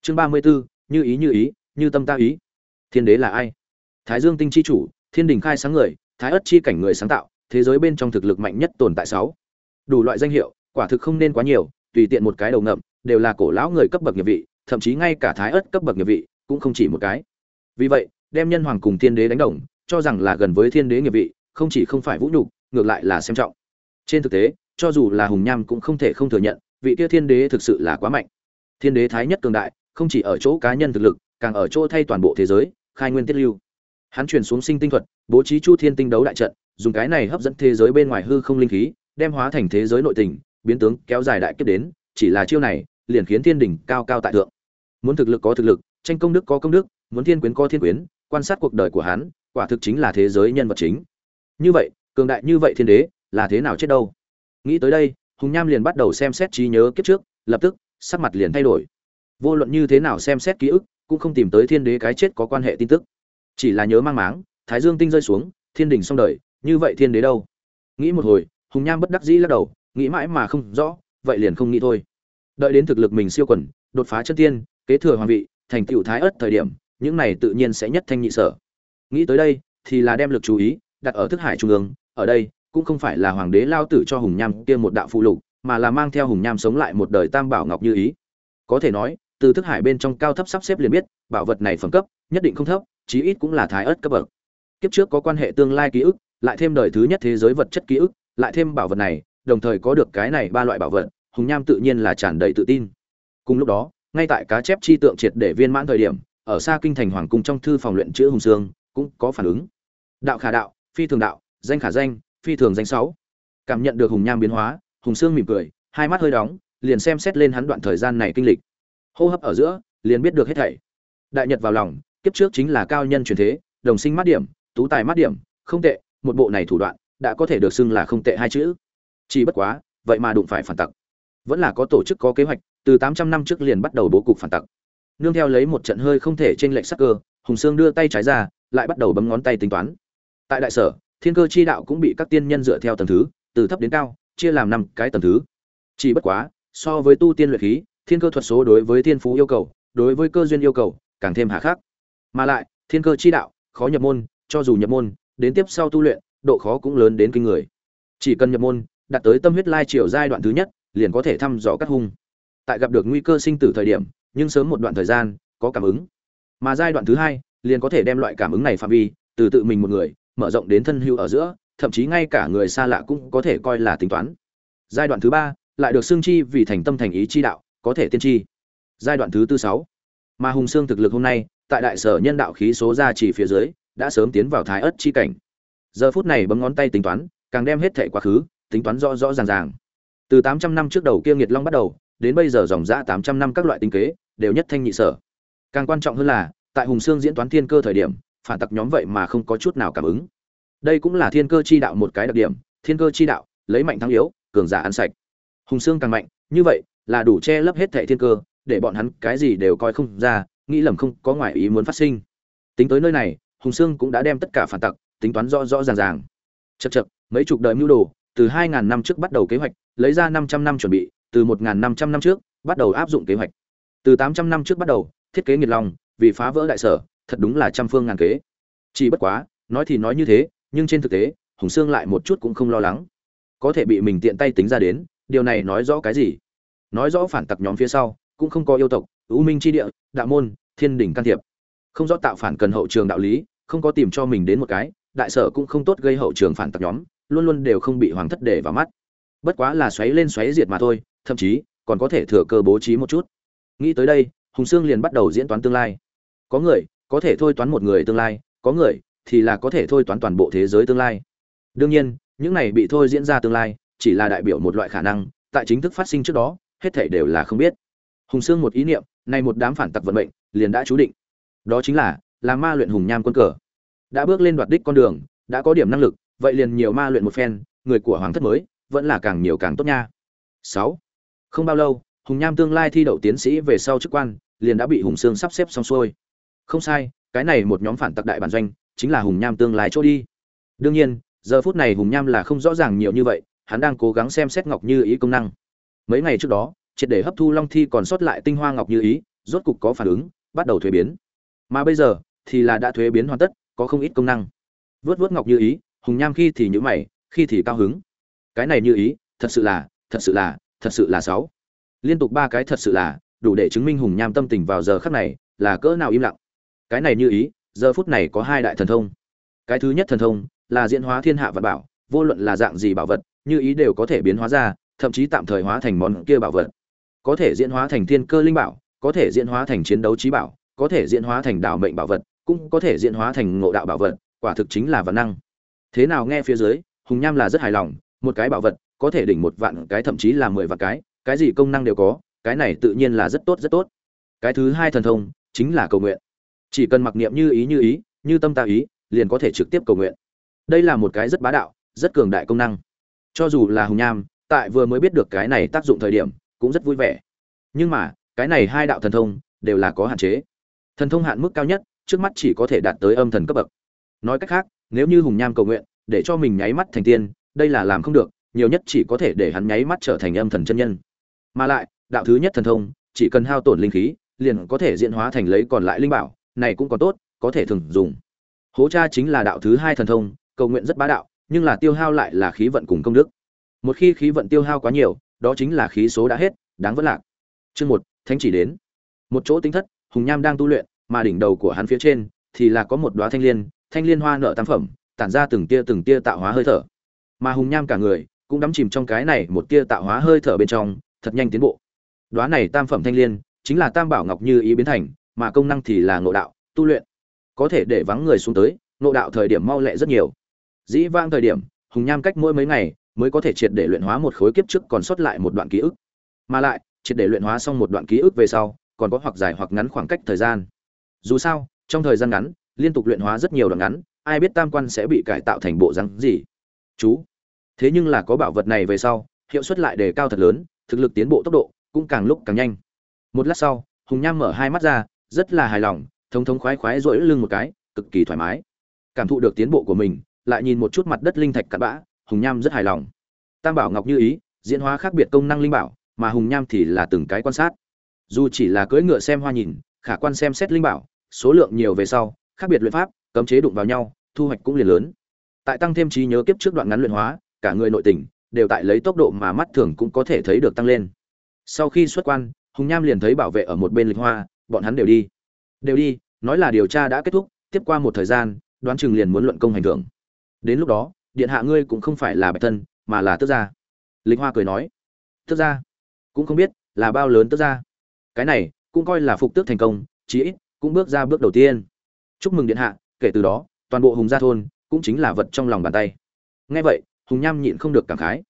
Chương ba mươi 34, như ý như ý như tâm ta ý. Thiên đế là ai? Thái dương tinh chi chủ thiên đình khai sáng người thái ất chi cảnh người sáng tạo thế giới bên trong thực lực mạnh nhất tồn tại sáu. Đủ loại danh hiệu quả thực không nên quá nhiều tùy tiện một cái đầu ngậm đều là cổ lão người cấp bậc nghiệp vị thậm chí ngay cả thái ất cấp bậc nghiệp vị cũng không chỉ một cái vì vậy, đem nhân hoàng cùng thiên đế đánh đồng, cho rằng là gần với thiên đế nghiệp vị, không chỉ không phải vũ nhục, ngược lại là xem trọng. Trên thực tế, cho dù là hùng nham cũng không thể không thừa nhận, vị kia thiên đế thực sự là quá mạnh. Thiên đế thái nhất cường đại, không chỉ ở chỗ cá nhân thực lực, càng ở chỗ thay toàn bộ thế giới, khai nguyên tiết lưu. Hắn truyền xuống sinh tinh thuật, bố trí chu thiên tinh đấu đại trận, dùng cái này hấp dẫn thế giới bên ngoài hư không linh khí, đem hóa thành thế giới nội tình, biến tướng kéo dài đại kiếp đến, chỉ là chiêu này, liền khiến thiên đỉnh cao cao tại thượng. Muốn thực lực có thực lực, tranh công đức có công đức muốn thiên quyến có thiên quyến, quan sát cuộc đời của hắn, quả thực chính là thế giới nhân vật chính. Như vậy, cường đại như vậy thiên đế, là thế nào chết đâu? Nghĩ tới đây, hùng nham liền bắt đầu xem xét trí nhớ kiếp trước, lập tức, sắc mặt liền thay đổi. Vô luận như thế nào xem xét ký ức, cũng không tìm tới thiên đế cái chết có quan hệ tin tức. Chỉ là nhớ mang máng, thái dương tinh rơi xuống, thiên đình xong đời, như vậy thiên đế đâu? Nghĩ một hồi, hùng nham bất đắc dĩ lắc đầu, nghĩ mãi mà không rõ, vậy liền không nghĩ thôi. Đợi đến thực lực mình siêu quần, đột phá chân tiên, kế thừa hoàng vị, thành tựu thái ất thời điểm những này tự nhiên sẽ nhất thanh nhị sở. Nghĩ tới đây, thì là đem lực chú ý đặt ở thức hải trung ương, ở đây cũng không phải là hoàng đế lao tử cho hùng nham kia một đạo phụ lục, mà là mang theo hùng nham sống lại một đời tam bảo ngọc như ý. Có thể nói, từ thức hải bên trong cao thấp sắp xếp liền biết, bảo vật này phẩm cấp nhất định không thấp, chí ít cũng là thái ớt cấp bậc. Kiếp trước có quan hệ tương lai ký ức, lại thêm đời thứ nhất thế giới vật chất ký ức, lại thêm bảo vật này, đồng thời có được cái này ba loại bảo vật, hùng nham tự nhiên là tràn đầy tự tin. Cùng lúc đó, ngay tại cá chép chi tượng triệt để viên mãn thời điểm ở xa kinh thành hoàng cung trong thư phòng luyện chữ hùng sương, cũng có phản ứng. Đạo khả đạo, phi thường đạo, danh khả danh, phi thường danh sáu. Cảm nhận được hùng nham biến hóa, hùng sương mỉm cười, hai mắt hơi đóng, liền xem xét lên hắn đoạn thời gian này kinh lịch. Hô hấp ở giữa, liền biết được hết thảy. Đại nhật vào lòng, kiếp trước chính là cao nhân truyền thế, đồng sinh mắt điểm, tú tài mắt điểm, không tệ, một bộ này thủ đoạn, đã có thể được xưng là không tệ hai chữ. Chỉ bất quá, vậy mà đụng phải phản tặc. Vẫn là có tổ chức có kế hoạch, từ tám trăm năm trước liền bắt đầu bố cục phản tặc nương theo lấy một trận hơi không thể trên lệch sắc cơ, hùng sương đưa tay trái ra, lại bắt đầu bấm ngón tay tính toán. Tại đại sở, thiên cơ chi đạo cũng bị các tiên nhân dựa theo tầng thứ, từ thấp đến cao, chia làm năm cái tầng thứ. Chỉ bất quá, so với tu tiên luyện khí, thiên cơ thuật số đối với thiên phú yêu cầu, đối với cơ duyên yêu cầu, càng thêm hà khắc. Mà lại, thiên cơ chi đạo, khó nhập môn, cho dù nhập môn, đến tiếp sau tu luyện, độ khó cũng lớn đến kinh người. Chỉ cần nhập môn, đạt tới tâm huyết lai triều giai đoạn thứ nhất, liền có thể thăm dò cắt hung. Tại gặp được nguy cơ sinh tử thời điểm nhưng sớm một đoạn thời gian, có cảm ứng. Mà giai đoạn thứ hai, liền có thể đem loại cảm ứng này phạm vi, từ tự mình một người, mở rộng đến thân hữu ở giữa, thậm chí ngay cả người xa lạ cũng có thể coi là tính toán. Giai đoạn thứ ba, lại được xương chi vì thành tâm thành ý chi đạo, có thể tiên tri giai đoạn thứ tư sáu. Mà hùng xương thực lực hôm nay, tại đại sở nhân đạo khí số ra chỉ phía dưới, đã sớm tiến vào thái ất chi cảnh. Giờ phút này bấm ngón tay tính toán, càng đem hết thệ quá khứ, tính toán rõ rõ ràng ràng. Từ 800 năm trước đầu kia nghiệt long bắt đầu đến bây giờ dòng dã 800 năm các loại tính kế đều nhất thanh nhị sở. Càng quan trọng hơn là, tại hùng xương diễn toán thiên cơ thời điểm, phản tặc nhóm vậy mà không có chút nào cảm ứng. Đây cũng là thiên cơ chi đạo một cái đặc điểm, thiên cơ chi đạo, lấy mạnh thắng yếu, cường giả ăn sạch. Hùng xương càng mạnh, như vậy là đủ che lấp hết thảy thiên cơ, để bọn hắn cái gì đều coi không ra, nghĩ lầm không có ngoại ý muốn phát sinh. Tính tới nơi này, hùng sương cũng đã đem tất cả phản tặc tính toán rõ rõ ràng ràng. Chật chật mấy chục đời mưu đồ, từ hai ngàn năm trước bắt đầu kế hoạch, lấy ra năm trăm năm chuẩn bị từ một ngàn năm trăm năm trước bắt đầu áp dụng kế hoạch. Từ tám trăm năm trước bắt đầu, thiết kế nghiệt long vì phá vỡ đại sở, thật đúng là trăm phương ngàn kế. Chỉ bất quá, nói thì nói như thế, nhưng trên thực tế, hùng sương lại một chút cũng không lo lắng. Có thể bị mình tiện tay tính ra đến, điều này nói rõ cái gì? Nói rõ phản tặc nhóm phía sau, cũng không có yêu tộc, u minh tri địa, đạo môn, thiên đình can thiệp. Không rõ tạo phản cần hậu trường đạo lý, không có tìm cho mình đến một cái, đại sở cũng không tốt gây hậu trường phản tặc nhóm, luôn luôn đều không bị hoàng thất để vào mắt. Bất quá là xoáy lên xoáy diệt mà thôi thậm chí còn có thể thừa cơ bố trí một chút. Nghĩ tới đây, hùng sương liền bắt đầu diễn toán tương lai. Có người có thể thôi toán một người tương lai, có người thì là có thể thôi toán toàn bộ thế giới tương lai. Đương nhiên, những này bị thôi diễn ra tương lai chỉ là đại biểu một loại khả năng, tại chính thức phát sinh trước đó, hết thảy đều là không biết. Hùng sương một ý niệm, nay một đám phản tặc vận mệnh liền đã chú định. Đó chính là là ma luyện hùng nham quân cờ. Đã bước lên đoạt đích con đường, đã có điểm năng lực, vậy liền nhiều ma luyện một phen, người của hoàng thất mới vẫn là càng nhiều càng tốt nha. Sáu không bao lâu, hùng nham tương lai thi đậu tiến sĩ về sau chức quan, liền đã bị hùng sương sắp xếp xong xuôi. Không sai, cái này một nhóm phản tặc đại bản doanh, chính là hùng nham tương lai chỗ đi. Đương nhiên, giờ phút này hùng nham là không rõ ràng nhiều như vậy, hắn đang cố gắng xem xét ngọc như ý công năng. Mấy ngày trước đó, triệt để hấp thu long thi còn sót lại tinh hoa ngọc như ý, rốt cục có phản ứng, bắt đầu thuế biến. Mà bây giờ, thì là đã thuế biến hoàn tất, có không ít công năng. Vớt vớt ngọc như ý, hùng nham khi thì nhữ mày, khi thì cao hứng. Cái này như ý, thật sự là, thật sự là thật sự là sáu. Liên tục ba cái thật sự là, đủ để chứng minh hùng nham tâm tình vào giờ khắc này là cỡ nào im lặng. Cái này như ý, giờ phút này có hai đại thần thông. Cái thứ nhất thần thông là diễn hóa thiên hạ vật bảo, vô luận là dạng gì bảo vật, như ý đều có thể biến hóa ra, thậm chí tạm thời hóa thành món kia bảo vật. Có thể diễn hóa thành thiên cơ linh bảo, có thể diễn hóa thành chiến đấu trí bảo, có thể diễn hóa thành đạo mệnh bảo vật, cũng có thể diễn hóa thành ngộ đạo bảo vật, quả thực chính là văn năng. Thế nào nghe phía dưới, hùng nham là rất hài lòng, một cái bảo vật có thể đỉnh một vạn cái, thậm chí là mười vạn cái cái gì công năng đều có, cái này tự nhiên là rất tốt rất tốt. Cái thứ hai thần thông chính là cầu nguyện. Chỉ cần mặc niệm như ý như ý, như tâm ta ý, liền có thể trực tiếp cầu nguyện. Đây là một cái rất bá đạo, rất cường đại công năng. Cho dù là hùng nham, tại vừa mới biết được cái này tác dụng thời điểm, cũng rất vui vẻ. Nhưng mà, cái này hai đạo thần thông đều là có hạn chế. Thần thông hạn mức cao nhất, trước mắt chỉ có thể đạt tới âm thần cấp bậc. Nói cách khác, nếu như hùng nham cầu nguyện, để cho mình nháy mắt thành tiên, đây là làm không được nhiều nhất chỉ có thể để hắn nháy mắt trở thành âm thần chân nhân. Mà lại, đạo thứ nhất thần thông, chỉ cần hao tổn linh khí, liền có thể diễn hóa thành lấy còn lại linh bảo, này cũng còn tốt, có thể thường dùng. Hố cha chính là đạo thứ hai thần thông, cầu nguyện rất bá đạo, nhưng là tiêu hao lại là khí vận cùng công đức. Một khi khí vận tiêu hao quá nhiều, đó chính là khí số đã hết, đáng vẫn lạc. Chương một, thánh chỉ đến. Một chỗ tính thất, hùng nham đang tu luyện, mà đỉnh đầu của hắn phía trên thì là có một đóa thanh liên thanh liên hoa nở tam phẩm, tản ra từng tia từng tia tạo hóa hơi thở. Mà hùng nham cả người cũng đắm chìm trong cái này một tia tạo hóa hơi thở bên trong, thật nhanh tiến bộ. Đóa này tam phẩm thanh liên, chính là tam bảo ngọc như ý biến thành, mà công năng thì là ngộ đạo, tu luyện. Có thể để vắng người xuống tới, ngộ đạo thời điểm mau lẹ rất nhiều. Dĩ vãng thời điểm, hùng nham cách mỗi mấy ngày, mới có thể triệt để luyện hóa một khối kiếp trước còn sót lại một đoạn ký ức. Mà lại, triệt để luyện hóa xong một đoạn ký ức về sau, còn có hoặc dài hoặc ngắn khoảng cách thời gian. Dù sao, trong thời gian ngắn, liên tục luyện hóa rất nhiều đoạn ngắn, ai biết tam quan sẽ bị cải tạo thành bộ rắn gì. Chú thế nhưng là có bảo vật này về sau, hiệu suất lại đề cao thật lớn, thực lực tiến bộ tốc độ cũng càng lúc càng nhanh. Một lát sau, hùng nham mở hai mắt ra, rất là hài lòng, thống thống khoái khoái rỗi lưng một cái, cực kỳ thoải mái. Cảm thụ được tiến bộ của mình, lại nhìn một chút mặt đất linh thạch cặn bã, hùng nham rất hài lòng. Tam bảo ngọc như ý, diễn hóa khác biệt công năng linh bảo, mà hùng nham thì là từng cái quan sát. Dù chỉ là cưỡi ngựa xem hoa nhìn, khả quan xem xét linh bảo, số lượng nhiều về sau, khác biệt luyện pháp, cấm chế đụng vào nhau, thu hoạch cũng liền lớn. Tại tăng thêm trí nhớ kiếp trước đoạn ngắn luyện hóa cả người nội tình, đều tại lấy tốc độ mà mắt thường cũng có thể thấy được tăng lên. Sau khi xuất quan, hùng nham liền thấy bảo vệ ở một bên lịch hoa, bọn hắn đều đi. Đều đi, nói là điều tra đã kết thúc, tiếp qua một thời gian, đoán chừng liền muốn luận công hành thưởng. Đến lúc đó, điện hạ ngươi cũng không phải là bạch thân, mà là tước gia. Lịch hoa cười nói, tước gia? Cũng không biết, là bao lớn tước gia? Cái này, cũng coi là phục tước thành công, chí ít, cũng bước ra bước đầu tiên. Chúc mừng điện hạ, kể từ đó, toàn bộ hùng gia thôn, cũng chính là vật trong lòng bàn tay. Ngay vậy hùng nham nhịn không được cảm khái.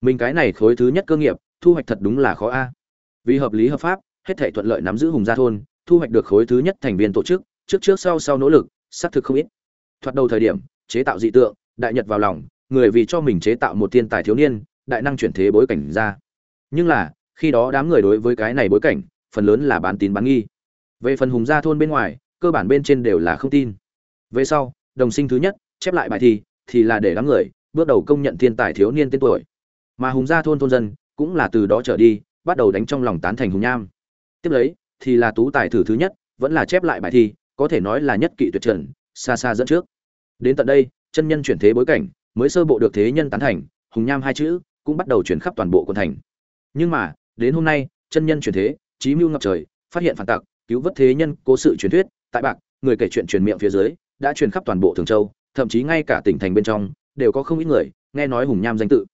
Mình cái này khối thứ nhất cơ nghiệp, thu hoạch thật đúng là khó a. Vì hợp lý hợp pháp, hết thể thuận lợi nắm giữ hùng gia thôn, thu hoạch được khối thứ nhất thành viên tổ chức, trước trước sau sau nỗ lực, xác thực không ít. Thoạt đầu thời điểm, chế tạo dị tượng, đại nhật vào lòng, người vì cho mình chế tạo một thiên tài thiếu niên, đại năng chuyển thế bối cảnh ra. Nhưng là, khi đó đám người đối với cái này bối cảnh, phần lớn là bán tín bán nghi. Về phần hùng gia thôn bên ngoài, cơ bản bên trên đều là không tin. Về sau, đồng sinh thứ nhất, chép lại bài thi, thì là để đám người bước đầu công nhận thiên tài thiếu niên tên tuổi. Mà hùng gia thôn thôn dân cũng là từ đó trở đi, bắt đầu đánh trong lòng tán thành hùng nham. Tiếp lấy thì là tú tài thử thứ nhất, vẫn là chép lại bài thi, có thể nói là nhất kỵ tuyệt trần, xa xa dẫn trước. Đến tận đây, chân nhân chuyển thế bối cảnh, mới sơ bộ được thế nhân tán thành, hùng nham hai chữ cũng bắt đầu chuyển khắp toàn bộ quận thành. Nhưng mà, đến hôm nay, chân nhân chuyển thế trí mưu ngập trời, phát hiện phản tặc, cứu vớt thế nhân, cố sự truyền thuyết, tại bạc, người kể chuyện truyền miệng phía dưới, đã truyền khắp toàn bộ thường châu, thậm chí ngay cả tỉnh thành bên trong đều có không ít người nghe nói hùng nham danh tự.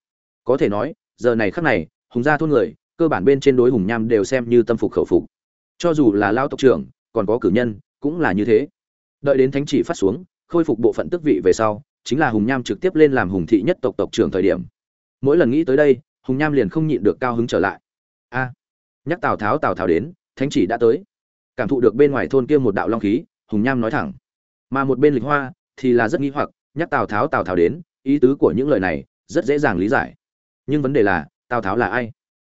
Có thể nói, giờ này khắc này, hùng gia thôn người, cơ bản bên trên đối hùng nham đều xem như tâm phục khẩu phục. Cho dù là lao tộc trưởng, còn có cử nhân, cũng là như thế. Đợi đến thánh chỉ phát xuống, khôi phục bộ phận tước vị về sau, chính là hùng nham trực tiếp lên làm hùng thị nhất tộc tộc trưởng thời điểm. Mỗi lần nghĩ tới đây, hùng nham liền không nhịn được cao hứng trở lại. A, nhắc tào tháo tào tháo đến, thánh chỉ đã tới. Cảm thụ được bên ngoài thôn kia một đạo long khí, hùng nham nói thẳng. Mà một bên lịch hoa thì là rất nghĩ hoặc, nhắc tào tháo tào tháo đến ý tứ của những lời này rất dễ dàng lý giải. Nhưng vấn đề là, tào tháo là ai?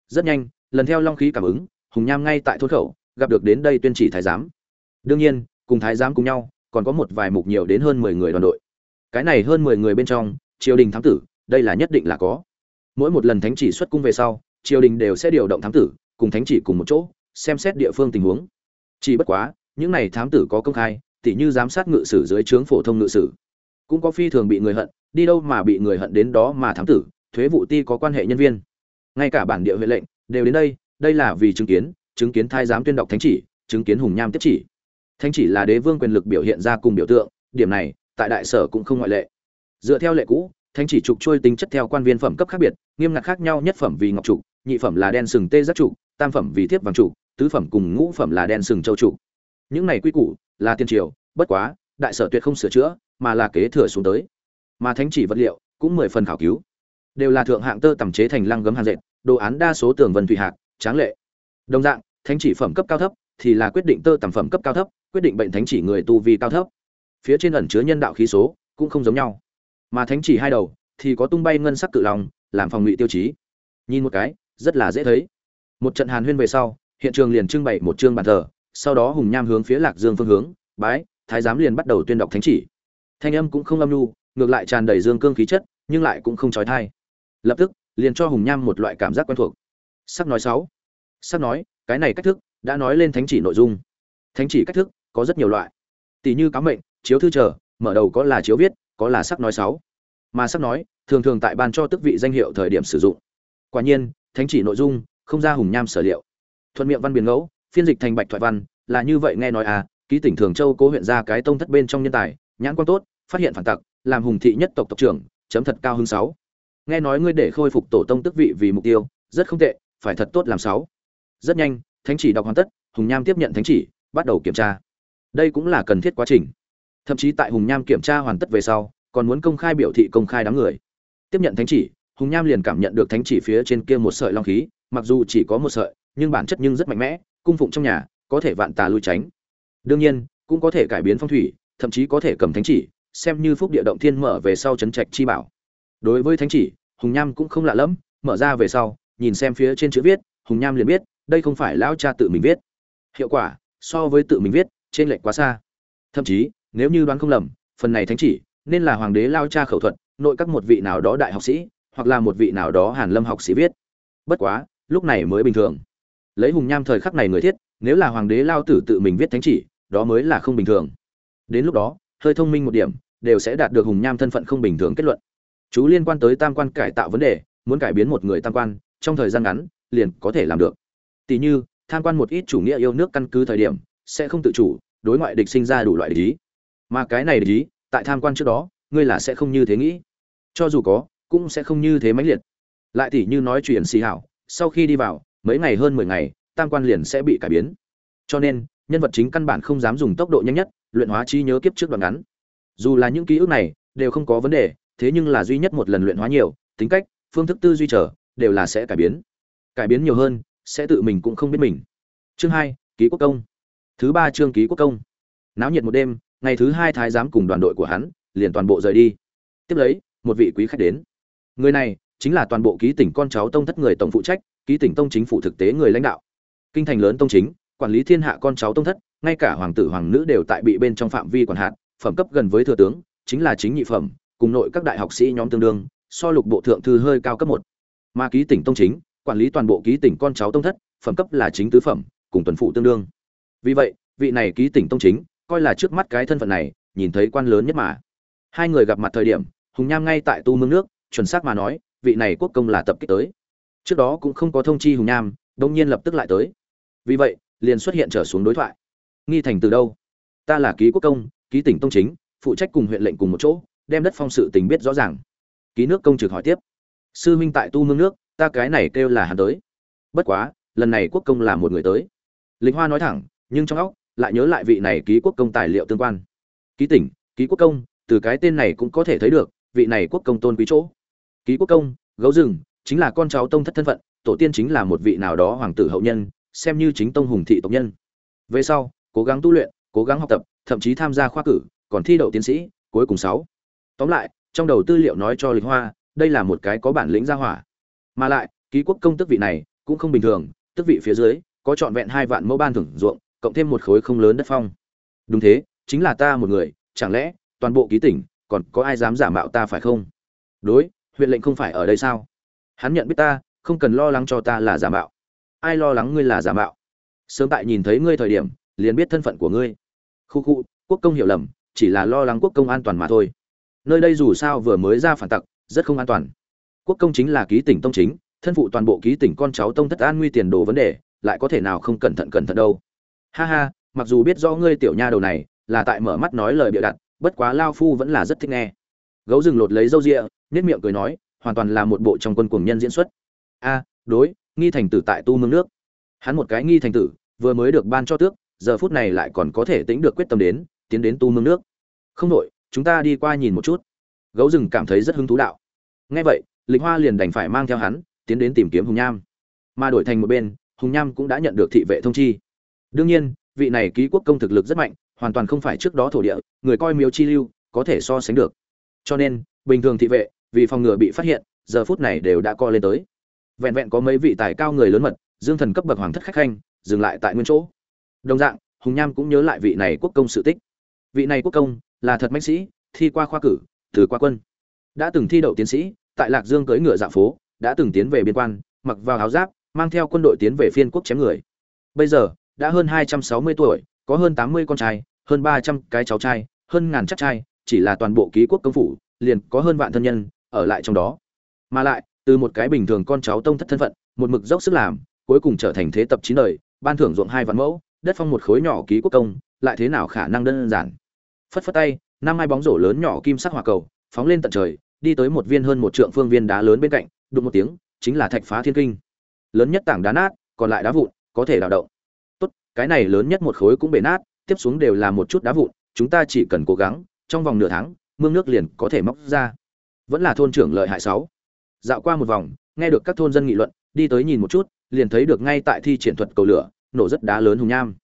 Rất nhanh, lần theo long khí cảm ứng, hùng nham ngay tại thôn khẩu, gặp được đến đây tuyên chỉ thái giám. Đương nhiên, cùng thái giám cùng nhau, còn có một vài mục nhiều đến hơn mười người đoàn đội. Cái này hơn mười người bên trong, triều đình thám tử, đây là nhất định là có. Mỗi một lần thánh chỉ xuất cung về sau, triều đình đều sẽ điều động thám tử, cùng thánh chỉ cùng một chỗ, xem xét địa phương tình huống. Chỉ bất quá, những này thám tử có công khai, tỉ như giám sát ngự sử dưới trướng phổ thông ngự sử. Cũng có phi thường bị người hận đi đâu mà bị người hận đến đó mà thám tử, thuế vụ ti có quan hệ nhân viên. Ngay cả bản địa huệ lệnh đều đến đây đây là vì chứng kiến chứng kiến thái giám tuyên đọc thánh chỉ, chứng kiến hùng nham tiếp chỉ. Thánh chỉ là đế vương quyền lực biểu hiện ra cùng biểu tượng, điểm này, tại đại sở cũng không ngoại lệ. Dựa theo lệ cũ, thánh chỉ trục trôi tính chất theo quan viên phẩm cấp khác biệt, nghiêm ngặt khác nhau nhất phẩm vì ngọc trục, nhị phẩm là đen sừng tê giác trục, tam phẩm vì thiếp vàng trục, tứ phẩm cùng ngũ phẩm là đen sừng châu trục. Những này quy củ là tiên triều, bất quá, đại sở tuyệt không sửa chữa, mà là kế thừa xuống tới mà thánh chỉ vật liệu cũng mười phần khảo cứu. Đều là thượng hạng tơ tẩm chế thành lăng gấm hàng dệt đồ án đa số tường vân thủy hạt, tráng lệ. Đồng dạng thánh chỉ phẩm cấp cao thấp thì là quyết định tơ tẩm phẩm cấp cao thấp quyết định bệnh thánh chỉ người tu vi cao thấp. Phía trên ẩn chứa nhân đạo khí số cũng không giống nhau. Mà thánh chỉ hai đầu thì có tung bay ngân sắc cự lòng làm phòng ngụy tiêu chí. Nhìn một cái rất là dễ thấy. Một trận hàn huyên về sau hiện trường liền trưng bày một chương bàn thờ sau đó hùng nham hướng phía lạc dương phương hướng bái thái giám liền bắt đầu tuyên đọc thánh chỉ. Thanh âm cũng không âm nhu ngược lại tràn đầy dương cương khí chất, nhưng lại cũng không trói thai. Lập tức, liền cho hùng nham một loại cảm giác quen thuộc. Sắc nói sáu. Sắc nói, cái này cách thức đã nói lên thánh chỉ nội dung. Thánh chỉ cách thức có rất nhiều loại. Tỷ như cám mệnh, chiếu thư chờ, mở đầu có là chiếu viết, có là sắc nói sáu. Mà sắc nói, thường thường tại ban cho tức vị danh hiệu thời điểm sử dụng. Quả nhiên, thánh chỉ nội dung không ra hùng nham sở liệu. Thuận miệng văn biển ngẫu, phiên dịch thành bạch thoại văn, là như vậy nghe nói à ký tỉnh thường châu cố huyện ra cái tông thất bên trong nhân tài, nhãn quan tốt, phát hiện phản tặc làm hùng thị nhất tộc tộc trưởng, chấm thật cao hứng sáu. Nghe nói ngươi để khôi phục tổ tông tức vị vì mục tiêu, rất không tệ, phải thật tốt làm sáu. Rất nhanh, thánh chỉ đọc hoàn tất, hùng nham tiếp nhận thánh chỉ, bắt đầu kiểm tra. Đây cũng là cần thiết quá trình. Thậm chí tại hùng nham kiểm tra hoàn tất về sau, còn muốn công khai biểu thị công khai đám người. Tiếp nhận thánh chỉ, hùng nham liền cảm nhận được thánh chỉ phía trên kia một sợi long khí, mặc dù chỉ có một sợi, nhưng bản chất nhưng rất mạnh mẽ, cung phụng trong nhà, có thể vạn tà lui tránh. Đương nhiên, cũng có thể cải biến phong thủy, thậm chí có thể cầm thánh chỉ xem như phúc địa động thiên mở về sau chấn trạch chi bảo. Đối với thánh chỉ, hùng nham cũng không lạ lẫm, mở ra về sau, nhìn xem phía trên chữ viết, hùng nham liền biết, đây không phải lão cha tự mình viết. Hiệu quả, so với tự mình viết, trên lệch quá xa. Thậm chí, nếu như đoán không lầm, phần này thánh chỉ, nên là hoàng đế lao cha khẩu thuật, nội các một vị nào đó đại học sĩ, hoặc là một vị nào đó hàn lâm học sĩ viết. Bất quá, lúc này mới bình thường. Lấy hùng nham thời khắc này người thiết, nếu là hoàng đế lao tử tự mình viết thánh chỉ, đó mới là không bình thường. Đến lúc đó, hơi thông minh một điểm đều sẽ đạt được hùng nham thân phận không bình thường kết luận. Chú liên quan tới tam quan cải tạo vấn đề, muốn cải biến một người tam quan, trong thời gian ngắn, liền có thể làm được. Tỷ như, tham quan một ít chủ nghĩa yêu nước căn cứ thời điểm, sẽ không tự chủ, đối ngoại địch sinh ra đủ loại địch ý. Mà cái này địch ý, tại tham quan trước đó, ngươi là sẽ không như thế nghĩ. Cho dù có, cũng sẽ không như thế mãnh liệt. Lại tỷ như nói chuyện xì hảo, sau khi đi vào, mấy ngày hơn mười ngày, tam quan liền sẽ bị cải biến. Cho nên, nhân vật chính căn bản không dám dùng tốc độ nhanh nhất, luyện hóa trí nhớ kiếp trước đoạn ngắn dù là những ký ức này đều không có vấn đề, thế nhưng là duy nhất một lần luyện hóa nhiều, tính cách, phương thức tư duy trở, đều là sẽ cải biến. Cải biến nhiều hơn, sẽ tự mình cũng không biết mình. Chương hai, ký quốc công. Thứ ba chương ký quốc công. Náo nhiệt một đêm, ngày thứ hai thái giám cùng đoàn đội của hắn liền toàn bộ rời đi. Tiếp lấy, một vị quý khách đến. Người này chính là toàn bộ ký tỉnh con cháu tông thất người tổng phụ trách, ký tỉnh tông chính phủ thực tế người lãnh đạo. Kinh thành lớn tông chính, quản lý thiên hạ con cháu tông thất, ngay cả hoàng tử hoàng nữ đều tại bị bên trong phạm vi quản hạt phẩm cấp gần với thừa tướng, chính là chính nhị phẩm, cùng nội các đại học sĩ nhóm tương đương, so lục bộ thượng thư hơi cao cấp một. Mà ký tỉnh tông chính, quản lý toàn bộ ký tỉnh con cháu tông thất, phẩm cấp là chính tứ phẩm, cùng tuần phụ tương đương. Vì vậy, vị này ký tỉnh tông chính, coi là trước mắt cái thân phận này, nhìn thấy quan lớn nhất mà. Hai người gặp mặt thời điểm, hùng nham ngay tại tu mương nước, chuẩn xác mà nói, vị này quốc công là tập kích tới. Trước đó cũng không có thông chi hùng nham đương nhiên lập tức lại tới. Vì vậy, liền xuất hiện trở xuống đối thoại. Nghi thành từ đâu? Ta là ký quốc công ký tỉnh tông chính, phụ trách cùng huyện lệnh cùng một chỗ, đem đất phong sự tình biết rõ ràng. Ký nước công trực hỏi tiếp. Sư minh tại tu mương nước, ta cái này kêu là hắn tới. Bất quá, lần này quốc công là một người tới. Lịch hoa nói thẳng, nhưng trong óc, lại nhớ lại vị này ký quốc công tài liệu tương quan. Ký tỉnh, ký quốc công, từ cái tên này cũng có thể thấy được, vị này quốc công tôn quý chỗ. Ký quốc công, gấu rừng, chính là con cháu tông thất thân phận, tổ tiên chính là một vị nào đó hoàng tử hậu nhân, xem như chính tông hùng thị tộc nhân. Về sau, cố gắng tu luyện, cố gắng học tập thậm chí tham gia khoa cử, còn thi đậu tiến sĩ, cuối cùng sáu. Tóm lại, trong đầu tư liệu nói cho lịch hoa, đây là một cái có bản lĩnh gia hỏa. Mà lại, ký quốc công tước vị này cũng không bình thường, tước vị phía dưới, có trọn vẹn hai vạn mẫu ban thưởng ruộng, cộng thêm một khối không lớn đất phong. Đúng thế, chính là ta một người, chẳng lẽ toàn bộ ký tỉnh còn có ai dám giả mạo ta phải không? Đối, huyện lệnh không phải ở đây sao? Hắn nhận biết ta, không cần lo lắng cho ta là giả mạo. Ai lo lắng ngươi là giả mạo? Sớm tại nhìn thấy ngươi thời điểm, liền biết thân phận của ngươi khu khu, quốc công hiểu lầm, chỉ là lo lắng quốc công an toàn mà thôi. Nơi đây dù sao vừa mới ra phản tặc, rất không an toàn. Quốc công chính là ký tỉnh tông chính, thân phụ toàn bộ ký tỉnh con cháu tông thất an nguy tiền đồ vấn đề, lại có thể nào không cẩn thận cẩn thận đâu. Ha ha, mặc dù biết rõ ngươi tiểu nha đầu này, là tại mở mắt nói lời bịa đặt, bất quá lao phu vẫn là rất thích nghe. Gấu rừng lột lấy râu rịa nết miệng cười nói, hoàn toàn là một bộ trong quân cuồng nhân diễn xuất. A, đối, nghi thành tử tại tu mương nước. Hắn một cái nghi thành tử, vừa mới được ban cho tước giờ phút này lại còn có thể tính được quyết tâm đến, tiến đến tu mương nước. Không đội chúng ta đi qua nhìn một chút. Gấu rừng cảm thấy rất hứng thú đạo. Nghe vậy, lịch hoa liền đành phải mang theo hắn, tiến đến tìm kiếm hùng nham. Mà đổi thành một bên, hùng nham cũng đã nhận được thị vệ thông chi. Đương nhiên, vị này ký quốc công thực lực rất mạnh, hoàn toàn không phải trước đó thổ địa, người coi miếu chi lưu, có thể so sánh được. Cho nên, bình thường thị vệ, vì phòng ngừa bị phát hiện, giờ phút này đều đã co lên tới. Vẹn vẹn có mấy vị tài cao người lớn mật, dương thần cấp bậc hoàng thất khách khanh, dừng lại tại nguyên chỗ đồng dạng, hùng nham cũng nhớ lại vị này quốc công sự tích. Vị này quốc công là thật mạnh sĩ, thi qua khoa cử, từ qua quân. Đã từng thi đậu tiến sĩ, tại lạc dương cưỡi ngựa dạ phố, đã từng tiến về biên quan, mặc vào áo giáp, mang theo quân đội tiến về phiên quốc chém người. Bây giờ, đã hơn hai trăm sáu mươi tuổi, có hơn tám mươi con trai, hơn ba trăm cái cháu trai, hơn ngàn chắc trai, chỉ là toàn bộ ký quốc công phủ, liền có hơn vạn thân nhân ở lại trong đó. Mà lại, từ một cái bình thường con cháu tông thất thân phận, một mực dốc sức làm, cuối cùng trở thành thế tập chín đời, ban thưởng ruộng hai vạn mẫu đất phong một khối nhỏ ký quốc công, lại thế nào khả năng đơn giản? Phất phất tay, năm hai bóng rổ lớn nhỏ kim sắc hỏa cầu, phóng lên tận trời, đi tới một viên hơn một trượng phương viên đá lớn bên cạnh, đụng một tiếng, chính là thạch phá thiên kinh. Lớn nhất tảng đá nát, còn lại đá vụn, có thể đào động. Tốt, cái này lớn nhất một khối cũng bể nát, tiếp xuống đều là một chút đá vụn, chúng ta chỉ cần cố gắng, trong vòng nửa tháng, mương nước liền có thể móc ra. Vẫn là thôn trưởng lợi hại sáu. Dạo qua một vòng, nghe được các thôn dân nghị luận, đi tới nhìn một chút, liền thấy được ngay tại thi triển thuật cầu lửa nổ rất đá lớn hùng nham.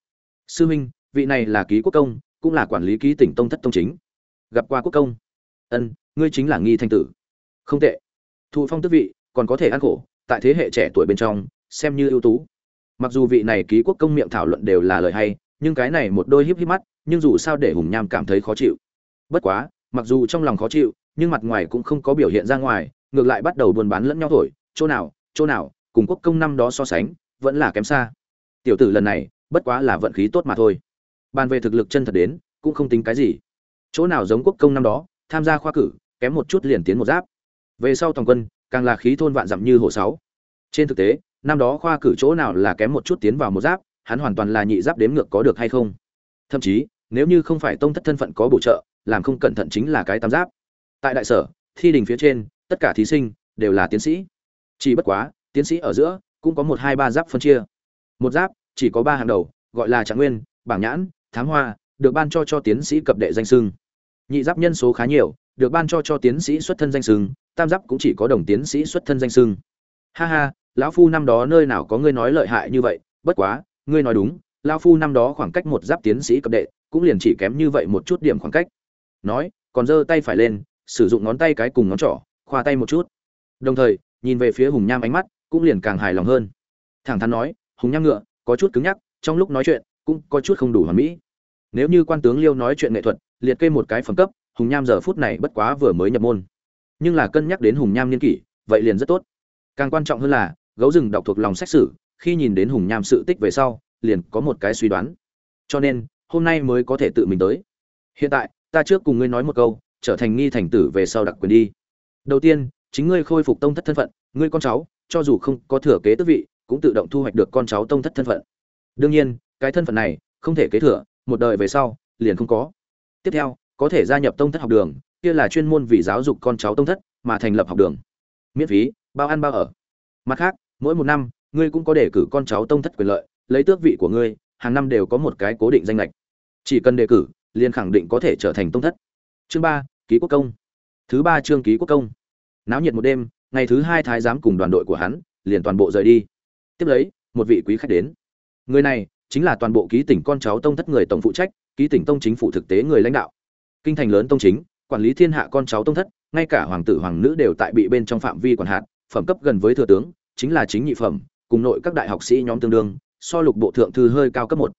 Sư huynh vị này là ký quốc công, cũng là quản lý ký tỉnh tông thất tông chính. Gặp qua quốc công. Ân, ngươi chính là nghi thanh tử. Không tệ. Thụ phong tước vị, còn có thể ăn khổ, tại thế hệ trẻ tuổi bên trong, xem như ưu tú. Mặc dù vị này ký quốc công miệng thảo luận đều là lời hay, nhưng cái này một đôi híp híp mắt, nhưng dù sao để hùng nham cảm thấy khó chịu. Bất quá, mặc dù trong lòng khó chịu, nhưng mặt ngoài cũng không có biểu hiện ra ngoài, ngược lại bắt đầu buôn bán lẫn nhau thổi, chỗ nào chỗ nào, cùng quốc công năm đó so sánh, vẫn là kém xa tiểu tử lần này, bất quá là vận khí tốt mà thôi. Bàn về thực lực chân thật đến, cũng không tính cái gì. Chỗ nào giống quốc công năm đó, tham gia khoa cử, kém một chút liền tiến một giáp. Về sau toàn quân, càng là khí thôn vạn dặm như hồ sáu. Trên thực tế, năm đó khoa cử chỗ nào là kém một chút tiến vào một giáp, hắn hoàn toàn là nhị giáp đếm ngược có được hay không. Thậm chí, nếu như không phải tông thất thân phận có bổ trợ, làm không cẩn thận chính là cái tam giáp. Tại đại sở, thi đình phía trên, tất cả thí sinh đều là tiến sĩ. Chỉ bất quá, tiến sĩ ở giữa, cũng có một hai ba giáp phân chia một giáp, chỉ có ba hàng đầu, gọi là trạng nguyên, bảng nhãn, thám hoa, được ban cho cho tiến sĩ cập đệ danh sưng nhị giáp nhân số khá nhiều, được ban cho cho tiến sĩ xuất thân danh sưng tam giáp cũng chỉ có đồng tiến sĩ xuất thân danh sưng ha ha, lão phu năm đó nơi nào có ngươi nói lợi hại như vậy, bất quá, ngươi nói đúng, lão phu năm đó khoảng cách một giáp tiến sĩ cập đệ, cũng liền chỉ kém như vậy một chút điểm khoảng cách. Nói, còn giơ tay phải lên, sử dụng ngón tay cái cùng ngón trỏ, khoa tay một chút. Đồng thời, nhìn về phía hùng nham ánh mắt, cũng liền càng hài lòng hơn. Thẳng thắn nói hùng nham ngựa có chút cứng nhắc trong lúc nói chuyện cũng có chút không đủ hoàn mỹ. Nếu như quan tướng liêu nói chuyện nghệ thuật liệt kê một cái phẩm cấp hùng nham giờ phút này bất quá vừa mới nhập môn. Nhưng là cân nhắc đến hùng nham niên kỷ vậy liền rất tốt. Càng quan trọng hơn là gấu rừng đọc thuộc lòng sách sử, khi nhìn đến hùng nham sự tích về sau liền có một cái suy đoán. Cho nên hôm nay mới có thể tự mình tới. Hiện tại ta trước cùng ngươi nói một câu trở thành nghi thành tử về sau đặc quyền đi. Đầu tiên chính ngươi khôi phục tông thất thân phận ngươi con cháu cho dù không có thừa kế tước vị cũng tự động thu hoạch được con cháu tông thất thân phận. Đương nhiên, cái thân phận này không thể kế thừa, một đời về sau liền không có. Tiếp theo, có thể gia nhập tông thất học đường, kia là chuyên môn vì giáo dục con cháu tông thất mà thành lập học đường. Miễn phí, bao ăn bao ở. Mặt khác, mỗi một năm, ngươi cũng có đề cử con cháu tông thất quyền lợi, lấy tước vị của ngươi, hàng năm đều có một cái cố định danh lệch. Chỉ cần đề cử, liền khẳng định có thể trở thành tông thất. Chương ba, ký quốc công. Thứ ba chương ký quốc công. Náo nhiệt một đêm, ngày thứ hai thái giám cùng đoàn đội của hắn liền toàn bộ rời đi tiếp lấy, một vị quý khách đến. Người này chính là toàn bộ ký tỉnh con cháu tông thất người tổng phụ trách, ký tỉnh tông chính phủ thực tế người lãnh đạo. Kinh thành lớn tông chính, quản lý thiên hạ con cháu tông thất, ngay cả hoàng tử hoàng nữ đều tại bị bên trong phạm vi quản hạt, phẩm cấp gần với thừa tướng, chính là chính nhị phẩm, cùng nội các đại học sĩ nhóm tương đương, so lục bộ thượng thư hơi cao cấp một.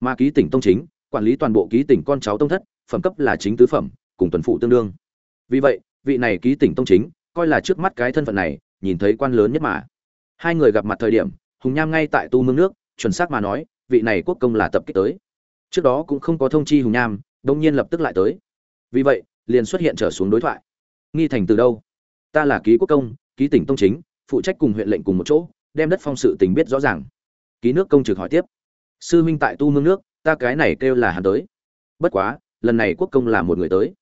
Mà ký tỉnh tông chính, quản lý toàn bộ ký tỉnh con cháu tông thất, phẩm cấp là chính tứ phẩm, cùng tuần phụ tương đương. Vì vậy, vị này ký tỉnh tông chính, coi là trước mắt cái thân phận này, nhìn thấy quan lớn nhất mà. Hai người gặp mặt thời điểm hùng nham ngay tại tu mương nước, chuẩn xác mà nói, vị này quốc công là tập kích tới. Trước đó cũng không có thông chi hùng nham, đông nhiên lập tức lại tới. Vì vậy, liền xuất hiện trở xuống đối thoại. Nghi thành từ đâu? Ta là ký quốc công, ký tỉnh tông chính, phụ trách cùng huyện lệnh cùng một chỗ, đem đất phong sự tình biết rõ ràng. Ký nước công trực hỏi tiếp. Sư minh tại tu mương nước, ta cái này kêu là hắn tới. Bất quá, lần này quốc công là một người tới.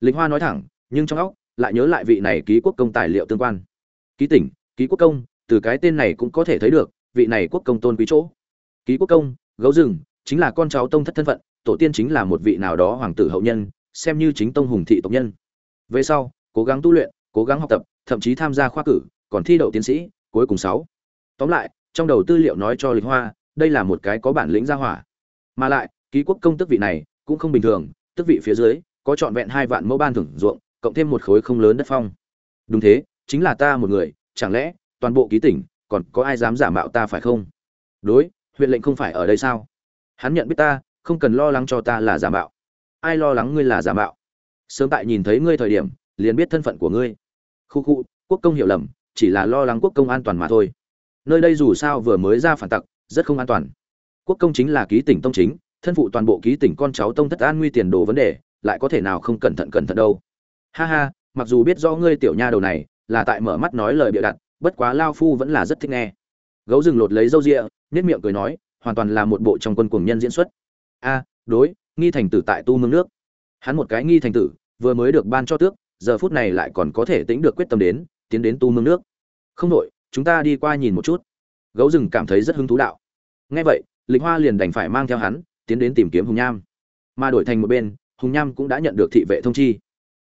Lính hoa nói thẳng, nhưng trong óc, lại nhớ lại vị này ký quốc công tài liệu tương quan. Ký tỉnh, ký quốc công, từ cái tên này cũng có thể thấy được vị này quốc công tôn quý chỗ. Ký quốc công, gấu rừng, chính là con cháu tông thất thân phận, tổ tiên chính là một vị nào đó hoàng tử hậu nhân, xem như chính tông hùng thị tộc nhân. Về sau, cố gắng tu luyện, cố gắng học tập, thậm chí tham gia khoa cử, còn thi đậu tiến sĩ, cuối cùng sáu. Tóm lại, trong đầu tư liệu nói cho lịch hoa, đây là một cái có bản lĩnh gia hỏa. Mà lại, ký quốc công tức vị này cũng không bình thường, tức vị phía dưới, có trọn vẹn hai vạn mẫu ban thưởng ruộng, cộng thêm một khối không lớn đất phong. Đúng thế, chính là ta một người, chẳng lẽ toàn bộ ký tỉnh còn có ai dám giả mạo ta phải không? Đối, huyện lệnh không phải ở đây sao? Hắn nhận biết ta, không cần lo lắng cho ta là giả mạo. Ai lo lắng ngươi là giả mạo? Sớm tại nhìn thấy ngươi thời điểm, liền biết thân phận của ngươi. Khu khu, quốc công hiểu lầm, chỉ là lo lắng quốc công an toàn mà thôi. Nơi đây dù sao vừa mới ra phản tặc, rất không an toàn. Quốc công chính là ký tỉnh tông chính, thân phụ toàn bộ ký tỉnh con cháu tông thất an nguy tiền đồ vấn đề, lại có thể nào không cẩn thận cẩn thận đâu. Ha ha, mặc dù biết rõ ngươi tiểu nha đầu này, là tại mở mắt nói lời bịa đặt bất quá lao phu vẫn là rất thích nghe. Gấu rừng lột lấy râu rịa nết miệng cười nói, hoàn toàn là một bộ trong quân cuồng nhân diễn xuất. A à, đối, nghi thành tử tại tu mương nước. Hắn một cái nghi thành tử, vừa mới được ban cho tước, giờ phút này lại còn có thể tính được quyết tâm đến, tiến đến tu mương nước. Không đội chúng ta đi qua nhìn một chút. Gấu rừng cảm thấy rất hứng thú đạo. Ngay vậy, lịch hoa liền đành phải mang theo hắn, tiến đến tìm kiếm hùng nham. Mà đổi thành một bên, hùng nham cũng đã nhận được thị vệ thông chi.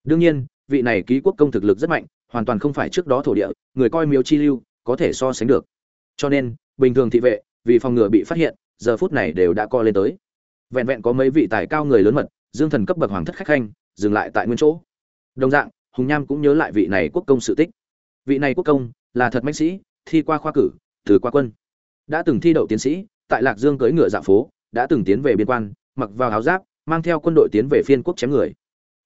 Đương nhiên, vị này ký quốc công thực lực rất mạnh hoàn toàn không phải trước đó thổ địa, người coi miếu chi lưu, có thể so sánh được. Cho nên, bình thường thị vệ, vì phòng ngừa bị phát hiện, giờ phút này đều đã co lên tới. Vẹn vẹn có mấy vị tài cao người lớn mật, dương thần cấp bậc hoàng thất khách khanh, dừng lại tại nguyên chỗ. Đồng dạng, hùng nham cũng nhớ lại vị này quốc công sự tích. Vị này quốc công là thật mạnh sĩ, thi qua khoa cử, từ qua quân. Đã từng thi đậu tiến sĩ, tại lạc dương cưỡi ngựa dạ phố, đã từng tiến về biên quan, mặc vào áo giáp, mang theo quân đội tiến về phiên quốc chém người.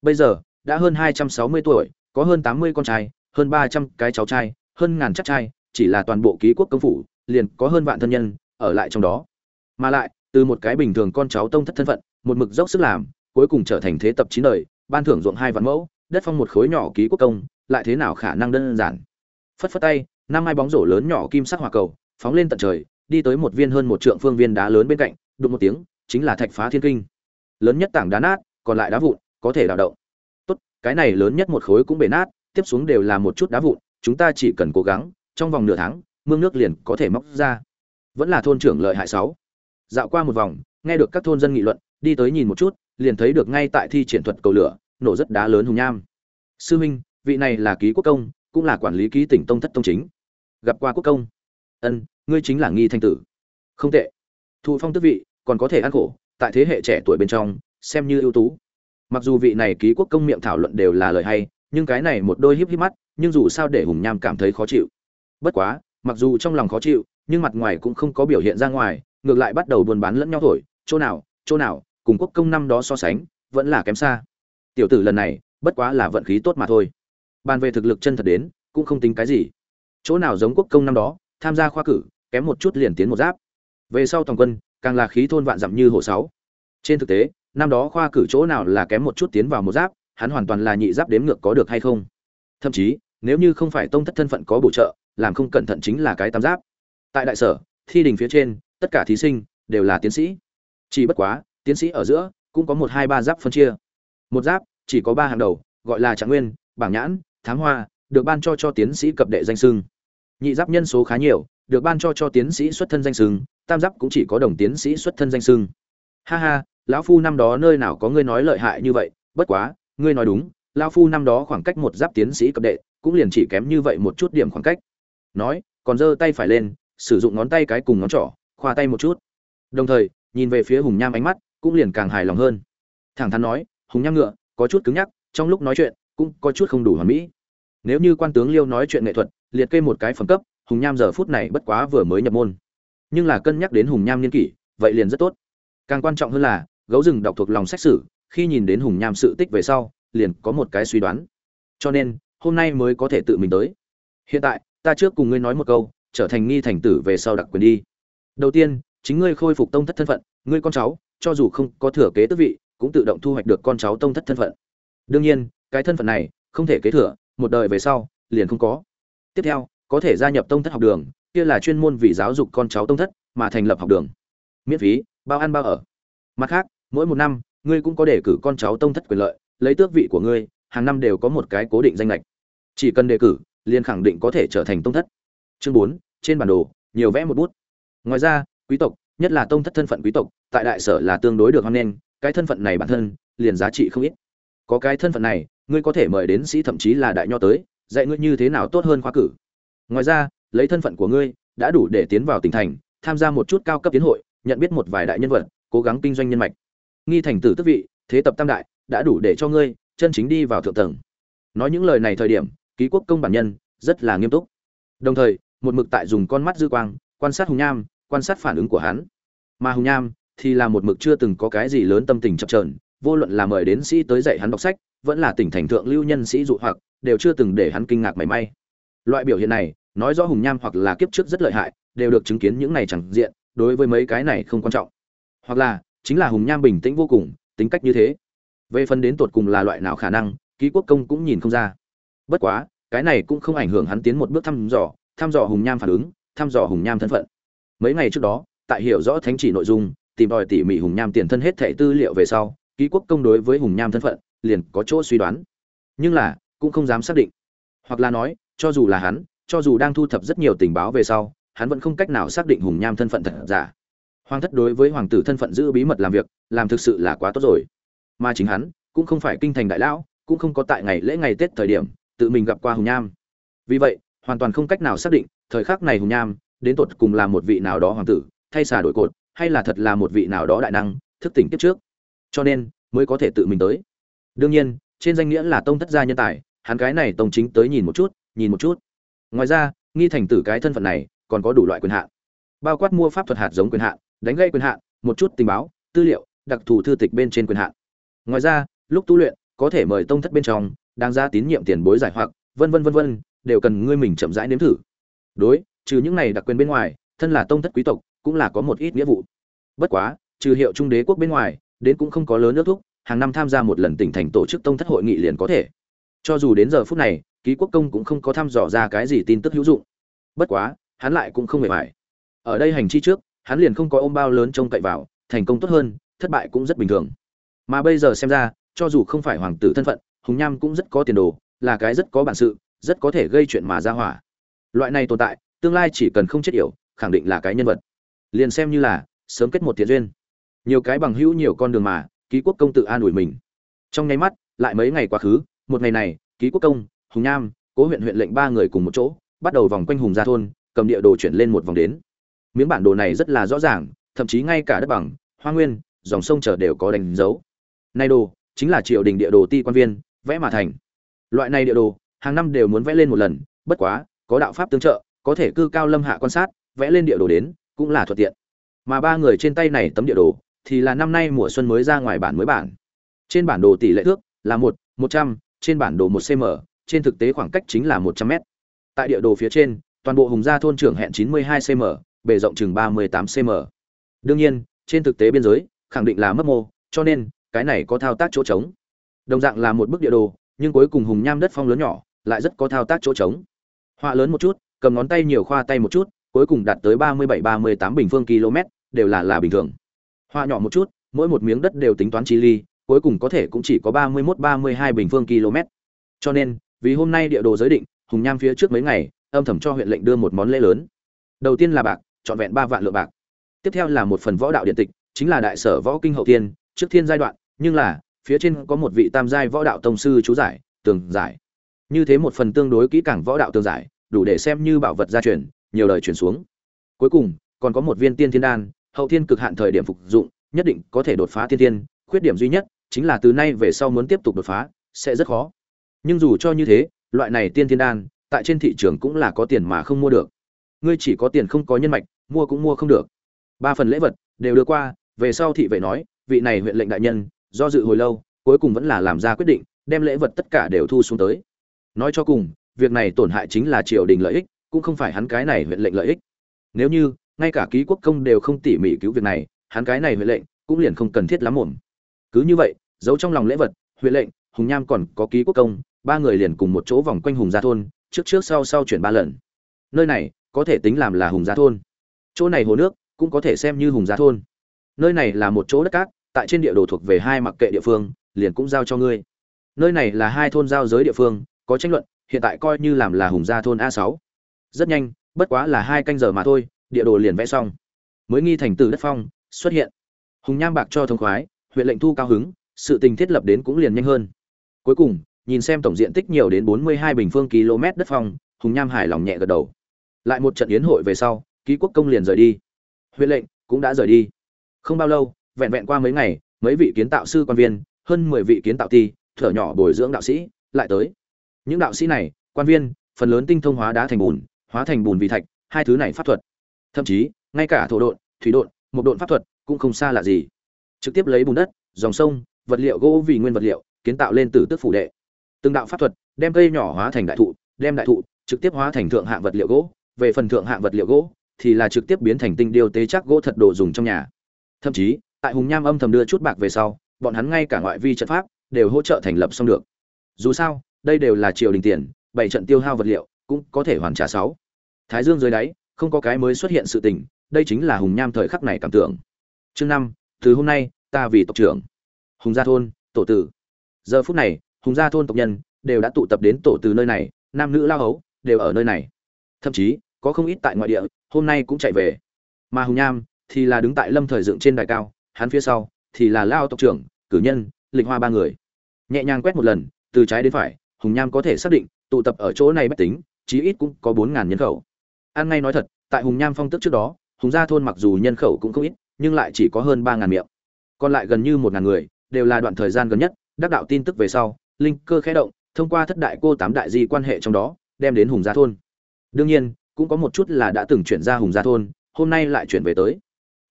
Bây giờ, đã hơn hai trăm sáu mươi tuổi, có hơn tám mươi con trai hơn ba trăm cái cháu trai, hơn ngàn chắc trai, chỉ là toàn bộ ký quốc công phủ, liền có hơn vạn thân nhân ở lại trong đó. Mà lại, từ một cái bình thường con cháu tông thất thân phận, một mực dốc sức làm, cuối cùng trở thành thế tập chín đời, ban thưởng ruộng hai vạn mẫu, đất phong một khối nhỏ ký quốc công, lại thế nào khả năng đơn giản? Phất phất tay, năm hai bóng rổ lớn nhỏ kim sắc hỏa cầu, phóng lên tận trời, đi tới một viên hơn một trượng phương viên đá lớn bên cạnh, đụng một tiếng, chính là thạch phá thiên kinh. Lớn nhất tảng đá nát, còn lại đá vụn, có thể đào động. Tốt, cái này lớn nhất một khối cũng bể nát tiếp xuống đều là một chút đá vụn, chúng ta chỉ cần cố gắng, trong vòng nửa tháng, mương nước liền có thể móc ra. Vẫn là thôn trưởng lợi hại sáu. Dạo qua một vòng, nghe được các thôn dân nghị luận, đi tới nhìn một chút, liền thấy được ngay tại thi triển thuật cầu lửa, nổ rất đá lớn hùng nham. Sư huynh, vị này là ký quốc công, cũng là quản lý ký tỉnh tông thất tông chính. Gặp qua quốc công. Ân, ngươi chính là nghi thanh tử. Không tệ. Thụ phong tước vị, còn có thể ăn khổ, tại thế hệ trẻ tuổi bên trong, xem như ưu tú. Mặc dù vị này ký quốc công miệng thảo luận đều là lời hay nhưng cái này một đôi híp híp mắt, nhưng dù sao để hùng nham cảm thấy khó chịu. Bất quá, mặc dù trong lòng khó chịu, nhưng mặt ngoài cũng không có biểu hiện ra ngoài, ngược lại bắt đầu buôn bán lẫn nhau thổi, chỗ nào chỗ nào, cùng quốc công năm đó so sánh, vẫn là kém xa. Tiểu tử lần này, bất quá là vận khí tốt mà thôi. Bàn về thực lực chân thật đến, cũng không tính cái gì. Chỗ nào giống quốc công năm đó, tham gia khoa cử, kém một chút liền tiến một giáp. Về sau toàn quân, càng là khí thôn vạn dặm như hồ sáu. Trên thực tế, năm đó khoa cử chỗ nào là kém một chút tiến vào một giáp hắn hoàn toàn là nhị giáp đếm ngược có được hay không. Thậm chí, nếu như không phải tông thất thân phận có bổ trợ, làm không cẩn thận chính là cái tam giáp. Tại đại sở, thi đình phía trên, tất cả thí sinh đều là tiến sĩ. Chỉ bất quá, tiến sĩ ở giữa cũng có một hai ba giáp phân chia. Một giáp chỉ có ba hàng đầu, gọi là trạng nguyên, bảng nhãn, thám hoa, được ban cho cho tiến sĩ cập đệ danh sưng nhị giáp nhân số khá nhiều, được ban cho cho tiến sĩ xuất thân danh sưng tam giáp cũng chỉ có đồng tiến sĩ xuất thân danh sưng ha ha, lão phu năm đó nơi nào có ngươi nói lợi hại như vậy, bất quá ngươi nói đúng, lão phu năm đó khoảng cách một giáp tiến sĩ cập đệ, cũng liền chỉ kém như vậy một chút điểm khoảng cách. Nói, còn giơ tay phải lên, sử dụng ngón tay cái cùng ngón trỏ, khoa tay một chút. Đồng thời, nhìn về phía hùng nham ánh mắt, cũng liền càng hài lòng hơn. Thẳng thắn nói, hùng nham ngựa, có chút cứng nhắc, trong lúc nói chuyện, cũng có chút không đủ hoàn mỹ. Nếu như quan tướng liêu nói chuyện nghệ thuật, liệt kê một cái phẩm cấp, hùng nham giờ phút này bất quá vừa mới nhập môn. Nhưng là cân nhắc đến hùng nham niên kỷ, vậy liền rất tốt. Càng quan trọng hơn là, gấu rừng đọc thuộc lòng xét xử khi nhìn đến hùng nham sự tích về sau, liền có một cái suy đoán. Cho nên, hôm nay mới có thể tự mình tới. Hiện tại, ta trước cùng ngươi nói một câu, trở thành nghi thành tử về sau đặc quyền đi. Đầu tiên, chính ngươi khôi phục tông thất thân phận, ngươi con cháu, cho dù không có thừa kế tước vị, cũng tự động thu hoạch được con cháu tông thất thân phận. Đương nhiên, cái thân phận này, không thể kế thừa, một đời về sau, liền không có. Tiếp theo, có thể gia nhập tông thất học đường, kia là chuyên môn vì giáo dục con cháu tông thất, mà thành lập học đường. Miễn phí, bao ăn bao ở. Mặt khác, mỗi một năm ngươi cũng có đề cử con cháu tông thất quyền lợi, lấy tước vị của ngươi, hàng năm đều có một cái cố định danh lệch. Chỉ cần đề cử, liền khẳng định có thể trở thành tông thất. Chương bốn, trên bản đồ, nhiều vẽ một bút. Ngoài ra, quý tộc, nhất là tông thất thân phận quý tộc, tại đại sở là tương đối được hoan nghênh, cái thân phận này bản thân, liền giá trị không ít. Có cái thân phận này, ngươi có thể mời đến sĩ thậm chí là đại nho tới, dạy ngươi như thế nào tốt hơn khoa cử. Ngoài ra, lấy thân phận của ngươi, đã đủ để tiến vào tỉnh thành, tham gia một chút cao cấp tiến hội, nhận biết một vài đại nhân vật, cố gắng kinh doanh nhân mạch nghi thành tử tức vị, thế tập tam đại, đã đủ để cho ngươi chân chính đi vào thượng tầng. Nói những lời này thời điểm, ký quốc công bản nhân rất là nghiêm túc. Đồng thời, một mực tại dùng con mắt dư quang, quan sát hùng nham, quan sát phản ứng của hắn. Mà hùng nham thì là một mực chưa từng có cái gì lớn tâm tình chập trờn vô luận là mời đến sĩ tới dạy hắn đọc sách, vẫn là tỉnh thành thượng lưu nhân sĩ dụ hoặc, đều chưa từng để hắn kinh ngạc mảy may. Loại biểu hiện này, nói rõ hùng nham hoặc là kiếp trước rất lợi hại, đều được chứng kiến những này chẳng diện, đối với mấy cái này không quan trọng. Hoặc là chính là hùng nham bình tĩnh vô cùng, tính cách như thế. Về phần đến tột cùng là loại nào khả năng, ký quốc công cũng nhìn không ra. Bất quá, cái này cũng không ảnh hưởng hắn tiến một bước thăm dò thăm dò hùng nham phản ứng, thăm dò hùng nham thân phận. Mấy ngày trước đó, tại hiểu rõ thánh chỉ nội dung, tìm đòi tỉ mỉ hùng nham tiền thân hết thẻ tư liệu về sau, ký quốc công đối với hùng nham thân phận, liền có chỗ suy đoán. Nhưng là, cũng không dám xác định. Hoặc là nói, cho dù là hắn, cho dù đang thu thập rất nhiều tình báo về sau, hắn vẫn không cách nào xác định hùng nham thân phận thật giả hoàng thất đối với hoàng tử thân phận giữ bí mật làm việc, làm thực sự là quá tốt rồi. Mà chính hắn, cũng không phải kinh thành đại lão, cũng không có tại ngày lễ ngày tết thời điểm, tự mình gặp qua hùng nham. Vì vậy, hoàn toàn không cách nào xác định, thời khắc này hùng nham, đến tột cùng là một vị nào đó hoàng tử, thay xà đổi cột, hay là thật là một vị nào đó đại năng, thức tỉnh kiếp trước. Cho nên, mới có thể tự mình tới. Đương nhiên, trên danh nghĩa là tông thất gia nhân tài, hắn cái này tông chính tới nhìn một chút, nhìn một chút. Ngoài ra, nghi thành tử cái thân phận này, còn có đủ loại quyền hạn. Bao quát mua pháp thuật hạt giống quyền hạn đánh gây quyền hạn, một chút tình báo, tư liệu, đặc thù thư tịch bên trên quyền hạn. Ngoài ra, lúc tu luyện, có thể mời tông thất bên trong đang ra tín nhiệm tiền bối giải hoặc, vân vân vân vân, đều cần ngươi mình chậm rãi nếm thử. Đối, trừ những này đặc quyền bên ngoài, thân là tông thất quý tộc, cũng là có một ít nghĩa vụ. Bất quá, trừ hiệu trung đế quốc bên ngoài, đến cũng không có lớn nước thúc, hàng năm tham gia một lần tỉnh thành tổ chức tông thất hội nghị liền có thể. Cho dù đến giờ phút này, ký quốc công cũng không có thăm dò ra cái gì tin tức hữu dụng. Bất quá, hắn lại cũng không hề phải. Ở đây hành chi trước hắn liền không có ôm bao lớn trông cậy vào, thành công tốt hơn, thất bại cũng rất bình thường. Mà bây giờ xem ra, cho dù không phải hoàng tử thân phận, hùng nham cũng rất có tiền đồ, là cái rất có bản sự, rất có thể gây chuyện mà ra hỏa. Loại này tồn tại, tương lai chỉ cần không chết yểu, khẳng định là cái nhân vật. Liền xem như là, sớm kết một thiện duyên. Nhiều cái bằng hữu nhiều con đường mà, ký quốc công tự an ủi mình. Trong nháy mắt, lại mấy ngày quá khứ, một ngày này, ký quốc công, hùng nham, cố huyện huyện lệnh ba người cùng một chỗ, bắt đầu vòng quanh hùng gia thôn, cầm địa đồ chuyển lên một vòng đến miếng bản đồ này rất là rõ ràng, thậm chí ngay cả đất bằng, hoa nguyên, dòng sông chờ đều có đánh dấu. Nay đồ chính là triều đình địa đồ ti quan viên, vẽ mà thành. Loại này địa đồ, hàng năm đều muốn vẽ lên một lần, bất quá, có đạo pháp tương trợ, có thể cư cao lâm hạ quan sát, vẽ lên địa đồ đến, cũng là thuận tiện. Mà ba người trên tay này tấm địa đồ, thì là năm nay mùa xuân mới ra ngoài bản mới bản. Trên bản đồ tỷ lệ thước là một một trăm, trên bản đồ một cm trên thực tế khoảng cách chính là một trăm m tại địa đồ phía trên, toàn bộ hùng gia thôn trưởng hẹn chín mươi hai cm bề rộng chừng ba mươi tám cm đương nhiên, trên thực tế biên giới, khẳng định là mất mô, cho nên, cái này có thao tác chỗ trống. Đồng dạng là một bức địa đồ, nhưng cuối cùng hùng nham đất phong lớn nhỏ, lại rất có thao tác chỗ trống. Họa lớn một chút, cầm ngón tay nhiều khoa tay một chút, cuối cùng đạt tới ba mươi bảy, ba mươi tám bình phương km, đều là là bình thường. Họa nhỏ một chút, mỗi một miếng đất đều tính toán chi ly, cuối cùng có thể cũng chỉ có ba mươi mốt, ba mươi hai bình phương km. Cho nên, vì hôm nay địa đồ giới định, hùng nham phía trước mấy ngày, âm thầm cho huyện lệnh đưa một món lễ lớn. Đầu tiên là bạc trọn vẹn ba vạn lượng bạc. Tiếp theo là một phần võ đạo điện tịch, chính là đại sở võ kinh hậu tiên trước thiên giai đoạn, nhưng là, phía trên có một vị tam giai võ đạo tông sư chú giải, tường giải. Như thế một phần tương đối kỹ càng võ đạo tường giải, đủ để xem như bảo vật gia truyền, nhiều đời truyền xuống. Cuối cùng, còn có một viên tiên thiên đan, hậu thiên cực hạn thời điểm phục dụng, nhất định có thể đột phá tiên thiên, khuyết điểm duy nhất chính là từ nay về sau muốn tiếp tục đột phá, sẽ rất khó. Nhưng dù cho như thế, loại này tiên thiên đan, tại trên thị trường cũng là có tiền mà không mua được ngươi chỉ có tiền không có nhân mạch, mua cũng mua không được. Ba phần lễ vật đều đưa qua, về sau thị vệ nói, vị này huyện lệnh đại nhân, do dự hồi lâu, cuối cùng vẫn là làm ra quyết định, đem lễ vật tất cả đều thu xuống tới. Nói cho cùng, việc này tổn hại chính là triều đình lợi ích, cũng không phải hắn cái này huyện lệnh lợi ích. Nếu như, ngay cả ký quốc công đều không tỉ mỉ cứu việc này, hắn cái này huyện lệnh cũng liền không cần thiết lắm mồm cứ như vậy, giấu trong lòng lễ vật, huyện lệnh, hùng nham còn có ký quốc công, ba người liền cùng một chỗ vòng quanh hùng gia thôn, trước trước sau sau chuyển ba lần. Nơi này có thể tính làm là hùng gia thôn. Chỗ này hồ nước cũng có thể xem như hùng gia thôn. Nơi này là một chỗ đất cát, tại trên địa đồ thuộc về hai mặc kệ địa phương, liền cũng giao cho ngươi. Nơi này là hai thôn giao giới địa phương, có tranh luận, hiện tại coi như làm là hùng gia thôn a sáu. Rất nhanh, bất quá là hai canh giờ mà thôi, địa đồ liền vẽ xong. Mới nghi thành từ đất phong, xuất hiện. Hùng nham bạc cho thông khoái, huyện lệnh thu cao hứng, sự tình thiết lập đến cũng liền nhanh hơn. Cuối cùng, nhìn xem tổng diện tích nhiều đến bốn mươi hai bình phương km đất phong, hùng nham hài lòng nhẹ gật đầu lại một trận yến hội về sau, ký quốc công liền rời đi. Huyện lệnh cũng đã rời đi. Không bao lâu, vẹn vẹn qua mấy ngày, mấy vị kiến tạo sư quan viên, hơn mười vị kiến tạo ti, thở nhỏ bồi dưỡng đạo sĩ lại tới. Những đạo sĩ này, quan viên, phần lớn tinh thông hóa đá thành bùn, hóa thành bùn vì thạch, hai thứ này pháp thuật. Thậm chí, ngay cả thổ độn, thủy độn, một độn pháp thuật cũng không xa lạ gì. Trực tiếp lấy bùn đất, dòng sông, vật liệu gỗ vì nguyên vật liệu, kiến tạo lên từ tước phủ đệ. Từng đạo pháp thuật đem cây nhỏ hóa thành đại thụ, đem đại thụ trực tiếp hóa thành thượng hạng vật liệu gỗ về phần thượng hạng vật liệu gỗ, thì là trực tiếp biến thành tinh điêu tế chắc gỗ thật đồ dùng trong nhà. Thậm chí, tại hùng nham âm thầm đưa chút bạc về sau, bọn hắn ngay cả ngoại vi trận pháp đều hỗ trợ thành lập xong được. Dù sao, đây đều là triều đình tiền, bảy trận tiêu hao vật liệu cũng có thể hoàn trả sáu. Thái dương dưới đáy, không có cái mới xuất hiện sự tình, đây chính là hùng nham thời khắc này cảm tưởng. Chương năm, từ hôm nay, ta vì tộc trưởng. Hùng gia thôn, tổ tử. Giờ phút này, hùng gia thôn tộc nhân đều đã tụ tập đến tổ từ nơi này, nam nữ lao hấu đều ở nơi này. Thậm chí có không ít tại ngoại địa, hôm nay cũng chạy về. Mà hùng nham thì là đứng tại lâm thời dựng trên đài cao, hắn phía sau thì là lao tộc trưởng, cử nhân, lịch hoa ba người. Nhẹ nhàng quét một lần, từ trái đến phải, hùng nham có thể xác định, tụ tập ở chỗ này bất tính, chí ít cũng có bốn ngàn nhân khẩu. Ăn ngay nói thật, tại hùng nham phong tức trước đó, hùng gia thôn mặc dù nhân khẩu cũng không ít, nhưng lại chỉ có hơn ba ngàn miệng. Còn lại gần như một ngàn người, đều là đoạn thời gian gần nhất, đắc đạo tin tức về sau, linh cơ khẽ động, thông qua thất đại cô tám đại di quan hệ trong đó, đem đến hùng gia thôn. Đương nhiên cũng có một chút là đã từng chuyển ra hùng gia thôn, hôm nay lại chuyển về tới.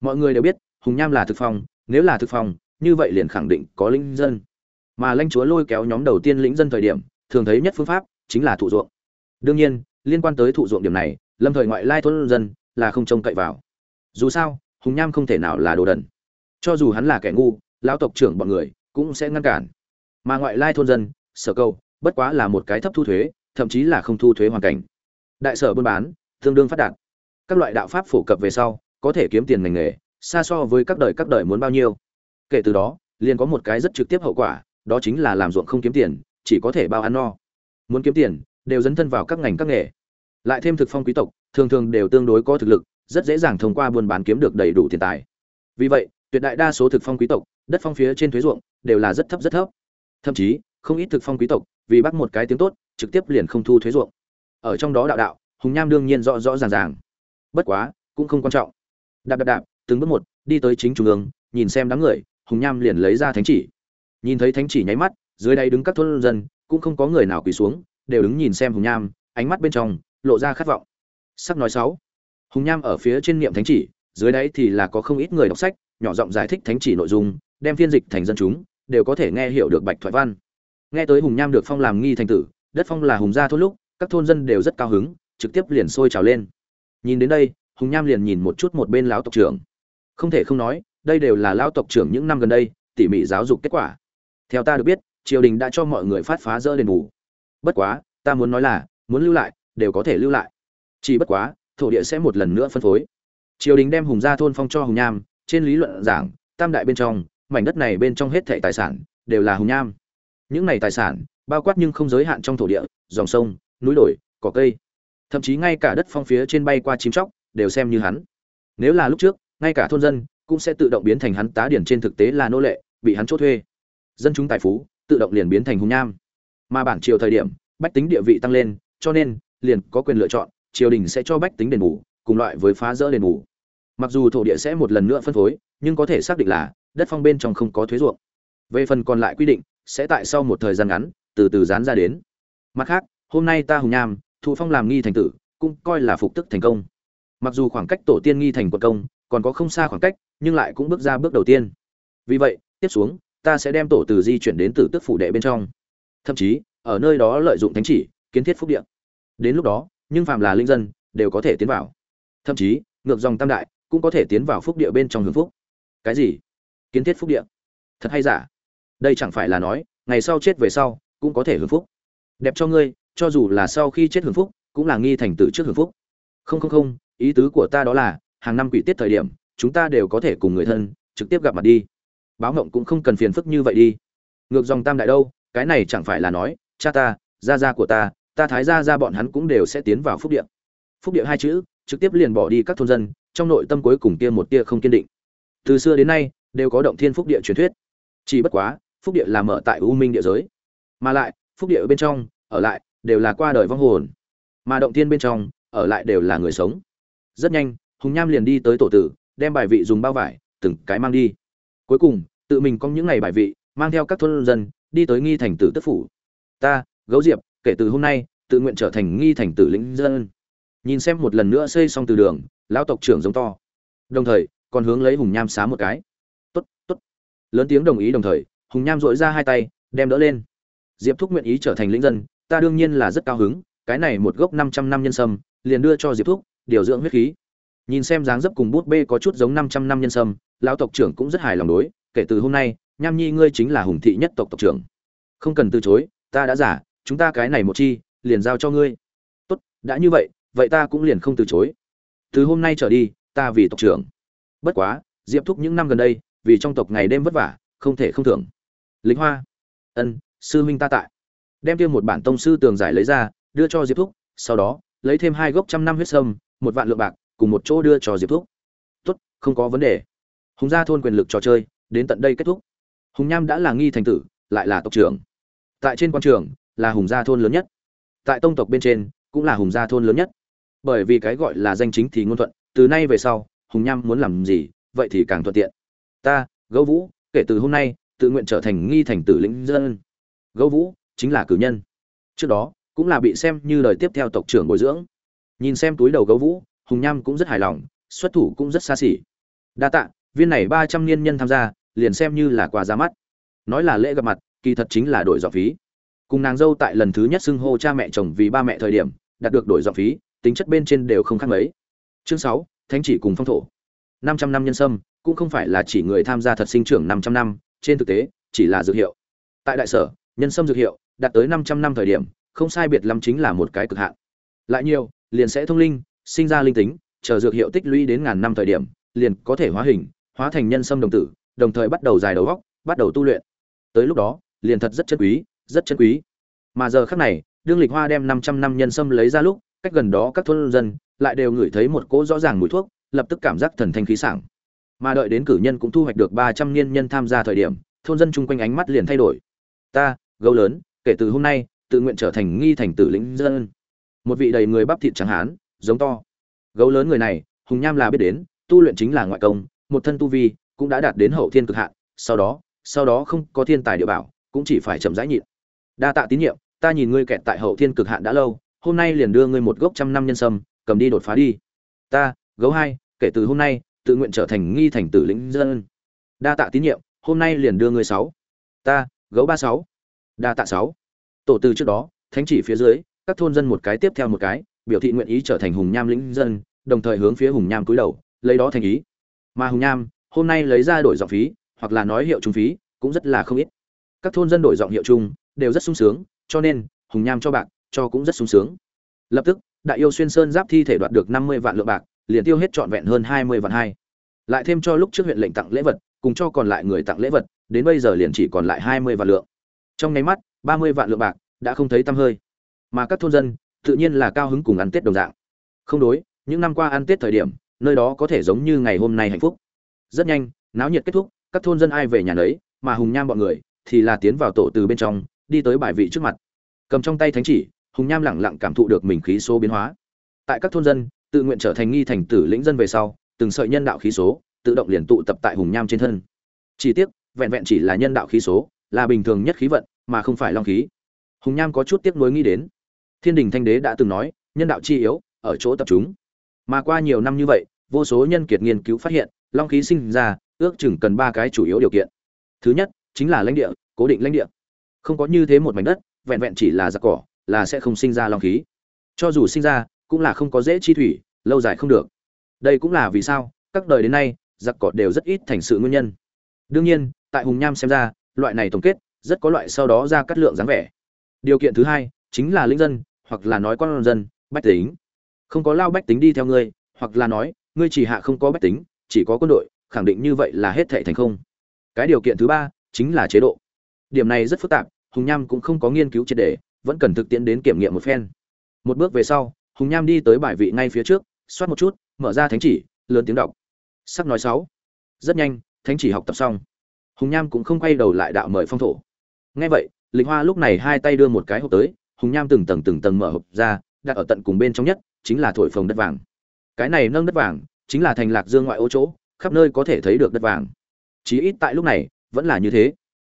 Mọi người đều biết, hùng nham là thực phong, nếu là thực phong, như vậy liền khẳng định có linh dân. Mà lãnh chúa lôi kéo nhóm đầu tiên lĩnh dân thời điểm, thường thấy nhất phương pháp chính là thụ ruộng. Đương nhiên, liên quan tới thụ ruộng điểm này, lâm thời ngoại lai thôn dân là không trông cậy vào. Dù sao, hùng nham không thể nào là đồ đần. Cho dù hắn là kẻ ngu, lão tộc trưởng bọn người cũng sẽ ngăn cản. Mà ngoại lai thôn dân, sở câu, bất quá là một cái thấp thu thuế, thậm chí là không thu thuế hoàn cảnh. Đại sở buôn bán tương đương phát đạt. Các loại đạo pháp phổ cập về sau, có thể kiếm tiền ngành nghề, xa so với các đời các đời muốn bao nhiêu. Kể từ đó, liền có một cái rất trực tiếp hậu quả, đó chính là làm ruộng không kiếm tiền, chỉ có thể bao ăn no. Muốn kiếm tiền, đều dấn thân vào các ngành các nghề. Lại thêm thực phong quý tộc, thường thường đều tương đối có thực lực, rất dễ dàng thông qua buôn bán kiếm được đầy đủ tiền tài. Vì vậy, tuyệt đại đa số thực phong quý tộc, đất phong phía trên thuế ruộng, đều là rất thấp rất thấp. Thậm chí, không ít thực phong quý tộc, vì bắt một cái tiếng tốt, trực tiếp liền không thu thuế ruộng. Ở trong đó đạo đạo hùng nham đương nhiên rõ rõ ràng ràng. Bất quá, cũng không quan trọng. Đạp đạp đạp, từng bước một, đi tới chính trung ương, nhìn xem đám người, hùng nham liền lấy ra thánh chỉ. Nhìn thấy thánh chỉ nháy mắt, dưới đây đứng các thôn dân, cũng không có người nào quỳ xuống, đều đứng nhìn xem hùng nham, ánh mắt bên trong, lộ ra khát vọng. Sắc nói sáu, hùng nham ở phía trên niệm thánh chỉ, dưới đấy thì là có không ít người đọc sách, nhỏ giọng giải thích thánh chỉ nội dung, đem phiên dịch thành dân chúng, đều có thể nghe hiểu được bạch thoại văn. Nghe tới hùng nham được phong làm nghi thành tử, đất phong là hùng gia thôn lúc, các thôn dân đều rất cao hứng trực tiếp liền sôi trào lên. Nhìn đến đây, hùng nham liền nhìn một chút một bên lão tộc trưởng. Không thể không nói, đây đều là lão tộc trưởng những năm gần đây, tỉ mỉ giáo dục kết quả. Theo ta được biết, triều đình đã cho mọi người phát phá rỡ đền bù. Bất quá, ta muốn nói là, muốn lưu lại, đều có thể lưu lại. Chỉ bất quá, thổ địa sẽ một lần nữa phân phối. Triều đình đem hùng gia thôn phong cho hùng nham, trên lý luận giảng, tam đại bên trong, mảnh đất này bên trong hết thảy tài sản, đều là hùng nham. Những này tài sản, bao quát nhưng không giới hạn trong thổ địa, dòng sông, núi đồi, cỏ cây thậm chí ngay cả đất phong phía trên bay qua chim chóc đều xem như hắn. Nếu là lúc trước, ngay cả thôn dân cũng sẽ tự động biến thành hắn tá điển trên thực tế là nô lệ, bị hắn chốt thuê. Dân chúng tài phú tự động liền biến thành hùng nham. Mà bản triều thời điểm, bách tính địa vị tăng lên, cho nên liền có quyền lựa chọn, triều đình sẽ cho bách tính đền bù, cùng loại với phá rỡ đền bù. Mặc dù thổ địa sẽ một lần nữa phân phối, nhưng có thể xác định là đất phong bên trong không có thuế ruộng. Về phần còn lại quy định, sẽ tại sau một thời gian ngắn, từ từ dán ra đến. Mặt khác, hôm nay ta hùng nham thụ phong làm nghi thành tử, cũng coi là phục tức thành công. Mặc dù khoảng cách tổ tiên nghi thành quận công còn có không xa khoảng cách, nhưng lại cũng bước ra bước đầu tiên. Vì vậy, tiếp xuống, ta sẽ đem tổ từ di chuyển đến tử tức phủ đệ bên trong. Thậm chí, ở nơi đó lợi dụng thánh chỉ, kiến thiết phúc điện đến lúc đó, nhưng phàm là linh dân đều có thể tiến vào. Thậm chí, ngược dòng tam đại cũng có thể tiến vào phúc địa bên trong hưởng phúc. Cái gì? Kiến thiết phúc địa? Thật hay giả? Đây chẳng phải là nói, ngày sau chết về sau cũng có thể hưởng phúc. Đẹp cho ngươi cho dù là sau khi chết hưởng phúc, cũng là nghi thành tử trước hưởng phúc. Không không không, ý tứ của ta đó là, hàng năm quỷ tiết thời điểm, chúng ta đều có thể cùng người thân, trực tiếp gặp mặt đi. Báo ngộng cũng không cần phiền phức như vậy đi. Ngược dòng tam đại đâu, cái này chẳng phải là nói, cha ta, gia gia của ta ta thái gia gia bọn hắn cũng đều sẽ tiến vào phúc địa. Phúc địa hai chữ, trực tiếp liền bỏ đi các thôn dân, trong nội tâm cuối cùng kia một tia không kiên định. Từ xưa đến nay, đều có động thiên phúc địa truyền thuyết. Chỉ bất quá, phúc địa là mở tại u minh địa giới. Mà lại, phúc địa ở bên trong, ở lại đều là qua đời vong hồn, mà động thiên bên trong, ở lại đều là người sống. Rất nhanh, hùng nham liền đi tới tổ tử, đem bài vị dùng bao vải, từng cái mang đi. Cuối cùng, tự mình có những ngày bài vị, mang theo các thôn dân, đi tới nghi thành tử tức phủ. Ta, gấu diệp, kể từ hôm nay, tự nguyện trở thành nghi thành tử lĩnh dân. Nhìn xem một lần nữa xây xong từ đường, lão tộc trưởng giống to. Đồng thời, còn hướng lấy hùng nham xá một cái. Tốt tốt. Lớn tiếng đồng ý đồng thời, hùng nham dội ra hai tay, đem đỡ lên. Diệp thúc nguyện ý trở thành lĩnh dân ta đương nhiên là rất cao hứng, cái này một gốc năm trăm năm nhân sâm, liền đưa cho diệp thúc, điều dưỡng huyết khí. Nhìn xem dáng dấp cùng bút bê có chút giống năm trăm năm nhân sâm, lão tộc trưởng cũng rất hài lòng đối, kể từ hôm nay, nham nhi ngươi chính là hùng thị nhất tộc tộc trưởng. Không cần từ chối, ta đã giả, chúng ta cái này một chi, liền giao cho ngươi. Tốt, đã như vậy vậy ta cũng liền không từ chối. Từ hôm nay trở đi, ta vì tộc trưởng. Bất quá, diệp thúc những năm gần đây, vì trong tộc ngày đêm vất vả, không thể không thưởng. Lính hoa. Ân, sư huynh ta tại đem thêm một bản tông sư tường giải lấy ra, đưa cho diệp thúc, sau đó, lấy thêm hai gốc trăm năm huyết sâm, một vạn lượng bạc, cùng một chỗ đưa cho diệp thúc. Tốt, không có vấn đề. Hùng gia thôn quyền lực trò chơi, đến tận đây kết thúc. Hùng nham đã là nghi thành tử, lại là tộc trưởng. Tại trên quan trường, là hùng gia thôn lớn nhất. Tại tông tộc bên trên, cũng là hùng gia thôn lớn nhất. Bởi vì cái gọi là danh chính thì ngôn thuận, từ nay về sau, hùng nham muốn làm gì, vậy thì càng thuận tiện. Ta, gấu vũ, kể từ hôm nay, tự nguyện trở thành nghi thành tử lĩnh dân. Gấu vũ chính là cử nhân. Trước đó, cũng là bị xem như lời tiếp theo tộc trưởng bồi dưỡng. Nhìn xem túi đầu gấu vũ, hùng nham cũng rất hài lòng, xuất thủ cũng rất xa xỉ. Đa tạ, viên này ba trăm niên nhân tham gia, liền xem như là quà ra mắt. Nói là lễ gặp mặt, kỳ thật chính là đổi dọc phí. Cùng nàng dâu tại lần thứ nhất xưng hô cha mẹ chồng vì ba mẹ thời điểm, đạt được đổi dọc phí, tính chất bên trên đều không khác mấy. Chương sáu, thánh chỉ cùng phong thổ. Năm trăm năm nhân sâm, cũng không phải là chỉ người tham gia thật sinh trưởng năm trăm năm, trên thực tế, chỉ là dược hiệu. Tại đại sở, nhân sâm dược hiệu đạt tới năm trăm năm thời điểm, không sai biệt lắm chính là một cái cực hạn. Lại nhiều, liền sẽ thông linh, sinh ra linh tính, chờ dược hiệu tích lũy đến ngàn năm thời điểm, liền có thể hóa hình, hóa thành nhân sâm đồng tử, đồng thời bắt đầu dài đầu góc, bắt đầu tu luyện. Tới lúc đó, liền thật rất chân quý, rất chân quý. Mà giờ khắc này, đương lịch hoa đem năm trăm năm nhân sâm lấy ra lúc, cách gần đó các thôn dân lại đều ngửi thấy một cỗ rõ ràng mùi thuốc, lập tức cảm giác thần thanh khí sảng. Mà đợi đến cử nhân cũng thu hoạch được ba trăm niên nhân tham gia thời điểm, thôn dân chung quanh ánh mắt liền thay đổi. Ta, gấu lớn kể từ hôm nay, tự nguyện trở thành nghi thành tử lĩnh dân. Một vị đầy người bắp thịt trắng hán, giống to. Gấu lớn người này, hùng nham là biết đến, tu luyện chính là ngoại công, một thân tu vi cũng đã đạt đến hậu thiên cực hạn, sau đó sau đó không có thiên tài địa bảo, cũng chỉ phải chậm rãi nhịn. Đa tạ tín nhiệm, ta nhìn ngươi kẹt tại hậu thiên cực hạn đã lâu, hôm nay liền đưa ngươi một gốc trăm năm nhân sâm, cầm đi đột phá đi. Ta, gấu hai, kể từ hôm nay, tự nguyện trở thành nghi thành tử lĩnh dân. Đa tạ tín nhiệm, hôm nay liền đưa ngươi sáu. Ta, gấu ba sáu đa tạ sáu. Tổ từ trước đó, thánh chỉ phía dưới, các thôn dân một cái tiếp theo một cái, biểu thị nguyện ý trở thành hùng nham lĩnh dân, đồng thời hướng phía hùng nham cúi đầu, lấy đó thành ý. Mà hùng nham, hôm nay lấy ra đổi giọng phí, hoặc là nói hiệu trung phí, cũng rất là không ít. Các thôn dân đổi giọng hiệu chung đều rất sung sướng, cho nên, hùng nham cho bạc, cho cũng rất sung sướng. Lập tức, đại yêu xuyên sơn giáp thi thể đoạt được năm mươi vạn lượng bạc, liền tiêu hết trọn vẹn hơn hai mươi vạn hai. Lại thêm cho lúc trước huyện lệnh tặng lễ vật, cùng cho còn lại người tặng lễ vật, đến bây giờ liền chỉ còn lại hai mươi vạn lượng trong nháy mắt, ba mươi vạn lượng bạc đã không thấy tăm hơi. Mà các thôn dân tự nhiên là cao hứng cùng ăn tết đồng dạng. Không đối, những năm qua ăn tết thời điểm, nơi đó có thể giống như ngày hôm nay hạnh phúc. Rất nhanh, náo nhiệt kết thúc, các thôn dân ai về nhà nấy, mà hùng nham bọn người thì là tiến vào tổ từ bên trong, đi tới bài vị trước mặt. Cầm trong tay thánh chỉ, hùng nham lẳng lặng cảm thụ được mình khí số biến hóa. Tại các thôn dân, tự nguyện trở thành nghi thành tử lĩnh dân về sau, từng sợi nhân đạo khí số tự động liền tụ tập tại hùng nham trên thân. Chỉ tiếc, vẹn vẹn chỉ là nhân đạo khí số là bình thường nhất khí vận, mà không phải long khí. Hùng nham có chút tiếc nuối nghĩ đến. Thiên đình thanh đế đã từng nói, nhân đạo chi yếu, ở chỗ tập trung mà qua nhiều năm như vậy, vô số nhân kiệt nghiên cứu phát hiện, long khí sinh ra, ước chừng cần ba cái chủ yếu điều kiện. Thứ nhất, chính là lãnh địa, cố định lãnh địa. Không có như thế một mảnh đất, vẹn vẹn chỉ là giặc cỏ, là sẽ không sinh ra long khí. Cho dù sinh ra, cũng là không có dễ chi thủy, lâu dài không được. Đây cũng là vì sao, các đời đến nay, giặc cỏ đều rất ít thành sự nguyên nhân. Đương nhiên, tại hùng nham xem ra loại này tổng kết, rất có loại sau đó ra cắt lượng dáng vẻ. Điều kiện thứ hai, chính là linh dân, hoặc là nói con dân, bách tính. Không có lao bách tính đi theo ngươi, hoặc là nói, ngươi chỉ hạ không có bách tính, chỉ có quân đội, khẳng định như vậy là hết thệ thành không. Cái điều kiện thứ ba, chính là chế độ. Điểm này rất phức tạp, hùng nham cũng không có nghiên cứu triệt đề vẫn cần thực tiễn đến kiểm nghiệm một phen. Một bước về sau, hùng nham đi tới bài vị ngay phía trước xoát một chút, mở ra thánh chỉ, lớn tiếng đọc. Sắc nói sáu. Rất nhanh, thánh chỉ học tập xong hùng nham cũng không quay đầu lại đạo mời phong thổ. Ngay vậy, lịch hoa lúc này hai tay đưa một cái hộp tới, hùng nham từng tầng từng tầng mở hộp ra, đặt ở tận cùng bên trong nhất, chính là thổi phồng đất vàng. Cái này nâng đất vàng, chính là thành lạc dương ngoại ô chỗ, khắp nơi có thể thấy được đất vàng. Chí ít tại lúc này, vẫn là như thế.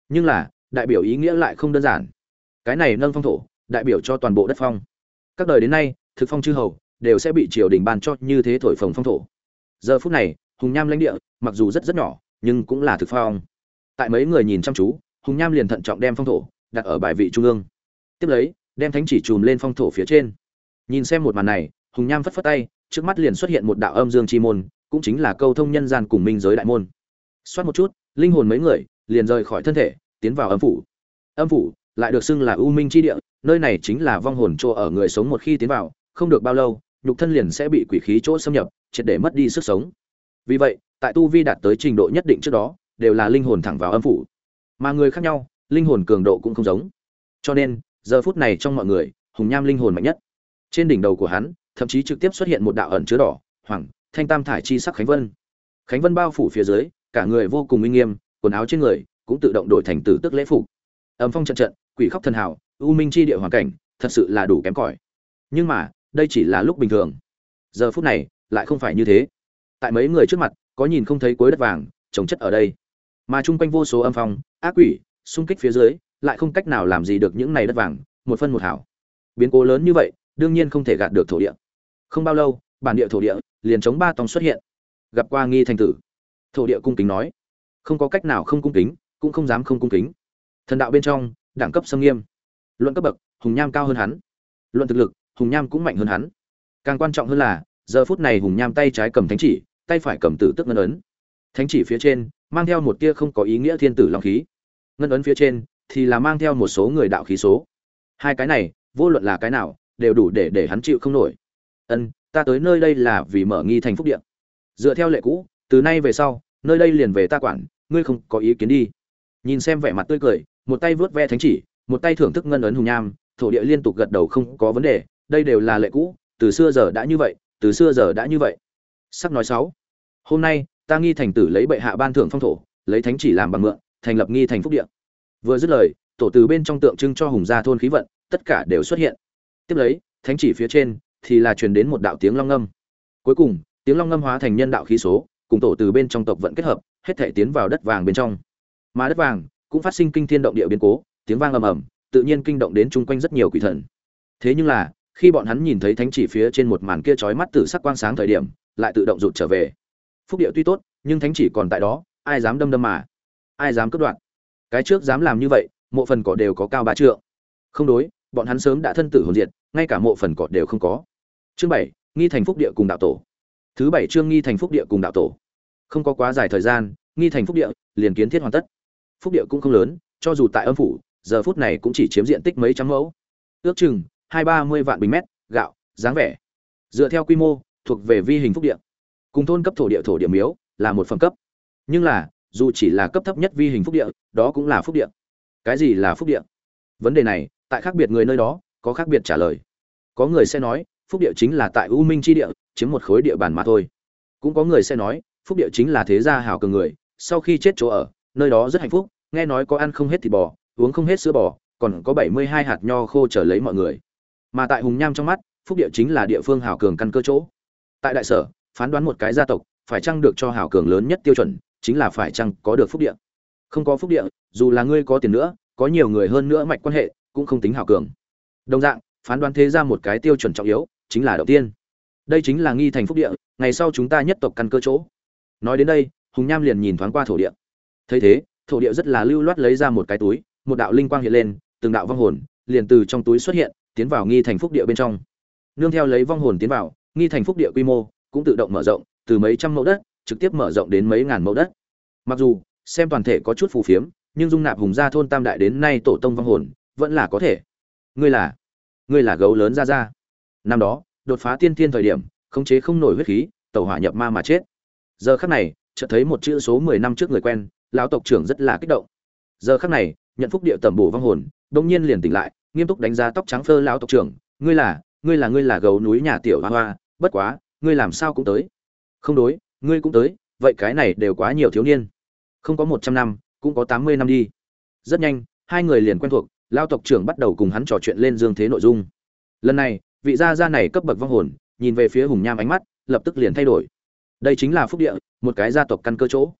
Nhưng là, đại biểu ý nghĩa lại không đơn giản. Cái này nâng phong thổ, đại biểu cho toàn bộ đất phong. Các đời đến nay, thực phong chư hầu, đều sẽ bị triều đình ban cho như thế thổi phồng phong thổ. Giờ phút này, hùng nham lãnh địa, mặc dù rất rất nhỏ, nhưng cũng là thực phong tại mấy người nhìn chăm chú, hùng nham liền thận trọng đem phong thổ đặt ở bài vị trung ương. Tiếp lấy, đem thánh chỉ chùm lên phong thổ phía trên. Nhìn xem một màn này, hùng nham phất phất tay, trước mắt liền xuất hiện một đạo âm dương chi môn, cũng chính là câu thông nhân gian cùng minh giới đại môn. Xoát một chút, linh hồn mấy người liền rời khỏi thân thể, tiến vào âm phủ. Âm phủ lại được xưng là u minh chi địa, nơi này chính là vong hồn chỗ ở người sống một khi tiến vào, không được bao lâu, nhục thân liền sẽ bị quỷ khí chỗ xâm nhập, triệt để mất đi sức sống. Vì vậy, tại tu vi đạt tới trình độ nhất định trước đó đều là linh hồn thẳng vào âm phủ. Mà người khác nhau, linh hồn cường độ cũng không giống. Cho nên, giờ phút này trong mọi người, hùng nham linh hồn mạnh nhất. Trên đỉnh đầu của hắn, thậm chí trực tiếp xuất hiện một đạo ẩn chứa đỏ, hoàng, thanh tam thải chi sắc khánh vân. Khánh vân bao phủ phía dưới, cả người vô cùng uy nghiêm, quần áo trên người cũng tự động đổi thành tử tức lễ phục. Ấm phong trận trận, quỷ khóc thần hảo u minh chi địa hoàn cảnh, thật sự là đủ kém cỏi. Nhưng mà, đây chỉ là lúc bình thường. Giờ phút này, lại không phải như thế. Tại mấy người trước mặt, có nhìn không thấy cuối đất vàng, trồng chất ở đây mà chung quanh vô số âm phong, ác quỷ, xung kích phía dưới, lại không cách nào làm gì được những này đất vàng, một phân một hảo biến cố lớn như vậy, đương nhiên không thể gạt được thổ địa. Không bao lâu, bản địa thổ địa liền chống ba tòng xuất hiện. Gặp qua nghi thành tử. Thổ địa cung kính nói. Không có cách nào không cung kính, cũng không dám không cung kính. Thần đạo bên trong, đẳng cấp xâm nghiêm. Luận cấp bậc, hùng nham cao hơn hắn. Luận thực lực, hùng nham cũng mạnh hơn hắn. Càng quan trọng hơn là, giờ phút này hùng nham tay trái cầm thánh chỉ, tay phải cầm tử tức ngân ấn thánh chỉ phía trên, mang theo một tia không có ý nghĩa thiên tử long khí. Ngân ấn phía trên, thì là mang theo một số người đạo khí số. Hai cái này, vô luận là cái nào, đều đủ để để hắn chịu không nổi. Ân, ta tới nơi đây là vì mở nghi thành phúc điện dựa theo lệ cũ, từ nay về sau, nơi đây liền về ta quản, ngươi không có ý kiến đi. Nhìn xem vẻ mặt tươi cười, một tay vớt ve thánh chỉ, một tay thưởng thức ngân ấn hùng nham, thổ địa liên tục gật đầu không có vấn đề, đây đều là lệ cũ, từ xưa giờ đã như vậy, từ xưa giờ đã như vậy. Sắc nói sáu. Hôm nay ta nghi thành tử lấy bệ hạ ban thưởng phong thổ, lấy thánh chỉ làm bằng mượn, thành lập nghi thành phúc địa. Vừa dứt lời, tổ từ bên trong tượng trưng cho hùng gia thôn khí vận, tất cả đều xuất hiện. Tiếp lấy, thánh chỉ phía trên thì là truyền đến một đạo tiếng long ngâm. Cuối cùng, tiếng long ngâm hóa thành nhân đạo khí số, cùng tổ từ bên trong tộc vận kết hợp, hết thể tiến vào đất vàng bên trong. Mà đất vàng cũng phát sinh kinh thiên động địa biến cố, tiếng vang ầm ầm, tự nhiên kinh động đến chung quanh rất nhiều quỷ thần. Thế nhưng là, khi bọn hắn nhìn thấy thánh chỉ phía trên một màn kia chói mắt tử sắc quang sáng thời điểm, lại tự động rụt trở về phúc địa tuy tốt, nhưng thánh chỉ còn tại đó, ai dám đâm đâm mà? Ai dám cướp đoạt? Cái trước dám làm như vậy, mộ phần cỏ đều có cao ba trượng. Không đối, bọn hắn sớm đã thân tử hồn diệt, ngay cả mộ phần cỏ đều không có. Chương bảy, nghi thành phúc địa cùng đạo tổ. Thứ bảy chương nghi thành phúc địa cùng đạo tổ. Không có quá dài thời gian, nghi thành phúc địa liền kiến thiết hoàn tất. Phúc địa cũng không lớn, cho dù tại âm phủ, giờ phút này cũng chỉ chiếm diện tích mấy trăm mẫu. Ước chừng hai ba mươi vạn bình mét, gạo, dáng vẻ. Dựa theo quy mô, thuộc về vi hình phúc địa cùng thôn cấp thổ địa thổ địa miếu là một phẩm cấp. Nhưng là, dù chỉ là cấp thấp nhất vi hình phúc địa, đó cũng là phúc địa. Cái gì là phúc địa? Vấn đề này, tại khác biệt người nơi đó, có khác biệt trả lời. Có người sẽ nói, phúc địa chính là tại u minh tri địa, chiếm một khối địa bàn mà thôi. Cũng có người sẽ nói, phúc địa chính là thế gia hảo cường người, sau khi chết chỗ ở, nơi đó rất hạnh phúc, nghe nói có ăn không hết thịt bò, uống không hết sữa bò, còn có bảy mươi hai hạt nho khô trở lấy mọi người. Mà tại hùng nham trong mắt, phúc địa chính là địa phương hảo cường căn cơ chỗ. Tại đại sở phán đoán một cái gia tộc, phải chăng được cho hảo cường lớn nhất tiêu chuẩn, chính là phải chăng có được phúc địa. Không có phúc địa, dù là ngươi có tiền nữa, có nhiều người hơn nữa mạch quan hệ, cũng không tính hảo cường. Đồng dạng, phán đoán thế ra một cái tiêu chuẩn trọng yếu, chính là đầu tiên. Đây chính là nghi thành phúc địa, ngày sau chúng ta nhất tộc căn cơ chỗ. Nói đến đây, hùng nham liền nhìn thoáng qua thổ địa. Thấy thế, thổ địa rất là lưu loát lấy ra một cái túi, một đạo linh quang hiện lên, từng đạo vong hồn liền từ trong túi xuất hiện, tiến vào nghi thành phúc địa bên trong. Nương theo lấy vong hồn tiến vào, nghi thành phúc địa quy mô cũng tự động mở rộng, từ mấy trăm mẫu đất, trực tiếp mở rộng đến mấy ngàn mẫu đất. Mặc dù, xem toàn thể có chút phù phiếm, nhưng dung nạp hùng gia thôn tam đại đến nay tổ tông vong hồn, vẫn là có thể. Ngươi là ngươi là gấu lớn ra ra. Năm đó, đột phá tiên thiên thời điểm, khống chế không nổi huyết khí, tẩu hỏa nhập ma mà chết. Giờ khắc này, chợt thấy một chữ số mười năm trước người quen, lão tộc trưởng rất là kích động. Giờ khắc này, nhận phúc địa tẩm bổ vong hồn đông nhiên liền tỉnh lại, nghiêm túc đánh giá tóc trắng phơ lão tộc trưởng, ngươi là ngươi là ngươi là gấu núi nhà tiểu hoa hoa, bất quá ngươi làm sao cũng tới. Không đối, ngươi cũng tới, vậy cái này đều quá nhiều thiếu niên. Không có một trăm năm, cũng có tám mươi năm đi. Rất nhanh, hai người liền quen thuộc, lao tộc trưởng bắt đầu cùng hắn trò chuyện lên dương thế nội dung. Lần này, vị gia gia này cấp bậc vong hồn, nhìn về phía hùng nham ánh mắt, lập tức liền thay đổi. Đây chính là phúc địa, một cái gia tộc căn cơ chỗ.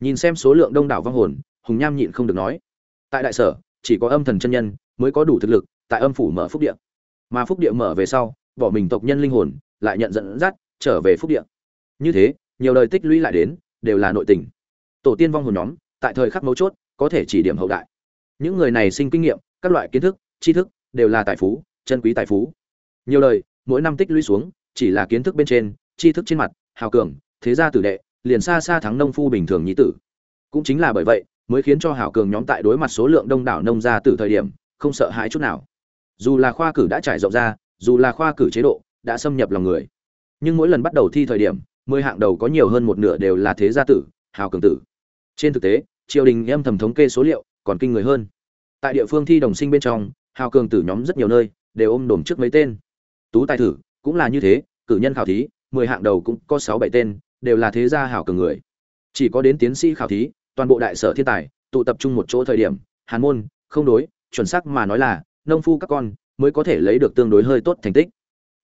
Nhìn xem số lượng đông đảo vong hồn, hùng nham nhịn không được nói. Tại đại sở, chỉ có âm thần chân nhân mới có đủ thực lực, tại âm phủ mở phúc địa. Mà phúc địa mở về sau, bỏ mình tộc nhân linh hồn lại nhận dẫn dắt, trở về phúc địa. Như thế, nhiều đời tích lũy lại đến, đều là nội tình. Tổ tiên vong hồn nhóm, tại thời khắc mấu chốt, có thể chỉ điểm hậu đại. Những người này sinh kinh nghiệm, các loại kiến thức, tri thức, đều là tài phú, chân quý tài phú. Nhiều lời mỗi năm tích lũy xuống, chỉ là kiến thức bên trên, tri thức trên mặt, hào cường, thế gia tử đệ, liền xa xa thắng nông phu bình thường nhí tử. Cũng chính là bởi vậy, mới khiến cho hào cường nhóm tại đối mặt số lượng đông đảo nông gia tử thời điểm, không sợ hãi chút nào. Dù là khoa cử đã trải rộng ra, dù là khoa cử chế độ đã xâm nhập lòng người. Nhưng mỗi lần bắt đầu thi thời điểm, mười hạng đầu có nhiều hơn một nửa đều là thế gia tử, hào cường tử. Trên thực tế, triều đình âm thầm thống kê số liệu, còn kinh người hơn. Tại địa phương thi đồng sinh bên trong, hào cường tử nhóm rất nhiều nơi đều ôm đồm trước mấy tên. Tú tài thử cũng là như thế, cử nhân khảo thí, mười hạng đầu cũng có sáu bảy tên, đều là thế gia hào cường người. Chỉ có đến tiến sĩ khảo thí, toàn bộ đại sở thiên tài, tụ tập trung một chỗ thời điểm, hàn môn, không đối, chuẩn xác mà nói là, nông phu các con mới có thể lấy được tương đối hơi tốt thành tích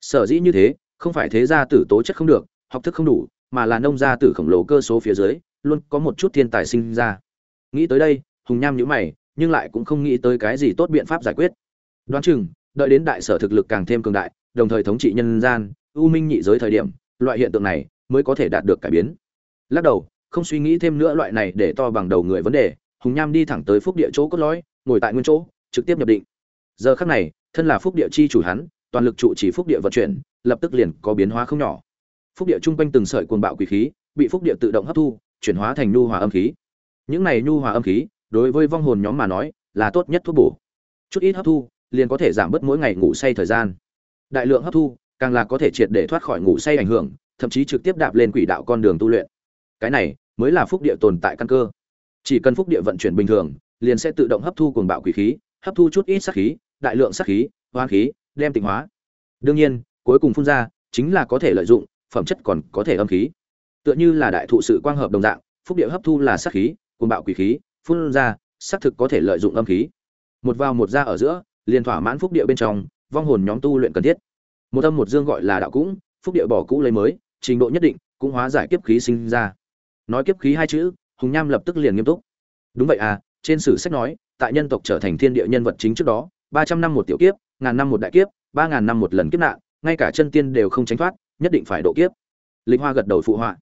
sở dĩ như thế, không phải thế gia tử tố chất không được, học thức không đủ, mà là nông gia tử khổng lồ cơ số phía dưới, luôn có một chút thiên tài sinh ra. Nghĩ tới đây, hùng nham nhữ mày, nhưng lại cũng không nghĩ tới cái gì tốt biện pháp giải quyết. Đoán chừng, đợi đến đại sở thực lực càng thêm cường đại, đồng thời thống trị nhân gian, ưu minh nhị giới thời điểm, loại hiện tượng này mới có thể đạt được cải biến. Lắc đầu, không suy nghĩ thêm nữa loại này để to bằng đầu người vấn đề, hùng nham đi thẳng tới phúc địa chỗ cốt lõi, ngồi tại nguyên chỗ, trực tiếp nhập định. Giờ khắc này, thân là phúc địa chi chủ hắn toàn lực trụ chỉ phúc địa vận chuyển, lập tức liền có biến hóa không nhỏ. Phúc địa trung quanh từng sợi cuồng bạo quỷ khí, bị phúc địa tự động hấp thu, chuyển hóa thành nhu hòa âm khí. Những này nhu hòa âm khí, đối với vong hồn nhóm mà nói, là tốt nhất thuốc bổ. Chút ít hấp thu, liền có thể giảm bớt mỗi ngày ngủ say thời gian. Đại lượng hấp thu, càng là có thể triệt để thoát khỏi ngủ say ảnh hưởng, thậm chí trực tiếp đạp lên quỷ đạo con đường tu luyện. Cái này, mới là phúc địa tồn tại căn cơ. Chỉ cần phúc địa vận chuyển bình thường, liền sẽ tự động hấp thu cuồng bạo quỷ khí, hấp thu chút ít sát khí, đại lượng sát khí hoang khí đem tịnh hóa. Đương nhiên, cuối cùng phun ra chính là có thể lợi dụng, phẩm chất còn có thể âm khí. Tựa như là đại thụ sự quang hợp đồng dạng, phúc địa hấp thu là sát khí, cuồng bạo quỷ khí, phun ra, xác thực có thể lợi dụng âm khí. Một vào một ra ở giữa, liền thỏa mãn phúc địa bên trong, vong hồn nhóm tu luyện cần thiết. Một âm một dương gọi là đạo cũng, phúc địa bỏ cũ lấy mới, trình độ nhất định, cũng hóa giải kiếp khí sinh ra. Nói kiếp khí hai chữ, hùng nham lập tức liền nghiêm túc. Đúng vậy à trên sử sách nói, tại nhân tộc trở thành thiên địa nhân vật chính trước đó, ba trăm năm một tiểu kiếp ngàn năm một đại kiếp, ba ngàn năm một lần kiếp nạn, ngay cả chân tiên đều không tránh thoát, nhất định phải độ kiếp. Linh hoa gật đầu phụ họa.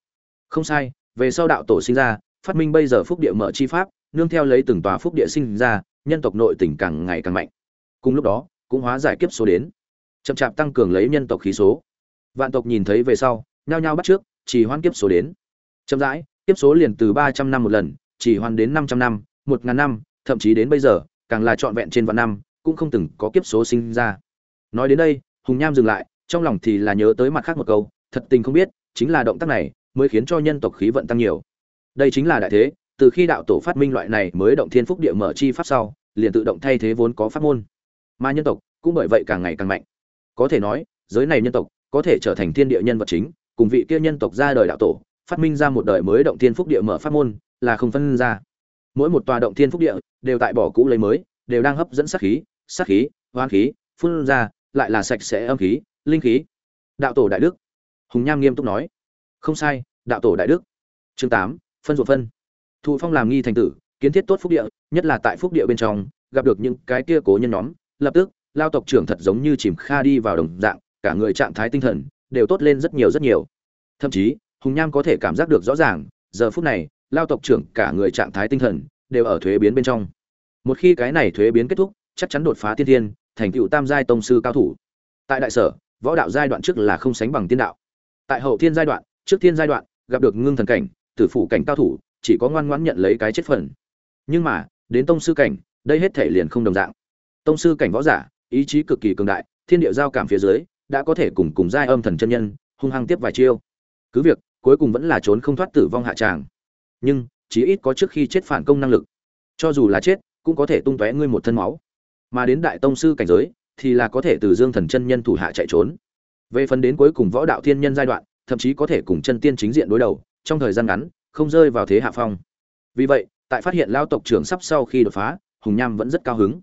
Không sai, về sau đạo tổ sinh ra, phát minh bây giờ phúc địa mở chi pháp, nương theo lấy từng tòa phúc địa sinh ra, nhân tộc nội tình càng ngày càng mạnh. Cùng lúc đó, cũng hóa giải kiếp số đến. Chậm chạp tăng cường lấy nhân tộc khí số. Vạn tộc nhìn thấy về sau, nhao nhao bắt trước chỉ hoan kiếp số đến. Chậm rãi, kiếp số liền từ ba trăm năm một lần chỉ hoan đến năm trăm năm, một ngàn năm, thậm chí đến bây giờ, càng là trọn vẹn trên vạn năm cũng không từng có kiếp số sinh ra. Nói đến đây, hùng nham dừng lại, trong lòng thì là nhớ tới mặt khác một câu, thật tình không biết, chính là động tác này mới khiến cho nhân tộc khí vận tăng nhiều. Đây chính là đại thế, từ khi đạo tổ phát minh loại này mới động thiên phúc địa mở chi pháp sau, liền tự động thay thế vốn có pháp môn. Mà nhân tộc cũng bởi vậy càng ngày càng mạnh. Có thể nói, giới này nhân tộc có thể trở thành thiên địa nhân vật chính, cùng vị kia nhân tộc ra đời đạo tổ, phát minh ra một đời mới động thiên phúc địa mở pháp môn, là không phân ra. Mỗi một tòa động thiên phúc địa đều tại bỏ cũ lấy mới, đều đang hấp dẫn sát khí sát khí, hoang khí, phun ra, lại là sạch sẽ âm khí, linh khí. Đạo tổ đại đức. Hùng nham nghiêm túc nói. Không sai, đạo tổ đại đức. Chương tám, phân ruột phân. Thụ phong làm nghi thành tử, kiến thiết tốt phúc địa, nhất là tại phúc địa bên trong, gặp được những cái kia cố nhân nhóm, lập tức, lao tộc trưởng thật giống như chìm kha đi vào đồng dạng, cả người trạng thái tinh thần, đều tốt lên rất nhiều rất nhiều. Thậm chí, hùng nham có thể cảm giác được rõ ràng, giờ phút này, lao tộc trưởng cả người trạng thái tinh thần, đều ở thuế biến bên trong. Một khi cái này thuế biến kết thúc chắc chắn đột phá tiên thiên, thành tựu tam giai tông sư cao thủ. Tại đại sở, võ đạo giai đoạn trước là không sánh bằng tiên đạo. Tại hậu thiên giai đoạn, trước thiên giai đoạn, gặp được ngưng thần cảnh, tử phụ cảnh cao thủ, chỉ có ngoan ngoãn nhận lấy cái chết phần. Nhưng mà, đến tông sư cảnh, đây hết thể liền không đồng dạng. Tông sư cảnh võ giả, ý chí cực kỳ cường đại, thiên địa giao cảm phía dưới, đã có thể cùng cùng giai âm thần chân nhân, hung hăng tiếp vài chiêu. Cứ việc, cuối cùng vẫn là trốn không thoát tử vong hạ tràng. Nhưng, chí ít có trước khi chết phản công năng lực. Cho dù là chết, cũng có thể tung tóe ngươi một thân máu mà đến đại tông sư cảnh giới, thì là có thể từ dương thần chân nhân thủ hạ chạy trốn. Về phần đến cuối cùng võ đạo thiên nhân giai đoạn, thậm chí có thể cùng chân tiên chính diện đối đầu, trong thời gian ngắn, không rơi vào thế hạ phong. Vì vậy, tại phát hiện lao tộc trưởng sắp sau khi đột phá, hùng nham vẫn rất cao hứng.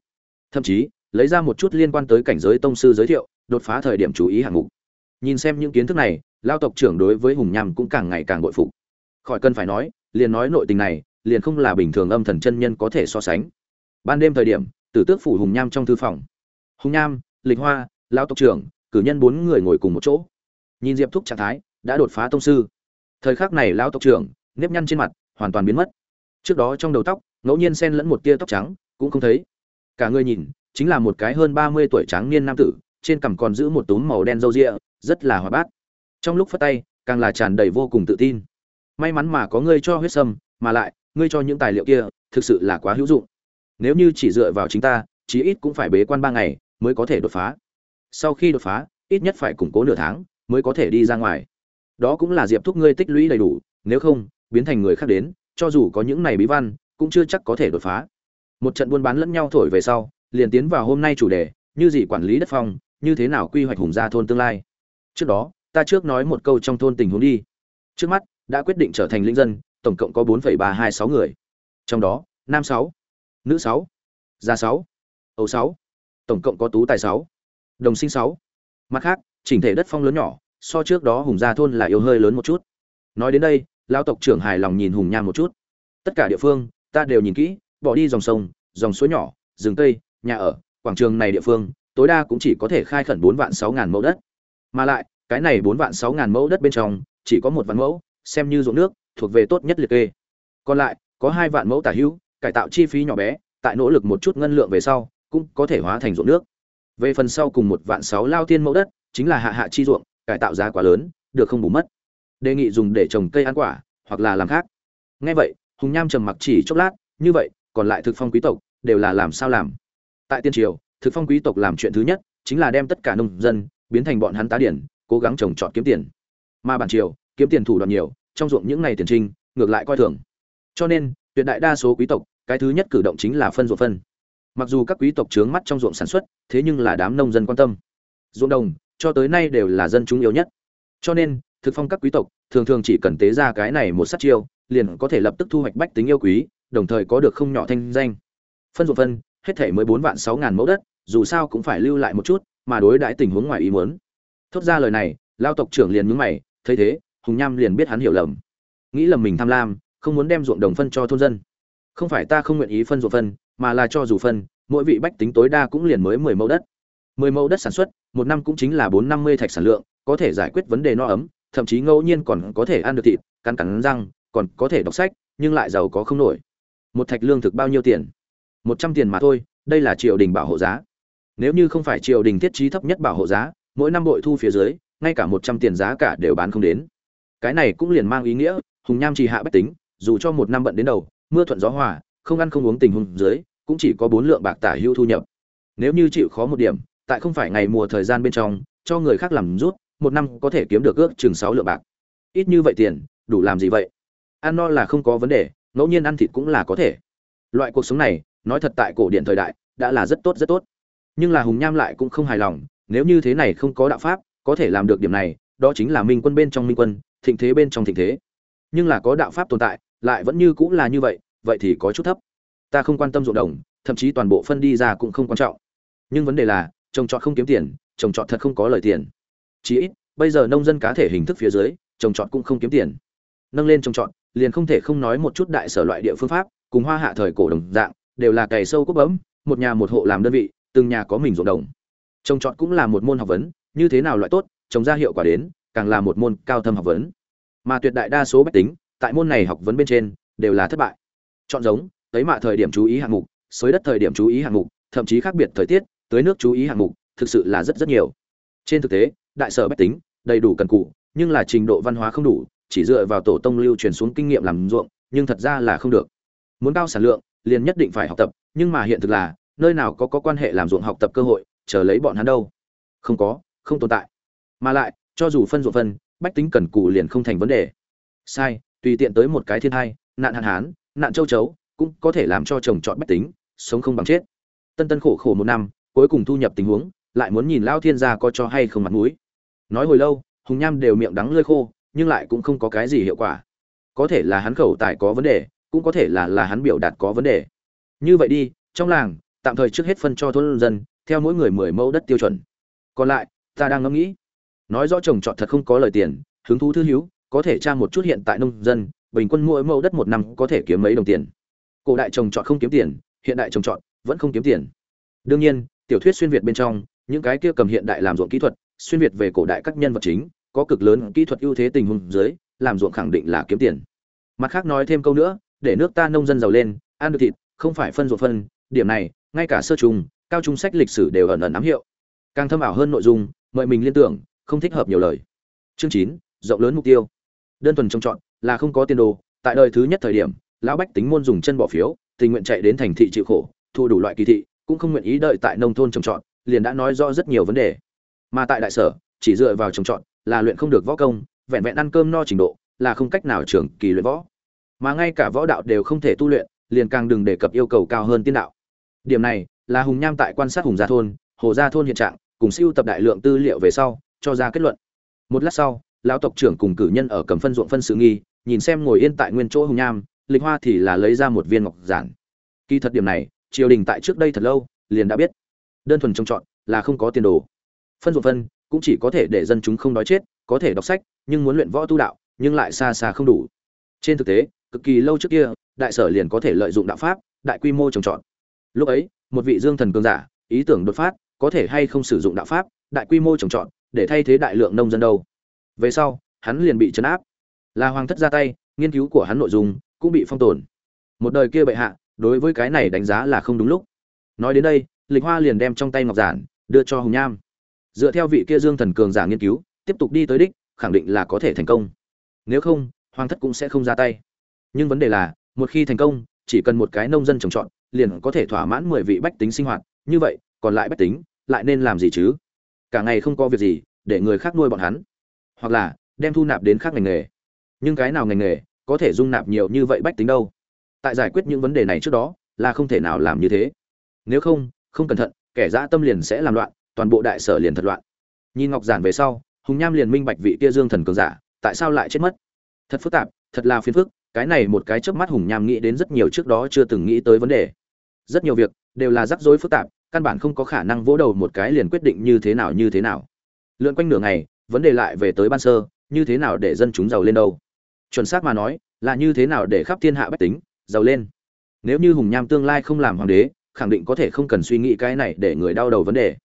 Thậm chí, lấy ra một chút liên quan tới cảnh giới tông sư giới thiệu, đột phá thời điểm chú ý hạng mục. Nhìn xem những kiến thức này, lao tộc trưởng đối với hùng nham cũng càng ngày càng bội phục. Khỏi cần phải nói, liền nói nội tình này, liền không là bình thường âm thần chân nhân có thể so sánh. Ban đêm thời điểm tử tước phủ hùng nham trong thư phòng. Hùng nham, lịch hoa lao tộc trưởng, cử nhân bốn người ngồi cùng một chỗ. Nhìn diệp thúc trạng thái, đã đột phá tông sư. Thời khắc này lao tộc trưởng, nếp nhăn trên mặt, hoàn toàn biến mất. Trước đó trong đầu tóc, ngẫu nhiên xen lẫn một tia tóc trắng, cũng không thấy. Cả người nhìn, chính là một cái hơn ba mươi tuổi tráng niên nam tử, trên cằm còn giữ một túm màu đen râu ria, rất là hoạt bát. Trong lúc phất tay, càng là tràn đầy vô cùng tự tin. May mắn mà có ngươi cho huyết sâm, mà lại, ngươi cho những tài liệu kia, thực sự là quá hữu dụng nếu như chỉ dựa vào chính ta, chí ít cũng phải bế quan ba ngày mới có thể đột phá. Sau khi đột phá, ít nhất phải củng cố nửa tháng mới có thể đi ra ngoài. Đó cũng là diệp thúc ngươi tích lũy đầy đủ, nếu không, biến thành người khác đến, cho dù có những này bí văn, cũng chưa chắc có thể đột phá. Một trận buôn bán lẫn nhau thổi về sau, liền tiến vào hôm nay chủ đề, như gì quản lý đất phong, như thế nào quy hoạch hùng gia thôn tương lai. Trước đó, ta trước nói một câu trong thôn tình huống đi. Trước mắt, đã quyết định trở thành linh dân, tổng cộng có bốn ba hai sáu người. Trong đó, nam sáu nữ sáu. Gia sáu. Ấu sáu. Tổng cộng có tú tài sáu. Đồng sinh sáu. Mặt khác, chỉnh thể đất phong lớn nhỏ, so trước đó hùng gia thôn là yếu hơi lớn một chút. Nói đến đây, lão tộc trưởng hài lòng nhìn hùng nham một chút. Tất cả địa phương, ta đều nhìn kỹ, bỏ đi dòng sông, dòng suối nhỏ, rừng cây, nhà ở, quảng trường này địa phương, tối đa cũng chỉ có thể khai khẩn bốn vạn sáu ngàn mẫu đất. Mà lại, cái này bốn vạn sáu ngàn mẫu đất bên trong, chỉ có một vạn mẫu, xem như ruộng nước, thuộc về tốt nhất liệt kê. Còn lại, có hai vạn mẫu tả hữu cải tạo chi phí nhỏ bé, tại nỗ lực một chút ngân lượng về sau, cũng có thể hóa thành ruộng nước. Về phần sau cùng một vạn sáu lao tiên mẫu đất, chính là hạ hạ chi ruộng, cải tạo giá quá lớn, được không bù mất. Đề nghị dùng để trồng cây ăn quả, hoặc là làm khác. Ngay vậy, hùng nham trầm mặc chỉ chốc lát, như vậy, còn lại thực phong quý tộc, đều là làm sao làm? Tại tiên triều, thực phong quý tộc làm chuyện thứ nhất, chính là đem tất cả nông dân, biến thành bọn hắn tá điển, cố gắng trồng trọt kiếm tiền. Mà bản triều, kiếm tiền thủ đoạn nhiều, trong ruộng những ngày tiền trinh, ngược lại coi thường. Cho nên, tuyệt đại đa số quý tộc cái thứ nhất cử động chính là phân ruộng phân. Mặc dù các quý tộc trướng mắt trong ruộng sản xuất, thế nhưng là đám nông dân quan tâm. Ruộng đồng, cho tới nay đều là dân chúng yếu nhất. Cho nên, thực phong các quý tộc, thường thường chỉ cần tế ra cái này một sát chiêu, liền có thể lập tức thu hoạch bách tính yêu quý, đồng thời có được không nhỏ thanh danh. Phân ruộng phân, hết thể mới bốn vạn sáu ngàn mẫu đất, dù sao cũng phải lưu lại một chút, mà đối đãi tình huống ngoài ý muốn. Thốt ra lời này, lao tộc trưởng liền nhướng mày, thấy thế, hùng nham liền biết hắn hiểu lầm. Nghĩ lầm mình tham lam, không muốn đem ruộng đồng phân cho thôn dân không phải ta không nguyện ý phân ruộng phân, mà là cho dù phân, mỗi vị bách tính tối đa cũng liền mới mười mẫu đất. Mười mẫu đất sản xuất, một năm cũng chính là bốn năm mươi thạch sản lượng, có thể giải quyết vấn đề no ấm, thậm chí ngẫu nhiên còn có thể ăn được thịt, cắn cắn răng, còn có thể đọc sách, nhưng lại giàu có không nổi. Một thạch lương thực bao nhiêu tiền? Một trăm tiền mà thôi, đây là triều đình bảo hộ giá. Nếu như không phải triều đình thiết trí thấp nhất bảo hộ giá, mỗi năm bội thu phía dưới, ngay cả một trăm tiền giá cả đều bán không đến. Cái này cũng liền mang ý nghĩa, hùng nham trì hạ bách tính, dù cho một năm bận đến đầu mưa thuận gió hòa, không ăn không uống tình huống dưới, cũng chỉ có bốn lượng bạc tả hưu thu nhập. Nếu như chịu khó một điểm, tại không phải ngày mùa thời gian bên trong, cho người khác làm rút, một năm có thể kiếm được ước chừng sáu lượng bạc. Ít như vậy tiền, đủ làm gì vậy? Ăn no là không có vấn đề, ngẫu nhiên ăn thịt cũng là có thể. Loại cuộc sống này, nói thật tại cổ điển thời đại, đã là rất tốt rất tốt. Nhưng là hùng nham lại cũng không hài lòng, nếu như thế này không có đạo pháp, có thể làm được điểm này, đó chính là minh quân bên trong minh quân, thịnh thế bên trong thịnh thế. Nhưng là có đạo pháp tồn tại lại vẫn như cũng là như vậy vậy thì có chút thấp. Ta không quan tâm ruộng đồng, thậm chí toàn bộ phân đi ra cũng không quan trọng. Nhưng vấn đề là, trồng trọt không kiếm tiền, trồng trọt thật không có lời tiền. Chí ít, bây giờ nông dân cá thể hình thức phía dưới, trồng trọt cũng không kiếm tiền. Nâng lên trồng trọt, liền không thể không nói một chút đại sở loại địa phương pháp, cùng hoa hạ thời cổ đồng dạng, đều là cày sâu cốc bấm, một nhà một hộ làm đơn vị, từng nhà có mình ruộng đồng. Trồng trọt cũng là một môn học vấn, như thế nào loại tốt, trồng ra hiệu quả đến, càng là một môn cao thâm học vấn. Mà tuyệt đại đa số bách tính tại môn này học vấn bên trên, đều là thất bại. Chọn giống, tới mạ thời điểm chú ý hạng mục, xới đất thời điểm chú ý hạng mục, thậm chí khác biệt thời tiết, tới nước chú ý hạng mục, thực sự là rất rất nhiều. Trên thực tế, đại sở bách tính, đầy đủ cần cụ, nhưng là trình độ văn hóa không đủ, chỉ dựa vào tổ tông lưu truyền xuống kinh nghiệm làm ruộng, nhưng thật ra là không được. Muốn cao sản lượng, liền nhất định phải học tập, nhưng mà hiện thực là, nơi nào có có quan hệ làm ruộng học tập cơ hội, chờ lấy bọn hắn đâu. Không có, không tồn tại. Mà lại, cho dù phân ruộng phân, bách tính cần cù liền không thành vấn đề. Sai tùy tiện tới một cái thiên hai nạn hạn hán, nạn châu chấu, cũng có thể làm cho chồng chọn bách tính, sống không bằng chết. Tân tân khổ khổ một năm, cuối cùng thu nhập tình huống, lại muốn nhìn lao thiên gia có cho hay không mặt mũi. Nói hồi lâu, hùng nham đều miệng đắng lơi khô, nhưng lại cũng không có cái gì hiệu quả. Có thể là hắn khẩu tài có vấn đề, cũng có thể là là hắn biểu đạt có vấn đề. Như vậy đi, trong làng, tạm thời trước hết phân cho thôn dân, theo mỗi người mười mẫu đất tiêu chuẩn. Còn lại, ta đang ngẫm nghĩ. Nói rõ trồng trọt thật không có lời tiền, hứng thú thư hữu có thể tra một chút hiện tại nông dân, bình quân mỗi mẫu đất một năm có thể kiếm mấy đồng tiền. Cổ đại trồng trọt không kiếm tiền, hiện đại trồng trọt vẫn không kiếm tiền. Đương nhiên, tiểu thuyết xuyên việt bên trong, những cái kia cầm hiện đại làm ruộng kỹ thuật, xuyên việt về cổ đại các nhân vật chính, có cực lớn kỹ thuật ưu thế tình huống dưới, làm ruộng khẳng định là kiếm tiền. Mặt khác nói thêm câu nữa, để nước ta nông dân giàu lên, ăn được thịt, không phải phân ruộng phân, điểm này, ngay cả sơ trùng, cao trung sách lịch sử đều ẩn ẩn ám hiệu. Càng thâm ảo hơn nội dung, mời mình liên tưởng, không thích hợp nhiều lời. Chương chín, rộng lớn mục tiêu đơn thuần trông chọn là không có tiền đồ, tại đời thứ nhất thời điểm, lão bách tính môn dùng chân bỏ phiếu, tình nguyện chạy đến thành thị chịu khổ, thu đủ loại kỳ thị, cũng không nguyện ý đợi tại nông thôn trồng trọt, liền đã nói rõ rất nhiều vấn đề. Mà tại đại sở, chỉ dựa vào trồng trọt, là luyện không được võ công, vẹn vẹn ăn cơm no trình độ, là không cách nào trưởng kỳ luyện võ. Mà ngay cả võ đạo đều không thể tu luyện, liền càng đừng đề cập yêu cầu cao hơn tiên đạo. Điểm này, là hùng nham tại quan sát hùng gia thôn, hồ gia thôn hiện trạng, cùng siêu tập đại lượng tư liệu về sau, cho ra kết luận. Một lát sau lão tộc trưởng cùng cử nhân ở cầm phân ruộng phân sự nghi, nhìn xem ngồi yên tại nguyên chỗ hùng nham, lịch hoa thì là lấy ra một viên ngọc giản. Kỳ thật điểm này, triều đình tại trước đây thật lâu, liền đã biết. Đơn thuần trông chọn là không có tiền đồ. Phân ruộng phân, cũng chỉ có thể để dân chúng không đói chết, có thể đọc sách, nhưng muốn luyện võ tu đạo, nhưng lại xa xa không đủ. Trên thực tế, cực kỳ lâu trước kia, đại sở liền có thể lợi dụng đạo pháp, đại quy mô trồng trọt. Lúc ấy, một vị dương thần cường giả, ý tưởng đột phát, có thể hay không sử dụng đạo pháp, đại quy mô trồng trọt, để thay thế đại lượng nông dân đâu? Về sau, hắn liền bị chấn áp. Là hoàng thất ra tay, nghiên cứu của hắn nội dung cũng bị phong tồn. Một đời kia bệ hạ, đối với cái này đánh giá là không đúng lúc. Nói đến đây, lịch hoa liền đem trong tay ngọc giản đưa cho hùng nham. Dựa theo vị kia dương thần cường giả nghiên cứu, tiếp tục đi tới đích, khẳng định là có thể thành công. Nếu không, hoàng thất cũng sẽ không ra tay. Nhưng vấn đề là, một khi thành công, chỉ cần một cái nông dân trồng trọt, liền có thể thỏa mãn mười vị bách tính sinh hoạt. Như vậy, còn lại bách tính, lại nên làm gì chứ? Cả ngày không có việc gì, để người khác nuôi bọn hắn hoặc là đem thu nạp đến khác ngành nghề. Nhưng cái nào ngành nghề có thể dung nạp nhiều như vậy bách tính đâu? Tại giải quyết những vấn đề này trước đó là không thể nào làm như thế. Nếu không không cẩn thận, kẻ dã tâm liền sẽ làm loạn, toàn bộ đại sở liền thật loạn. Nhìn ngọc giản về sau, hùng nham liền minh bạch vị kia dương thần cường giả, tại sao lại chết mất? Thật phức tạp, thật là phiền phức, cái này một cái chớp mắt hùng nham nghĩ đến rất nhiều trước đó chưa từng nghĩ tới vấn đề. Rất nhiều việc đều là rắc rối phức tạp, căn bản không có khả năng vỗ đầu một cái liền quyết định như thế nào như thế nào. Lượn quanh nửa ngày vấn đề lại về tới ban sơ, như thế nào để dân chúng giàu lên đâu? Chuẩn xác mà nói, là như thế nào để khắp thiên hạ bách tính, giàu lên? Nếu như hùng nham tương lai không làm hoàng đế, khẳng định có thể không cần suy nghĩ cái này để người đau đầu vấn đề.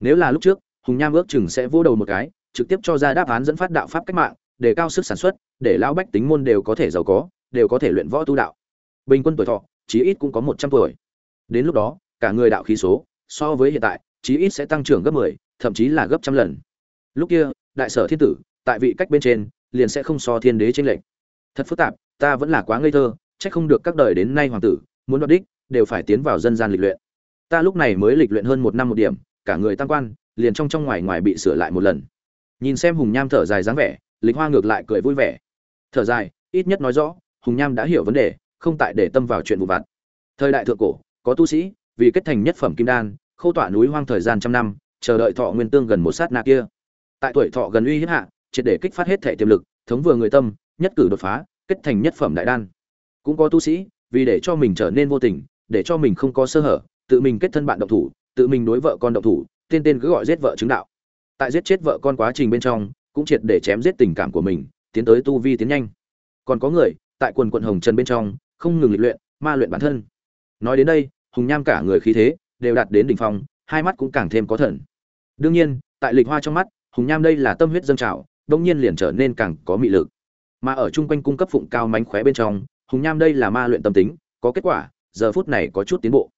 Nếu là lúc trước, hùng nham ước chừng sẽ vô đầu một cái, trực tiếp cho ra đáp án dẫn phát đạo pháp cách mạng để cao sức sản xuất, để lão bách tính môn đều có thể giàu có, đều có thể luyện võ tu đạo. Bình quân tuổi thọ, chí ít cũng có một trăm tuổi. Đến lúc đó, cả người đạo khí số, so với hiện tại, chí ít sẽ tăng trưởng gấp mười, thậm chí là gấp trăm lần. Lúc kia đại sở thiên tử, tại vị cách bên trên, liền sẽ không so thiên đế tranh lệnh thật phức tạp, ta vẫn là quá ngây thơ trách không được các đời đến nay hoàng tử, muốn đoạt đích, đều phải tiến vào dân gian lịch luyện. Ta lúc này mới lịch luyện hơn một năm một điểm, cả người tăng quan, liền trong trong ngoài ngoài bị sửa lại một lần. Nhìn xem hùng nham thở dài dáng vẻ, lịch hoa ngược lại cười vui vẻ. Thở dài, ít nhất nói rõ, hùng nham đã hiểu vấn đề, không tại để tâm vào chuyện vụ vặt. Thời đại thượng cổ, có tu sĩ, vì kết thành nhất phẩm kim đan, khâu tỏa núi hoang thời gian trăm năm, chờ đợi thọ nguyên tương gần một sát na kia tại tuổi thọ gần uy hiếp hạ, triệt để kích phát hết thể tiềm lực, thống vừa người tâm, nhất cử đột phá, kết thành nhất phẩm đại đan. Cũng có tu sĩ, vì để cho mình trở nên vô tình, để cho mình không có sơ hở, tự mình kết thân bạn động thủ, tự mình đối vợ con động thủ, tên tên cứ gọi giết vợ chứng đạo. Tại giết chết vợ con quá trình bên trong, cũng triệt để chém giết tình cảm của mình, tiến tới tu vi tiến nhanh. Còn có người, tại quần quận hồng trần bên trong, không ngừng lịch luyện, ma luyện bản thân. Nói đến đây, hùng nham cả người khí thế, đều đạt đến đỉnh phong, hai mắt cũng càng thêm có thần. Đương nhiên, tại lịch hoa trong mắt hùng nham đây là tâm huyết dâng trào đông nhiên liền trở nên càng có mị lực. Mà ở chung quanh cung cấp phụng cao mánh khóe bên trong, hùng nham đây là ma luyện tâm tính, có kết quả, giờ phút này có chút tiến bộ.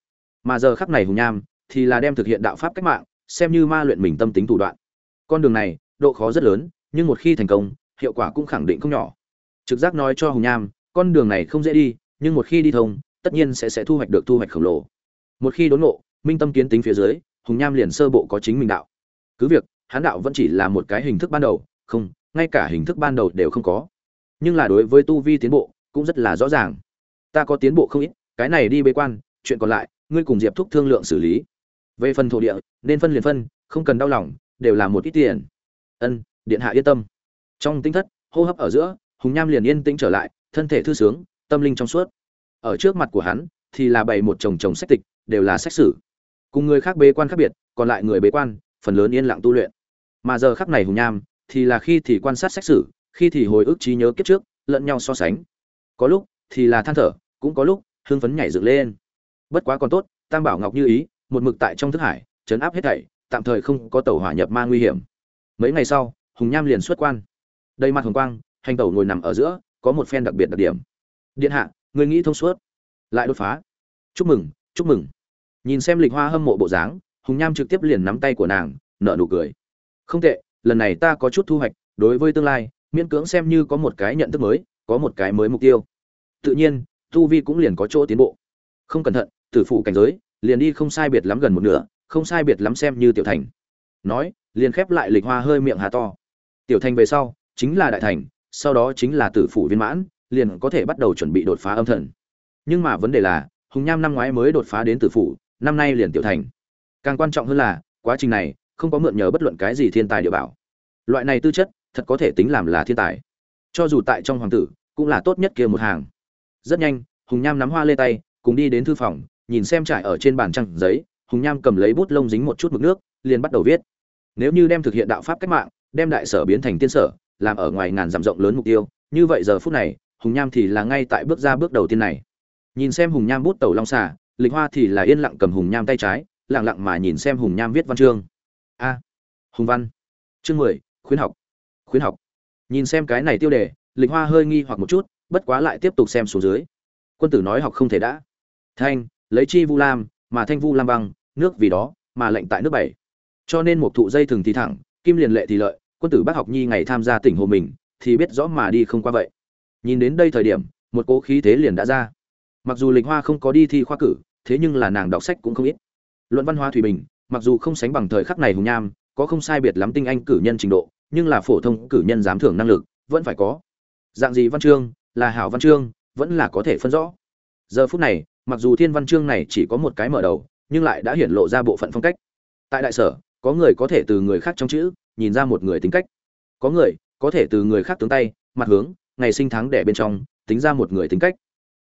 Mà giờ khắc này hùng nham thì là đem thực hiện đạo pháp cách mạng, xem như ma luyện mình tâm tính thủ đoạn. Con đường này, độ khó rất lớn, nhưng một khi thành công, hiệu quả cũng khẳng định không nhỏ. Trực giác nói cho hùng nham, con đường này không dễ đi, nhưng một khi đi thông, tất nhiên sẽ sẽ thu hoạch được thu hoạch khổng lồ. Một khi đốn ngộ, minh tâm kiến tính phía dưới, hùng nham liền sơ bộ có chính mình đạo. Cứ việc hán đạo vẫn chỉ là một cái hình thức ban đầu, không, ngay cả hình thức ban đầu đều không có. Nhưng là đối với tu vi tiến bộ, cũng rất là rõ ràng. Ta có tiến bộ không ít, cái này đi bế quan, chuyện còn lại, ngươi cùng diệp thúc thương lượng xử lý. Về phần thổ địa, nên phân liền phân, không cần đau lòng, đều là một ít tiền. Ân, điện hạ yên tâm. Trong tinh thất, hô hấp ở giữa, hùng nham liền yên tĩnh trở lại, thân thể thư sướng, tâm linh trong suốt. Ở trước mặt của hắn, thì là bày một chồng chồng sách tịch, đều là sách sử. Cùng người khác bế quan khác biệt, còn lại người bế quan, phần lớn yên lặng tu luyện mà giờ khắc này hùng nham thì là khi thì quan sát xét xử, khi thì hồi ức trí nhớ kiếp trước lẫn nhau so sánh. Có lúc thì là than thở cũng có lúc hưng phấn nhảy dựng lên. Bất quá còn tốt tam bảo ngọc như ý một mực tại trong thức hải chấn áp hết thảy tạm thời không có tàu hỏa nhập ma nguy hiểm. Mấy ngày sau hùng nham liền xuất quan. Đầy mặt hồng quang hành tẩu ngồi nằm ở giữa có một phen đặc biệt đặc điểm. Điện hạ người nghĩ thông suốt. Lại đột phá. Chúc mừng chúc mừng. Nhìn xem lịch hoa hâm mộ bộ dáng hùng nham trực tiếp liền nắm tay của nàng nở nụ cười không tệ, lần này ta có chút thu hoạch, đối với tương lai, miễn cưỡng xem như có một cái nhận thức mới, có một cái mới mục tiêu. Tự nhiên, tu vi cũng liền có chỗ tiến bộ. Không cẩn thận, tử phụ cảnh giới, liền đi không sai biệt lắm gần một nửa, không sai biệt lắm xem như tiểu thành. Nói, liền khép lại lịch hoa hơi miệng hà to. Tiểu thành về sau, chính là đại thành, sau đó chính là tử phủ viên mãn, liền có thể bắt đầu chuẩn bị đột phá âm thần. Nhưng mà vấn đề là, hùng nham năm ngoái mới đột phá đến tử phủ năm nay liền tiểu thành. Càng quan trọng hơn là, quá trình này không có mượn nhờ bất luận cái gì thiên tài địa bảo. Loại này tư chất, thật có thể tính làm là thiên tài. Cho dù tại trong hoàng tử, cũng là tốt nhất kia một hàng. Rất nhanh, hùng nham nắm hoa lê tay, cùng đi đến thư phòng, nhìn xem trải ở trên bàn trăng giấy, hùng nham cầm lấy bút lông dính một chút mực nước, liền bắt đầu viết. Nếu như đem thực hiện đạo pháp cách mạng, đem đại sở biến thành tiên sở, làm ở ngoài ngàn dặm rộng lớn mục tiêu, như vậy giờ phút này, hùng nham thì là ngay tại bước ra bước đầu tiên này. Nhìn xem hùng nham bút tẩu long xà, lịch hoa thì là yên lặng cầm hùng nham tay trái, lặng lặng mà nhìn xem hùng nham viết văn chương a. Hùng văn. Chương mười, khuyến học. Khuyến học. Nhìn xem cái này tiêu đề, lịch hoa hơi nghi hoặc một chút, bất quá lại tiếp tục xem xuống dưới. Quân tử nói học không thể đã. Thanh, lấy chi vu lam, mà thanh vu lam băng, nước vì đó, mà lệnh tại nước bảy. Cho nên một thụ dây thường thì thẳng, kim liền lệ thì lợi, quân tử bác học nhi ngày tham gia tỉnh hồ mình, thì biết rõ mà đi không qua vậy. Nhìn đến đây thời điểm, một cố khí thế liền đã ra. Mặc dù lịch hoa không có đi thi khoa cử, thế nhưng là nàng đọc sách cũng không ít. Luận văn hóa thủy bình mặc dù không sánh bằng thời khắc này hùng nham, có không sai biệt lắm tinh anh cử nhân trình độ, nhưng là phổ thông cử nhân giám thưởng năng lực, vẫn phải có. Dạng gì văn chương, là hảo văn chương, vẫn là có thể phân rõ. Giờ phút này, mặc dù thiên văn chương này chỉ có một cái mở đầu, nhưng lại đã hiển lộ ra bộ phận phong cách. Tại đại sở, có người có thể từ người khác trong chữ, nhìn ra một người tính cách. Có người, có thể từ người khác tướng tay, mặt hướng, ngày sinh tháng đẻ bên trong, tính ra một người tính cách.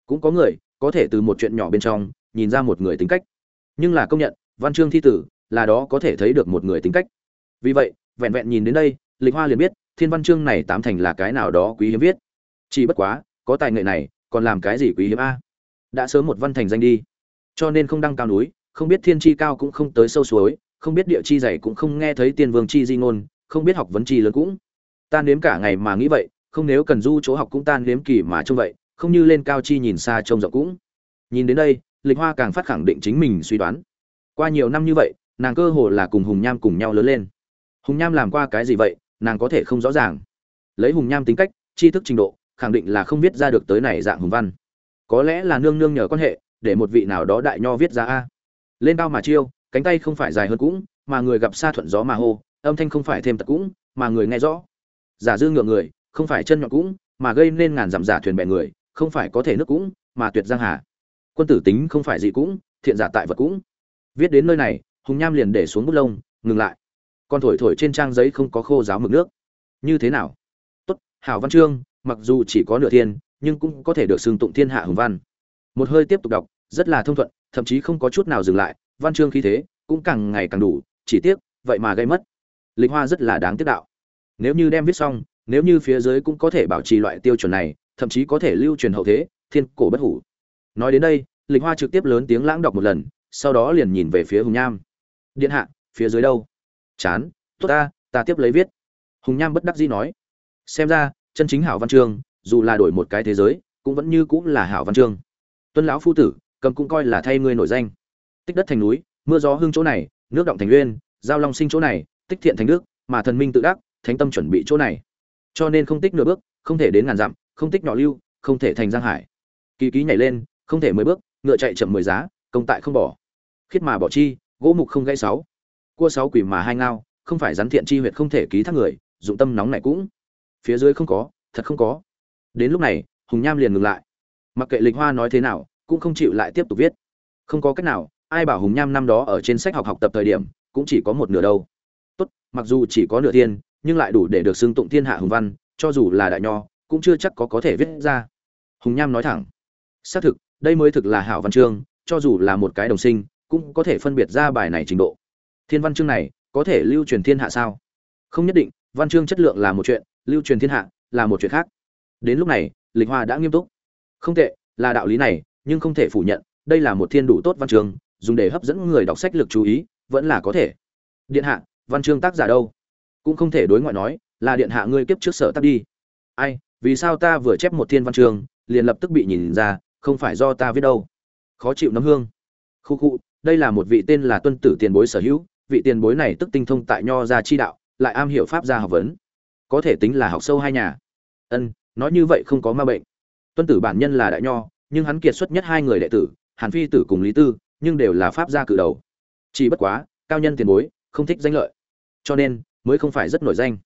Cũng có người, có thể từ một chuyện nhỏ bên trong, nhìn ra một người tính cách. Nhưng là công nhận văn chương thi tử, là đó có thể thấy được một người tính cách. Vì vậy, vẹn vẹn nhìn đến đây, lịch hoa liền biết, thiên văn chương này tám thành là cái nào đó quý hiếm viết. Chỉ bất quá, có tài nghệ này, còn làm cái gì quý hiếm a? Đã sớm một văn thành danh đi. Cho nên không đăng cao núi, không biết thiên chi cao cũng không tới sâu suối, không biết địa chi dày cũng không nghe thấy tiên vương chi di ngôn, không biết học vấn chi lớn cũng. Ta nếm cả ngày mà nghĩ vậy, không nếu cần du chỗ học cũng tan nếm kỳ mà trông vậy, không như lên cao chi nhìn xa trông rộng cũng. Nhìn đến đây, lịch hoa càng phát khẳng định chính mình suy đoán qua nhiều năm như vậy, nàng cơ hồ là cùng hùng nham cùng nhau lớn lên. Hùng nham làm qua cái gì vậy, nàng có thể không rõ ràng. Lấy hùng nham tính cách, tri thức trình độ, khẳng định là không viết ra được tới này dạng hùng văn. Có lẽ là nương nương nhờ quan hệ, để một vị nào đó đại nho viết ra a. Lên cao mà chiêu, cánh tay không phải dài hơn cũng, mà người gặp xa thuận gió mà hô, âm thanh không phải thêm tật cũng, mà người nghe rõ. Giả dư ngựa người, không phải chân nhọn cũng, mà gây nên ngàn dặm giả thuyền bè người, không phải có thể nước cũng, mà tuyệt giang hà. Quân tử tính không phải gì cũng, thiện giả tại vật cũng viết đến nơi này, hùng nham liền để xuống bút lông, ngừng lại. Còn thổi thổi trên trang giấy không có khô giáo mực nước. Như thế nào? Tốt, hảo văn chương mặc dù chỉ có nửa thiên, nhưng cũng có thể được xưng tụng thiên hạ hùng văn. Một hơi tiếp tục đọc, rất là thông thuận, thậm chí không có chút nào dừng lại, văn chương khí thế cũng càng ngày càng đủ, chỉ tiếc, vậy mà gây mất. Lịch hoa rất là đáng tiếc đạo. Nếu như đem viết xong, nếu như phía dưới cũng có thể bảo trì loại tiêu chuẩn này, thậm chí có thể lưu truyền hậu thế, thiên cổ bất hủ. Nói đến đây, lịch hoa trực tiếp lớn tiếng lãng đọc một lần sau đó liền nhìn về phía hùng nham. Điện hạ, phía dưới đâu? Chán, tốt ta ta tiếp lấy viết. Hùng nham bất đắc dĩ nói. Xem ra, chân chính hảo văn chương, dù là đổi một cái thế giới, cũng vẫn như cũng là hảo văn chương. Tuân lão phu tử, cầm cũng coi là thay ngươi nổi danh. Tích đất thành núi, mưa gió hương chỗ này, nước động thành uyên giao long sinh chỗ này, tích thiện thành đức, mà thần minh tự đắc, thánh tâm chuẩn bị chỗ này. Cho nên không tích nửa bước, không thể đến ngàn dặm, không tích nhỏ lưu, không thể thành giang hải. Kỳ ký nhảy lên, không thể mười bước, ngựa chạy chậm mười giá, công tại không bỏ khiết mà bỏ chi, gỗ mục không gãy sáu. Cua sáu quỷ mà hai ngao, không phải rắn thiện chi huyệt không thể ký thác người, dụng tâm nóng này cũng. Phía dưới không có, thật không có. Đến lúc này, hùng nham liền ngừng lại. Mặc kệ lịch hoa nói thế nào, cũng không chịu lại tiếp tục viết. Không có cách nào, ai bảo hùng nham năm đó ở trên sách học học tập thời điểm, cũng chỉ có một nửa đâu. Tốt, mặc dù chỉ có nửa thiên, nhưng lại đủ để được xưng tụng thiên hạ hùng văn, cho dù là đại nho, cũng chưa chắc có có thể viết ra. Hùng nham nói thẳng. Xác thực, đây mới thực là hảo văn chương, cho dù là một cái đồng sinh cũng có thể phân biệt ra bài này trình độ. Thiên văn chương này có thể lưu truyền thiên hạ sao? Không nhất định, văn chương chất lượng là một chuyện, lưu truyền thiên hạ là một chuyện khác. Đến lúc này, lịch hoa đã nghiêm túc. Không tệ, là đạo lý này, nhưng không thể phủ nhận, đây là một thiên đủ tốt văn chương, dùng để hấp dẫn người đọc sách lực chú ý, vẫn là có thể. Điện hạ, văn chương tác giả đâu? Cũng không thể đối ngoại nói, là điện hạ ngươi kiếp trước sở tác đi. Ai, vì sao ta vừa chép một thiên văn chương, liền lập tức bị nhìn ra, không phải do ta viết đâu. Khó chịu nấm hương. Khu khu đây là một vị tên là tuân tử tiền bối sở hữu, vị tiền bối này tức tinh thông tại nho gia chi đạo, lại am hiểu pháp gia học vấn. Có thể tính là học sâu hai nhà. Ân, nói như vậy không có ma bệnh. Tuân tử bản nhân là đại nho, nhưng hắn kiệt xuất nhất hai người đệ tử, hàn phi tử cùng lý tư, nhưng đều là pháp gia cử đầu. Chỉ bất quá, cao nhân tiền bối, không thích danh lợi. Cho nên, mới không phải rất nổi danh.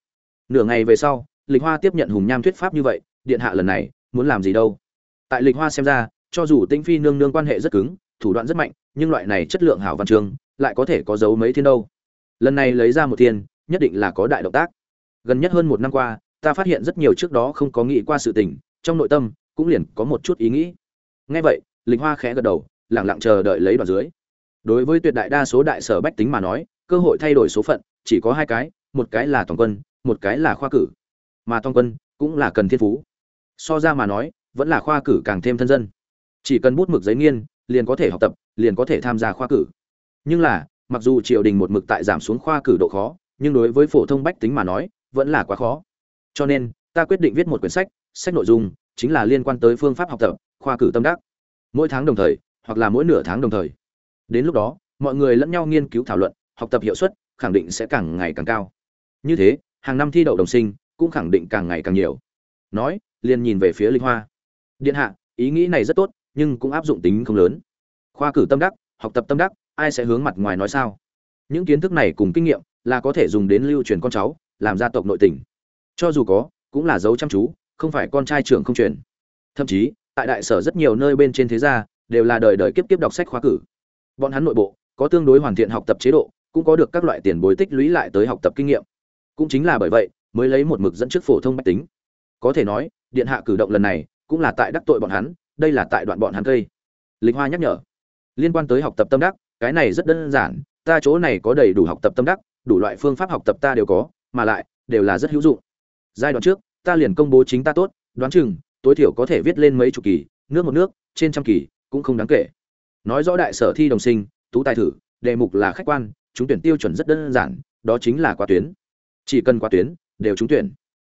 Nửa ngày về sau, lịch hoa tiếp nhận hùng nham thuyết pháp như vậy, điện hạ lần này, muốn làm gì đâu? Tại lịch hoa xem ra, cho dù tĩnh phi nương nương quan hệ rất cứng, thủ đoạn rất mạnh nhưng loại này chất lượng hảo văn chương lại có thể có dấu mấy thiên đâu. Lần này lấy ra một thiên, nhất định là có đại động tác. Gần nhất hơn một năm qua, ta phát hiện rất nhiều trước đó không có nghĩ qua sự tình, trong nội tâm cũng liền có một chút ý nghĩ. Ngay vậy, lịch hoa khẽ gật đầu lẳng lặng chờ đợi lấy đoạn dưới. Đối với tuyệt đại đa số đại sở bách tính mà nói, cơ hội thay đổi số phận, chỉ có hai cái, một cái là toàn quân, một cái là khoa cử. Mà toàn quân cũng là cần thiên phú. So ra mà nói, vẫn là khoa cử càng thêm thân dân. Chỉ cần bút mực giấy nghiên liền có thể học tập, liền có thể tham gia khoa cử. Nhưng là, mặc dù triều đình một mực tại giảm xuống khoa cử độ khó, nhưng đối với phổ thông bách tính mà nói, vẫn là quá khó. Cho nên, ta quyết định viết một quyển sách sách nội dung chính là liên quan tới phương pháp học tập, khoa cử tâm đắc. Mỗi tháng đồng thời, hoặc là mỗi nửa tháng đồng thời. Đến lúc đó, mọi người lẫn nhau nghiên cứu thảo luận, học tập hiệu suất khẳng định sẽ càng ngày càng cao. Như thế, hàng năm thi đậu đồng sinh cũng khẳng định càng ngày càng nhiều. Nói, liền nhìn về phía linh hoa. Điện hạ, ý nghĩ này rất tốt nhưng cũng áp dụng tính không lớn. Khoa cử tâm đắc, học tập tâm đắc, ai sẽ hướng mặt ngoài nói sao? Những kiến thức này cùng kinh nghiệm là có thể dùng đến lưu truyền con cháu, làm gia tộc nội tình. Cho dù có, cũng là dấu chăm chú, không phải con trai trưởng không truyền. Thậm chí, tại đại sở rất nhiều nơi bên trên thế gia, đều là đời đời kiếp kiếp đọc sách khoa cử. Bọn hắn nội bộ, có tương đối hoàn thiện học tập chế độ, cũng có được các loại tiền bối tích lũy lại tới học tập kinh nghiệm. Cũng chính là bởi vậy, mới lấy một mực dẫn trước phổ thông bách tính. Có thể nói, điện hạ cử động lần này, cũng là tại đắc tội bọn hắn đây là tại đoạn bọn hắn cây. Lịch hoa nhắc nhở. Liên quan tới học tập tâm đắc, cái này rất đơn giản, ta chỗ này có đầy đủ học tập tâm đắc, đủ loại phương pháp học tập ta đều có, mà lại, đều là rất hữu dụng. Giai đoạn trước, ta liền công bố chính ta tốt, đoán chừng, tối thiểu có thể viết lên mấy chục kỳ, nước một nước, trên trăm kỳ, cũng không đáng kể. Nói rõ đại sở thi đồng sinh, tú tài thử, đề mục là khách quan chúng tuyển tiêu chuẩn rất đơn giản, đó chính là qua tuyến. Chỉ cần qua tuyến, đều trúng tuyển.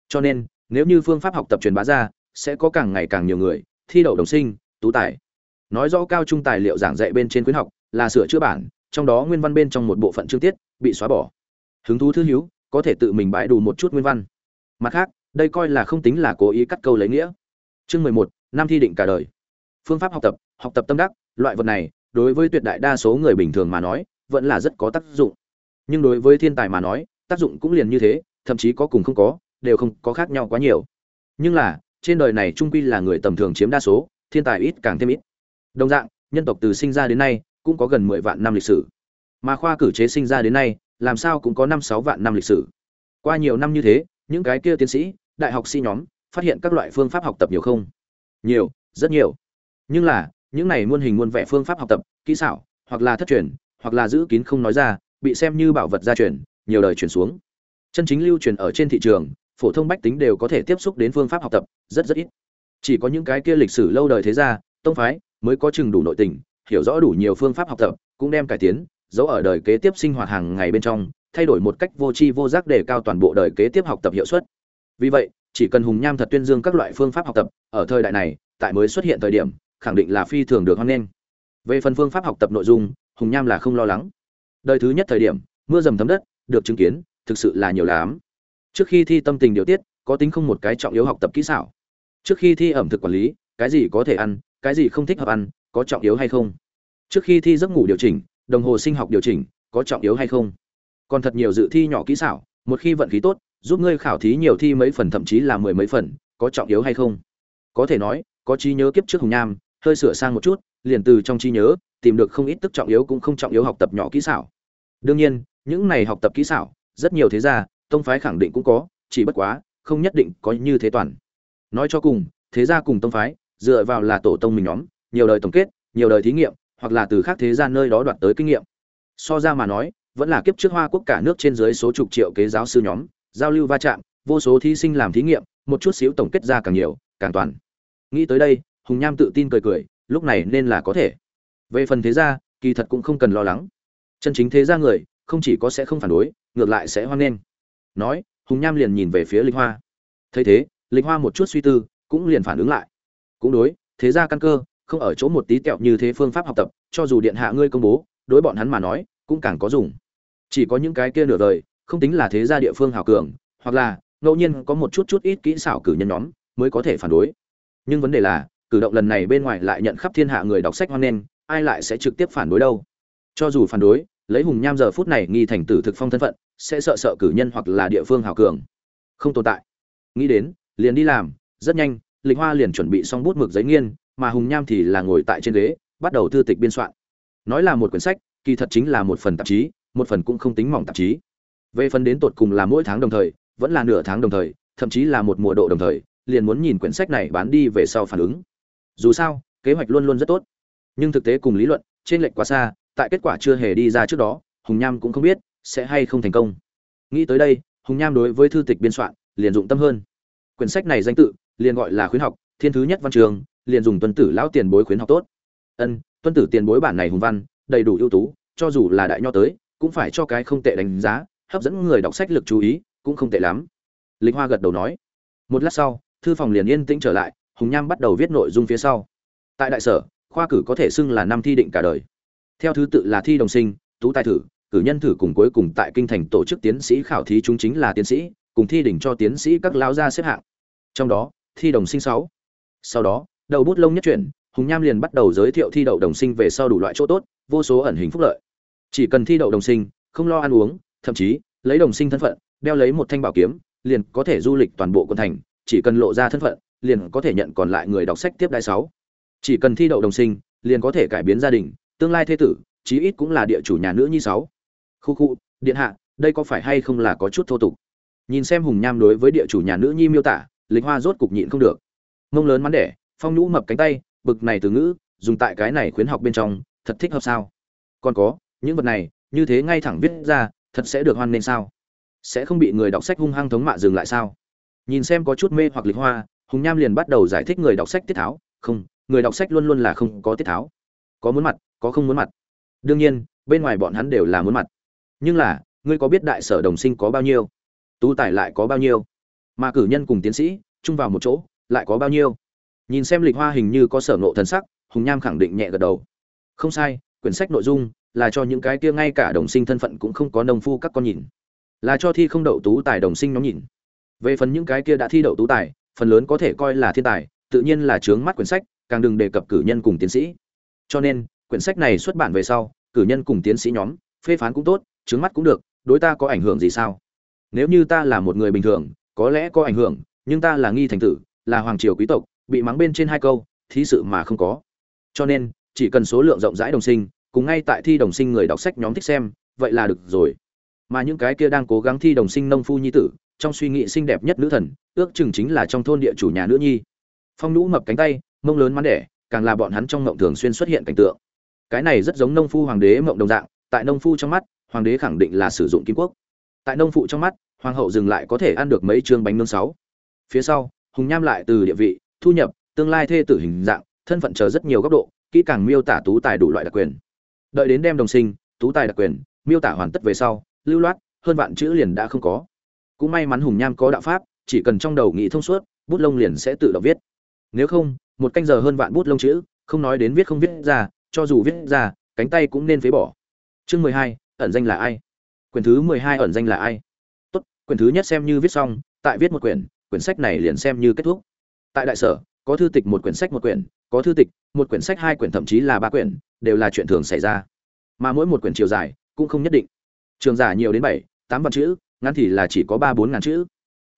Cho nên, nếu như phương pháp học tập truyền bá ra, sẽ có càng ngày càng nhiều người thi đậu đồng sinh, tú tài. Nói rõ cao trung tài liệu giảng dạy bên trên khuyến học là sửa chữa bản, trong đó nguyên văn bên trong một bộ phận chương tiết bị xóa bỏ. Hứng thú thứ hiếu có thể tự mình bãi đủ một chút nguyên văn. Mặt khác, đây coi là không tính là cố ý cắt câu lấy nghĩa. Chương mười một năm thi định cả đời. Phương pháp học tập học tập tâm đắc, loại vật này, đối với tuyệt đại đa số người bình thường mà nói, vẫn là rất có tác dụng. Nhưng đối với thiên tài mà nói, tác dụng cũng liền như thế, thậm chí có cùng không có, đều không có khác nhau quá nhiều. Nhưng là trên đời này trung quy là người tầm thường chiếm đa số, thiên tài ít càng thêm ít. Đồng dạng, nhân tộc từ sinh ra đến nay cũng có gần mười vạn năm lịch sử. Mà khoa cử chế sinh ra đến nay, làm sao cũng có năm sáu vạn năm lịch sử. Qua nhiều năm như thế, những cái kia tiến sĩ, đại học sĩ nhóm phát hiện các loại phương pháp học tập nhiều không? Nhiều, rất nhiều. Nhưng là, những này muôn hình muôn vẻ phương pháp học tập, kỹ xảo, hoặc là thất truyền, hoặc là giữ kín không nói ra, bị xem như bảo vật gia truyền, nhiều đời truyền xuống. Chân chính lưu truyền ở trên thị trường phổ thông bách tính đều có thể tiếp xúc đến phương pháp học tập, rất rất ít. Chỉ có những cái kia lịch sử lâu đời thế gia, tông phái mới có chừng đủ nội tình, hiểu rõ đủ nhiều phương pháp học tập, cũng đem cải tiến, giấu ở đời kế tiếp sinh hoạt hàng ngày bên trong, thay đổi một cách vô tri vô giác để cao toàn bộ đời kế tiếp học tập hiệu suất. Vì vậy, chỉ cần hùng nham thật tuyên dương các loại phương pháp học tập, ở thời đại này, tại mới xuất hiện thời điểm, khẳng định là phi thường được hoan nghênh. Về phần phương pháp học tập nội dung, hùng nham là không lo lắng. Đời thứ nhất thời điểm, mưa dầm thấm đất, được chứng kiến, thực sự là nhiều lắm trước khi thi tâm tình điều tiết, có tính không một cái trọng yếu học tập kỹ xảo. Trước khi thi ẩm thực quản lý, cái gì có thể ăn, cái gì không thích hợp ăn, có trọng yếu hay không? Trước khi thi giấc ngủ điều chỉnh, đồng hồ sinh học điều chỉnh, có trọng yếu hay không? Còn thật nhiều dự thi nhỏ kỹ xảo, một khi vận khí tốt, giúp ngươi khảo thí nhiều thi mấy phần thậm chí là mười mấy phần, có trọng yếu hay không? Có thể nói, có trí nhớ kiếp trước hùng nham hơi sửa sang một chút, liền từ trong trí nhớ, tìm được không ít tức trọng yếu cũng không trọng yếu học tập nhỏ kỹ xảo. Đương nhiên, những này học tập kỹ xảo, rất nhiều thế gia tông phái khẳng định cũng có, chỉ bất quá, không nhất định có như thế toàn. Nói cho cùng, thế gia cùng tông phái, dựa vào là tổ tông mình nhóm, nhiều đời tổng kết, nhiều đời thí nghiệm, hoặc là từ khác thế gia nơi đó đoạt tới kinh nghiệm. So ra mà nói, vẫn là kiếp trước hoa quốc cả nước trên dưới số chục triệu kế giáo sư nhóm, giao lưu va chạm, vô số thí sinh làm thí nghiệm, một chút xíu tổng kết ra càng nhiều, càng toàn. Nghĩ tới đây, hùng nham tự tin cười cười, lúc này nên là có thể. Về phần thế gia, kỳ thật cũng không cần lo lắng. Chân chính thế gia người, không chỉ có sẽ không phản đối, ngược lại sẽ hoan nghênh nói, hùng nham liền nhìn về phía linh hoa. Thấy thế linh hoa một chút suy tư, cũng liền phản ứng lại. Cũng đối, thế gia căn cơ, không ở chỗ một tí tẹo như thế phương pháp học tập, cho dù điện hạ ngươi công bố, đối bọn hắn mà nói, cũng càng có dùng. Chỉ có những cái kia nửa đời, không tính là thế gia địa phương hào cường, hoặc là, ngẫu nhiên có một chút chút ít kỹ xảo cử nhân nhóm, mới có thể phản đối. Nhưng vấn đề là, cử động lần này bên ngoài lại nhận khắp thiên hạ người đọc sách hoan nghênh, ai lại sẽ trực tiếp phản đối đâu? Cho dù phản đối, lấy hùng nham giờ phút này nghi thành tử thực phong thân phận sẽ sợ sợ cử nhân hoặc là địa phương hào cường. Không tồn tại. Nghĩ đến, liền đi làm, rất nhanh, lịch hoa liền chuẩn bị xong bút mực giấy nghiên, mà hùng nham thì là ngồi tại trên ghế, bắt đầu thư tịch biên soạn. Nói là một quyển sách, kỳ thật chính là một phần tạp chí, một phần cũng không tính mỏng tạp chí. Về phần đến tột cùng là mỗi tháng đồng thời, vẫn là nửa tháng đồng thời, thậm chí là một mùa độ đồng thời, liền muốn nhìn quyển sách này bán đi về sau phản ứng. Dù sao, kế hoạch luôn luôn rất tốt. Nhưng thực tế cùng lý luận, trên lệch quá xa, tại kết quả chưa hề đi ra trước đó, hùng nham cũng không biết sẽ hay không thành công. Nghĩ tới đây, hùng nham đối với thư tịch biên soạn, liền dụng tâm hơn. Quyển sách này danh tự, liền gọi là khuyến học, thiên thứ nhất văn trường, liền dùng tuân tử lão tiền bối khuyến học tốt. Ân, tuân tử tiền bối bản này hùng văn, đầy đủ ưu tú, cho dù là đại nho tới, cũng phải cho cái không tệ đánh giá, hấp dẫn người đọc sách lực chú ý, cũng không tệ lắm. Lịch hoa gật đầu nói. Một lát sau, thư phòng liền yên tĩnh trở lại, hùng nham bắt đầu viết nội dung phía sau. Tại đại sở, khoa cử có thể xưng là năm thi định cả đời. Theo thứ tự là thi đồng sinh, tú tài thử cử nhân thử cùng cuối cùng tại kinh thành tổ chức tiến sĩ khảo thí chúng chính là tiến sĩ, cùng thi đỉnh cho tiến sĩ các lao gia xếp hạng. Trong đó, thi đồng sinh sáu. Sau đó, đầu bút lông nhất chuyển, hùng nham liền bắt đầu giới thiệu thi đậu đồng sinh về sau đủ loại chỗ tốt, vô số ẩn hình phúc lợi. Chỉ cần thi đậu đồng sinh, không lo ăn uống, thậm chí, lấy đồng sinh thân phận, đeo lấy một thanh bảo kiếm, liền có thể du lịch toàn bộ quân thành, chỉ cần lộ ra thân phận, liền có thể nhận còn lại người đọc sách tiếp đại sáu. Chỉ cần thi đậu đồng sinh, liền có thể cải biến gia đình, tương lai thế tử, chí ít cũng là địa chủ nhà nữ nhi sáu khu khu, điện hạ, đây có phải hay không là có chút thô tục? Nhìn xem hùng nham đối với địa chủ nhà nữ nhi miêu tả, lịch hoa rốt cục nhịn không được. Mông lớn mắn đẻ, phong nhũ mập cánh tay, bực này từ ngữ, dùng tại cái này khuyến học bên trong, thật thích hợp sao? Còn có, những vật này, như thế ngay thẳng viết ra, thật sẽ được hoan nên sao? Sẽ không bị người đọc sách hung hăng thống mạ dừng lại sao? Nhìn xem có chút mê hoặc lịch hoa, hùng nham liền bắt đầu giải thích người đọc sách tiết tháo. Không, người đọc sách luôn luôn là không có tiết tháo. Có muốn mặt, có không muốn mặt. Đương nhiên, bên ngoài bọn hắn đều là muốn mặt nhưng là, ngươi có biết đại sở đồng sinh có bao nhiêu? Tú tài lại có bao nhiêu? Mà cử nhân cùng tiến sĩ, chung vào một chỗ, lại có bao nhiêu? Nhìn xem lịch hoa hình như có sở nộ thần sắc, hùng nham khẳng định nhẹ gật đầu. Không sai, quyển sách nội dung là cho những cái kia ngay cả đồng sinh thân phận cũng không có nông phu các con nhìn. Là cho thi không đậu tú tài đồng sinh nhóm nhìn. Về phần những cái kia đã thi đậu tú tài, phần lớn có thể coi là thiên tài, tự nhiên là chướng mắt quyển sách, càng đừng đề cập cử nhân cùng tiến sĩ. Cho nên, quyển sách này xuất bản về sau, cử nhân cùng tiến sĩ nhóm, phê phán cũng tốt chướng mắt cũng được, đối ta có ảnh hưởng gì sao? Nếu như ta là một người bình thường, có lẽ có ảnh hưởng, nhưng ta là nghi thành tử, là hoàng triều quý tộc, bị mắng bên trên hai câu, thí sự mà không có. Cho nên, chỉ cần số lượng rộng rãi đồng sinh, cùng ngay tại thi đồng sinh người đọc sách nhóm thích xem, vậy là được rồi. Mà những cái kia đang cố gắng thi đồng sinh nông phu nhi tử, trong suy nghĩ xinh đẹp nhất nữ thần, ước chừng chính là trong thôn địa chủ nhà nữ nhi. Phong nhũ mập cánh tay, mông lớn mắn đẻ, càng là bọn hắn trong mộng thường xuyên xuất hiện cảnh tượng. Cái này rất giống nông phu hoàng đế mộng đồng dạng, tại nông phu trong mắt hoàng đế khẳng định là sử dụng kim quốc. Tại nông phụ trong mắt, hoàng hậu dừng lại có thể ăn được mấy chương bánh nướng sáu. Phía sau, hùng nham lại từ địa vị, thu nhập, tương lai thê tử hình dạng, thân phận chờ rất nhiều góc độ, kỹ càng miêu tả tú tài đủ loại đặc quyền. Đợi đến đem đồng sinh, tú tài đặc quyền, miêu tả hoàn tất về sau, lưu loát, hơn vạn chữ liền đã không có. Cũng may mắn hùng nham có đạo pháp, chỉ cần trong đầu nghĩ thông suốt, bút lông liền sẽ tự động viết. Nếu không, một canh giờ hơn vạn bút lông chữ, không nói đến viết không viết ra, cho dù viết ra, cánh tay cũng nên phế bỏ. Chương mười hai ẩn danh là ai? Quyển thứ mười hai ẩn danh là ai? Tốt, quyển thứ nhất xem như viết xong, tại viết một quyển quyển sách này liền xem như kết thúc. Tại đại sở, có thư tịch một quyển sách một quyển, có thư tịch, một quyển sách hai quyển, thậm chí là ba quyển, đều là chuyện thường xảy ra. Mà mỗi một quyển chiều dài cũng không nhất định. Trường giả nhiều đến bảy, tám vạn chữ, ngắn thì là chỉ có ba bốn ngàn chữ.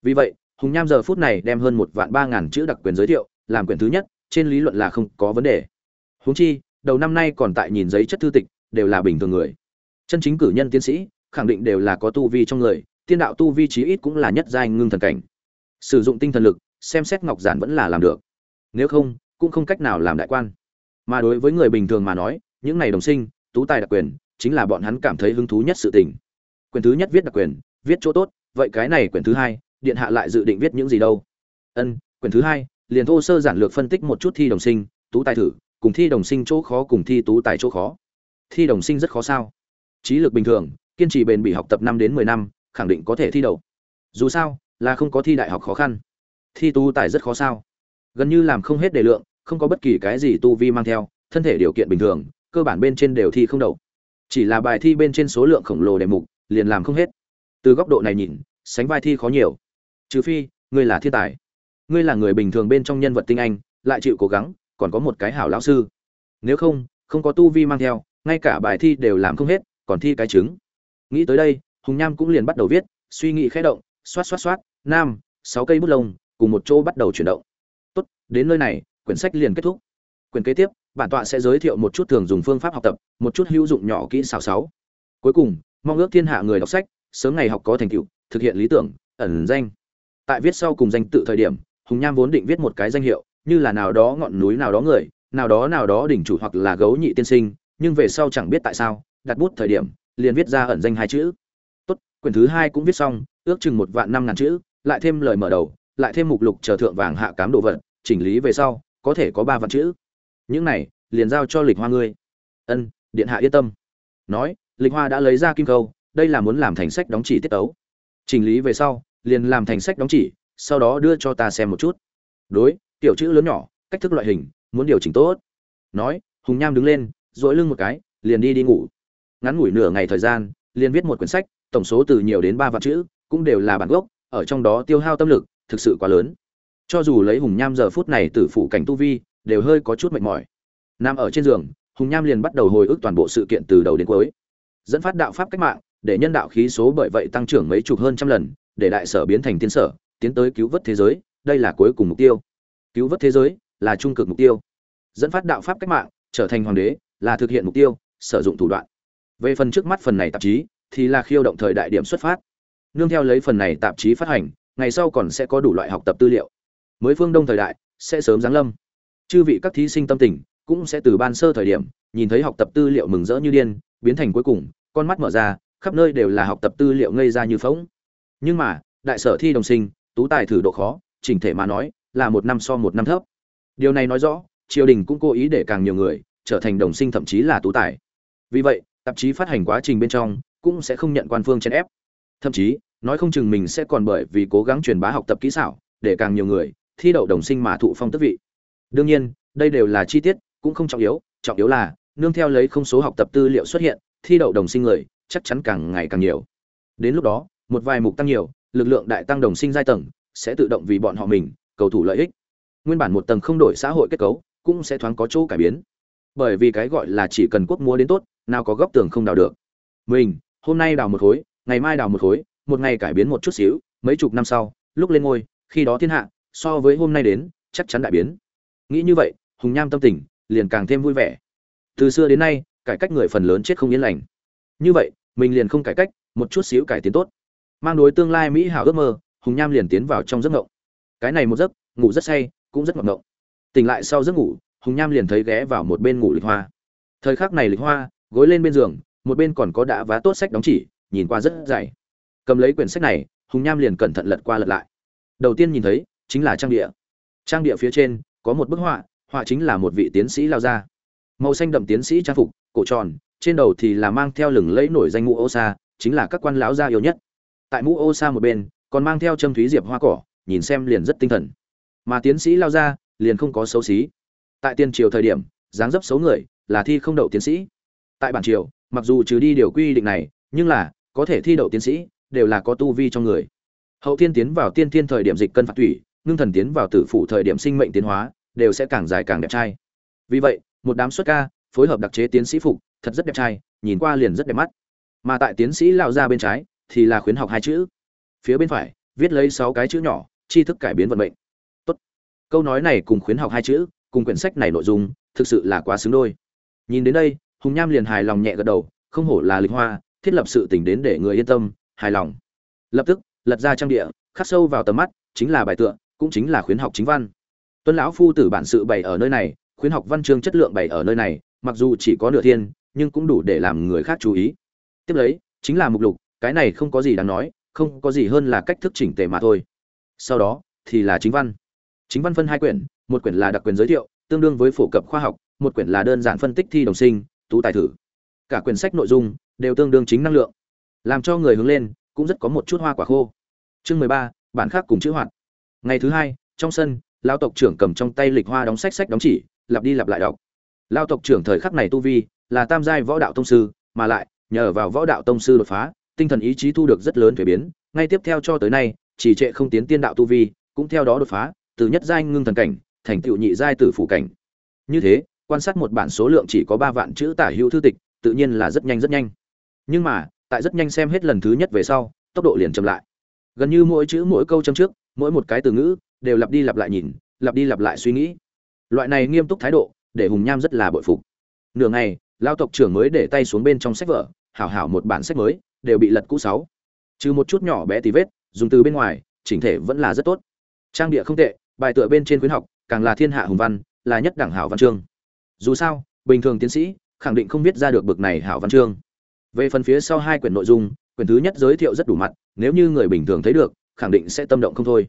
Vì vậy, hùng nham giờ phút này đem hơn một vạn ba ngàn chữ đặc quyền giới thiệu, làm quyển thứ nhất, trên lý luận là không có vấn đề. Húng chi, đầu năm nay còn tại nhìn giấy chất thư tịch, đều là bình thường người chân chính cử nhân tiến sĩ, khẳng định đều là có tu vi trong người, tiên đạo tu vi chí ít cũng là nhất giai ngưng thần cảnh. Sử dụng tinh thần lực, xem xét ngọc giản vẫn là làm được. Nếu không, cũng không cách nào làm đại quan. Mà đối với người bình thường mà nói, những này đồng sinh, tú tài đặc quyền, chính là bọn hắn cảm thấy hứng thú nhất sự tình. Quyền thứ nhất viết đặc quyền, viết chỗ tốt, vậy cái này quyển thứ hai, điện hạ lại dự định viết những gì đâu? Ân quyển thứ hai, liền thô sơ giản lược phân tích một chút thi đồng sinh, tú tài thử, cùng thi đồng sinh chỗ khó cùng thi tú tài chỗ khó. Thi đồng sinh rất khó sao? Trí lực bình thường, kiên trì bền bỉ học tập năm đến mười năm, khẳng định có thể thi đậu. Dù sao, là không có thi đại học khó khăn. Thi tu tài rất khó sao. Gần như làm không hết đề lượng, không có bất kỳ cái gì tu vi mang theo, thân thể điều kiện bình thường, cơ bản bên trên đều thi không đậu. Chỉ là bài thi bên trên số lượng khổng lồ đề mục, liền làm không hết. Từ góc độ này nhìn, sánh vai thi khó nhiều. Trừ phi, ngươi là thiên tài. Ngươi là người bình thường bên trong nhân vật tinh anh, lại chịu cố gắng, còn có một cái hảo lão sư. Nếu không không có tu vi mang theo, ngay cả bài thi đều làm không hết còn thi cái chứng nghĩ tới đây, hùng nham cũng liền bắt đầu viết, suy nghĩ khẽ động, xoát xoát xoát, nam, sáu cây bút lông, cùng một chỗ bắt đầu chuyển động. Tốt, đến nơi này, quyển sách liền kết thúc. Quyển kế tiếp, bản tọa sẽ giới thiệu một chút thường dùng phương pháp học tập, một chút hữu dụng nhỏ kỹ xảo sáu. Cuối cùng, mong ước thiên hạ người đọc sách, sớm ngày học có thành tựu, thực hiện lý tưởng, ẩn danh. Tại viết sau cùng danh tự thời điểm, hùng nham vốn định viết một cái danh hiệu, như là nào đó ngọn núi nào đó người, nào đó nào đó đỉnh chủ hoặc là gấu nhị tiên sinh, nhưng về sau chẳng biết tại sao đặt bút thời điểm, liền viết ra ẩn danh hai chữ. Tốt, quyển thứ hai cũng viết xong, ước chừng một vạn năm ngàn chữ, lại thêm lời mở đầu, lại thêm mục lục chờ thượng vàng hạ cám đồ vật, chỉnh lý về sau, có thể có ba vạn chữ. Những này, liền giao cho lịch hoa ngươi. Ân, điện hạ yên tâm. Nói, lịch hoa đã lấy ra kim câu, đây là muốn làm thành sách đóng chỉ tiết tấu. Chỉnh lý về sau, liền làm thành sách đóng chỉ, sau đó đưa cho ta xem một chút. Đối, tiểu chữ lớn nhỏ, cách thức loại hình, muốn điều chỉnh tốt. Nói, hùng nham đứng lên dỗi lưng một cái, liền đi đi ngủ ngắn ngủi nửa ngày thời gian, liền viết một quyển sách, tổng số từ nhiều đến ba vạn chữ, cũng đều là bản gốc, ở trong đó tiêu hao tâm lực thực sự quá lớn. Cho dù lấy hùng nham giờ phút này từ phụ cảnh tu vi, đều hơi có chút mệt mỏi. Nằm ở trên giường, hùng nham liền bắt đầu hồi ức toàn bộ sự kiện từ đầu đến cuối. Dẫn phát đạo pháp cách mạng, để nhân đạo khí số bởi vậy tăng trưởng mấy chục hơn trăm lần, để đại sở biến thành tiên sở, tiến tới cứu vớt thế giới, đây là cuối cùng mục tiêu. Cứu vớt thế giới là trung cực mục tiêu. Dẫn phát đạo pháp cách mạng, trở thành hoàng đế là thực hiện mục tiêu, sử dụng thủ đoạn về phần trước mắt phần này tạp chí, thì là khiêu động thời đại điểm xuất phát. Nương theo lấy phần này tạp chí phát hành, ngày sau còn sẽ có đủ loại học tập tư liệu. Mới phương đông thời đại, sẽ sớm giáng lâm. Chư vị các thí sinh tâm tình, cũng sẽ từ ban sơ thời điểm, nhìn thấy học tập tư liệu mừng rỡ như điên, biến thành cuối cùng, con mắt mở ra, khắp nơi đều là học tập tư liệu ngây ra như phóng nhưng mà, đại sở thi đồng sinh, tú tài thử độ khó, chỉnh thể mà nói, là một năm so một năm thấp. Điều này nói rõ, triều đình cũng cố ý để càng nhiều người, trở thành đồng sinh thậm chí là tú tài. Vì vậy tạp chí phát hành quá trình bên trong cũng sẽ không nhận quan phương chen ép. Thậm chí, nói không chừng mình sẽ còn bởi vì cố gắng truyền bá học tập kỹ xảo để càng nhiều người thi đậu đồng sinh mà thụ phong tước vị. Đương nhiên, đây đều là chi tiết, cũng không trọng yếu trọng yếu là nương theo lấy không số học tập tư liệu xuất hiện, thi đậu đồng sinh người chắc chắn càng ngày càng nhiều. Đến lúc đó, một vài mục tăng nhiều, lực lượng đại tăng đồng sinh giai tầng sẽ tự động vì bọn họ mình cầu thủ lợi ích. Nguyên bản một tầng không đổi xã hội kết cấu cũng sẽ thoáng có chỗ cải biến bởi vì cái gọi là chỉ cần quốc múa đến tốt, nào có góc tường không đào được. Mình, hôm nay đào một khối, ngày mai đào một khối, một ngày cải biến một chút xíu, mấy chục năm sau, lúc lên ngôi, khi đó thiên hạ, so với hôm nay đến, chắc chắn đại biến. Nghĩ như vậy, hùng nham tâm tình, liền càng thêm vui vẻ. Từ xưa đến nay, cải cách người phần lớn chết không yên lành. Như vậy, mình liền không cải cách, một chút xíu cải tiến tốt. Mang đối tương lai mỹ hảo ước mơ, hùng nham liền tiến vào trong giấc ngộng. Cái này một giấc, ngủ rất say, cũng rất ngọt ngộng. Tỉnh lại sau giấc ngủ hùng nham liền thấy ghé vào một bên ngủ lịch hoa. Thời khắc này lịch hoa, gối lên bên giường, một bên còn có đã vá tốt sách đóng chỉ, nhìn qua rất dày. Cầm lấy quyển sách này, hùng nham liền cẩn thận lật qua lật lại. Đầu tiên nhìn thấy, chính là trang địa. Trang địa phía trên, có một bức họa họa chính là một vị tiến sĩ lao ra. Màu xanh đậm tiến sĩ trang phục, cổ tròn, trên đầu thì là mang theo lừng lẫy nổi danh mũ ô sa, chính là các quan lão gia yêu nhất. Tại mũ ô sa một bên, còn mang theo châm thúy diệp hoa cỏ, nhìn xem liền rất tinh thần. Mà tiến sĩ lao ra, liền không có xấu xí tại tiên triều thời điểm, dáng dấp xấu người, là thi không đậu tiến sĩ. Tại bản triều, mặc dù trừ đi điều quy định này, nhưng là, có thể thi đậu tiến sĩ, đều là có tu vi trong người. Hậu thiên tiến vào tiên thiên thời điểm dịch cân phạt thủy, ngưng thần tiến vào tử phủ thời điểm sinh mệnh tiến hóa, đều sẽ càng dài càng đẹp trai. Vì vậy, một đám xuất ca, phối hợp đặc chế tiến sĩ phục, thật rất đẹp trai, nhìn qua liền rất đẹp mắt. Mà tại tiến sĩ lao ra bên trái, thì là khuyến học hai chữ. Phía bên phải, viết lấy sáu cái chữ nhỏ, tri thức cải biến vận mệnh. Tốt. Câu nói này cùng khuyến học hai chữ cùng quyển sách này nội dung, thực sự là quá xứng đôi. Nhìn đến đây, hùng nham liền hài lòng nhẹ gật đầu, không hổ là lịch hoa, thiết lập sự tình đến để người yên tâm, hài lòng. Lập tức, lật ra trang địa, khắc sâu vào tầm mắt, chính là bài tựa, cũng chính là khuyến học chính văn. Tuân lão phu tử bản sự bày ở nơi này, khuyến học văn chương chất lượng bày ở nơi này, mặc dù chỉ có nửa thiên, nhưng cũng đủ để làm người khác chú ý. Tiếp lấy, chính là mục lục, cái này không có gì đáng nói, không có gì hơn là cách thức chỉnh tề mà thôi. Sau đó, thì là chính văn. Chính văn phân hai quyển một quyển là đặc quyền giới thiệu, tương đương với phổ cập khoa học, một quyển là đơn giản phân tích thi đồng sinh, tú tài thử. Cả quyển sách nội dung đều tương đương chính năng lượng, làm cho người hướng lên cũng rất có một chút hoa quả khô. Chương mười ba, bản khác cùng chữ hoạt. Ngày thứ hai, trong sân lao tộc trưởng cầm trong tay lịch hoa đóng sách sách đóng chỉ, lặp đi lặp lại đọc. Lao tộc trưởng thời khắc này tu vi là tam giai võ đạo tông sư, mà lại nhờ vào võ đạo tông sư đột phá, tinh thần ý chí thu được rất lớn thuế biến. Ngay tiếp theo cho tới nay, chỉ trệ không tiến tiên đạo tu vi, cũng theo đó đột phá, từ nhất giai ngưng thần cảnh thành tựu nhị giai tử phủ cảnh. Như thế, quan sát một bản số lượng chỉ có ba vạn chữ tả hữu thư tịch, tự nhiên là rất nhanh rất nhanh. Nhưng mà, tại rất nhanh xem hết lần thứ nhất về sau, tốc độ liền chậm lại. Gần như mỗi chữ mỗi câu chấm trước, mỗi một cái từ ngữ, đều lặp đi lặp lại nhìn, lặp đi lặp lại suy nghĩ. Loại này nghiêm túc thái độ, để hùng nham rất là bội phục. Nửa ngày lao tộc trưởng mới để tay xuống bên trong sách vở, hảo hảo một bản sách mới, đều bị lật cũ sáu. Trừ một chút nhỏ bé tí vết, dùng từ bên ngoài, chỉnh thể vẫn là rất tốt. Trang địa không tệ, bài tựa bên trên khuyến học càng là thiên hạ hùng văn, là nhất đẳng hảo văn chương. Dù sao, bình thường tiến sĩ khẳng định không viết ra được bực này hảo văn chương. Về phần phía sau hai quyển nội dung, quyển thứ nhất giới thiệu rất đủ mặt, nếu như người bình thường thấy được, khẳng định sẽ tâm động không thôi.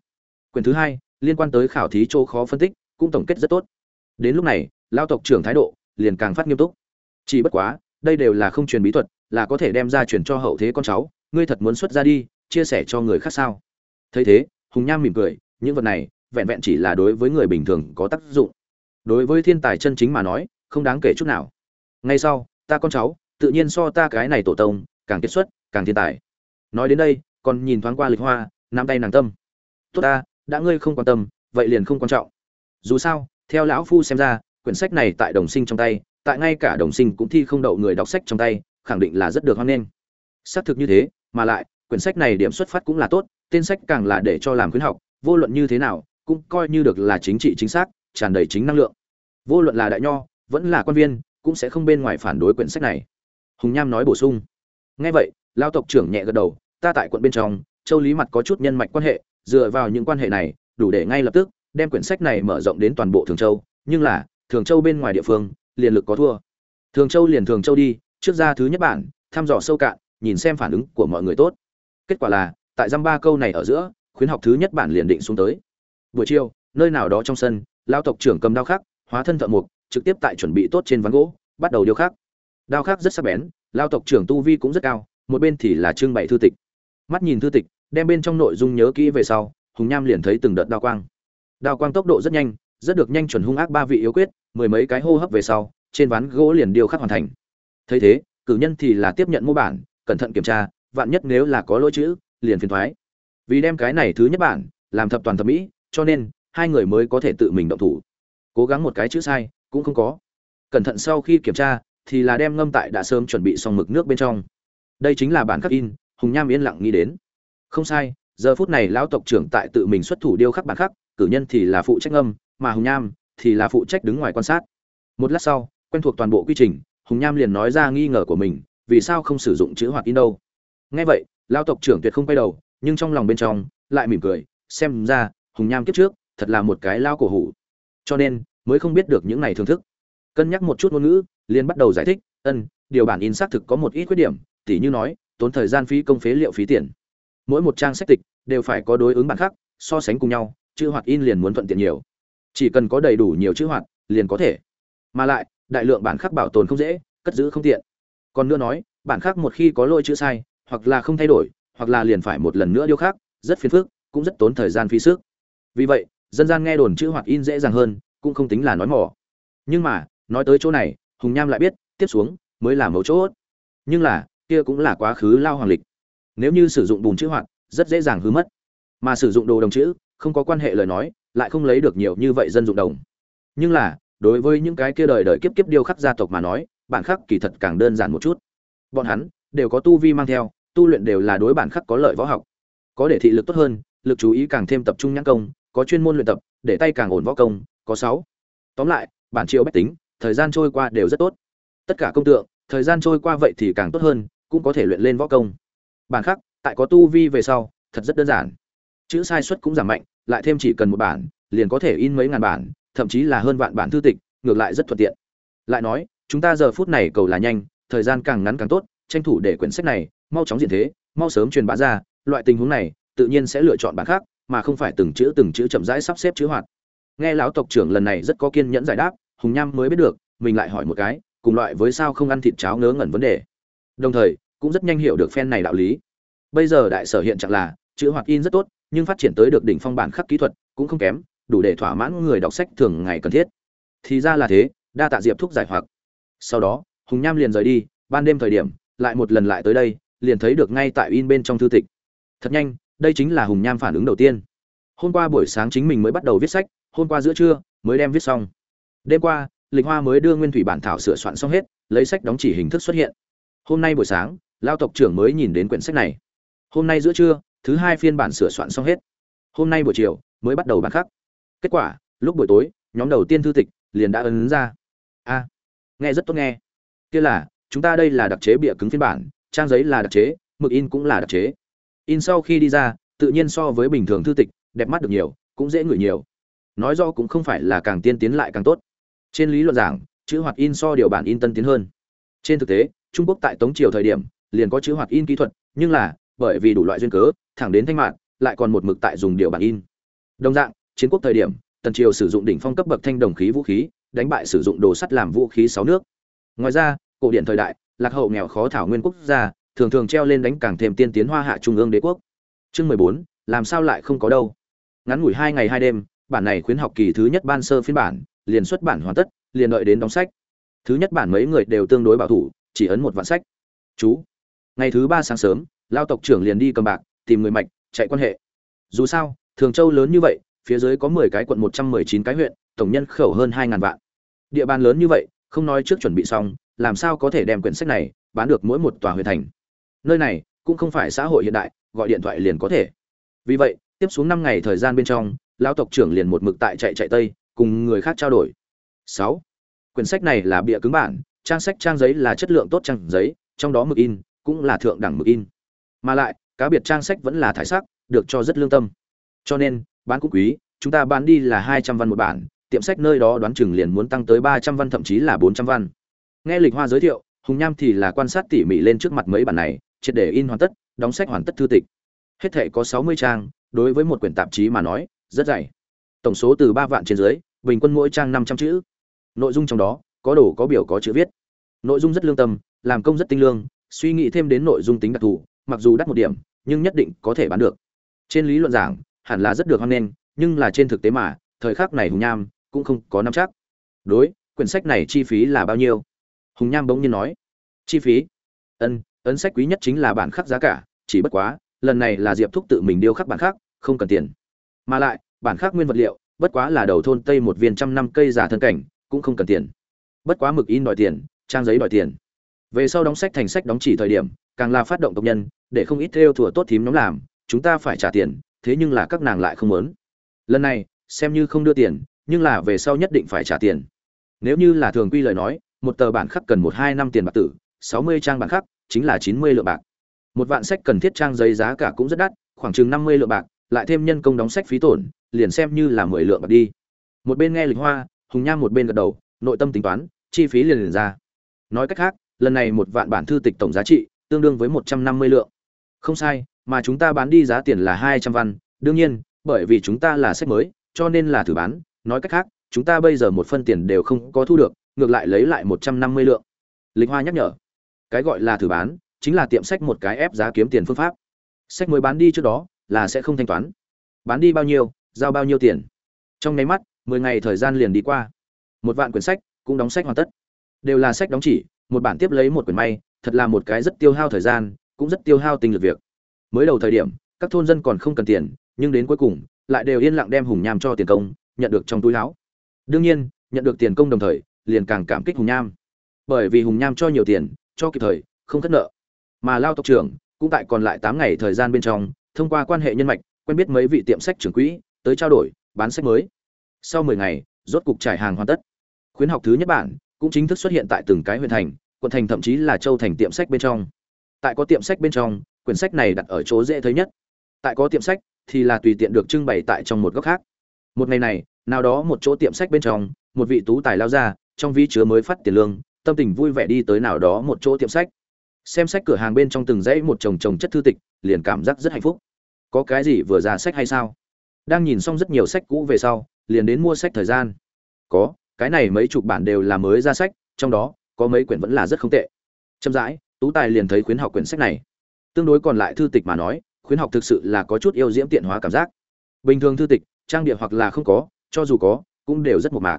Quyển thứ hai, liên quan tới khảo thí chỗ khó phân tích, cũng tổng kết rất tốt. Đến lúc này lao tộc trưởng thái độ liền càng phát nghiêm túc. Chỉ bất quá, đây đều là không truyền bí thuật, là có thể đem ra truyền cho hậu thế con cháu, ngươi thật muốn xuất ra đi, chia sẻ cho người khác sao? Thấy thế, hùng nham mỉm cười, những vật này vẹn vẹn chỉ là đối với người bình thường có tác dụng. Đối với thiên tài chân chính mà nói, không đáng kể chút nào. Ngay sau, ta con cháu, tự nhiên so ta cái này tổ tông, càng kết xuất, càng thiên tài. Nói đến đây, còn nhìn thoáng qua lịch hoa, nắm tay nàng tâm. Tốt ta, đã ngươi không quan tâm, vậy liền không quan trọng. Dù sao, theo lão phu xem ra, quyển sách này tại đồng sinh trong tay, tại ngay cả đồng sinh cũng thi không đậu người đọc sách trong tay, khẳng định là rất được hoan nghênh. Xác thực như thế, mà lại, quyển sách này điểm xuất phát cũng là tốt, tên sách càng là để cho làm khuyến học, vô luận như thế nào cũng coi như được là chính trị chính xác, tràn đầy chính năng lượng. Vô luận là đại nho, vẫn là quan viên, cũng sẽ không bên ngoài phản đối quyển sách này. Hùng nham nói bổ sung. Ngay vậy, lao tộc trưởng nhẹ gật đầu, ta tại quận bên trong, châu lý mặt có chút nhân mạch quan hệ, dựa vào những quan hệ này, đủ để ngay lập tức, đem quyển sách này mở rộng đến toàn bộ thường châu. Nhưng là, thường châu bên ngoài địa phương, liền lực có thua. Thường châu liền thường châu đi, trước ra thứ nhất bản, thăm dò sâu cạn, nhìn xem phản ứng của mọi người tốt. Kết quả là, tại dăm ba câu này ở giữa, khuyến học thứ nhất bản liền định xuống tới buổi chiều, nơi nào đó trong sân lao tộc trưởng cầm đao khắc, hóa thân thợ mục trực tiếp tại chuẩn bị tốt trên ván gỗ, bắt đầu điêu khắc. Đao khắc rất sắc bén lao tộc trưởng tu vi cũng rất cao, một bên thì là trưng bày thư tịch. Mắt nhìn thư tịch, đem bên trong nội dung nhớ kỹ về sau, hùng nham liền thấy từng đợt đao quang. Đao quang tốc độ rất nhanh, rất được nhanh chuẩn hung ác ba vị yếu quyết, mười mấy cái hô hấp về sau, trên ván gỗ liền điêu khắc hoàn thành. Thấy thế, cử nhân thì là tiếp nhận mô bản, cẩn thận kiểm tra, vạn nhất nếu là có lỗi chữ, liền phiền thoái. Vì đem cái này thứ nhất bản, làm thập toàn thập mỹ cho nên hai người mới có thể tự mình động thủ. Cố gắng một cái chữ sai, cũng không có. Cẩn thận sau khi kiểm tra, thì là đem ngâm tại đã sớm chuẩn bị xong mực nước bên trong. Đây chính là bản khắc in, hùng nham yên lặng nghĩ đến. Không sai, giờ phút này lão tộc trưởng tại tự mình xuất thủ điêu khắc bản khắc, cử nhân thì là phụ trách ngâm, mà hùng nham thì là phụ trách đứng ngoài quan sát. Một lát sau, quen thuộc toàn bộ quy trình, hùng nham liền nói ra nghi ngờ của mình, vì sao không sử dụng chữ hoạt in đâu. Nghe vậy, lão tộc trưởng tuyệt không quay đầu, nhưng trong lòng bên trong lại mỉm cười, xem ra hùng nham kiếp trước, thật là một cái lao cổ hủ. Cho nên, mới không biết được những này thưởng thức. Cân nhắc một chút ngôn ngữ, liền bắt đầu giải thích, ân, điều bản in xác thực có một ít khuyết điểm, tỉ như nói, tốn thời gian phí công phế liệu phí tiền. Mỗi một trang sách tịch đều phải có đối ứng bản khác, so sánh cùng nhau, chữ hoạt in liền muốn thuận tiện nhiều. Chỉ cần có đầy đủ nhiều chữ hoạt, liền có thể. Mà lại, đại lượng bản khác bảo tồn không dễ, cất giữ không tiện. Còn nữa nói, bản khác một khi có lỗi chữ sai, hoặc là không thay đổi, hoặc là liền phải một lần nữa điêu khắc, rất phiền phức, cũng rất tốn thời gian phí sức vì vậy, dân gian nghe đồn chữ hoạt in dễ dàng hơn, cũng không tính là nói mỏ. Nhưng mà, nói tới chỗ này, hùng nham lại biết, tiếp xuống mới là mấu chốt. Nhưng là, kia cũng là quá khứ lao hoàng lịch. Nếu như sử dụng bùn chữ hoạt rất dễ dàng hư mất. Mà sử dụng đồ đồng chữ, không có quan hệ lời nói, lại không lấy được nhiều như vậy dân dụng đồng. Nhưng là, đối với những cái kia đời đời kiếp kiếp điêu khắc gia tộc mà nói, bản khắc kỳ thật càng đơn giản một chút. Bọn hắn, đều có tu vi mang theo, tu luyện đều là đối bản khắc có lợi võ học. Có để thị lực tốt hơn, lực chú ý càng thêm tập trung nhãn công có chuyên môn luyện tập, để tay càng ổn võ công, có sáu. Tóm lại, bản triệu bách tính, thời gian trôi qua đều rất tốt. Tất cả công tượng, thời gian trôi qua vậy thì càng tốt hơn, cũng có thể luyện lên võ công. Bản khác, tại có tu vi về sau, thật rất đơn giản. Chữ sai suất cũng giảm mạnh, lại thêm chỉ cần một bản, liền có thể in mấy ngàn bản, thậm chí là hơn vạn bản thư tịch, ngược lại rất thuận tiện. Lại nói, chúng ta giờ phút này cầu là nhanh, thời gian càng ngắn càng tốt, tranh thủ để quyển sách này, mau chóng diện thế, mau sớm truyền bá ra, loại tình huống này, tự nhiên sẽ lựa chọn bản khác mà không phải từng chữ từng chữ chậm rãi sắp xếp chữ hoạt. Nghe lão tộc trưởng lần này rất có kiên nhẫn giải đáp, hùng nham mới biết được, mình lại hỏi một cái, cùng loại với sao không ăn thịt cháo ngớ ngẩn vấn đề. Đồng thời, cũng rất nhanh hiểu được phen này đạo lý. Bây giờ đại sở hiện trạng là, chữ hoạt in rất tốt, nhưng phát triển tới được đỉnh phong bản khắc kỹ thuật cũng không kém, đủ để thỏa mãn người đọc sách thường ngày cần thiết. Thì ra là thế, đa tạ diệp thúc giải hoặc. Sau đó, hùng nham liền rời đi, ban đêm thời điểm, lại một lần lại tới đây, liền thấy được ngay tại in bên trong thư tịch. Thật nhanh đây chính là hùng nham phản ứng đầu tiên. Hôm qua buổi sáng chính mình mới bắt đầu viết sách, hôm qua giữa trưa mới đem viết xong. Đêm qua, lịch hoa mới đưa nguyên thủy bản thảo sửa soạn xong hết, lấy sách đóng chỉ hình thức xuất hiện. Hôm nay buổi sáng, lao tộc trưởng mới nhìn đến quyển sách này. Hôm nay giữa trưa, thứ hai phiên bản sửa soạn xong hết. Hôm nay buổi chiều, mới bắt đầu bản khắc. Kết quả, lúc buổi tối, nhóm đầu tiên thư tịch liền đã ấn ra. A, nghe rất tốt nghe. Kia là, chúng ta đây là đặc chế bịa cứng phiên bản, trang giấy là đặc chế, mực in cũng là đặc chế in sau khi đi ra, tự nhiên so với bình thường thư tịch, đẹp mắt được nhiều, cũng dễ ngửi nhiều. Nói do cũng không phải là càng tiên tiến lại càng tốt. Trên lý luận giảng, chữ hoạt in so điều bản in tân tiến hơn. Trên thực tế, trung quốc tại tống triều thời điểm, liền có chữ hoạt in kỹ thuật, nhưng là, bởi vì đủ loại duyên cớ, thẳng đến thanh mạng lại còn một mực tại dùng điều bản in. Đồng dạng, chiến quốc thời điểm, tần triều sử dụng đỉnh phong cấp bậc thanh đồng khí vũ khí, đánh bại sử dụng đồ sắt làm vũ khí sáu nước. Ngoài ra, cổ điển thời đại, lạc hậu nghèo khó thảo nguyên quốc gia thường thường treo lên đánh càng thêm tiên tiến hoa hạ trung ương đế quốc. Chương mười bốn, làm sao lại không có đâu? Ngắn ngủi hai ngày hai đêm, bản này khuyến học kỳ thứ nhất ban sơ phiên bản, liền xuất bản hoàn tất, liền đợi đến đóng sách. Thứ nhất bản mấy người đều tương đối bảo thủ, chỉ ấn một vạn sách. Chú, ngày thứ ba sáng sớm, lao tộc trưởng liền đi cầm bạc, tìm người mạch, chạy quan hệ. Dù sao, thường châu lớn như vậy, phía dưới có mười cái quận một trăm mười chín cái huyện, tổng nhân khẩu hơn hai ngàn vạn. Địa bàn lớn như vậy, không nói trước chuẩn bị xong, làm sao có thể đem quyển sách này bán được mỗi một tòa huyện thành? Nơi này cũng không phải xã hội hiện đại, gọi điện thoại liền có thể. Vì vậy, tiếp xuống năm ngày thời gian bên trong, lão tộc trưởng liền một mực tại chạy chạy tây, cùng người khác trao đổi. Sáu, quyển sách này là bìa cứng bản, trang sách trang giấy là chất lượng tốt trang giấy, trong đó mực in cũng là thượng đẳng mực in. Mà lại, cá biệt trang sách vẫn là thải sắc, được cho rất lương tâm. Cho nên, bán cũng quý, chúng ta bán đi là hai trăm văn một bản, tiệm sách nơi đó đoán chừng liền muốn tăng tới ba trăm văn, thậm chí là bốn trăm văn. Nghe lịch hoa giới thiệu, hùng nham thì là quan sát tỉ mỉ lên trước mặt mấy bản này triệt để in hoàn tất, đóng sách hoàn tất thư tịch. Hết thể có sáu mươi trang, đối với một quyển tạp chí mà nói, rất dày. Tổng số từ ba vạn trên dưới, bình quân mỗi trang năm trăm chữ. Nội dung trong đó, có đồ, có biểu, có chữ viết. Nội dung rất lương tâm, làm công rất tinh lương, suy nghĩ thêm đến nội dung tính đặc thù, mặc dù đắt một điểm, nhưng nhất định có thể bán được. Trên lý luận giảng, hẳn là rất được hoan nghênh, nhưng là trên thực tế mà, thời khắc này hùng nham cũng không có nắm chắc. Đối, quyển sách này chi phí là bao nhiêu? Hùng nham bỗng nhiên nói. Chi phí? Ân ấn sách quý nhất chính là bản khắc giá cả, chỉ bất quá, lần này là diệp thúc tự mình điêu khắc bản khắc, không cần tiền. Mà lại, bản khắc nguyên vật liệu, bất quá là đầu thôn tây một viên trăm năm cây giả thân cảnh, cũng không cần tiền. Bất quá mực in đòi tiền, trang giấy đòi tiền. Về sau đóng sách thành sách đóng chỉ thời điểm, càng là phát động tộc nhân, để không ít theo thủa tốt thím nhóm làm, chúng ta phải trả tiền, thế nhưng là các nàng lại không muốn. Lần này, xem như không đưa tiền, nhưng là về sau nhất định phải trả tiền. Nếu như là thường quy lời nói, một tờ bản khắc cần một hai năm tiền bạc tử, sáu mươi trang bản khắc chính là chín mươi lượng bạc. Một vạn sách cần thiết trang giấy giá cả cũng rất đắt, khoảng chừng năm mươi lượng bạc, lại thêm nhân công đóng sách phí tổn, liền xem như là mười lượng bạc đi. Một bên nghe lịch hoa, hùng nham một bên gật đầu, nội tâm tính toán, chi phí liền liền ra. Nói cách khác, lần này một vạn bản thư tịch tổng giá trị tương đương với một trăm năm mươi lượng. Không sai, mà chúng ta bán đi giá tiền là hai trăm văn, đương nhiên, bởi vì chúng ta là sách mới, cho nên là thử bán. Nói cách khác, chúng ta bây giờ một phân tiền đều không có thu được, ngược lại lấy lại một trăm năm mươi lượng. Lịch hoa nhắc nhở cái gọi là thử bán, chính là tiệm sách một cái ép giá kiếm tiền phương pháp. Sách mới bán đi trước đó là sẽ không thanh toán. Bán đi bao nhiêu, giao bao nhiêu tiền. Trong nháy mắt, mười ngày thời gian liền đi qua. Một vạn quyển sách cũng đóng sách hoàn tất. Đều là sách đóng chỉ, một bản tiếp lấy một quyển may, thật là một cái rất tiêu hao thời gian, cũng rất tiêu hao tinh lực việc. Mới đầu thời điểm, các thôn dân còn không cần tiền, nhưng đến cuối cùng, lại đều yên lặng đem hùng nham cho tiền công, nhận được trong túi láo. Đương nhiên, nhận được tiền công đồng thời, liền càng cảm kích hùng nham. Bởi vì hùng nham cho nhiều tiền cho kịp thời, không thất nợ. Mà lao tộc trưởng cũng tại còn lại tám ngày thời gian bên trong, thông qua quan hệ nhân mạch, quen biết mấy vị tiệm sách trưởng quỹ, tới trao đổi, bán sách mới. Sau mười ngày, rốt cục trải hàng hoàn tất. Khuyến học thứ nhất bản cũng chính thức xuất hiện tại từng cái huyện thành, quận thành thậm chí là châu thành tiệm sách bên trong. Tại có tiệm sách bên trong, quyển sách này đặt ở chỗ dễ thấy nhất. Tại có tiệm sách thì là tùy tiện được trưng bày tại trong một góc khác. Một ngày này, nào đó một chỗ tiệm sách bên trong, một vị tú tài lao ra, trong vi chứa mới phát tiền lương tâm tình vui vẻ đi tới nào đó một chỗ tiệm sách. Xem sách cửa hàng bên trong từng dãy một chồng chồng chất thư tịch, liền cảm giác rất hạnh phúc. Có cái gì vừa ra sách hay sao? Đang nhìn xong rất nhiều sách cũ về sau, liền đến mua sách thời gian. Có, cái này mấy chục bản đều là mới ra sách, trong đó, có mấy quyển vẫn là rất không tệ. Chậm rãi, tú tài liền thấy khuyến học quyển sách này. Tương đối còn lại thư tịch mà nói, khuyến học thực sự là có chút yêu diễm tiện hóa cảm giác. Bình thường thư tịch, trang địa hoặc là không có, cho dù có, cũng đều rất mộc mạc.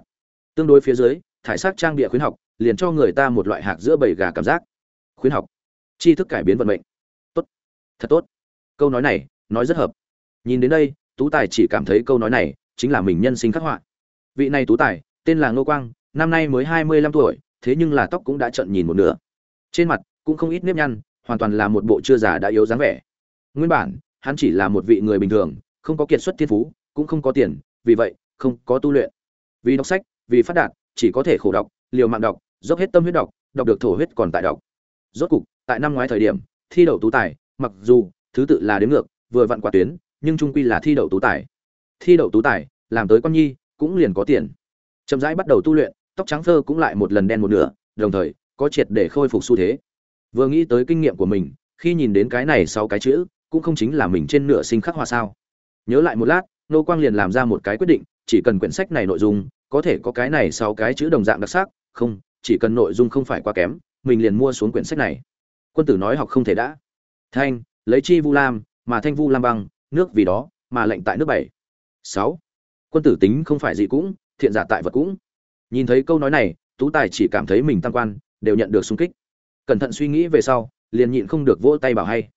Tương đối phía dưới, thải sắc trang địa khuyến học liền cho người ta một loại hạt giữa bầy gà cảm giác. Khuyến học. Tri thức cải biến vận mệnh. Tốt. Thật tốt. Câu nói này, nói rất hợp. Nhìn đến đây, tú tài chỉ cảm thấy câu nói này chính là mình nhân sinh khắc họa. Vị này tú tài, tên là ngô quang, năm nay mới hai mươi lăm tuổi, thế nhưng là tóc cũng đã trận nhìn một nửa. Trên mặt cũng không ít nếp nhăn, hoàn toàn là một bộ chưa già đã yếu dáng vẻ. Nguyên bản, hắn chỉ là một vị người bình thường, không có kiệt xuất thiên phú, cũng không có tiền, vì vậy, không có tu luyện. Vì đọc sách, vì phát đạt, chỉ có thể khổ đọc, liều mạng đọc dốc hết tâm huyết đọc đọc được thổ huyết còn tại đọc. Rốt cục, tại năm ngoái thời điểm, thi đậu tú tài, mặc dù thứ tự là đến ngược, vừa vặn quả tuyến, nhưng trung quy là thi đậu tú tài. Thi đậu tú tài, làm tới con nhi, cũng liền có tiền. Chậm rãi bắt đầu tu luyện, tóc trắng phơ cũng lại một lần đen một nửa, đồng thời, có triệt để khôi phục xu thế. Vừa nghĩ tới kinh nghiệm của mình, khi nhìn đến cái này sau cái chữ, cũng không chính là mình trên nửa sinh khắc hoa sao. Nhớ lại một lát, nô quang liền làm ra một cái quyết định, chỉ cần quyển sách này nội dung, có thể có cái này sau cái chữ đồng dạng đặc sắc, không chỉ cần nội dung không phải quá kém, mình liền mua xuống quyển sách này. Quân tử nói học không thể đã. Thanh, lấy chi vu lam, mà thanh vu lam băng, nước vì đó, mà lệnh tại nước bảy. Sáu. Quân tử tính không phải gì cũng, thiện giả tại vật cũng. Nhìn thấy câu nói này, tú tài chỉ cảm thấy mình tăng quan, đều nhận được sung kích. Cẩn thận suy nghĩ về sau, liền nhịn không được vỗ tay bảo hay.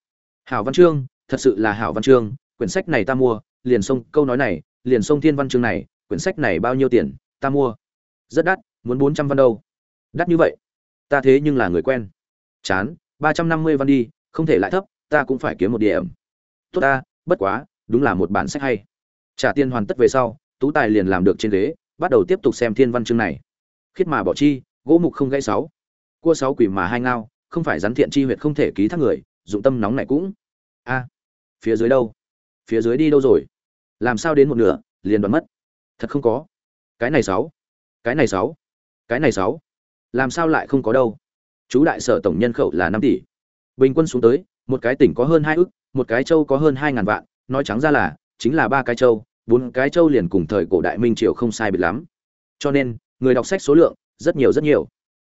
Hảo văn chương, thật sự là hảo văn chương, quyển sách này ta mua, liền xông, câu nói này, liền xông thiên văn chương này, quyển sách này bao nhiêu tiền, ta mua. Rất đắt, muốn bốn trăm văn đâu đắt như vậy? Ta thế nhưng là người quen. Chán, ba trăm năm mươi văn đi, không thể lại thấp, ta cũng phải kiếm một điểm. Tốt ta, bất quá, đúng là một bản sách hay. Trả tiền hoàn tất về sau, tú tài liền làm được trên ghế, bắt đầu tiếp tục xem thiên văn chương này. Khiết mà bỏ chi, gỗ mục không gãy sáu. Cua sáu quỷ mà hai ngao, không phải rắn thiện chi huyệt không thể ký thác người, dụng tâm nóng này cũng. A, phía dưới đâu? Phía dưới đi đâu rồi? Làm sao đến một nửa, liền đoán mất? Thật không có. Cái này sáu. Cái này sáu. Cái này sáu làm sao lại không có đâu? Chú đại sở tổng nhân khẩu là năm tỷ. Bình quân xuống tới, một cái tỉnh có hơn hai ức, một cái châu có hơn hai ngàn vạn, nói trắng ra là, chính là ba cái châu, bốn cái châu liền cùng thời cổ đại minh triều không sai biệt lắm. Cho nên, người đọc sách số lượng, rất nhiều rất nhiều.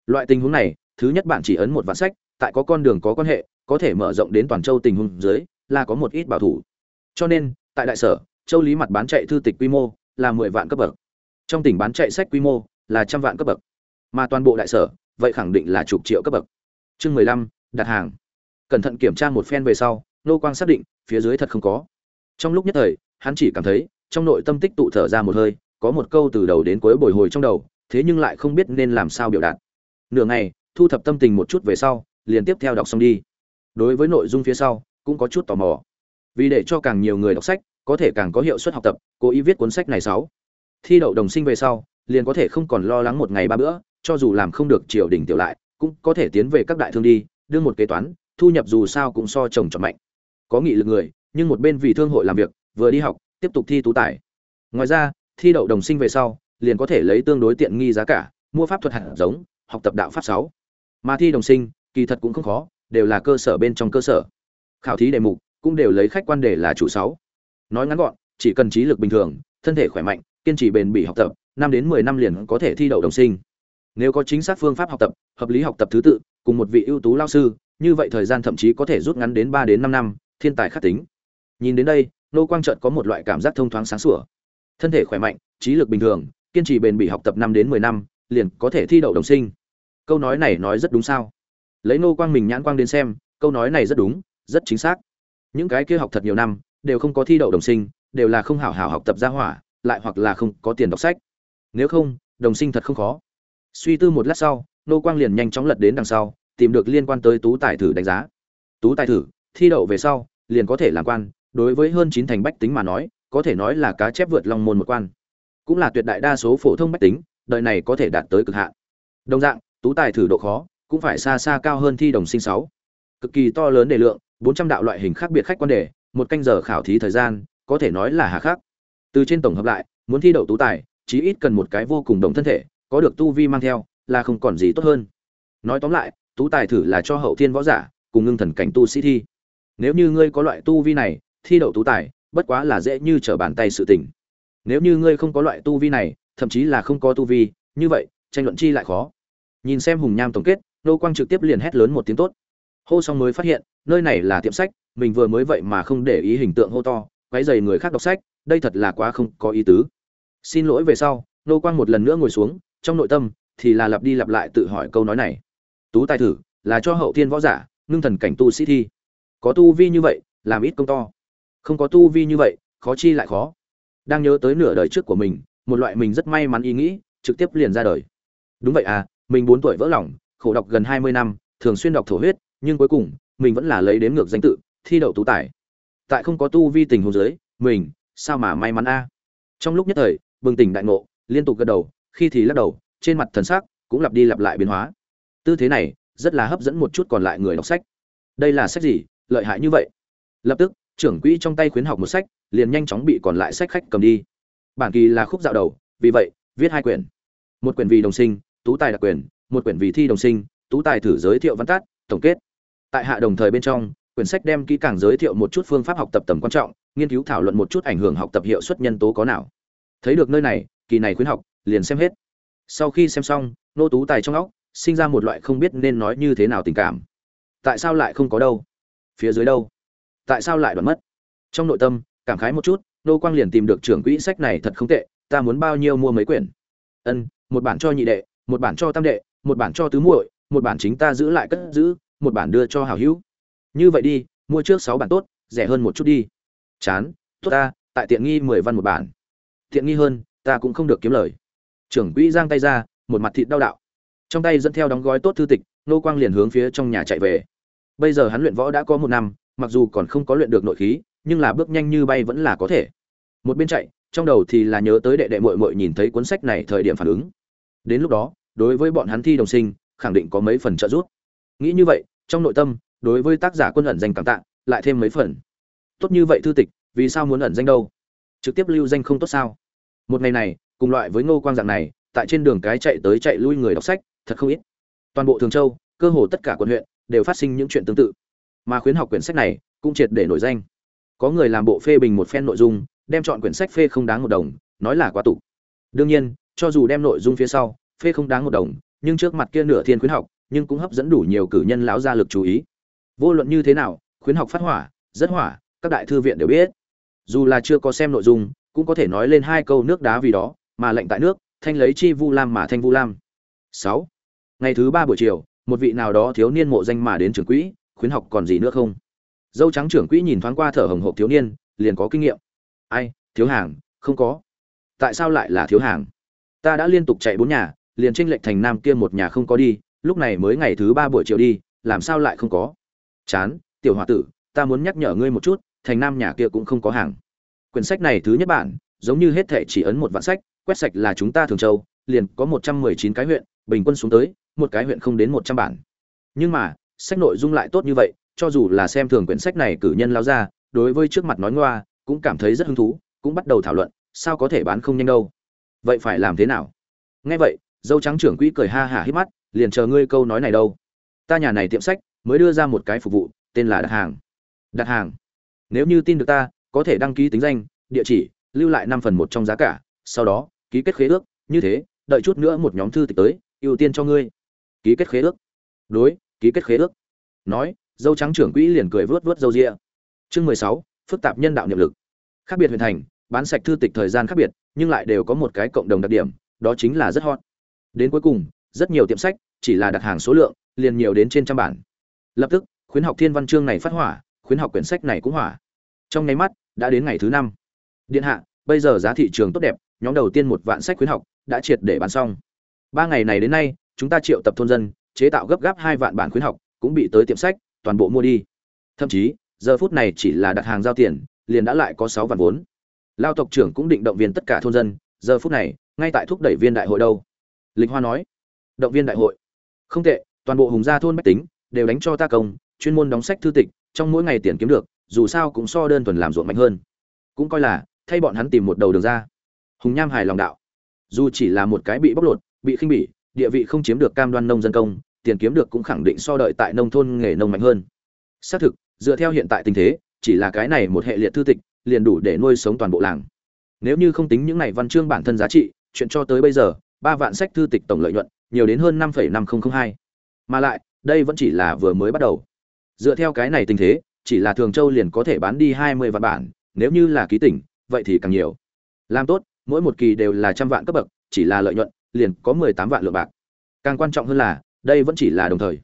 Loại tình huống này, thứ nhất bạn chỉ ấn một vạn sách, tại có con đường có quan hệ, có thể mở rộng đến toàn châu tình huống dưới, là có một ít bảo thủ. Cho nên, tại đại sở, châu lý mặt bán chạy thư tịch quy mô là mười vạn cấp bậc. Trong tỉnh bán chạy sách quy mô là trăm vạn cấp bậc mà toàn bộ đại sở, vậy khẳng định là chục triệu cấp bậc. Chương mười lăm, đặt hàng. Cẩn thận kiểm tra một phen về sau nô quang xác định, phía dưới thật không có. Trong lúc nhất thời, hắn chỉ cảm thấy, trong nội tâm tích tụ thở ra một hơi, có một câu từ đầu đến cuối bồi hồi trong đầu, thế nhưng lại không biết nên làm sao biểu đạt. Nửa ngày, thu thập tâm tình một chút về sau, liền tiếp theo đọc xong đi. Đối với nội dung phía sau, cũng có chút tò mò. Vì để cho càng nhiều người đọc sách, có thể càng có hiệu suất học tập, cố ý viết cuốn sách này sáu. Thi đậu đồng sinh về sau, liền có thể không còn lo lắng một ngày ba bữa cho dù làm không được triều đình tiểu lại, cũng có thể tiến về các đại thương đi, đưa một kế toán, thu nhập dù sao cũng so chồng chọn mạnh. Có nghị lực người, nhưng một bên vì thương hội làm việc, vừa đi học, tiếp tục thi tú tài. Ngoài ra, thi đậu đồng sinh về sau, liền có thể lấy tương đối tiện nghi giá cả, mua pháp thuật hạt giống, học tập đạo pháp sáu. Mà thi đồng sinh, kỳ thật cũng không khó, đều là cơ sở bên trong cơ sở. Khảo thí đề mục, cũng đều lấy khách quan đề là chủ sáu. Nói ngắn gọn, chỉ cần trí lực bình thường, thân thể khỏe mạnh, kiên trì bền bỉ học tập, năm đến mười năm liền có thể thi đậu đồng sinh nếu có chính xác phương pháp học tập, hợp lý học tập thứ tự, cùng một vị ưu tú lao sư, như vậy thời gian thậm chí có thể rút ngắn đến ba đến năm năm, thiên tài khắc tính. Nhìn đến đây, nô quang trợt có một loại cảm giác thông thoáng sáng sủa. Thân thể khỏe mạnh, trí lực bình thường, kiên trì bền bỉ học tập năm đến mười năm, liền có thể thi đậu đồng sinh. Câu nói này nói rất đúng sao? Lấy nô quang mình nhãn quang đến xem, câu nói này rất đúng, rất chính xác. Những cái kia học thật nhiều năm, đều không có thi đậu đồng sinh, đều là không hảo hảo học tập ra hỏa, lại hoặc là không có tiền đọc sách. Nếu không, đồng sinh thật không khó suy tư một lát sau, nô quang liền nhanh chóng lật đến đằng sau, tìm được liên quan tới tú tài thử đánh giá. Tú tài thử, thi đậu về sau, liền có thể làm quan, đối với hơn chín thành bách tính mà nói, có thể nói là cá chép vượt long môn một quan. Cũng là tuyệt đại đa số phổ thông bách tính, đời này có thể đạt tới cực hạn. Đồng dạng, tú tài thử độ khó cũng phải xa xa cao hơn thi đồng sinh sáu. Cực kỳ to lớn đề lượng, bốn trăm đạo loại hình khác biệt khách quan đề, một canh giờ khảo thí thời gian, có thể nói là hà khắc. Từ trên tổng hợp lại, muốn thi đậu tú tài, chí ít cần một cái vô cùng đồng thân thể có được tu vi mang theo, là không còn gì tốt hơn. Nói tóm lại, tú tài thử là cho hậu thiên võ giả, cùng ngưng thần cảnh tu sĩ thi. Nếu như ngươi có loại tu vi này, thi đậu tú tài, bất quá là dễ như trở bàn tay sự tình. Nếu như ngươi không có loại tu vi này, thậm chí là không có tu vi, như vậy, tranh luận chi lại khó. Nhìn xem hùng nham tổng kết nô quang trực tiếp liền hét lớn một tiếng tốt. Hô xong mới phát hiện, nơi này là tiệm sách, mình vừa mới vậy mà không để ý hình tượng hô to, quấy dày người khác đọc sách, đây thật là quá không có ý tứ. Xin lỗi về sau nô quang một lần nữa ngồi xuống trong nội tâm thì là lặp đi lặp lại tự hỏi câu nói này. Tú tài thử, là cho hậu thiên võ giả, ngưng thần cảnh tu sĩ thi. Có tu vi như vậy, làm ít công to. Không có tu vi như vậy, khó chi lại khó. Đang nhớ tới nửa đời trước của mình, một loại mình rất may mắn ý nghĩ, trực tiếp liền ra đời. Đúng vậy à mình bốn tuổi vỡ lòng, khổ đọc gần hai mươi năm, thường xuyên đọc thổ huyết, nhưng cuối cùng, mình vẫn là lấy đếm ngược danh tự, thi đậu tú tài. Tại không có tu vi tình hồ dưới, mình, sao mà may mắn a? Trong lúc nhất thời, bừng tỉnh đại ngộ, liên tục gật đầu khi thì lắc đầu, trên mặt thần sắc cũng lặp đi lặp lại biến hóa. Tư thế này rất là hấp dẫn một chút còn lại người đọc sách. Đây là sách gì? Lợi hại như vậy. Lập tức, trưởng quỹ trong tay khuyến học một sách, liền nhanh chóng bị còn lại sách khách cầm đi. Bản kỳ là khúc dạo đầu, vì vậy, viết hai quyển. Một quyển vì đồng sinh, tú tài đặc quyền, một quyển vì thi đồng sinh, tú tài thử giới thiệu văn tát tổng kết. Tại hạ đồng thời bên trong, quyển sách đem kỹ càng giới thiệu một chút phương pháp học tập tầm quan trọng, nghiên cứu thảo luận một chút ảnh hưởng học tập hiệu suất nhân tố có nào. Thấy được nơi này, kỳ này khuyến học liền xem hết. Sau khi xem xong, nô tú tài trong óc sinh ra một loại không biết nên nói như thế nào tình cảm. Tại sao lại không có đâu? Phía dưới đâu? Tại sao lại đoạn mất? Trong nội tâm, cảm khái một chút, nô quang liền tìm được trưởng quỹ sách này thật không tệ, ta muốn bao nhiêu mua mấy quyển? Ân, một bản cho nhị đệ, một bản cho tam đệ, một bản cho tứ muội, một bản chính ta giữ lại cất giữ, một bản đưa cho hảo hữu. Như vậy đi, mua trước sáu bản tốt, rẻ hơn một chút đi. Chán, tốt ta, tại tiện nghi mười văn một bản. Tiện nghi hơn, ta cũng không được kiếm lời trưởng quỹ giang tay ra, một mặt thịt đau đạo. Trong tay dẫn theo đóng gói tốt thư tịch nô quang liền hướng phía trong nhà chạy về. Bây giờ hắn luyện võ đã có một năm, mặc dù còn không có luyện được nội khí, nhưng là bước nhanh như bay vẫn là có thể. Một bên chạy, trong đầu thì là nhớ tới đệ đệ muội muội nhìn thấy cuốn sách này thời điểm phản ứng. Đến lúc đó, đối với bọn hắn thi đồng sinh, khẳng định có mấy phần trợ giúp. Nghĩ như vậy, trong nội tâm, đối với tác giả quân ẩn danh cảm tạ, lại thêm mấy phần. Tốt như vậy thư tịch, vì sao muốn ẩn danh đâu? Trực tiếp lưu danh không tốt sao? Một ngày này cùng loại với ngô quang dạng này, tại trên đường cái chạy tới chạy lui người đọc sách, thật không ít. Toàn bộ thường châu, cơ hồ tất cả quận huyện, đều phát sinh những chuyện tương tự. Mà khuyến học quyển sách này, cũng triệt để nổi danh. Có người làm bộ phê bình một phen nội dung, đem chọn quyển sách phê không đáng một đồng, nói là quá tục đương nhiên, cho dù đem nội dung phía sau, phê không đáng một đồng, nhưng trước mặt kia nửa thiên khuyến học, nhưng cũng hấp dẫn đủ nhiều cử nhân lão gia lực chú ý. Vô luận như thế nào, khuyến học phát hỏa, rất hỏa, các đại thư viện đều biết. Dù là chưa có xem nội dung, cũng có thể nói lên hai câu nước đá vì đó mà lệnh tại nước, thanh lấy chi vu lam mà thanh vu lam. Sáu. Ngày thứ ba buổi chiều, một vị nào đó thiếu niên mộ danh mà đến trường quỹ, khuyến học còn gì nữa không? Dâu trắng trưởng quỹ nhìn thoáng qua thở hồng hộp thiếu niên, liền có kinh nghiệm. Ai, thiếu hàng, không có. Tại sao lại là thiếu hàng? Ta đã liên tục chạy bốn nhà, liền tranh lệch thành nam kia một nhà không có đi, lúc này mới ngày thứ ba buổi chiều đi, làm sao lại không có? Chán, tiểu h o a tử, ta muốn nhắc nhở ngươi một chút, thành nam nhà kia cũng không có hàng. Quyển sách này thứ nhất bản, giống như hết thệ chỉ ấn một vạn sách quét sạch là chúng ta thường châu, liền có một trăm mười chín cái huyện, bình quân xuống tới, một cái huyện không đến một trăm bản. Nhưng mà, sách nội dung lại tốt như vậy, cho dù là xem thường quyển sách này cử nhân lao ra đối với trước mặt nói ngoa, cũng cảm thấy rất hứng thú, cũng bắt đầu thảo luận, sao có thể bán không nhanh đâu. Vậy phải làm thế nào? Nghe vậy, dâu trắng trưởng quỹ cười ha hả hít mắt, liền chờ ngươi câu nói này đâu. Ta nhà này tiệm sách, mới đưa ra một cái phục vụ, tên là đặt hàng. Đặt hàng. Nếu như tin được ta, có thể đăng ký tính danh, địa chỉ, lưu lại năm phần một trong giá cả sau đó, ký kết khế ước, như thế, đợi chút nữa một nhóm thư tịch tới, ưu tiên cho ngươi. Ký kết khế ước. Đối, ký kết khế ước. Nói, dâu trắng trưởng quỹ liền cười vớt vớt dâu rịa chương mười sáu, phức tạp nhân đạo niệm lực. Khác biệt huyền thành, bán sạch thư tịch thời gian khác biệt, nhưng lại đều có một cái cộng đồng đặc điểm, đó chính là rất hot. Đến cuối cùng, rất nhiều tiệm sách, chỉ là đặt hàng số lượng, liền nhiều đến trên trăm bản. Lập tức, khuyến học thiên văn chương này phát hỏa, khuyến học quyển sách này cũng hỏa. Trong nháy mắt, đã đến ngày thứ năm. Điện hạ, bây giờ giá thị trường tốt đẹp nhóm đầu tiên một vạn sách khuyến học đã triệt để bán xong. Ba ngày này đến nay, chúng ta triệu tập thôn dân, chế tạo gấp gáp hai vạn bản khuyến học, cũng bị tới tiệm sách, toàn bộ mua đi. Thậm chí, giờ phút này chỉ là đặt hàng giao tiền, liền đã lại có sáu vạn vốn. Lao tộc trưởng cũng định động viên tất cả thôn dân, giờ phút này, ngay tại thúc đẩy viên đại hội đâu. Lịch hoa nói, động viên đại hội. Không tệ, toàn bộ hùng gia thôn bách tính đều đánh cho ta công, chuyên môn đóng sách thư tịch, trong mỗi ngày tiền kiếm được, dù sao cũng so đơn thuần làm ruộng mạnh hơn. Cũng coi là, thay bọn hắn tìm một đầu đường ra hùng nham hài lòng đạo. Dù chỉ là một cái bị bóc lột, bị khinh bỉ, địa vị không chiếm được cam đoan nông dân công, tiền kiếm được cũng khẳng định so đợi tại nông thôn nghề nông mạnh hơn. Xác thực, dựa theo hiện tại tình thế, chỉ là cái này một hệ liệt thư tịch, liền đủ để nuôi sống toàn bộ làng. Nếu như không tính những này văn chương bản thân giá trị, chuyện cho tới bây giờ, ba vạn sách thư tịch tổng lợi nhuận, nhiều đến hơn năm năm nghìn hai. Mà lại, đây vẫn chỉ là vừa mới bắt đầu. Dựa theo cái này tình thế, chỉ là thường châu liền có thể bán đi hai mươi vạn bản, nếu như là ký tỉnh, vậy thì càng nhiều. Làm tốt mỗi một kỳ đều là trăm vạn cấp bậc, chỉ là lợi nhuận, liền có mười tám vạn lượng bạc. Càng quan trọng hơn là, đây vẫn chỉ là đồng thời.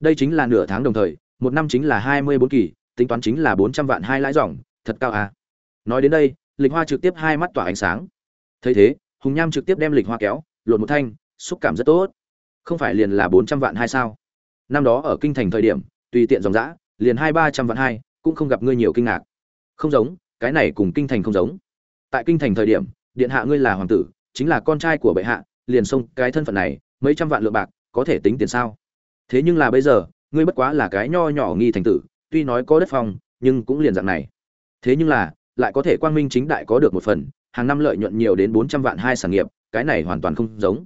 Đây chính là nửa tháng đồng thời, một năm chính là hai mươi bốn kỳ, tính toán chính là bốn trăm vạn hai lãi dòng, thật cao à. Nói đến đây, lịch hoa trực tiếp hai mắt tỏa ánh sáng. Thấy thế, hùng nham trực tiếp đem lịch hoa kéo, lột một thanh, xúc cảm rất tốt. Không phải liền là bốn trăm vạn hai sao? Năm đó ở kinh thành thời điểm, tùy tiện dòng dã, liền hai ba trăm vạn hai, cũng không gặp ngươi nhiều kinh ngạc. Không giống, cái này cùng kinh thành không giống. Tại kinh thành thời điểm điện hạ ngươi là hoàng tử, chính là con trai của bệ hạ, liền xông cái thân phận này, mấy trăm vạn lượng bạc, có thể tính tiền sao? Thế nhưng là bây giờ, ngươi bất quá là cái nho nhỏ nghi thành tử, tuy nói có đất phong, nhưng cũng liền dạng này. Thế nhưng là, lại có thể quang minh chính đại có được một phần, hàng năm lợi nhuận nhiều đến bốn trăm vạn hai sản nghiệp, cái này hoàn toàn không giống.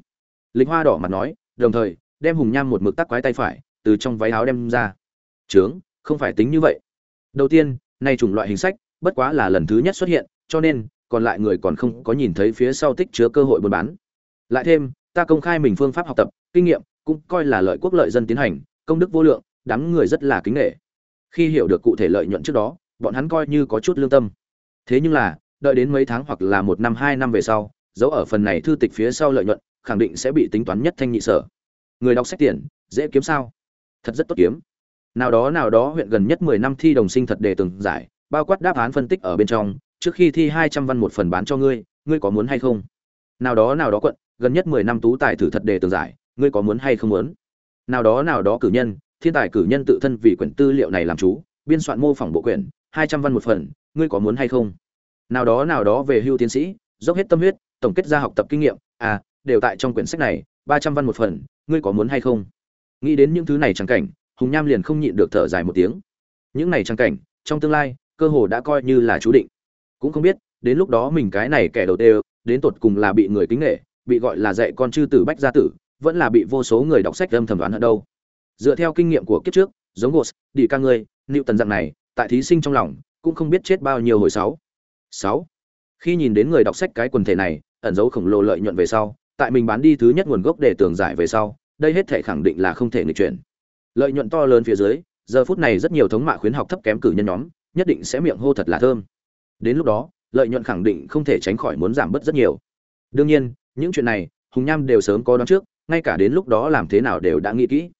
Lịch hoa đỏ mặt nói, đồng thời, đem hùng nham một mực tắc quái tay phải, từ trong váy áo đem ra. Trướng, không phải tính như vậy. Đầu tiên, nay chủng loại hình sách, bất quá là lần thứ nhất xuất hiện, cho nên còn lại người còn không có nhìn thấy phía sau tích chứa cơ hội buôn bán. Lại thêm, ta công khai mình phương pháp học tập, kinh nghiệm, cũng coi là lợi quốc lợi dân tiến hành, công đức vô lượng, đám người rất là kính nghệ khi hiểu được cụ thể lợi nhuận trước đó, bọn hắn coi như có chút lương tâm. Thế nhưng là, đợi đến mấy tháng hoặc là một năm, hai năm về sau, dấu ở phần này thư tịch phía sau lợi nhuận, khẳng định sẽ bị tính toán nhất thanh nhị sở. Người đọc sách tiền, dễ kiếm sao? Thật rất tốt kiếm. Nào đó nào đó, huyện gần nhất mười năm thi đồng sinh thật đề từng giải, bao quát đáp án phân tích ở bên trong trước khi thi hai trăm văn một phần bán cho ngươi ngươi có muốn hay không? Nào đó nào đó quận, gần nhất mười năm tú tài thử thật đề tường giải, ngươi có muốn hay không muốn? Nào đó nào đó cử nhân, thiên tài cử nhân tự thân vì quyển tư liệu này làm chú, biên soạn mô phỏng bộ quyển, hai trăm văn một phần, ngươi có muốn hay không? Nào đó nào đó về hưu tiến sĩ, dốc hết tâm huyết, tổng kết ra học tập kinh nghiệm à đều tại trong quyển sách này, ba trăm văn một phần, ngươi có muốn hay không? Nghĩ đến những thứ này chẳng cảnh, hùng nham liền không nhịn được thở dài một tiếng. Những này chẳng cảnh, trong tương lai, cơ hồ đã coi như là chú định cũng không biết, đến lúc đó mình cái này kẻ đầu tiên đến tột cùng là bị người kính nghệ bị gọi là dạy con chư tử bách gia tử, vẫn là bị vô số người đọc sách âm thầm đoán ở đâu. Dựa theo kinh nghiệm của kiếp trước, giống gos đi ca ngươi nịu tần dạng này, tại thí sinh trong lòng, cũng không biết chết bao nhiêu hồi sáu. Sáu. Khi nhìn đến người đọc sách cái quần thể này, ẩn dấu khổng lồ lợi nhuận về sau, tại mình bán đi thứ nhất nguồn gốc để tường giải về sau, đây hết thể khẳng định là không thể nghịch chuyển. Lợi nhuận to lớn phía dưới, giờ phút này rất nhiều thống mạ khuyến học thấp kém cử nhân nhóm, nhất định sẽ miệng hô thật là thơm đến lúc đó, lợi nhuận khẳng định không thể tránh khỏi muốn giảm bớt rất nhiều. Đương nhiên, những chuyện này, hùng nham đều sớm có đoán trước, ngay cả đến lúc đó làm thế nào đều đã nghĩ kỹ.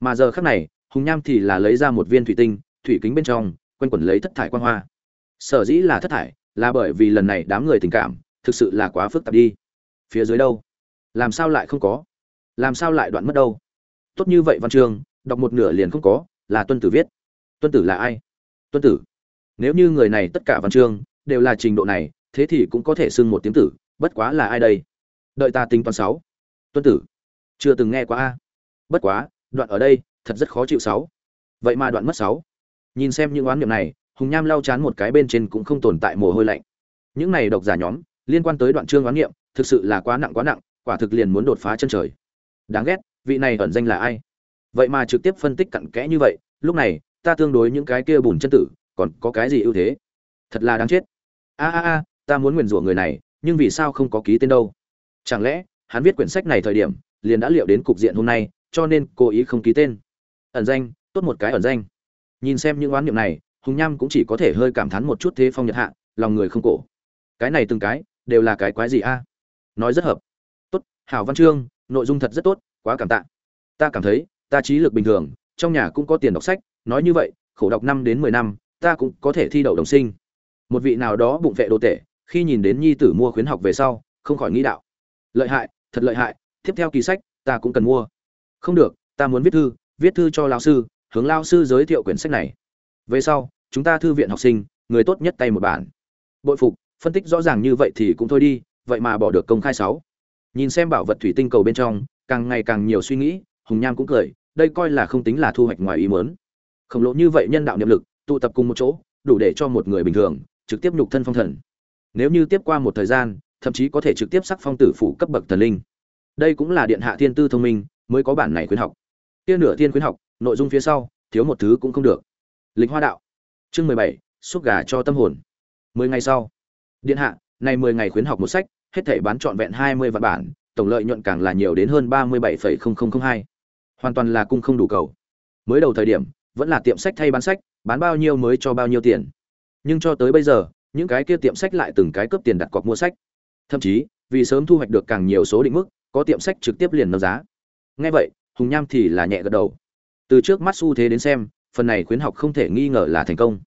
Mà giờ khác này, hùng nham thì là lấy ra một viên thủy tinh, thủy kính bên trong, quanh quẩn lấy thất thải quan hoa. Sở dĩ là thất thải, là bởi vì lần này đám người tình cảm, thực sự là quá phức tạp đi. Phía dưới đâu? Làm sao lại không có? Làm sao lại đoạn mất đâu? Tốt như vậy văn chương, đọc một nửa liền không có, là tuân tử viết. Tuân tử là ai? Tuân tử nếu như người này tất cả văn chương đều là trình độ này, thế thì cũng có thể xưng một tiếng tử, bất quá là ai đây? Đợi ta tính toán sáu. Tuân tử, chưa từng nghe qua a. Bất quá, đoạn ở đây, thật rất khó chịu sáu. Vậy mà đoạn mất sáu. Nhìn xem những oán niệm này, hùng nham lau chán một cái bên trên cũng không tồn tại mồ hôi lạnh. Những này độc giả nhóm, liên quan tới đoạn chương oán niệm, thực sự là quá nặng quá nặng, quả thực liền muốn đột phá chân trời. Đáng ghét, vị này ẩn danh là ai? Vậy mà trực tiếp phân tích cặn kẽ như vậy, lúc này, ta tương đối những cái kia bùn chân tử còn có cái gì ưu thế? Thật là đáng chết. A a a, ta muốn nguyền rủa người này, nhưng vì sao không có ký tên đâu? Chẳng lẽ, hắn viết quyển sách này thời điểm, liền đã liệu đến cục diện hôm nay, cho nên cố ý không ký tên? Ẩn danh, tốt một cái ẩn danh. Nhìn xem những oán niệm này, hùng nham cũng chỉ có thể hơi cảm thán một chút thế phong nhật hạ, lòng người không cổ. Cái này từng cái, đều là cái quái gì a? Nói rất hợp. Tốt, hảo văn chương nội dung thật rất tốt, quá cảm tạ. Ta cảm thấy, ta trí lực bình thường, trong nhà cũng có tiền đọc sách, nói như vậy, khổ đọc năm đến mười năm ta cũng có thể thi đậu đồng sinh. Một vị nào đó bụng vệ đồ tể, khi nhìn đến nhi tử mua khuyến học về sau, không khỏi nghĩ đạo. Lợi hại, thật lợi hại, tiếp theo kỳ sách, ta cũng cần mua. Không được, ta muốn viết thư viết thư cho lao sư, hướng lao sư giới thiệu quyển sách này. Về sau, chúng ta thư viện học sinh, người tốt nhất tay một bản. Bội phục, phân tích rõ ràng như vậy thì cũng thôi đi, vậy mà bỏ được công khai sáu. Nhìn xem bảo vật thủy tinh cầu bên trong, càng ngày càng nhiều suy nghĩ, hùng nham cũng cười, đây coi là không tính là thu hoạch ngoài ý mớn khổng lồ như vậy nhân đạo niệm lực tụ tập cùng một chỗ, đủ để cho một người bình thường trực tiếp nhục thân phong thần. Nếu như tiếp qua một thời gian, thậm chí có thể trực tiếp sắc phong tử phủ cấp bậc thần linh. Đây cũng là điện hạ thiên tư thông minh, mới có bản này khuyến học. Tiên nửa thiên khuyến học, nội dung phía sau, thiếu một thứ cũng không được. Lịch hoa đạo, chương mười bảy, xúc gà cho tâm hồn. Mười ngày sau, điện hạ này mười ngày khuyến học một sách, hết thể bán trọn vẹn hai mươi vạn bản, tổng lợi nhuận càng là nhiều đến hơn ba mươi bảy phẩy không không không hai. Hoàn toàn là cung không đủ cầu. Mới đầu thời điểm, vẫn là tiệm sách thay bán sách bán bao nhiêu mới cho bao nhiêu tiền. Nhưng cho tới bây giờ, những cái kia tiệm sách lại từng cái cướp tiền đặt cọc mua sách. Thậm chí, vì sớm thu hoạch được càng nhiều số định mức, có tiệm sách trực tiếp liền nâng giá. Ngay vậy, hùng nham thì là nhẹ gật đầu. Từ trước mắt xu thế đến xem, phần này khuyến học không thể nghi ngờ là thành công.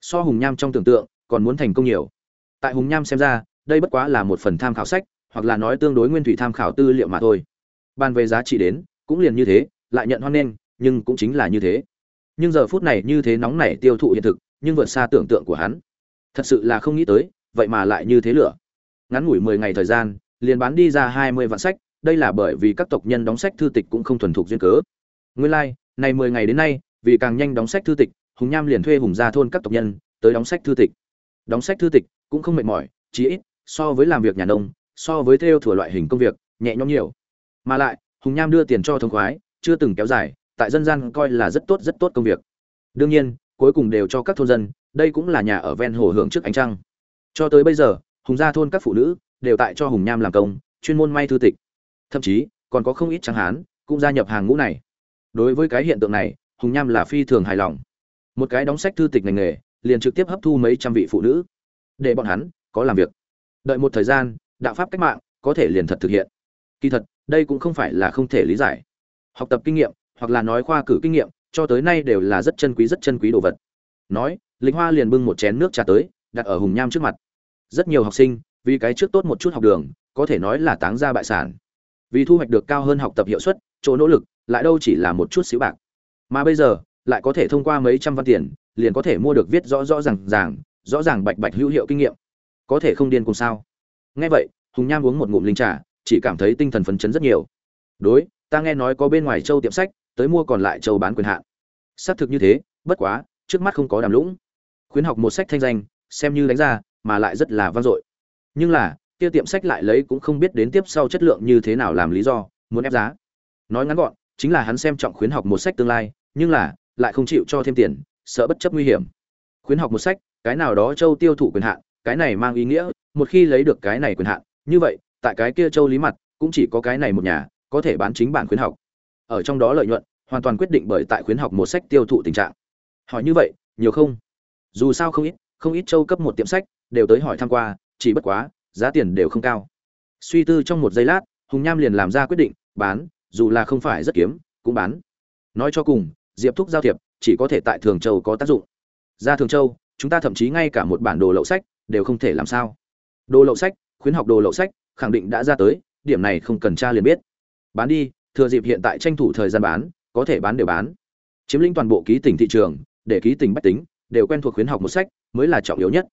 So hùng nham trong tưởng tượng, còn muốn thành công nhiều. Tại hùng nham xem ra, đây bất quá là một phần tham khảo sách, hoặc là nói tương đối nguyên thủy tham khảo tư liệu mà thôi. Ban về giá trị đến, cũng liền như thế, lại nhận hoan nghênh, nhưng cũng chính là như thế nhưng giờ phút này như thế nóng nảy tiêu thụ hiện thực nhưng vượt xa tưởng tượng của hắn. Thật sự là không nghĩ tới vậy mà lại như thế lửa. Ngắn ngủi mười ngày thời gian liền bán đi ra hai mươi vạn sách đây là bởi vì các tộc nhân đóng sách thư tịch cũng không thuần thục duyên cớ. Nguyên lai、like, này mười ngày đến nay vì càng nhanh đóng sách thư tịch hùng nham liền thuê hùng gia thôn các tộc nhân tới đóng sách thư tịch. Đóng sách thư tịch cũng không mệt mỏi chí ít so với làm việc nhà nông so với theo thừa loại hình công việc nhẹ nhõm nhiều. Mà lại hùng nham đưa tiền cho thông khoái chưa từng kéo dài tại dân gian coi là rất tốt rất tốt công việc. Đương nhiên, cuối cùng đều cho các thôn dân, đây cũng là nhà ở ven hồ hưởng trước ánh trăng. Cho tới bây giờ, hùng gia thôn các phụ nữ đều tại cho hùng nham làm công, chuyên môn may thư tịch. Thậm chí, còn có không ít tráng hán cũng gia nhập hàng ngũ này. Đối với cái hiện tượng này, hùng nham là phi thường hài lòng. Một cái đóng sách thư tịch ngành nghề, liền trực tiếp hấp thu mấy trăm vị phụ nữ. Để bọn hắn có làm việc. Đợi một thời gian, đạo pháp cách mạng có thể liền thật thực hiện. Kỳ thật, đây cũng không phải là không thể lý giải. Học tập kinh nghiệm hoặc là nói khoa cử kinh nghiệm, cho tới nay đều là rất chân quý, rất chân quý đồ vật. Nói, lịch hoa liền bưng một chén nước trà tới, đặt ở hùng nham trước mặt. Rất nhiều học sinh, vì cái trước tốt một chút học đường, có thể nói là táng ra bại sản. Vì thu hoạch được cao hơn học tập hiệu suất, chỗ nỗ lực, lại đâu chỉ là một chút xíu bạc. Mà bây giờ, lại có thể thông qua mấy trăm văn tiền, liền có thể mua được viết rõ rõ ràng ràng, rõ ràng bạch bạch hữu hiệu kinh nghiệm. Có thể không điên cùng sao? Nghe vậy, hùng nham uống một ngụm linh trà, chỉ cảm thấy tinh thần phấn chấn rất nhiều. Đối, ta nghe nói có bên ngoài châu tiệm sách tới mua còn lại châu bán quyền hạn. Xác thực như thế, bất quá, trước mắt không có đàm lũng. Khuyến học một sách thanh danh, xem như đánh ra, mà lại rất là vang dội. Nhưng là, kia tiệm sách lại lấy cũng không biết đến tiếp sau chất lượng như thế nào làm lý do, muốn ép giá. Nói ngắn gọn, chính là hắn xem trọng khuyến học một sách tương lai, nhưng là, lại không chịu cho thêm tiền, sợ bất chấp nguy hiểm. Khuyến học một sách, cái nào đó châu tiêu thụ quyền hạn, cái này mang ý nghĩa, một khi lấy được cái này quyền hạn, như vậy, tại cái kia châu lý mặt, cũng chỉ có cái này một nhà, có thể bán chính bản khuyến học. Ở trong đó lợi nhuận hoàn toàn quyết định bởi tại khuyến học một sách tiêu thụ tình trạng. Hỏi như vậy, nhiều không? Dù sao không ít không ít châu cấp một tiệm sách đều tới hỏi tham q u a chỉ bất quá, giá tiền đều không cao. Suy tư trong một giây lát, hùng nham liền làm ra quyết định, bán, dù là không phải rất kiếm, cũng bán. Nói cho cùng, diệp thúc giao thiệp, chỉ có thể tại thường châu có tác dụng. Ra thường châu, chúng ta thậm chí ngay cả một bản đồ lậu sách đều không thể làm sao. Đồ lậu sách, khuyến học đồ lậu sách, khẳng định đã ra tới, điểm này không cần tra liền biết. Bán đi, thừa dịp hiện tại tranh thủ thời gian bán có thể bán đều bán. Chiếm lĩnh toàn bộ ký tỉnh thị trường, để ký tỉnh bách tính, đều quen thuộc khuyến học một sách, mới là trọng yếu nhất.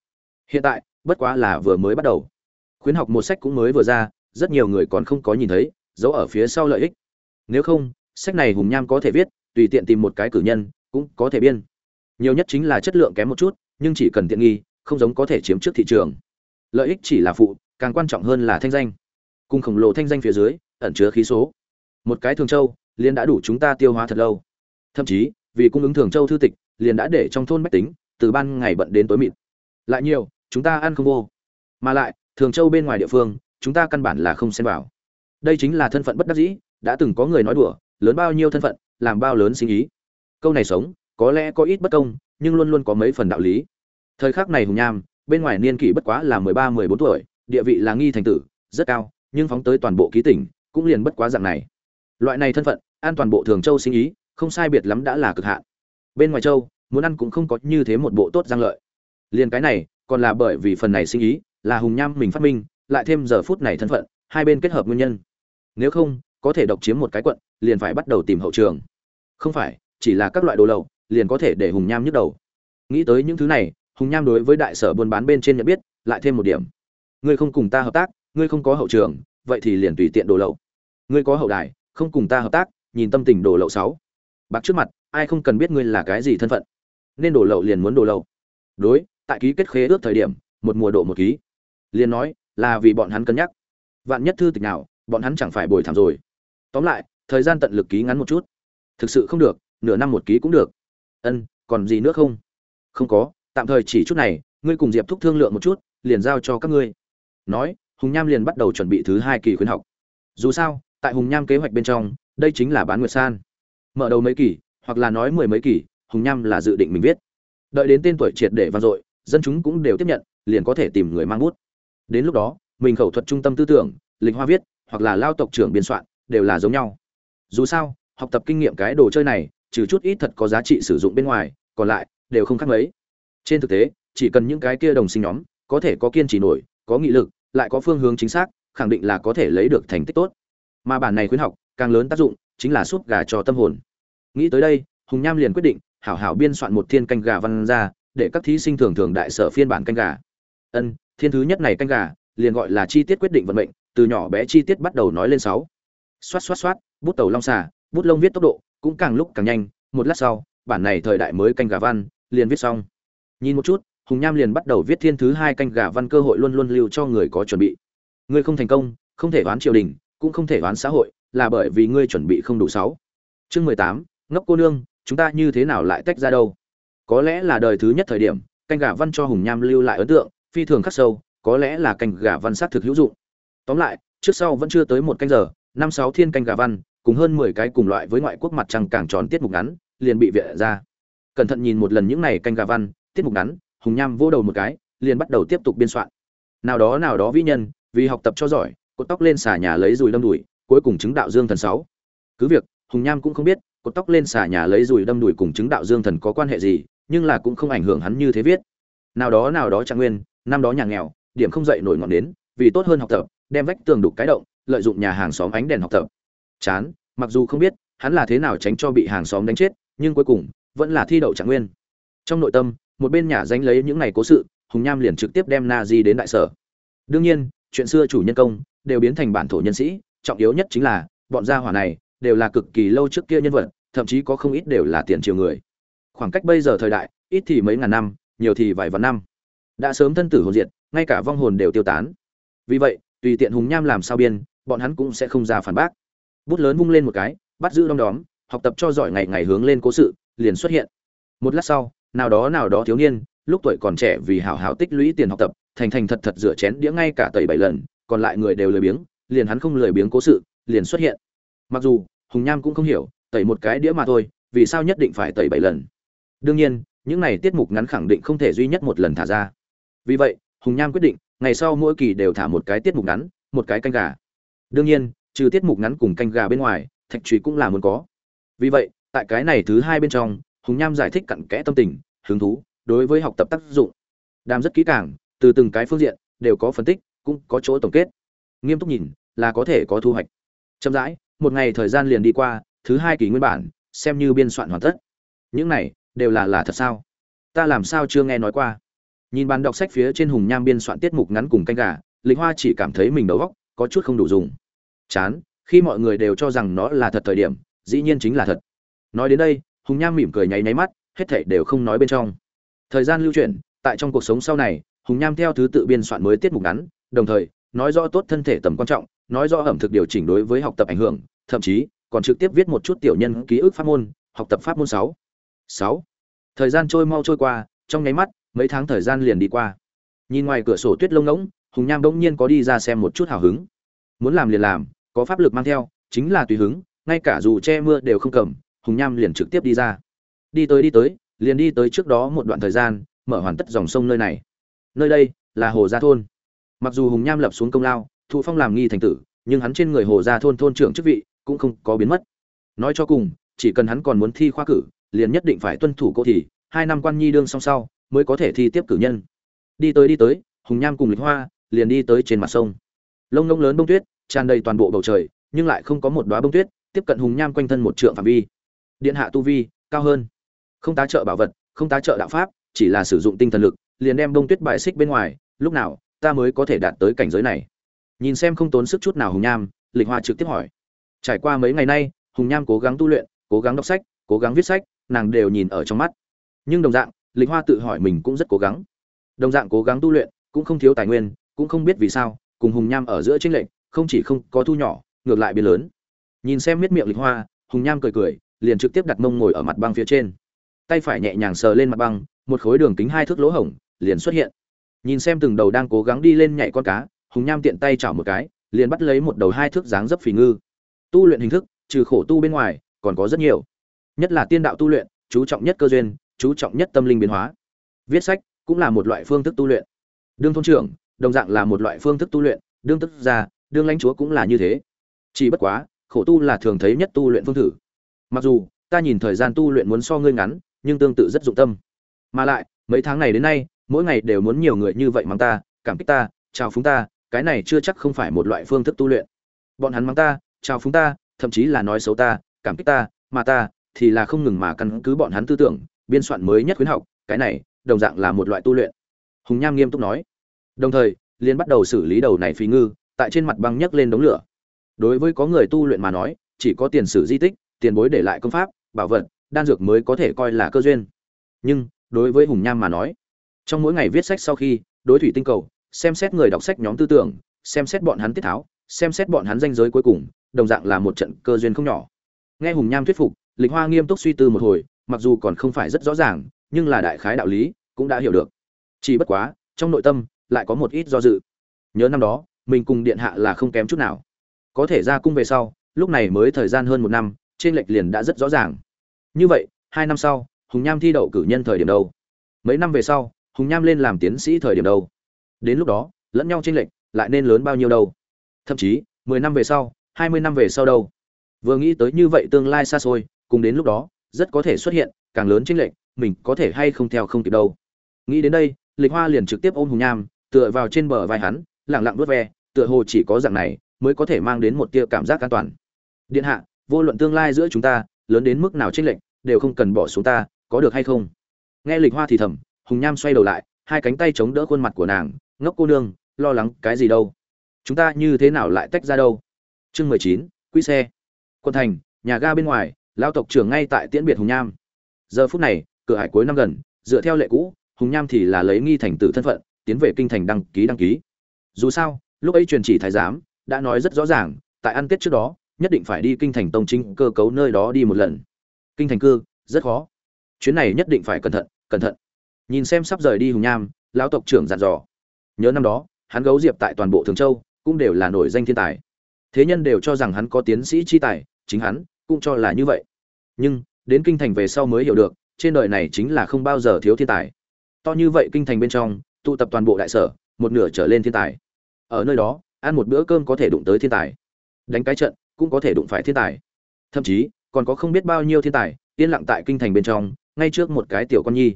Hiện tại, bất quá là vừa mới bắt đầu. Khuyến học một sách cũng mới vừa ra, rất nhiều người còn không có nhìn thấy, giấu ở phía sau lợi ích. Nếu không, sách này hùng nham có thể viết, tùy tiện tìm một cái cử nhân, cũng có thể biên. Nhiều nhất chính là chất lượng kém một chút, nhưng chỉ cần tiện nghi, không giống có thể chiếm trước thị trường. Lợi ích chỉ là phụ, càng quan trọng hơn là thanh danh. Cùng khổng lồ thanh danh phía dưới, ẩn chứa khí số. Một cái thường châu liền đã đủ chúng ta tiêu hóa thật lâu. Thậm chí, vì cung ứng thường châu thư tịch, liền đã để trong thôn bách tính, từ ban ngày bận đến tối mịt. Lại nhiều, chúng ta ăn không vô. Mà lại, thường châu bên ngoài địa phương, chúng ta căn bản là không xem vào. Đây chính là thân phận bất đắc dĩ, đã từng có người nói đùa, lớn bao nhiêu thân phận, làm bao lớn sinh ý. Câu này sống, có lẽ có ít bất công, nhưng luôn luôn có mấy phần đạo lý. Thời khắc này hùng nham, bên ngoài niên kỷ bất quá là mười ba, mười bốn tuổi, địa vị là nghi thành tử, rất cao, nhưng phóng tới toàn bộ ký tỉnh, cũng liền bất quá dạng này. Loại này thân phận an toàn bộ thường châu sinh ý, không sai biệt lắm đã là cực hạn. Bên ngoài châu, muốn ăn cũng không có như thế một bộ tốt giang lợi. Liền cái này, còn là bởi vì phần này sinh ý, là hùng nham mình phát minh, lại thêm giờ phút này thân phận, hai bên kết hợp nguyên nhân. Nếu không, có thể độc chiếm một cái quận, liền phải bắt đầu tìm hậu trường. Không phải, chỉ là các loại đồ lậu, liền có thể để hùng nham nhức đầu. Nghĩ tới những thứ này, hùng nham đối với đại sở buôn bán bên trên nhận biết, lại thêm một điểm. Ngươi không cùng ta hợp tác, ngươi không có hậu trường, vậy thì liền tùy tiện đồ lậu. Ngươi có hậu đài, không cùng ta hợp tác nhìn tâm tình đổ lậu sáu. Bạc trước mặt, ai không cần biết ngươi là cái gì thân phận. Nên đổ lậu liền muốn đổ lậu. Đối, tại ký kết khế ước thời điểm, một mùa độ một ký. Liền nói, là vì bọn hắn cân nhắc. Vạn nhất thư tịch nào, bọn hắn chẳng phải bồi thảm rồi. Tóm lại, thời gian tận lực ký ngắn một chút. Thực sự không được, nửa năm một ký cũng được. Ân, còn gì nữa không? Không có, tạm thời chỉ chút này, ngươi cùng diệp thúc thương lượng một chút, liền giao cho các ngươi. Nói, hùng nham liền bắt đầu chuẩn bị thứ hai kỳ khuyến học. Dù sao, tại hùng nham kế hoạch bên trong đây chính là bán nguyệt san. Mở đầu mấy kỳ, hoặc là nói mười mấy kỳ, hùng nham là dự định mình viết. Đợi đến tên tuổi triệt để vang dội, dân chúng cũng đều tiếp nhận, liền có thể tìm người mang bút. Đến lúc đó, mình khẩu thuật trung tâm tư tưởng, lịch hoa viết, hoặc là lao tộc trưởng biên soạn, đều là giống nhau. Dù sao, học tập kinh nghiệm cái đồ chơi này, trừ chút ít thật có giá trị sử dụng bên ngoài, còn lại, đều không khác mấy. Trên thực tế, chỉ cần những cái kia đồng sinh nhóm, có thể có kiên trì nổi, có nghị lực, lại có phương hướng chính xác, khẳng định là có thể lấy được thành tích tốt. Mà bản này khuyến học càng lớn tác dụng chính là súp gà cho tâm hồn. Nghĩ tới đây, hùng nham liền quyết định, hảo hảo biên soạn một thiên canh gà văn ra, để các thí sinh thường thường đại sở phiên bản canh gà. Ân, thiên thứ nhất này canh gà, liền gọi là chi tiết quyết định vận mệnh, từ nhỏ bé chi tiết bắt đầu nói lên sáu. Xoát xoát xoát, bút tàu long xà, bút lông viết tốc độ cũng càng lúc càng nhanh, một lát sau, bản này thời đại mới canh gà văn liền viết xong. Nhìn một chút, hùng nham liền bắt đầu viết thiên thứ hai canh gà văn cơ hội luôn luôn lưu cho người có chuẩn bị. Người không thành công, không thể đoán triều đình, cũng không thể đoán xã hội là bởi vì ngươi chuẩn bị không đủ sáu. Chương mười tám, ngốc cô nương, chúng ta như thế nào lại tách ra đâu? Có lẽ là đời thứ nhất thời điểm, canh gà văn cho hùng nham lưu lại ấn tượng, phi thường khắc sâu, có lẽ là canh gà văn sát thực hữu dụng. Tóm lại, trước sau vẫn chưa tới một canh giờ, năm sáu thiên canh gà văn, cùng hơn mười cái cùng loại với ngoại quốc mặt trăng càng tròn tiết mục ngắn, liền bị viện ra. Cẩn thận nhìn một lần những này canh gà văn, tiết mục ngắn, hùng nham vỗ đầu một cái, liền bắt đầu tiếp tục biên soạn. Nào đó nào đó vĩ nhân, vì học tập cho giỏi, cột tóc lên xà nhà lấy dùi đâm đùi cuối cùng chứng đạo dương thần sáu. Cứ việc, hùng nham cũng không biết, cột tóc lên xà nhà lấy dùi đâm đùi cùng chứng đạo dương thần có quan hệ gì, nhưng là cũng không ảnh hưởng hắn như thế viết. Nào đó nào đó trạng nguyên, năm đó nhà nghèo, điểm không dậy nổi ngọn đến vì tốt hơn học tập, đem vách tường đục cái động, lợi dụng nhà hàng xóm ánh đèn học tập. Chán, mặc dù không biết, hắn là thế nào tránh cho bị hàng xóm đánh chết, nhưng cuối cùng, vẫn là thi đậu trạng nguyên. Trong nội tâm, một bên nhà danh lấy những ngày cố sự, hùng nham liền trực tiếp đem na di đến đại sở. Đương nhiên, chuyện xưa chủ nhân công đều biến thành bản thổ nhân sĩ trọng yếu nhất chính là, bọn gia hỏa này đều là cực kỳ lâu trước kia nhân vật, thậm chí có không ít đều là tiền triều người. Khoảng cách bây giờ thời đại, ít thì mấy ngàn năm, nhiều thì vài vạn năm. Đã sớm thân tử hồn diệt, ngay cả vong hồn đều tiêu tán. Vì vậy, tùy tiện hùng nham làm sao biên, bọn hắn cũng sẽ không ra phản bác. Bút lớn vung lên một cái, bắt giữ đom đóm, học tập cho giỏi ngày ngày hướng lên cố sự, liền xuất hiện. Một lát sau, nào đó nào đó thiếu niên, lúc tuổi còn trẻ vì hảo hảo tích lũy tiền học tập, thành thành thật thật rửa chén đĩa ngay cả tẩy bảy lần, còn lại người đều lười biếng liền hắn không lười biếng cố sự, liền xuất hiện. Mặc dù, hùng nham cũng không hiểu, tẩy một cái đĩa mà thôi, vì sao nhất định phải tẩy bảy lần? Đương nhiên, những này tiết mục ngắn khẳng định không thể duy nhất một lần thả ra. Vì vậy, hùng nham quyết định, ngày sau mỗi kỳ đều thả một cái tiết mục ngắn, một cái canh gà. Đương nhiên, trừ tiết mục ngắn cùng canh gà bên ngoài, thạch trùy cũng là muốn có. Vì vậy, tại cái này thứ hai bên trong, hùng nham giải thích cặn kẽ tâm tình, hứng thú, đối với học tập tác dụng. Đàm rất kỹ càng, từ từng cái phương diện, đều có phân tích, cũng có chỗ tổng kết nghiêm túc nhìn, là có thể có thu hoạch. Chậm rãi, một ngày thời gian liền đi qua, thứ hai kỳ nguyên bản, xem như biên soạn hoàn tất. Những này, đều là là thật sao? Ta làm sao chưa nghe nói qua? Nhìn bàn đọc sách phía trên hùng nham biên soạn tiết mục ngắn cùng canh gà, lịch hoa chỉ cảm thấy mình đầu góc có chút không đủ dùng. Chán, khi mọi người đều cho rằng nó là thật thời điểm, dĩ nhiên chính là thật. Nói đến đây, hùng nham mỉm cười nháy nháy mắt, hết thảy đều không nói bên trong. Thời gian lưu chuyển, tại trong cuộc sống sau này, hùng nham theo thứ tự biên soạn mới tiết mục ngắn, đồng thời nói rõ tốt thân thể tầm quan trọng, nói rõ ẩm thực điều chỉnh đối với học tập ảnh hưởng, thậm chí còn trực tiếp viết một chút tiểu nhân ký ức pháp môn, học tập pháp môn sáu. Sáu. Thời gian trôi mau trôi qua, trong nháy mắt, mấy tháng thời gian liền đi qua. Nhìn ngoài cửa sổ tuyết lông ngỗng, hùng nham bỗng nhiên có đi ra xem một chút hào hứng. Muốn làm liền làm, có pháp lực mang theo, chính là tùy hứng, ngay cả dù che mưa đều không cầm, hùng nham liền trực tiếp đi ra. Đi tới đi tới, liền đi tới trước đó một đoạn thời gian, mở hoàn tất dòng sông nơi này. Nơi đây là hồ gia thôn mặc dù hùng nham lập xuống công lao, thụ phong làm nghi thành tử, nhưng hắn trên người hồ gia thôn thôn trưởng chức vị cũng không có biến mất. Nói cho cùng, chỉ cần hắn còn muốn thi khoa cử, liền nhất định phải tuân thủ cô thì, hai năm quan nhi đương song sau, mới có thể thi tiếp cử nhân. Đi tới đi tới, hùng nham cùng lịch hoa liền đi tới trên mặt sông. Lông ngông lớn bông tuyết, tràn đầy toàn bộ bầu trời, nhưng lại không có một đoá bông tuyết, tiếp cận hùng nham quanh thân một trượng phạm vi. Điện hạ tu vi cao hơn. Không tá trợ bảo vật, không tá trợ đạo pháp, chỉ là sử dụng tinh thần lực, liền đem bông tuyết bài xích bên ngoài, lúc nào ta mới có thể đạt tới cảnh giới này. Nhìn xem không tốn sức chút nào hùng nham, lịch hoa trực tiếp hỏi. Trải qua mấy ngày nay, hùng nham cố gắng tu luyện, cố gắng đọc sách, cố gắng viết sách, nàng đều nhìn ở trong mắt. Nhưng đồng dạng, lịch hoa tự hỏi mình cũng rất cố gắng. Đồng dạng cố gắng tu luyện, cũng không thiếu tài nguyên, cũng không biết vì sao, cùng hùng nham ở giữa tranh lệch, không chỉ không có thu nhỏ, ngược lại biến lớn. Nhìn xem miết miệng lịch hoa, hùng nham cười cười, liền trực tiếp đặt mông ngồi ở mặt băng phía trên. Tay phải nhẹ nhàng sờ lên mặt băng, một khối đường kính hai thước lỗ hổng liền xuất hiện nhìn xem từng đầu đang cố gắng đi lên nhảy con cá, hùng nham tiện tay chảo một cái, liền bắt lấy một đầu hai thước dáng dấp phì ngư. Tu luyện hình thức, trừ khổ tu bên ngoài, còn có rất nhiều. Nhất là tiên đạo tu luyện, chú trọng nhất cơ duyên, chú trọng nhất tâm linh biến hóa. Viết sách cũng là một loại phương thức tu luyện. Đương thôn trưởng, đồng dạng là một loại phương thức tu luyện, đương tức gia, đương lãnh chúa cũng là như thế. Chỉ bất quá, khổ tu là thường thấy nhất tu luyện phương thử. Mặc dù, ta nhìn thời gian tu luyện muốn so ngươi ngắn, nhưng tương tự rất dụng tâm. Mà lại, mấy tháng này đến nay mỗi ngày đều muốn nhiều người như vậy mắng ta, cảm kích ta, chào phúng ta, cái này chưa chắc không phải một loại phương thức tu luyện. Bọn hắn mắng ta, chào phúng ta, thậm chí là nói xấu ta, cảm kích ta, mà ta thì là không ngừng mà căn cứ bọn hắn tư tưởng, biên soạn mới nhất khuyến học, cái này đồng dạng là một loại tu luyện. Hùng nham nghiêm túc nói. Đồng thời liên bắt đầu xử lý đầu này phí ngư, tại trên mặt băng nhấc lên đống lửa. Đối với có người tu luyện mà nói, chỉ có tiền sử di tích, tiền bối để lại công pháp, bảo vật, đan dược mới có thể coi là cơ duyên. Nhưng, đối với hùng nham mà nói trong mỗi ngày viết sách sau khi, đối thủy tinh cầu, xem xét người đọc sách nhóm tư tưởng, xem xét bọn hắn tiết tháo, xem xét bọn hắn danh giới cuối cùng, đồng dạng là một trận cơ duyên không nhỏ. Nghe hùng nham thuyết phục, lịch hoa nghiêm túc suy tư một hồi, mặc dù còn không phải rất rõ ràng, nhưng là đại khái đạo lý cũng đã hiểu được. Chỉ bất quá, trong nội tâm lại có một ít do dự. Nhớ năm đó, mình cùng điện hạ là không kém chút nào. Có thể ra cung về sau, lúc này mới thời gian hơn một năm, trên lệch liền đã rất rõ ràng. Như vậy, hai năm sau, hùng nham thi đậu cử nhân thời điểm đâu mấy năm về sau hùng nham lên làm tiến sĩ thời điểm đâu. Đến lúc đó, lẫn nhau tranh lệch, lại nên lớn bao nhiêu đâu. Thậm chí, mười năm về sau, hai mươi năm về sau đâu. Vừa nghĩ tới như vậy tương lai xa xôi, cùng đến lúc đó, rất có thể xuất hiện càng lớn tranh lệch, mình có thể hay không theo không kịp đâu. Nghĩ đến đây, lịch hoa liền trực tiếp ôm hùng nham, tựa vào trên bờ vai hắn lẳng lặng vớt ve, tựa hồ chỉ có dạng này mới có thể mang đến một tia cảm giác an toàn. Điện hạ, vô luận tương lai giữa chúng ta, lớn đến mức nào tranh lệch, đều không cần bỏ xuống ta, có được hay không? Nghe lịch hoa thì thầm hùng nham xoay đầu lại, hai cánh tay chống đỡ khuôn mặt của nàng, ngốc cô nương, lo lắng cái gì đâu? Chúng ta như thế nào lại tách ra đâu? Chương mười chín, quỹ xe. Quân thành, nhà ga bên ngoài lao tộc trưởng ngay tại tiễn biệt hùng nham. Giờ phút này, cửa hải cuối năm gần, dựa theo lệ cũ, hùng nham thì là lấy nghi thành tử thân phận, tiến về kinh thành đăng ký đăng ký. Dù sao, lúc ấy truyền chỉ thái giám, đã nói rất rõ ràng, tại ăn tết trước đó, nhất định phải đi kinh thành tông chính cơ cấu nơi đó đi một lần. Kinh thành cư, rất khó. Chuyến này nhất định phải cẩn thận cẩn thận nhìn xem sắp rời đi hùng nham, lão tộc trưởng dặn dò. Nhớ năm đó, hắn gấu diệp tại toàn bộ thường châu, cũng đều là nổi danh thiên tài. Thế nhân đều cho rằng hắn có tiến sĩ chi tài, chính hắn cũng cho là như vậy. Nhưng, đến kinh thành về sau mới hiểu được, trên đời này chính là không bao giờ thiếu thiên tài. To như vậy kinh thành bên trong, tụ tập toàn bộ đại sở, một nửa trở lên thiên tài. Ở nơi đó, ăn một bữa cơm có thể đụng tới thiên tài. Đánh cái trận, cũng có thể đụng phải thiên tài. Thậm chí, còn có không biết bao nhiêu thiên tài, yên lặng tại kinh thành bên trong, ngay trước một cái tiểu con nhi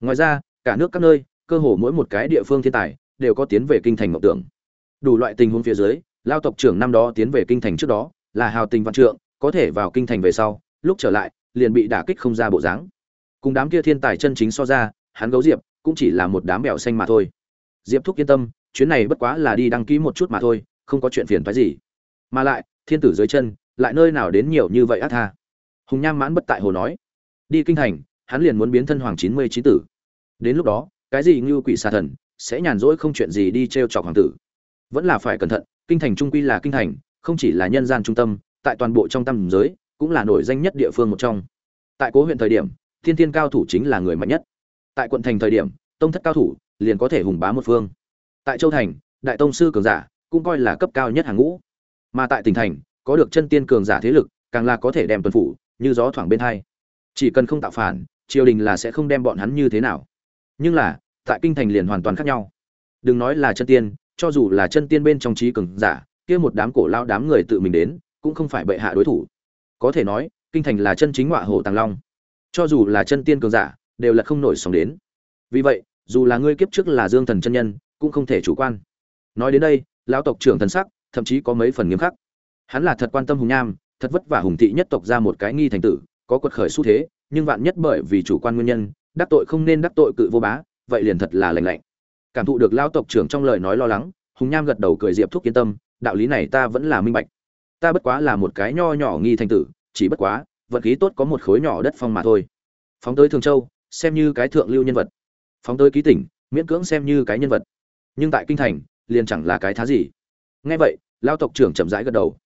ngoài ra, cả nước các nơi, cơ hồ mỗi một cái địa phương thiên tài, đều có tiến về kinh thành mộng tưởng. Đủ loại tình huống phía dưới, lao tộc trưởng năm đó tiến về kinh thành trước đó, là hào tình văn trượng, có thể vào kinh thành về sau, lúc trở lại, liền bị đả kích không ra bộ dáng. Cùng đám kia thiên tài chân chính so ra, hắn gấu diệp cũng chỉ là một đám bèo xanh mà thôi. Diệp thúc yên tâm, chuyến này bất quá là đi đăng ký một chút mà thôi, không có chuyện phiền phái gì. Mà lại, thiên tử dưới chân, lại nơi nào đến nhiều như vậy ác tha? Hùng nham mãn bất tại hồ nói. Đi kinh thành hắn liền muốn biến thân hoàng chín mươi trí tử. Đến lúc đó, cái gì như quỷ xà thần sẽ nhàn rỗi không chuyện gì đi t r e o chọc hoàng tử. Vẫn là phải cẩn thận, kinh thành trung quy là kinh thành, không chỉ là nhân gian trung tâm, tại toàn bộ trong tâm giới, cũng là nổi danh nhất địa phương một trong. Tại cố huyện thời điểm, thiên thiên cao thủ chính là người mạnh nhất. Tại quận thành thời điểm, tông thất cao thủ liền có thể hùng bá một phương. Tại châu thành, đại tông sư cường giả cũng coi là cấp cao nhất hàng ngũ. Mà tại tỉnh thành, có được chân tiên cường giả thế lực, càng là có thể đem tuần phủ như gió thoảng bên hai. Chỉ cần không tạo phản triều đình là sẽ không đem bọn hắn như thế nào. Nhưng là, tại kinh thành liền hoàn toàn khác nhau. Đừng nói là chân tiên, cho dù là chân tiên bên trong trí cường giả, kia một đám cổ lao đám người tự mình đến, cũng không phải bệ hạ đối thủ. Có thể nói, kinh thành là chân chính ngọa hồ tàng long. Cho dù là chân tiên cường giả, đều là không nổi sóng đến. Vì vậy, dù là ngươi kiếp trước là dương thần chân nhân, cũng không thể chủ quan. Nói đến đây, lão tộc trưởng thần sắc, thậm chí có mấy phần nghiêm khắc. Hắn là thật quan tâm hùng nham, thật vất vả hùng thị nhất tộc ra một cái nghi thành tử, có quật khởi xu thế nhưng vạn nhất bởi vì chủ quan nguyên nhân, đắc tội không nên đắc tội cự vô bá, vậy liền thật là lành lạnh. Cảm thụ được lão tộc trưởng trong lời nói lo lắng, hùng nham gật đầu cười diệp thúc yên tâm, đạo lý này ta vẫn là minh bạch. Ta bất quá là một cái nho nhỏ nghi thành tử, chỉ bất quá vận khí tốt có một khối nhỏ đất phong mà thôi. Phóng tới thường châu, xem như cái thượng lưu nhân vật. Phóng tới ký tỉnh, miễn cưỡng xem như cái nhân vật. Nhưng tại kinh thành, liền chẳng là cái thá gì. Nghe vậy lao tộc trưởng chậm rãi gật đầu.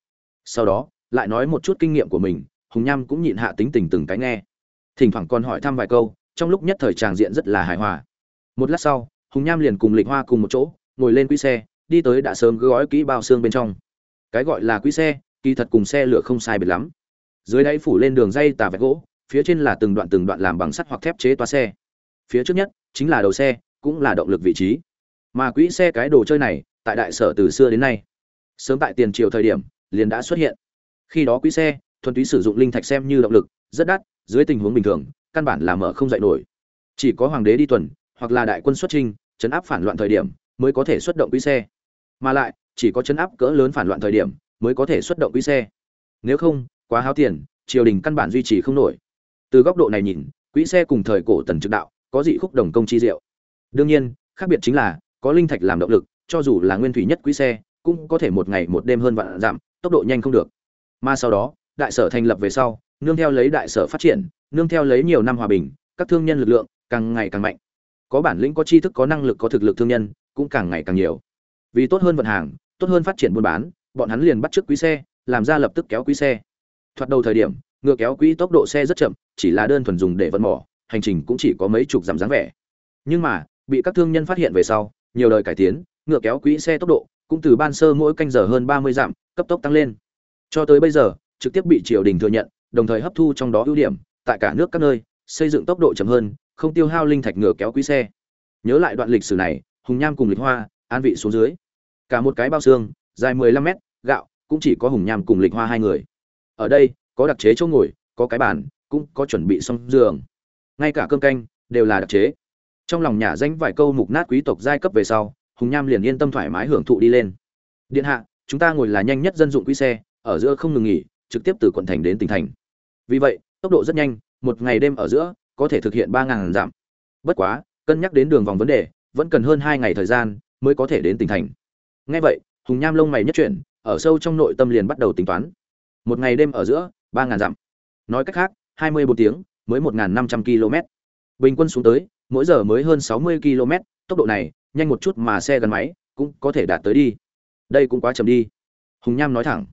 Sau đó, lại nói một chút kinh nghiệm của mình, hùng nham cũng nhịn hạ tính tình từng cái nghe thỉnh thoảng còn hỏi thăm vài câu, trong lúc nhất thời tràng diện rất là hài hòa. Một lát sau, hùng nham liền cùng lịch hoa cùng một chỗ, ngồi lên quỹ xe, đi tới đã sớm gói kỹ bao xương bên trong. Cái gọi là quỹ xe, kỳ thật cùng xe lửa không sai biệt lắm. Dưới đáy phủ lên đường dây tà vẹt gỗ, phía trên là từng đoạn từng đoạn làm bằng sắt hoặc thép chế toa xe. Phía trước nhất, chính là đầu xe, cũng là động lực vị trí. Mà quỹ xe cái đồ chơi này, tại đại sở từ xưa đến nay, sớm tại tiền triều thời điểm, liền đã xuất hiện. Khi đó quỹ xe, thuần túy sử dụng linh thạch xem như động lực rất đắt, dưới tình huống bình thường, căn bản là mở không dậy nổi. Chỉ có hoàng đế đi tuần, hoặc là đại quân xuất trinh chấn áp phản loạn thời điểm, mới có thể xuất động quỹ xe. Mà lại, chỉ có chấn áp cỡ lớn phản loạn thời điểm, mới có thể xuất động quỹ xe. Nếu không, quá hao tiền, triều đình căn bản duy trì không nổi. Từ góc độ này nhìn, quỹ xe cùng thời cổ tần trực đạo, có dị khúc đồng công chi diệu. Đương nhiên, khác biệt chính là, có linh thạch làm động lực, cho dù là nguyên thủy nhất quỹ xe, cũng có thể một ngày một đêm hơn vạn giảm, tốc độ nhanh không được. Mà sau đó, đại sở thành lập về sau nương theo lấy đại sở phát triển, nương theo lấy nhiều năm hòa bình, các thương nhân lực lượng càng ngày càng mạnh. Có bản lĩnh, có tri thức, có năng lực, có thực lực thương nhân cũng càng ngày càng nhiều. Vì tốt hơn vận hàng, tốt hơn phát triển buôn bán, bọn hắn liền bắt trước quý xe, làm ra lập tức kéo quý xe. Thoạt đầu thời điểm, ngựa kéo quý tốc độ xe rất chậm, chỉ là đơn thuần dùng để vận mỏ, hành trình cũng chỉ có mấy chục dặm dáng vẻ. Nhưng mà, bị các thương nhân phát hiện về sau, nhiều đời cải tiến, ngựa kéo quý xe tốc độ cũng từ ban sơ mỗi canh giờ hơn ba mươi dặm, cấp tốc tăng lên. Cho tới bây giờ, trực tiếp bị triều đình thừa nhận đồng thời hấp thu trong đó ưu điểm, tại cả nước các nơi, xây dựng tốc độ chậm hơn, không tiêu hao linh thạch ngựa kéo quý xe. Nhớ lại đoạn lịch sử này, hùng nham cùng lịch hoa, an vị xuống dưới. Cả một cái bao xương, dài 15 mét, gạo, cũng chỉ có hùng nham cùng lịch hoa hai người. Ở đây, có đặc chế chỗ ngồi, có cái bàn, cũng có chuẩn bị xong giường. Ngay cả cơm canh, đều là đặc chế. Trong lòng nhà danh vài câu mục nát quý tộc giai cấp về sau, hùng nham liền yên tâm thoải mái hưởng thụ đi lên. Điện hạ, chúng ta ngồi là nhanh nhất dân dụng quý xe, ở giữa không ngừng nghỉ, trực tiếp từ quận thành đến tỉnh thành vì vậy, tốc độ rất nhanh, một ngày đêm ở giữa, có thể thực hiện ba ngàn giảm. Bất quá, cân nhắc đến đường vòng vấn đề, vẫn cần hơn hai ngày thời gian mới có thể đến tỉnh thành. Ngay vậy, hùng nham lông mày nhất chuyển, ở sâu trong nội tâm liền bắt đầu tính toán. Một ngày đêm ở giữa, ba ngàn dặm nói cách khác, hai mươi bốn tiếng mới một năm trăm km bình quân xuống tới, mỗi giờ mới hơn sáu mươi km tốc độ này, nhanh một chút mà xe gắn máy cũng có thể đạt tới đi. Đây cũng quá chậm đi. Hùng nham nói thẳng.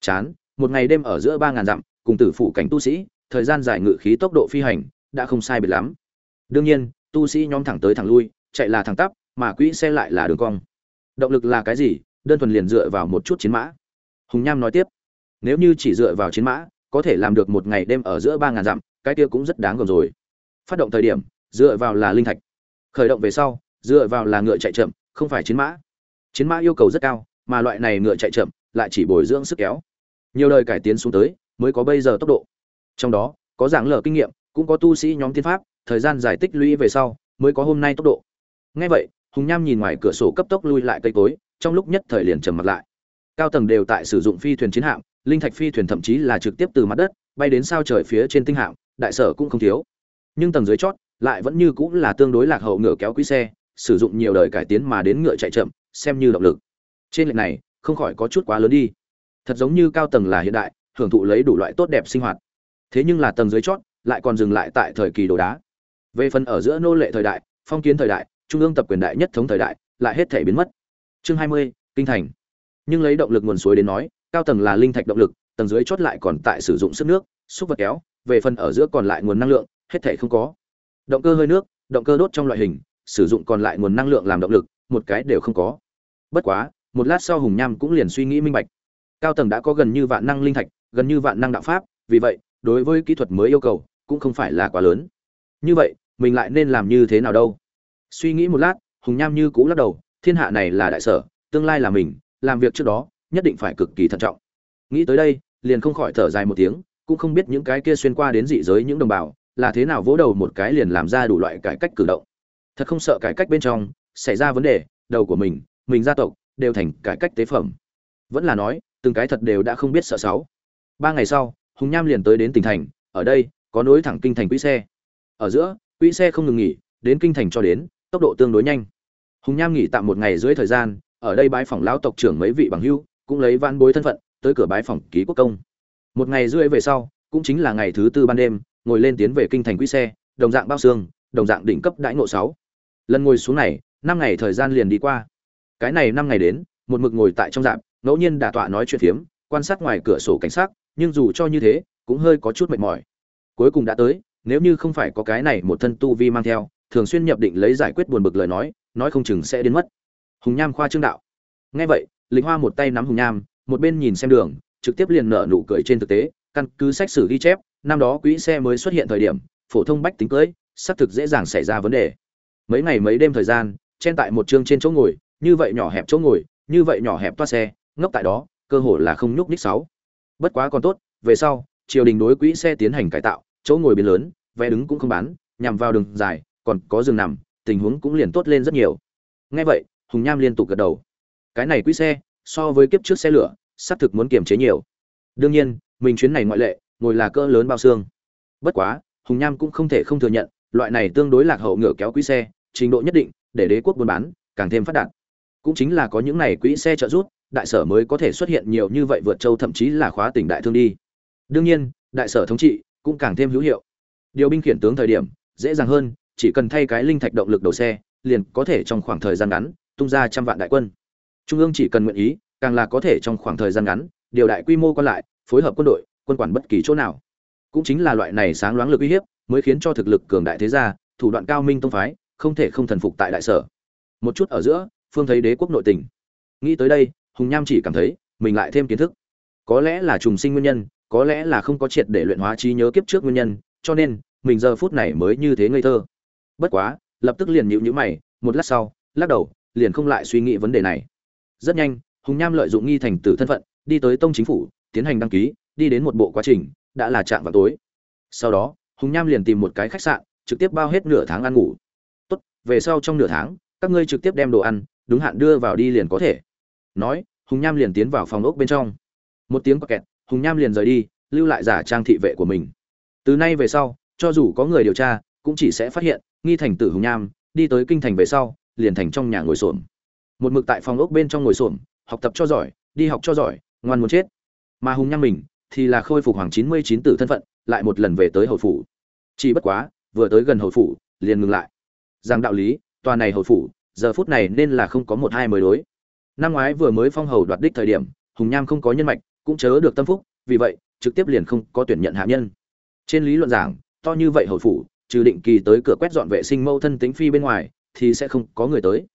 Chán, một ngày đêm ở giữa ba ngàn dặm cùng tử phụ cảnh tu sĩ, thời gian dài ngự khí tốc độ phi hành, đã không sai biệt lắm. Đương nhiên, tu sĩ nhóm thẳng tới thẳng lui, chạy là thẳng tắp, mà quỹ xe lại là đường cong. Động lực là cái gì? Đơn thuần liền dựa vào một chút chiến mã. Hùng nham nói tiếp, nếu như chỉ dựa vào chiến mã, có thể làm được một ngày đêm ở giữa ba ngàn dặm, cái kia cũng rất đáng gờm rồi. Phát động thời điểm, dựa vào là linh thạch. Khởi động về sau, dựa vào là ngựa chạy chậm, không phải chiến mã. Chiến mã yêu cầu rất cao, mà loại này ngựa chạy chậm, lại chỉ bồi dưỡng sức kéo. Nhiều đời cải tiến xuống tới mới có bây giờ tốc độ. Trong đó, có giảng lở kinh nghiệm, cũng có tu sĩ nhóm tiên pháp, thời gian giải tích lũy về sau, mới có hôm nay tốc độ. Ngay vậy, hùng nham nhìn ngoài cửa sổ cấp tốc lui lại cây cối, trong lúc nhất thời liền trầm mặt lại. Cao tầng đều tại sử dụng phi thuyền chiến hạm, linh thạch phi thuyền thậm chí là trực tiếp từ mặt đất, bay đến sao trời phía trên tinh hạm, đại sở cũng không thiếu. Nhưng tầng dưới chót, lại vẫn như cũng là tương đối lạc hậu ngựa kéo quý xe, sử dụng nhiều đời cải tiến mà đến ngựa chạy chậm, xem như động lực. Trên lệch này, không khỏi có chút quá lớn đi. Thật giống như cao tầng là hiện đại hưởng thụ lấy đủ loại tốt đẹp sinh hoạt. Thế nhưng là tầng dưới chót, lại còn dừng lại tại thời kỳ đồ đá. Về phần ở giữa nô lệ thời đại, phong kiến thời đại, trung ương tập quyền đại nhất thống thời đại, lại hết thể biến mất. Chương hai mươi, kinh thành. Nhưng lấy động lực nguồn suối đến nói, cao tầng là linh thạch động lực, tầng dưới chót lại còn tại sử dụng sức nước, xúc vật kéo, về phần ở giữa còn lại nguồn năng lượng, hết thể không có. Động cơ hơi nước, động cơ đốt trong loại hình, sử dụng còn lại nguồn năng lượng làm động lực, một cái đều không có. Bất quá, một lát sau hùng nham cũng liền suy nghĩ minh bạch. Cao tầng đã có gần như vạn năng linh thạch gần như vạn năng đạo pháp, vì vậy, đối với kỹ thuật mới yêu cầu cũng không phải là quá lớn. Như vậy, mình lại nên làm như thế nào đâu? Suy nghĩ một lát, hùng nham như cũ lắc đầu, thiên hạ này là đại sở, tương lai là mình, làm việc trước đó, nhất định phải cực kỳ thận trọng. Nghĩ tới đây, liền không khỏi thở dài một tiếng, cũng không biết những cái kia xuyên qua đến dị giới những đồng bào, là thế nào vỗ đầu một cái liền làm ra đủ loại cải cách cử động. Thật không sợ cải cách bên trong, xảy ra vấn đề, đầu của mình mình gia tộc, đều thành cải cách tế phẩm. Vẫn là nói, từng cái thật đều đã không biết sợ sáu ba ngày sau, hùng nham liền tới đến tỉnh thành, ở đây, có nối thẳng kinh thành quỹ xe. Ở giữa, quỹ xe không ngừng nghỉ, đến kinh thành cho đến, tốc độ tương đối nhanh. Hùng nham nghỉ tạm một ngày dưới thời gian, ở đây bái phòng lão tộc trưởng mấy vị bằng hưu, cũng lấy van bối thân phận, tới cửa bái phòng ký quốc công. Một ngày rưỡi về sau, cũng chính là ngày thứ tư ban đêm, ngồi lên tiến về kinh thành quỹ xe, đồng dạng bao xương, đồng dạng đỉnh cấp đãi ngộ sáu. Lần ngồi xuống này, năm ngày thời gian liền đi qua. Cái này năm ngày đến, một mực ngồi tại trong dạp, ngẫu nhiên đả tọa nói chuyện phiếm quan sát ngoài cửa sổ cảnh sát nhưng dù cho như thế, cũng hơi có chút mệt mỏi. Cuối cùng đã tới, nếu như không phải có cái này một thân tu vi mang theo, thường xuyên nhập định lấy giải quyết buồn bực lời nói nói không chừng sẽ đến mất. Hùng nham khoa trương đạo. Nghe vậy, lịch hoa một tay nắm hùng nham, một bên nhìn xem đường, trực tiếp liền nở nụ cười trên thực tế, căn cứ sách sử ghi chép, năm đó quỹ xe mới xuất hiện thời điểm, phổ thông bách tính cưới, xác thực dễ dàng xảy ra vấn đề. Mấy ngày mấy đêm thời gian, chen tại một chương trên chỗ ngồi, như vậy nhỏ hẹp chỗ ngồi, như vậy nhỏ hẹp toa xe, ngốc tại đó cơ hồ là không nhúc nhích sáu. Bất quá còn tốt, về sau, triều đình đối quỹ xe tiến hành cải tạo, chỗ ngồi biến lớn, vé đứng cũng không bán, nhằm vào đường dài, còn có giường nằm, tình huống cũng liền tốt lên rất nhiều. Nghe vậy, hùng nham liên tục gật đầu. Cái này quỹ xe, so với kiếp trước xe lửa, xác thực muốn kiềm chế nhiều. Đương nhiên, mình chuyến này ngoại lệ, ngồi là cỡ lớn bao xương. Bất quá, hùng nham cũng không thể không thừa nhận, loại này tương đối lạc hậu ngựa kéo quỹ xe, trình độ nhất định, để đế quốc buôn bán, càng thêm phát đạt. Cũng chính là có những này quỹ xe trợ giúp đại sở mới có thể xuất hiện nhiều như vậy vượt châu thậm chí là khóa tỉnh đại thương đi. Đương nhiên, đại sở thống trị cũng càng thêm hữu hiệu. Điều binh khiển tướng thời điểm, dễ dàng hơn, chỉ cần thay cái linh thạch động lực đầu xe, liền có thể trong khoảng thời gian ngắn tung ra trăm vạn đại quân. Trung ương chỉ cần nguyện ý, càng là có thể trong khoảng thời gian ngắn, điều đại quy mô còn lại, phối hợp quân đội, quân quản bất kỳ chỗ nào. Cũng chính là loại này sáng loáng lực uy hiếp, mới khiến cho thực lực cường đại thế gia, thủ đoạn cao minh tông phái, không thể không thần phục tại đại sở. Một chút ở giữa, phương thấy đế quốc nội tình. Nghĩ tới đây hùng nham chỉ cảm thấy, mình lại thêm kiến thức. Có lẽ là trùng sinh nguyên nhân, có lẽ là không có triệt để luyện hóa trí nhớ kiếp trước nguyên nhân, cho nên, mình giờ phút này mới như thế ngây thơ. Bất quá, lập tức liền nhịu nhữ mày, một lát sau, lắc đầu, liền không lại suy nghĩ vấn đề này. Rất nhanh, hùng nham lợi dụng nghi thành tử thân phận, đi tới tông chính phủ, tiến hành đăng ký, đi đến một bộ quá trình, đã là chạm vào tối. Sau đó, hùng nham liền tìm một cái khách sạn, trực tiếp bao hết nửa tháng ăn ngủ. Tốt, về sau trong nửa tháng, các ngươi trực tiếp đem đồ ăn, đúng hạn đưa vào đi liền có thể nói, hùng nham liền tiến vào phòng ốc bên trong. Một tiếng quạt kẹt, hùng nham liền rời đi, lưu lại giả trang thị vệ của mình. Từ nay về sau, cho dù có người điều tra, cũng chỉ sẽ phát hiện, nghi thành tử hùng nham, đi tới kinh thành về sau, liền thành trong nhà ngồi xổm. Một mực tại phòng ốc bên trong ngồi xổm, học tập cho giỏi, đi học cho giỏi, ngoan muốn chết. Mà hùng nham mình, thì là khôi phục hoàng chín mươi chín tử thân phận, lại một lần về tới hầu phủ. Chỉ bất quá, vừa tới gần hầu phủ, liền ngừng lại. Rằng đạo lý, tòa này hầu phủ, giờ phút này nên là không có một hai mới đối năm ngoái vừa mới phong hầu đoạt đích thời điểm, hùng nham không có nhân mạch, cũng chớ được tâm phúc, vì vậy, trực tiếp liền không có tuyển nhận hạ nhân. Trên lý luận giảng, to như vậy hầu phủ, trừ định kỳ tới cửa quét dọn vệ sinh mâu thân tính phi bên ngoài, thì sẽ không có người tới.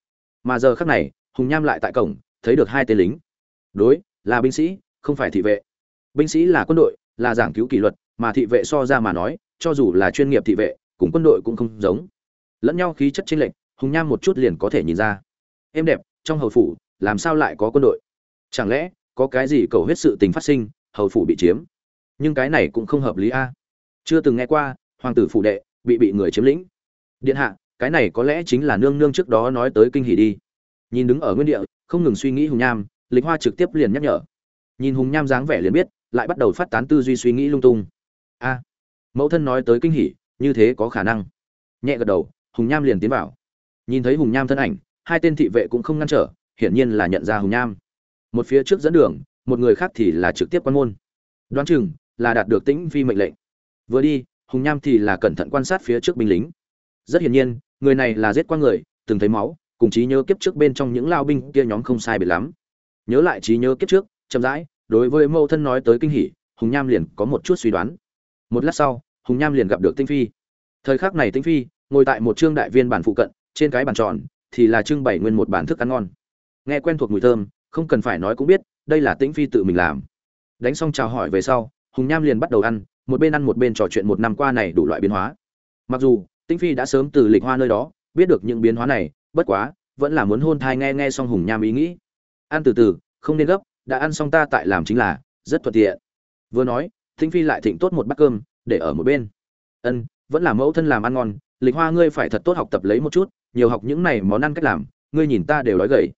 Mà giờ khắc này, hùng nham lại tại cổng, thấy được hai tên lính. Đối, là binh sĩ, không phải thị vệ. Binh sĩ là quân đội, là giảng cứu kỷ luật, mà thị vệ so ra mà nói, cho dù là chuyên nghiệp thị vệ, cùng quân đội cũng không giống. Lẫn nhau khí chất chênh lệch, hùng nham một chút liền có thể nhìn ra. Êm đẹp, trong hầu phủ làm sao lại có quân đội? Chẳng lẽ có cái gì cầu huyết sự tình phát sinh, hầu phủ bị chiếm? Nhưng cái này cũng không hợp lý a. Chưa từng nghe qua, hoàng tử phủ đệ bị bị người chiếm lĩnh. Điện hạ, cái này có lẽ chính là nương nương trước đó nói tới kinh hỉ đi. Nhìn đứng ở nguyên địa, không ngừng suy nghĩ hùng nham, lịch hoa trực tiếp liền nhắc nhở. Nhìn hùng nham dáng vẻ liền biết, lại bắt đầu phát tán tư duy suy nghĩ lung tung. A, mẫu thân nói tới kinh hỉ, như thế có khả năng. Nhẹ gật đầu, hùng nham liền tiến vào. Nhìn thấy hùng nham thân ảnh, hai tên thị vệ cũng không ngăn trở hiển nhiên là nhận ra hùng nham. Một phía trước dẫn đường, một người khác thì là trực tiếp quan môn. Đoán chừng là đạt được tĩnh phi mệnh lệnh. Vừa đi, hùng nham thì là cẩn thận quan sát phía trước binh lính. Rất hiển nhiên, người này là giết qua người, từng thấy máu, cùng trí nhớ kiếp trước bên trong những lao binh kia nhóm không sai biệt lắm. Nhớ lại trí nhớ kiếp trước, chậm rãi, đối với mâu thân nói tới kinh hỉ, hùng nham liền có một chút suy đoán. Một lát sau, hùng nham liền gặp được tinh phi. Thời khắc này tinh phi ngồi tại một trương đại viên bản phụ cận, trên cái bàn tròn thì là trưng bày nguyên một bản thức ăn ngon nghe quen thuộc mùi thơm, không cần phải nói cũng biết, đây là tĩnh phi tự mình làm. Đánh xong chào hỏi về sau, hùng nham liền bắt đầu ăn, một bên ăn một bên trò chuyện một năm qua này đủ loại biến hóa. Mặc dù, tĩnh phi đã sớm từ lịch hoa nơi đó, biết được những biến hóa này, bất quá, vẫn là muốn hôn thai nghe nghe xong hùng nham ý nghĩ. Ăn từ từ, không nên gấp, đã ăn xong ta tại làm chính là, rất thuận tiện. Vừa nói, tĩnh phi lại thịnh tốt một bát cơm, để ở một bên. Ân, vẫn là mẫu thân làm ăn ngon, lịch hoa ngươi phải thật tốt học tập lấy một chút, nhiều học những này món ăn cách làm, ngươi nhìn ta đều nói gầy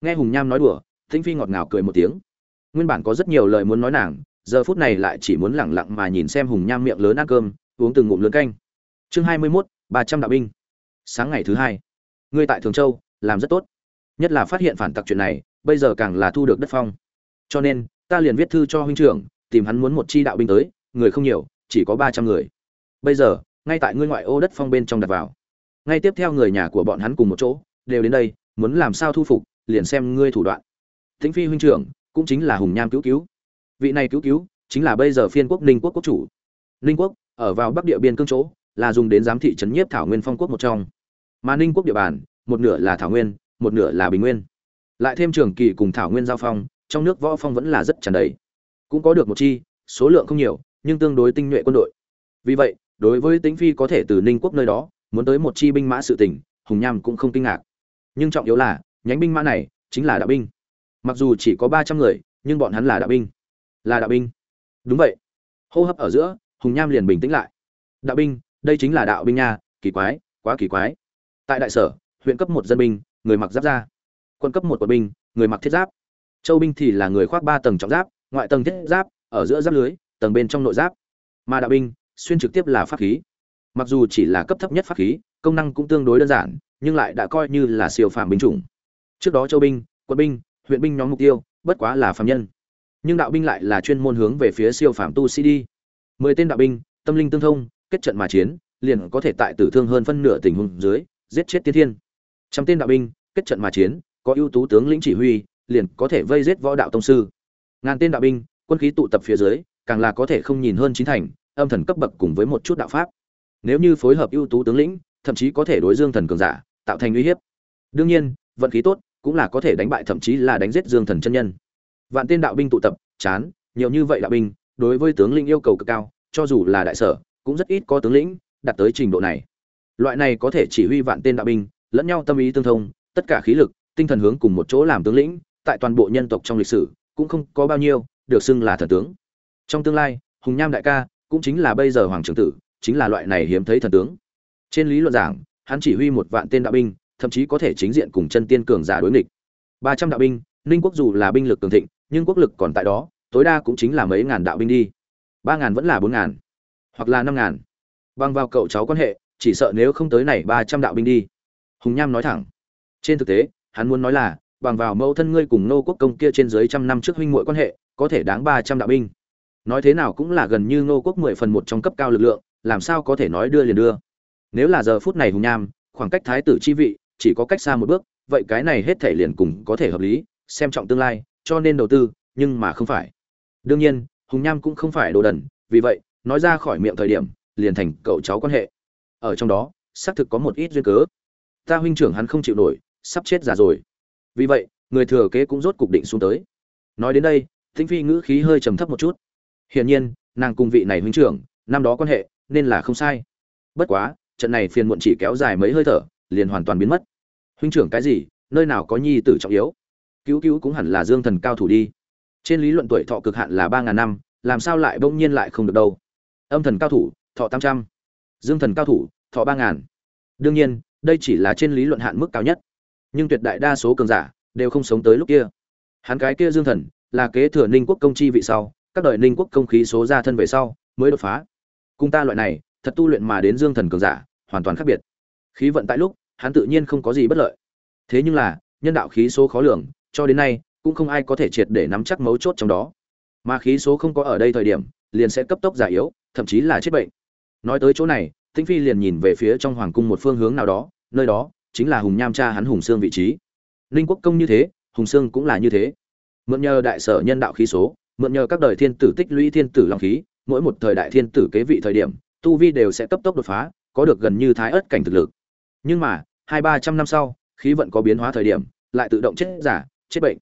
nghe hùng nham nói đùa thinh phi ngọt ngào cười một tiếng. Nguyên bản có rất nhiều lời muốn nói nàng, giờ phút này lại chỉ muốn lẳng lặng mà nhìn xem hùng nham miệng lớn ăn cơm, uống từng ngụm lớn canh. Chương hai mươi mốt, ba trăm đạo binh. Sáng ngày thứ hai, ngươi tại thường châu, làm rất tốt. Nhất là phát hiện phản tặc chuyện này, bây giờ càng là thu được đất phong. Cho nên, ta liền viết thư cho huynh trưởng, tìm hắn muốn một chi đạo binh tới, người không nhiều, chỉ có ba trăm người. Bây giờ, ngay tại ngươi ngoại ô đất phong bên trong đặt vào. Ngay tiếp theo người nhà của bọn hắn cùng một chỗ, đều đến đây, muốn làm sao thu phục liền xem ngươi thủ đoạn. Thính phi huynh trưởng, cũng chính là hùng nham cứu cứu. Vị này cứu cứu, chính là bây giờ phiên quốc ninh quốc quốc chủ. Ninh quốc, ở vào bắc địa biên cương chỗ, là dùng đến giám thị trấn nhiếp thảo nguyên phong quốc một trong. Mà ninh quốc địa bàn, một nửa là thảo nguyên, một nửa là bình nguyên. Lại thêm trường kỳ cùng thảo nguyên giao phong, trong nước võ phong vẫn là rất tràn đầy. Cũng có được một chi, số lượng không nhiều, nhưng tương đối tinh nhuệ quân đội. Vì vậy, đối với tính phi có thể từ ninh quốc nơi đó, muốn tới một chi binh mã sự tình, hùng nham cũng không kinh ngạc. Nhưng trọng yếu là nhánh binh mã này chính là đạo binh. Mặc dù chỉ có ba trăm người, nhưng bọn hắn là đạo binh. Là đạo binh. Đúng vậy. Hô hấp ở giữa, hùng nham liền bình tĩnh lại. Đạo binh, đây chính là đạo binh nha, kỳ quái, quá kỳ quái. Tại đại sở, huyện cấp một dân binh, người mặc giáp ra quân cấp một quân binh, người mặc thiết giáp. Châu binh thì là người khoác ba tầng trọng giáp, ngoại tầng thiết giáp, ở giữa giáp lưới, tầng bên trong nội giáp. Mà đạo binh, xuyên trực tiếp là pháp khí. Mặc dù chỉ là cấp thấp nhất pháp khí, công năng cũng tương đối đơn giản, nhưng lại đã coi như là siêu phàm binh chủng trước đó châu binh, quân binh, huyện binh nhóm mục tiêu, bất quá là phàm nhân. Nhưng đạo binh lại là chuyên môn hướng về phía siêu phạm tu sĩ đi. Mười tên đạo binh, tâm linh tương thông, kết trận mà chiến, liền có thể tại tử thương hơn phân nửa tình huống dưới, giết chết tiên thiên. Trăm tên đạo binh, kết trận mà chiến, có ưu tú tướng lĩnh chỉ huy, liền có thể vây giết võ đạo tông sư. Ngàn tên đạo binh, quân khí tụ tập phía dưới, càng là có thể không nhìn hơn chín thành, âm thần cấp bậc cùng với một chút đạo pháp. Nếu như phối hợp ưu tú tướng lĩnh, thậm chí có thể đối dương thần cường giả, tạo thành uy hiếp. Đương nhiên, vận khí tốt cũng là có thể đánh bại thậm chí là đánh giết dương thần chân nhân. Vạn tên đạo binh tụ tập, chán, nhiều như vậy đạo binh, đối với tướng lĩnh yêu cầu cực cao, cho dù là đại sở, cũng rất ít có tướng lĩnh đạt tới trình độ này. Loại này có thể chỉ huy vạn tên đạo binh, lẫn nhau tâm ý tương thông, tất cả khí lực, tinh thần hướng cùng một chỗ làm tướng lĩnh, tại toàn bộ nhân tộc trong lịch sử, cũng không có bao nhiêu, được xưng là thần tướng. Trong tương lai, hùng nham đại ca cũng chính là bây giờ hoàng trưởng tử, chính là loại này hiếm thấy thần tướng. Trên lý luận giảng, hắn chỉ huy một vạn tên đạo binh thậm chí có thể chính diện cùng chân tiên cường giả đối nghịch. Ba trăm đạo binh, ninh quốc dù là binh lực cường thịnh, nhưng quốc lực còn tại đó, tối đa cũng chính là mấy ngàn đạo binh đi. Ba ngàn vẫn là bốn ngàn, hoặc là năm ngàn. Bằng vào cậu cháu quan hệ, chỉ sợ nếu không tới này ba trăm đạo binh đi. Hùng nham nói thẳng. Trên thực tế, hắn muốn nói là, bằng vào mẫu thân ngươi cùng nô quốc công kia trên dưới trăm năm trước huynh muội quan hệ, có thể đáng ba trăm đạo binh. Nói thế nào cũng là gần như nô quốc mười phần một trong cấp cao lực lượng, làm sao có thể nói đưa liền đưa. Nếu là giờ phút này hùng nham, khoảng cách thái tử chi vị chỉ có cách xa một bước, vậy cái này hết thể liền cùng có thể hợp lý, xem trọng tương lai, cho nên đầu tư, nhưng mà không phải. Đương nhiên, hùng nham cũng không phải đồ đần, vì vậy, nói ra khỏi miệng thời điểm, liền thành cậu cháu quan hệ. Ở trong đó, xác thực có một ít duyên cớ. Ta huynh trưởng hắn không chịu nổi, sắp chết già rồi. Vì vậy, người thừa kế cũng rốt cục định xuống tới. Nói đến đây, Tĩnh phi ngữ khí hơi trầm thấp một chút. Hiển nhiên, nàng cùng vị này huynh trưởng, năm đó quan hệ, nên là không sai. Bất quá, trận này phiền muộn chỉ kéo dài mấy hơi thở liền hoàn toàn biến mất. Huynh trưởng cái gì? Nơi nào có nhi tử trọng yếu? Cứu cứu cũng hẳn là dương thần cao thủ đi. Trên lý luận tuổi thọ cực hạn là ba ngàn năm, làm sao lại bỗng nhiên lại không được đâu? Âm thần cao thủ, thọ tám trăm. Dương thần cao thủ, thọ ba ngàn. Đương nhiên, đây chỉ là trên lý luận hạn mức cao nhất. Nhưng tuyệt đại đa số cường giả đều không sống tới lúc kia. Hắn cái kia dương thần là kế thừa ninh quốc công chi vị sau, các đời ninh quốc công khí số ra thân về sau mới đột phá. Cung ta loại này, thật tu luyện mà đến dương thần cường giả, hoàn toàn khác biệt khí vận tại lúc, hắn tự nhiên không có gì bất lợi. Thế nhưng là, nhân đạo khí số khó lường, cho đến nay, cũng không ai có thể triệt để nắm chắc mấu chốt trong đó. Mà khí số không có ở đây thời điểm, liền sẽ cấp tốc giả yếu, thậm chí là chết bệnh. Nói tới chỗ này, tĩnh phi liền nhìn về phía trong hoàng cung một phương hướng nào đó, nơi đó chính là hùng nham cha hắn hùng xương vị trí. Ninh quốc công như thế, hùng xương cũng là như thế. Mượn nhờ đại sở nhân đạo khí số, mượn nhờ các đời thiên tử tích lũy thiên tử long khí, mỗi một thời đại thiên tử kế vị thời điểm, tu vi đều sẽ cấp tốc đột phá, có được gần như thái ớt cảnh thực lực nhưng mà, hai ba trăm năm sau, khí vận có biến hóa thời điểm, lại tự động chết giả, chết bệnh.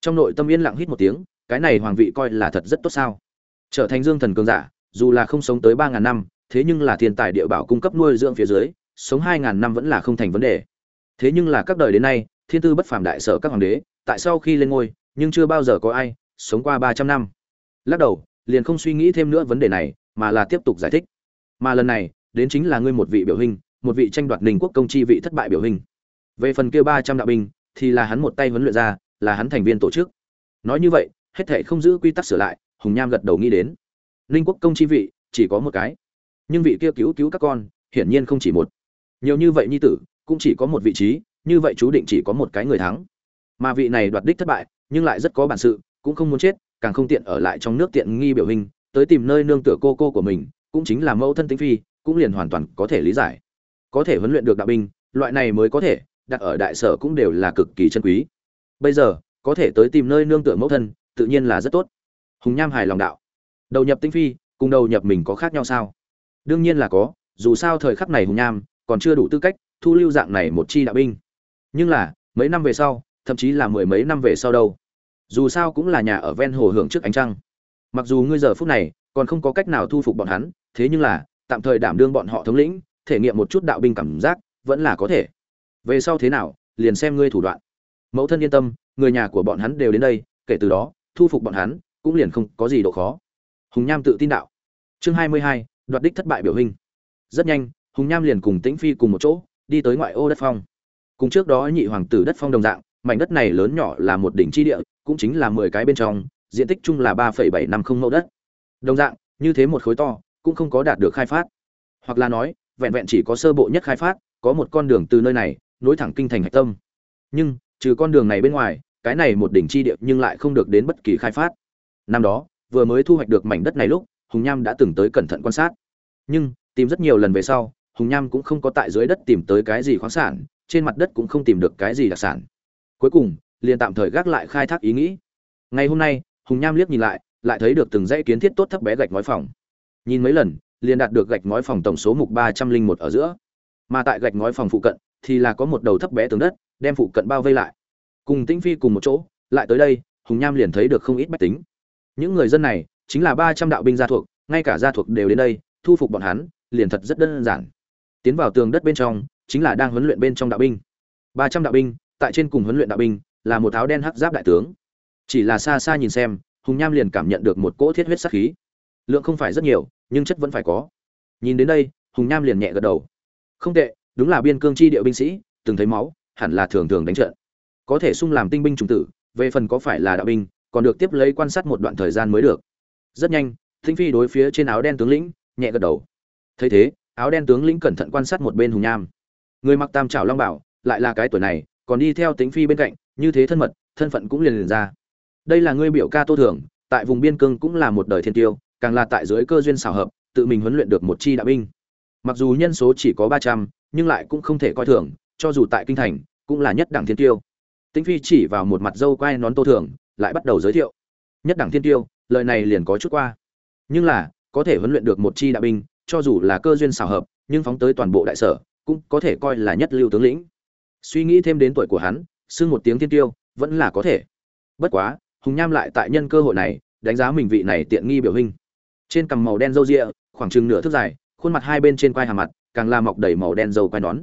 Trong nội tâm yên lặng hít một tiếng, cái này hoàng vị coi là thật rất tốt sao? Trở thành dương thần cường giả, dù là không sống tới ba ngàn năm, thế nhưng là thiên tài địa bảo cung cấp nuôi dưỡng phía dưới, sống hai ngàn năm vẫn là không thành vấn đề. Thế nhưng là các đời đến nay, thiên tư bất phàm đại sở các hoàng đế, tại sau khi lên ngôi, nhưng chưa bao giờ có ai sống qua ba trăm năm. Lắc đầu, liền không suy nghĩ thêm nữa vấn đề này, mà là tiếp tục giải thích. Mà lần này, đến chính là ngươi một vị biểu hình một vị tranh đoạt ninh quốc công chi vị thất bại biểu hình. Về phần kia ba trăm đạo binh, thì là hắn một tay huấn luyện ra, là hắn thành viên tổ chức. Nói như vậy, hết thệ không giữ quy tắc sửa lại, hùng nham gật đầu nghĩ đến. Ninh quốc công chi vị, chỉ có một cái. Nhưng vị kia cứu cứu các con, hiển nhiên không chỉ một. Nhiều như vậy nhi tử, cũng chỉ có một vị trí, như vậy chú định chỉ có một cái người thắng. Mà vị này đoạt đích thất bại, nhưng lại rất có bản sự, cũng không muốn chết, càng không tiện ở lại trong nước tiện nghi biểu hình, tới tìm nơi nương tựa cô cô của mình, cũng chính là mẫu thân tính phi, cũng liền hoàn toàn có thể lý giải có thể huấn luyện được đạo binh, loại này mới có thể, đặt ở đại sở cũng đều là cực kỳ chân quý. Bây giờ, có thể tới tìm nơi nương tựa mẫu thân, tự nhiên là rất tốt. Hùng nham hài lòng đạo. Đầu nhập tinh phi, cùng đầu nhập mình có khác nhau sao? Đương nhiên là có, dù sao thời khắc này hùng nham còn chưa đủ tư cách thu lưu dạng này một chi đạo binh. Nhưng là, mấy năm về sau, thậm chí là mười mấy năm về sau đâu. Dù sao cũng là nhà ở ven hồ hưởng trước ánh trăng. Mặc dù ngươi giờ phút này còn không có cách nào thu phục bọn hắn, thế nhưng là, tạm thời đảm đương bọn họ thống lĩnh thể nghiệm một chút đạo binh cảm giác, vẫn là có thể. Về sau thế nào, liền xem ngươi thủ đoạn. Mẫu thân yên tâm, người nhà của bọn hắn đều đến đây, kể từ đó, thu phục bọn hắn, cũng liền không có gì độ khó. Hùng nham tự tin đạo. Chương hai mươi hai, đoạt đích thất bại biểu hình. Rất nhanh, hùng nham liền cùng tĩnh phi cùng một chỗ, đi tới ngoại ô đất phong. Cùng trước đó nhị hoàng tử đất phong đồng dạng, mảnh đất này lớn nhỏ là một đỉnh chi địa, cũng chính là mười cái bên trong, diện tích chung là ba phẩy bảy năm không mẫu đất. Đồng dạng, như thế một khối to, cũng không có đạt được khai phát. Hoặc là nói vẹn vẹn chỉ có sơ bộ nhất khai phát, có một con đường từ nơi này, nối thẳng kinh thành hạch tâm. Nhưng, trừ con đường này bên ngoài, cái này một đỉnh chi địa nhưng lại không được đến bất kỳ khai phát. Năm đó, vừa mới thu hoạch được mảnh đất này lúc, hùng nham đã từng tới cẩn thận quan sát. Nhưng, tìm rất nhiều lần về sau, hùng nham cũng không có tại dưới đất tìm tới cái gì khoáng sản, trên mặt đất cũng không tìm được cái gì đặc sản. Cuối cùng, liền tạm thời gác lại khai thác ý nghĩ. Ngày hôm nay, hùng nham liếc nhìn lại lại thấy được từng dãy kiến thiết tốt thấp bé gạch ngói phòng. Nhìn mấy lần liền đạt được gạch ngói phòng tổng số mục ba trăm linh một ở giữa. Mà tại gạch ngói phòng phụ cận thì là có một đầu thấp bé tường đất, đem phụ cận bao vây lại. Cùng tĩnh phi cùng một chỗ, lại tới đây, hùng nham liền thấy được không ít bách tính. Những người dân này chính là ba trăm đạo binh gia thuộc, ngay cả gia thuộc đều đến đây, thu phục bọn hắn, liền thật rất đơn giản. Tiến vào tường đất bên trong, chính là đang huấn luyện bên trong đạo binh. Ba trăm đạo binh, tại trên cùng huấn luyện đạo binh, là một áo đen hắc giáp đại tướng. Chỉ là xa xa nhìn xem, hùng nham liền cảm nhận được một cỗ thiết huyết sát khí. Lượng không phải rất nhiều nhưng chất vẫn phải có. Nhìn đến đây, hùng nham liền nhẹ gật đầu. Không tệ, đúng là biên cương chi địa binh sĩ, từng thấy máu, hẳn là thường thường đánh trận. Có thể sung làm tinh binh trùng tử, về phần có phải là đạo binh, còn được tiếp lấy quan sát một đoạn thời gian mới được. Rất nhanh, thinh phi đối phía trên áo đen tướng lĩnh, nhẹ gật đầu. Thấy thế, áo đen tướng lĩnh cẩn thận quan sát một bên hùng nham. Người mặc tam trảo long bảo, lại là cái tuổi này, còn đi theo tính phi bên cạnh, như thế thân mật, thân phận cũng liền liền ra. Đây là ngươi biểu ca tô thường tại vùng biên cương cũng là một đời thiên tiêu càng là tại dưới cơ duyên xảo hợp, tự mình huấn luyện được một chi đạo binh. Mặc dù nhân số chỉ có ba trăm, nhưng lại cũng không thể coi thường, cho dù tại kinh thành, cũng là nhất đẳng thiên tiêu. Tĩnh phi chỉ vào một mặt dâu quai nón tô thường, lại bắt đầu giới thiệu. Nhất đẳng thiên tiêu, lời này liền có chút qua. Nhưng là, có thể huấn luyện được một chi đạo binh, cho dù là cơ duyên xảo hợp, nhưng phóng tới toàn bộ đại sở, cũng có thể coi là nhất lưu tướng lĩnh. Suy nghĩ thêm đến tuổi của hắn, xưng một tiếng thiên tiêu, vẫn là có thể. Bất quá, hùng nham lại tại nhân cơ hội này, đánh giá mình vị này tiện nghi biểu hình trên cằm màu đen râu ria, khoảng chừng nửa thước dài, khuôn mặt hai bên trên quai hàm mặt, càng la mọc đầy màu đen râu quai nón.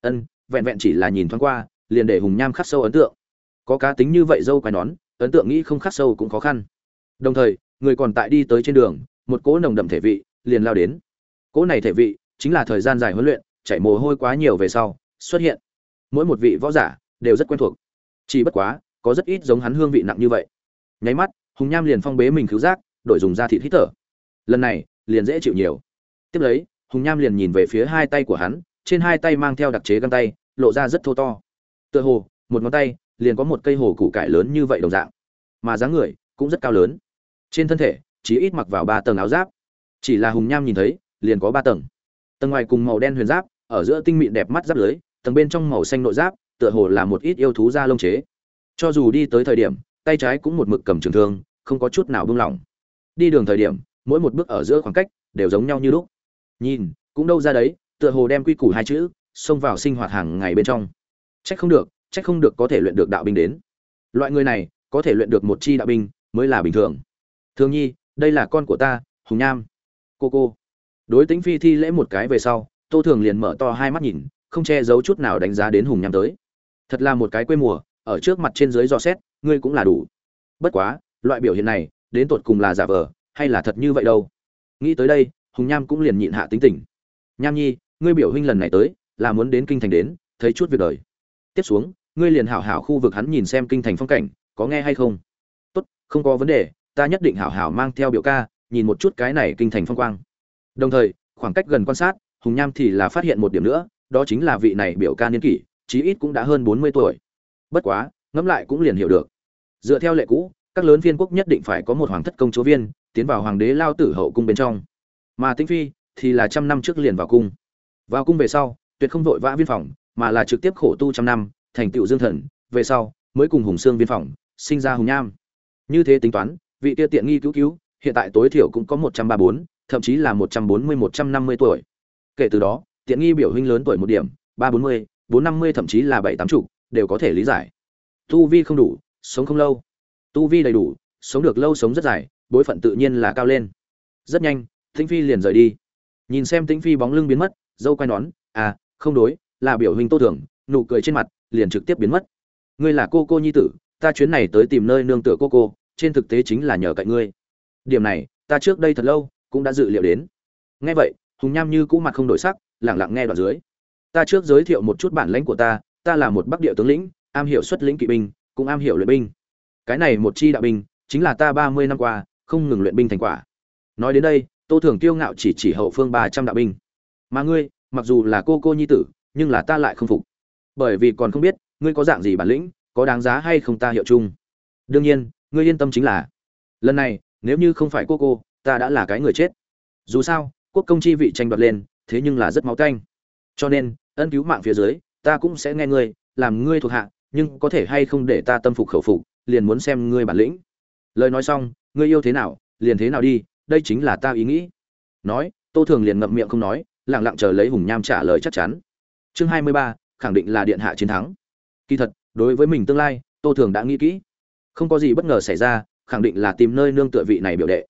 Ân, vẹn vẹn chỉ là nhìn thoáng qua, liền để hùng nham khắc sâu ấn tượng. Có cá tính như vậy dâu quai nón, ấn tượng nghĩ không khắc sâu cũng khó khăn. Đồng thời, người còn tại đi tới trên đường, một cỗ nồng đậm thể vị, liền lao đến. Cỗ này thể vị, chính là thời gian dài huấn luyện, chảy mồ hôi quá nhiều về sau, xuất hiện. Mỗi một vị võ giả đều rất quen thuộc. Chỉ bất quá, có rất ít giống hắn hương vị nặng như vậy. Nháy mắt, hùng nham liền phong bế mình cứu giác, đổi dùng da thịt hít thở lần này, liền dễ chịu nhiều. Tiếp lấy, hùng nham liền nhìn về phía hai tay của hắn, trên hai tay mang theo đặc chế găng tay, lộ ra rất thô to. Tựa hồ, một ngón tay, liền có một cây hồ củ cải lớn như vậy đồng dạng, mà dáng người cũng rất cao lớn. Trên thân thể, chỉ ít mặc vào ba tầng áo giáp. Chỉ là hùng nham nhìn thấy, liền có ba tầng. Tầng ngoài cùng màu đen huyền giáp, ở giữa tinh mịn đẹp mắt giáp lưới, tầng bên trong màu xanh nội giáp, tựa hồ là một ít yêu thú da lông chế. Cho dù đi tới thời điểm, tay trái cũng một mực cầm trường thương, không có chút nào buông lỏng. Đi đường thời điểm mỗi một bước ở giữa khoảng cách đều giống nhau như lúc. Nhìn, cũng đâu ra đấy, tựa hồ đem quy củ hai chữ, xông vào sinh hoạt hàng ngày bên trong. Trách không được trách không được có thể luyện được đạo binh đến. Loại người này, có thể luyện được một chi đạo binh, mới là bình thường. Thường nhi, đây là con của ta, hùng nham. Cô cô. Đối tính phi thi lễ một cái về sau, tô thường liền mở to hai mắt nhìn, không che giấu chút nào đánh giá đến hùng nham tới. Thật là một cái quê mùa, ở trước mặt trên dưới do xét, ngươi cũng là đủ. Bất quá, loại biểu hiện này, đến tột cùng là giả vờ hay là thật như vậy đâu? Nghĩ tới đây, hùng nham cũng liền nhịn hạ tính tình. Nham nhi, ngươi biểu huynh lần này tới, là muốn đến kinh thành đến, thấy chút việc đời. Tiếp xuống, ngươi liền hảo hảo khu vực hắn nhìn xem kinh thành phong cảnh, có nghe hay không? Tốt, không có vấn đề, ta nhất định hảo hảo mang theo biểu ca, nhìn một chút cái này kinh thành phong quang. Đồng thời, khoảng cách gần quan sát, hùng nham thì là phát hiện một điểm nữa, đó chính là vị này biểu ca niên kỷ, chí ít cũng đã hơn bốn mươi tuổi. Bất quá, ngẫm lại cũng liền hiểu được. Dựa theo lệ cũ, các lớn viên quốc nhất định phải có một hoàng thất công chúa viên tiến vào hoàng đế lao tử hậu cung bên trong. Mà tĩnh phi thì là trăm năm trước liền vào cung. Vào cung về sau, tuyệt không vội vã viên phòng, mà là trực tiếp khổ tu trăm năm, thành tựu dương thần, về sau mới cùng hùng xương viên phòng, sinh ra hùng nham. Như thế tính toán, vị tiêu tiện nghi cứu cứu, hiện tại tối thiểu cũng có một trăm ba bốn, thậm chí là một trăm bốn mươi, một trăm năm mươi tuổi. Kể từ đó, tiện nghi biểu huynh lớn tuổi một điểm, ba bốn mươi, bốn năm mươi, thậm chí là bảy tám chục, đều có thể lý giải. Tu vi không đủ, sống không lâu. Tu vi đầy đủ, sống được lâu, sống rất dài bối phận tự nhiên là cao lên. Rất nhanh, tĩnh phi liền rời đi. Nhìn xem tĩnh phi bóng lưng biến mất, dâu quay nón à không đối, là biểu hình tô thường nụ cười trên mặt liền trực tiếp biến mất. Ngươi là cô cô nhi tử, ta chuyến này tới tìm nơi nương tựa cô cô, trên thực tế chính là nhờ cậy ngươi. Điểm này, ta trước đây thật lâu cũng đã dự liệu đến. Nghe vậy, hùng nham như cũ mặt không đổi sắc lẳng lặng nghe đoạn dưới. Ta trước giới thiệu một chút bản lãnh của ta ta là một bắc địa tướng lĩnh, am hiểu xuất lĩnh kỵ binh, cũng am hiểu luyện binh. Cái này một chi đạo binh, chính là ta ba mươi năm qua không ngừng luyện binh thành quả. Nói đến đây, tô thường kiêu ngạo chỉ chỉ hậu phương ba trăm đạo binh. Mà ngươi, mặc dù là cô cô nhi tử, nhưng là ta lại không phục. Bởi vì còn không biết, ngươi có dạng gì bản lĩnh, có đáng giá hay không ta hiệu chung. Đương nhiên, ngươi yên tâm chính là, lần này, nếu như không phải cô cô, ta đã là cái người chết. Dù sao, quốc công chi vị tranh đoạt lên, thế nhưng là rất máu canh. Cho nên, ân cứu mạng phía dưới, ta cũng sẽ nghe ngươi, làm ngươi thuộc hạ, nhưng có thể hay không để ta tâm phục khẩu phục, liền muốn xem ngươi bản lĩnh. Lời nói xong ngươi yêu thế nào, liền thế nào đi, đây chính là ta ý nghĩ. Nói, tô thường liền ngậm miệng không nói, lặng lặng chờ lấy hùng nham trả lời chắc chắn. Chương hai mươi ba, khẳng định là điện hạ chiến thắng. Kỳ thật, đối với mình tương lai, tô thường đã nghĩ kỹ. Không có gì bất ngờ xảy ra, khẳng định là tìm nơi nương tựa vị này biểu đệ.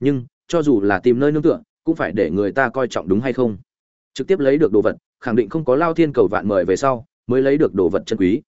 Nhưng, cho dù là tìm nơi nương tựa, cũng phải để người ta coi trọng đúng hay không? Trực tiếp lấy được đồ vật, khẳng định không có lao thiên cầu vạn mời về sau, mới lấy được đồ vật chân quý.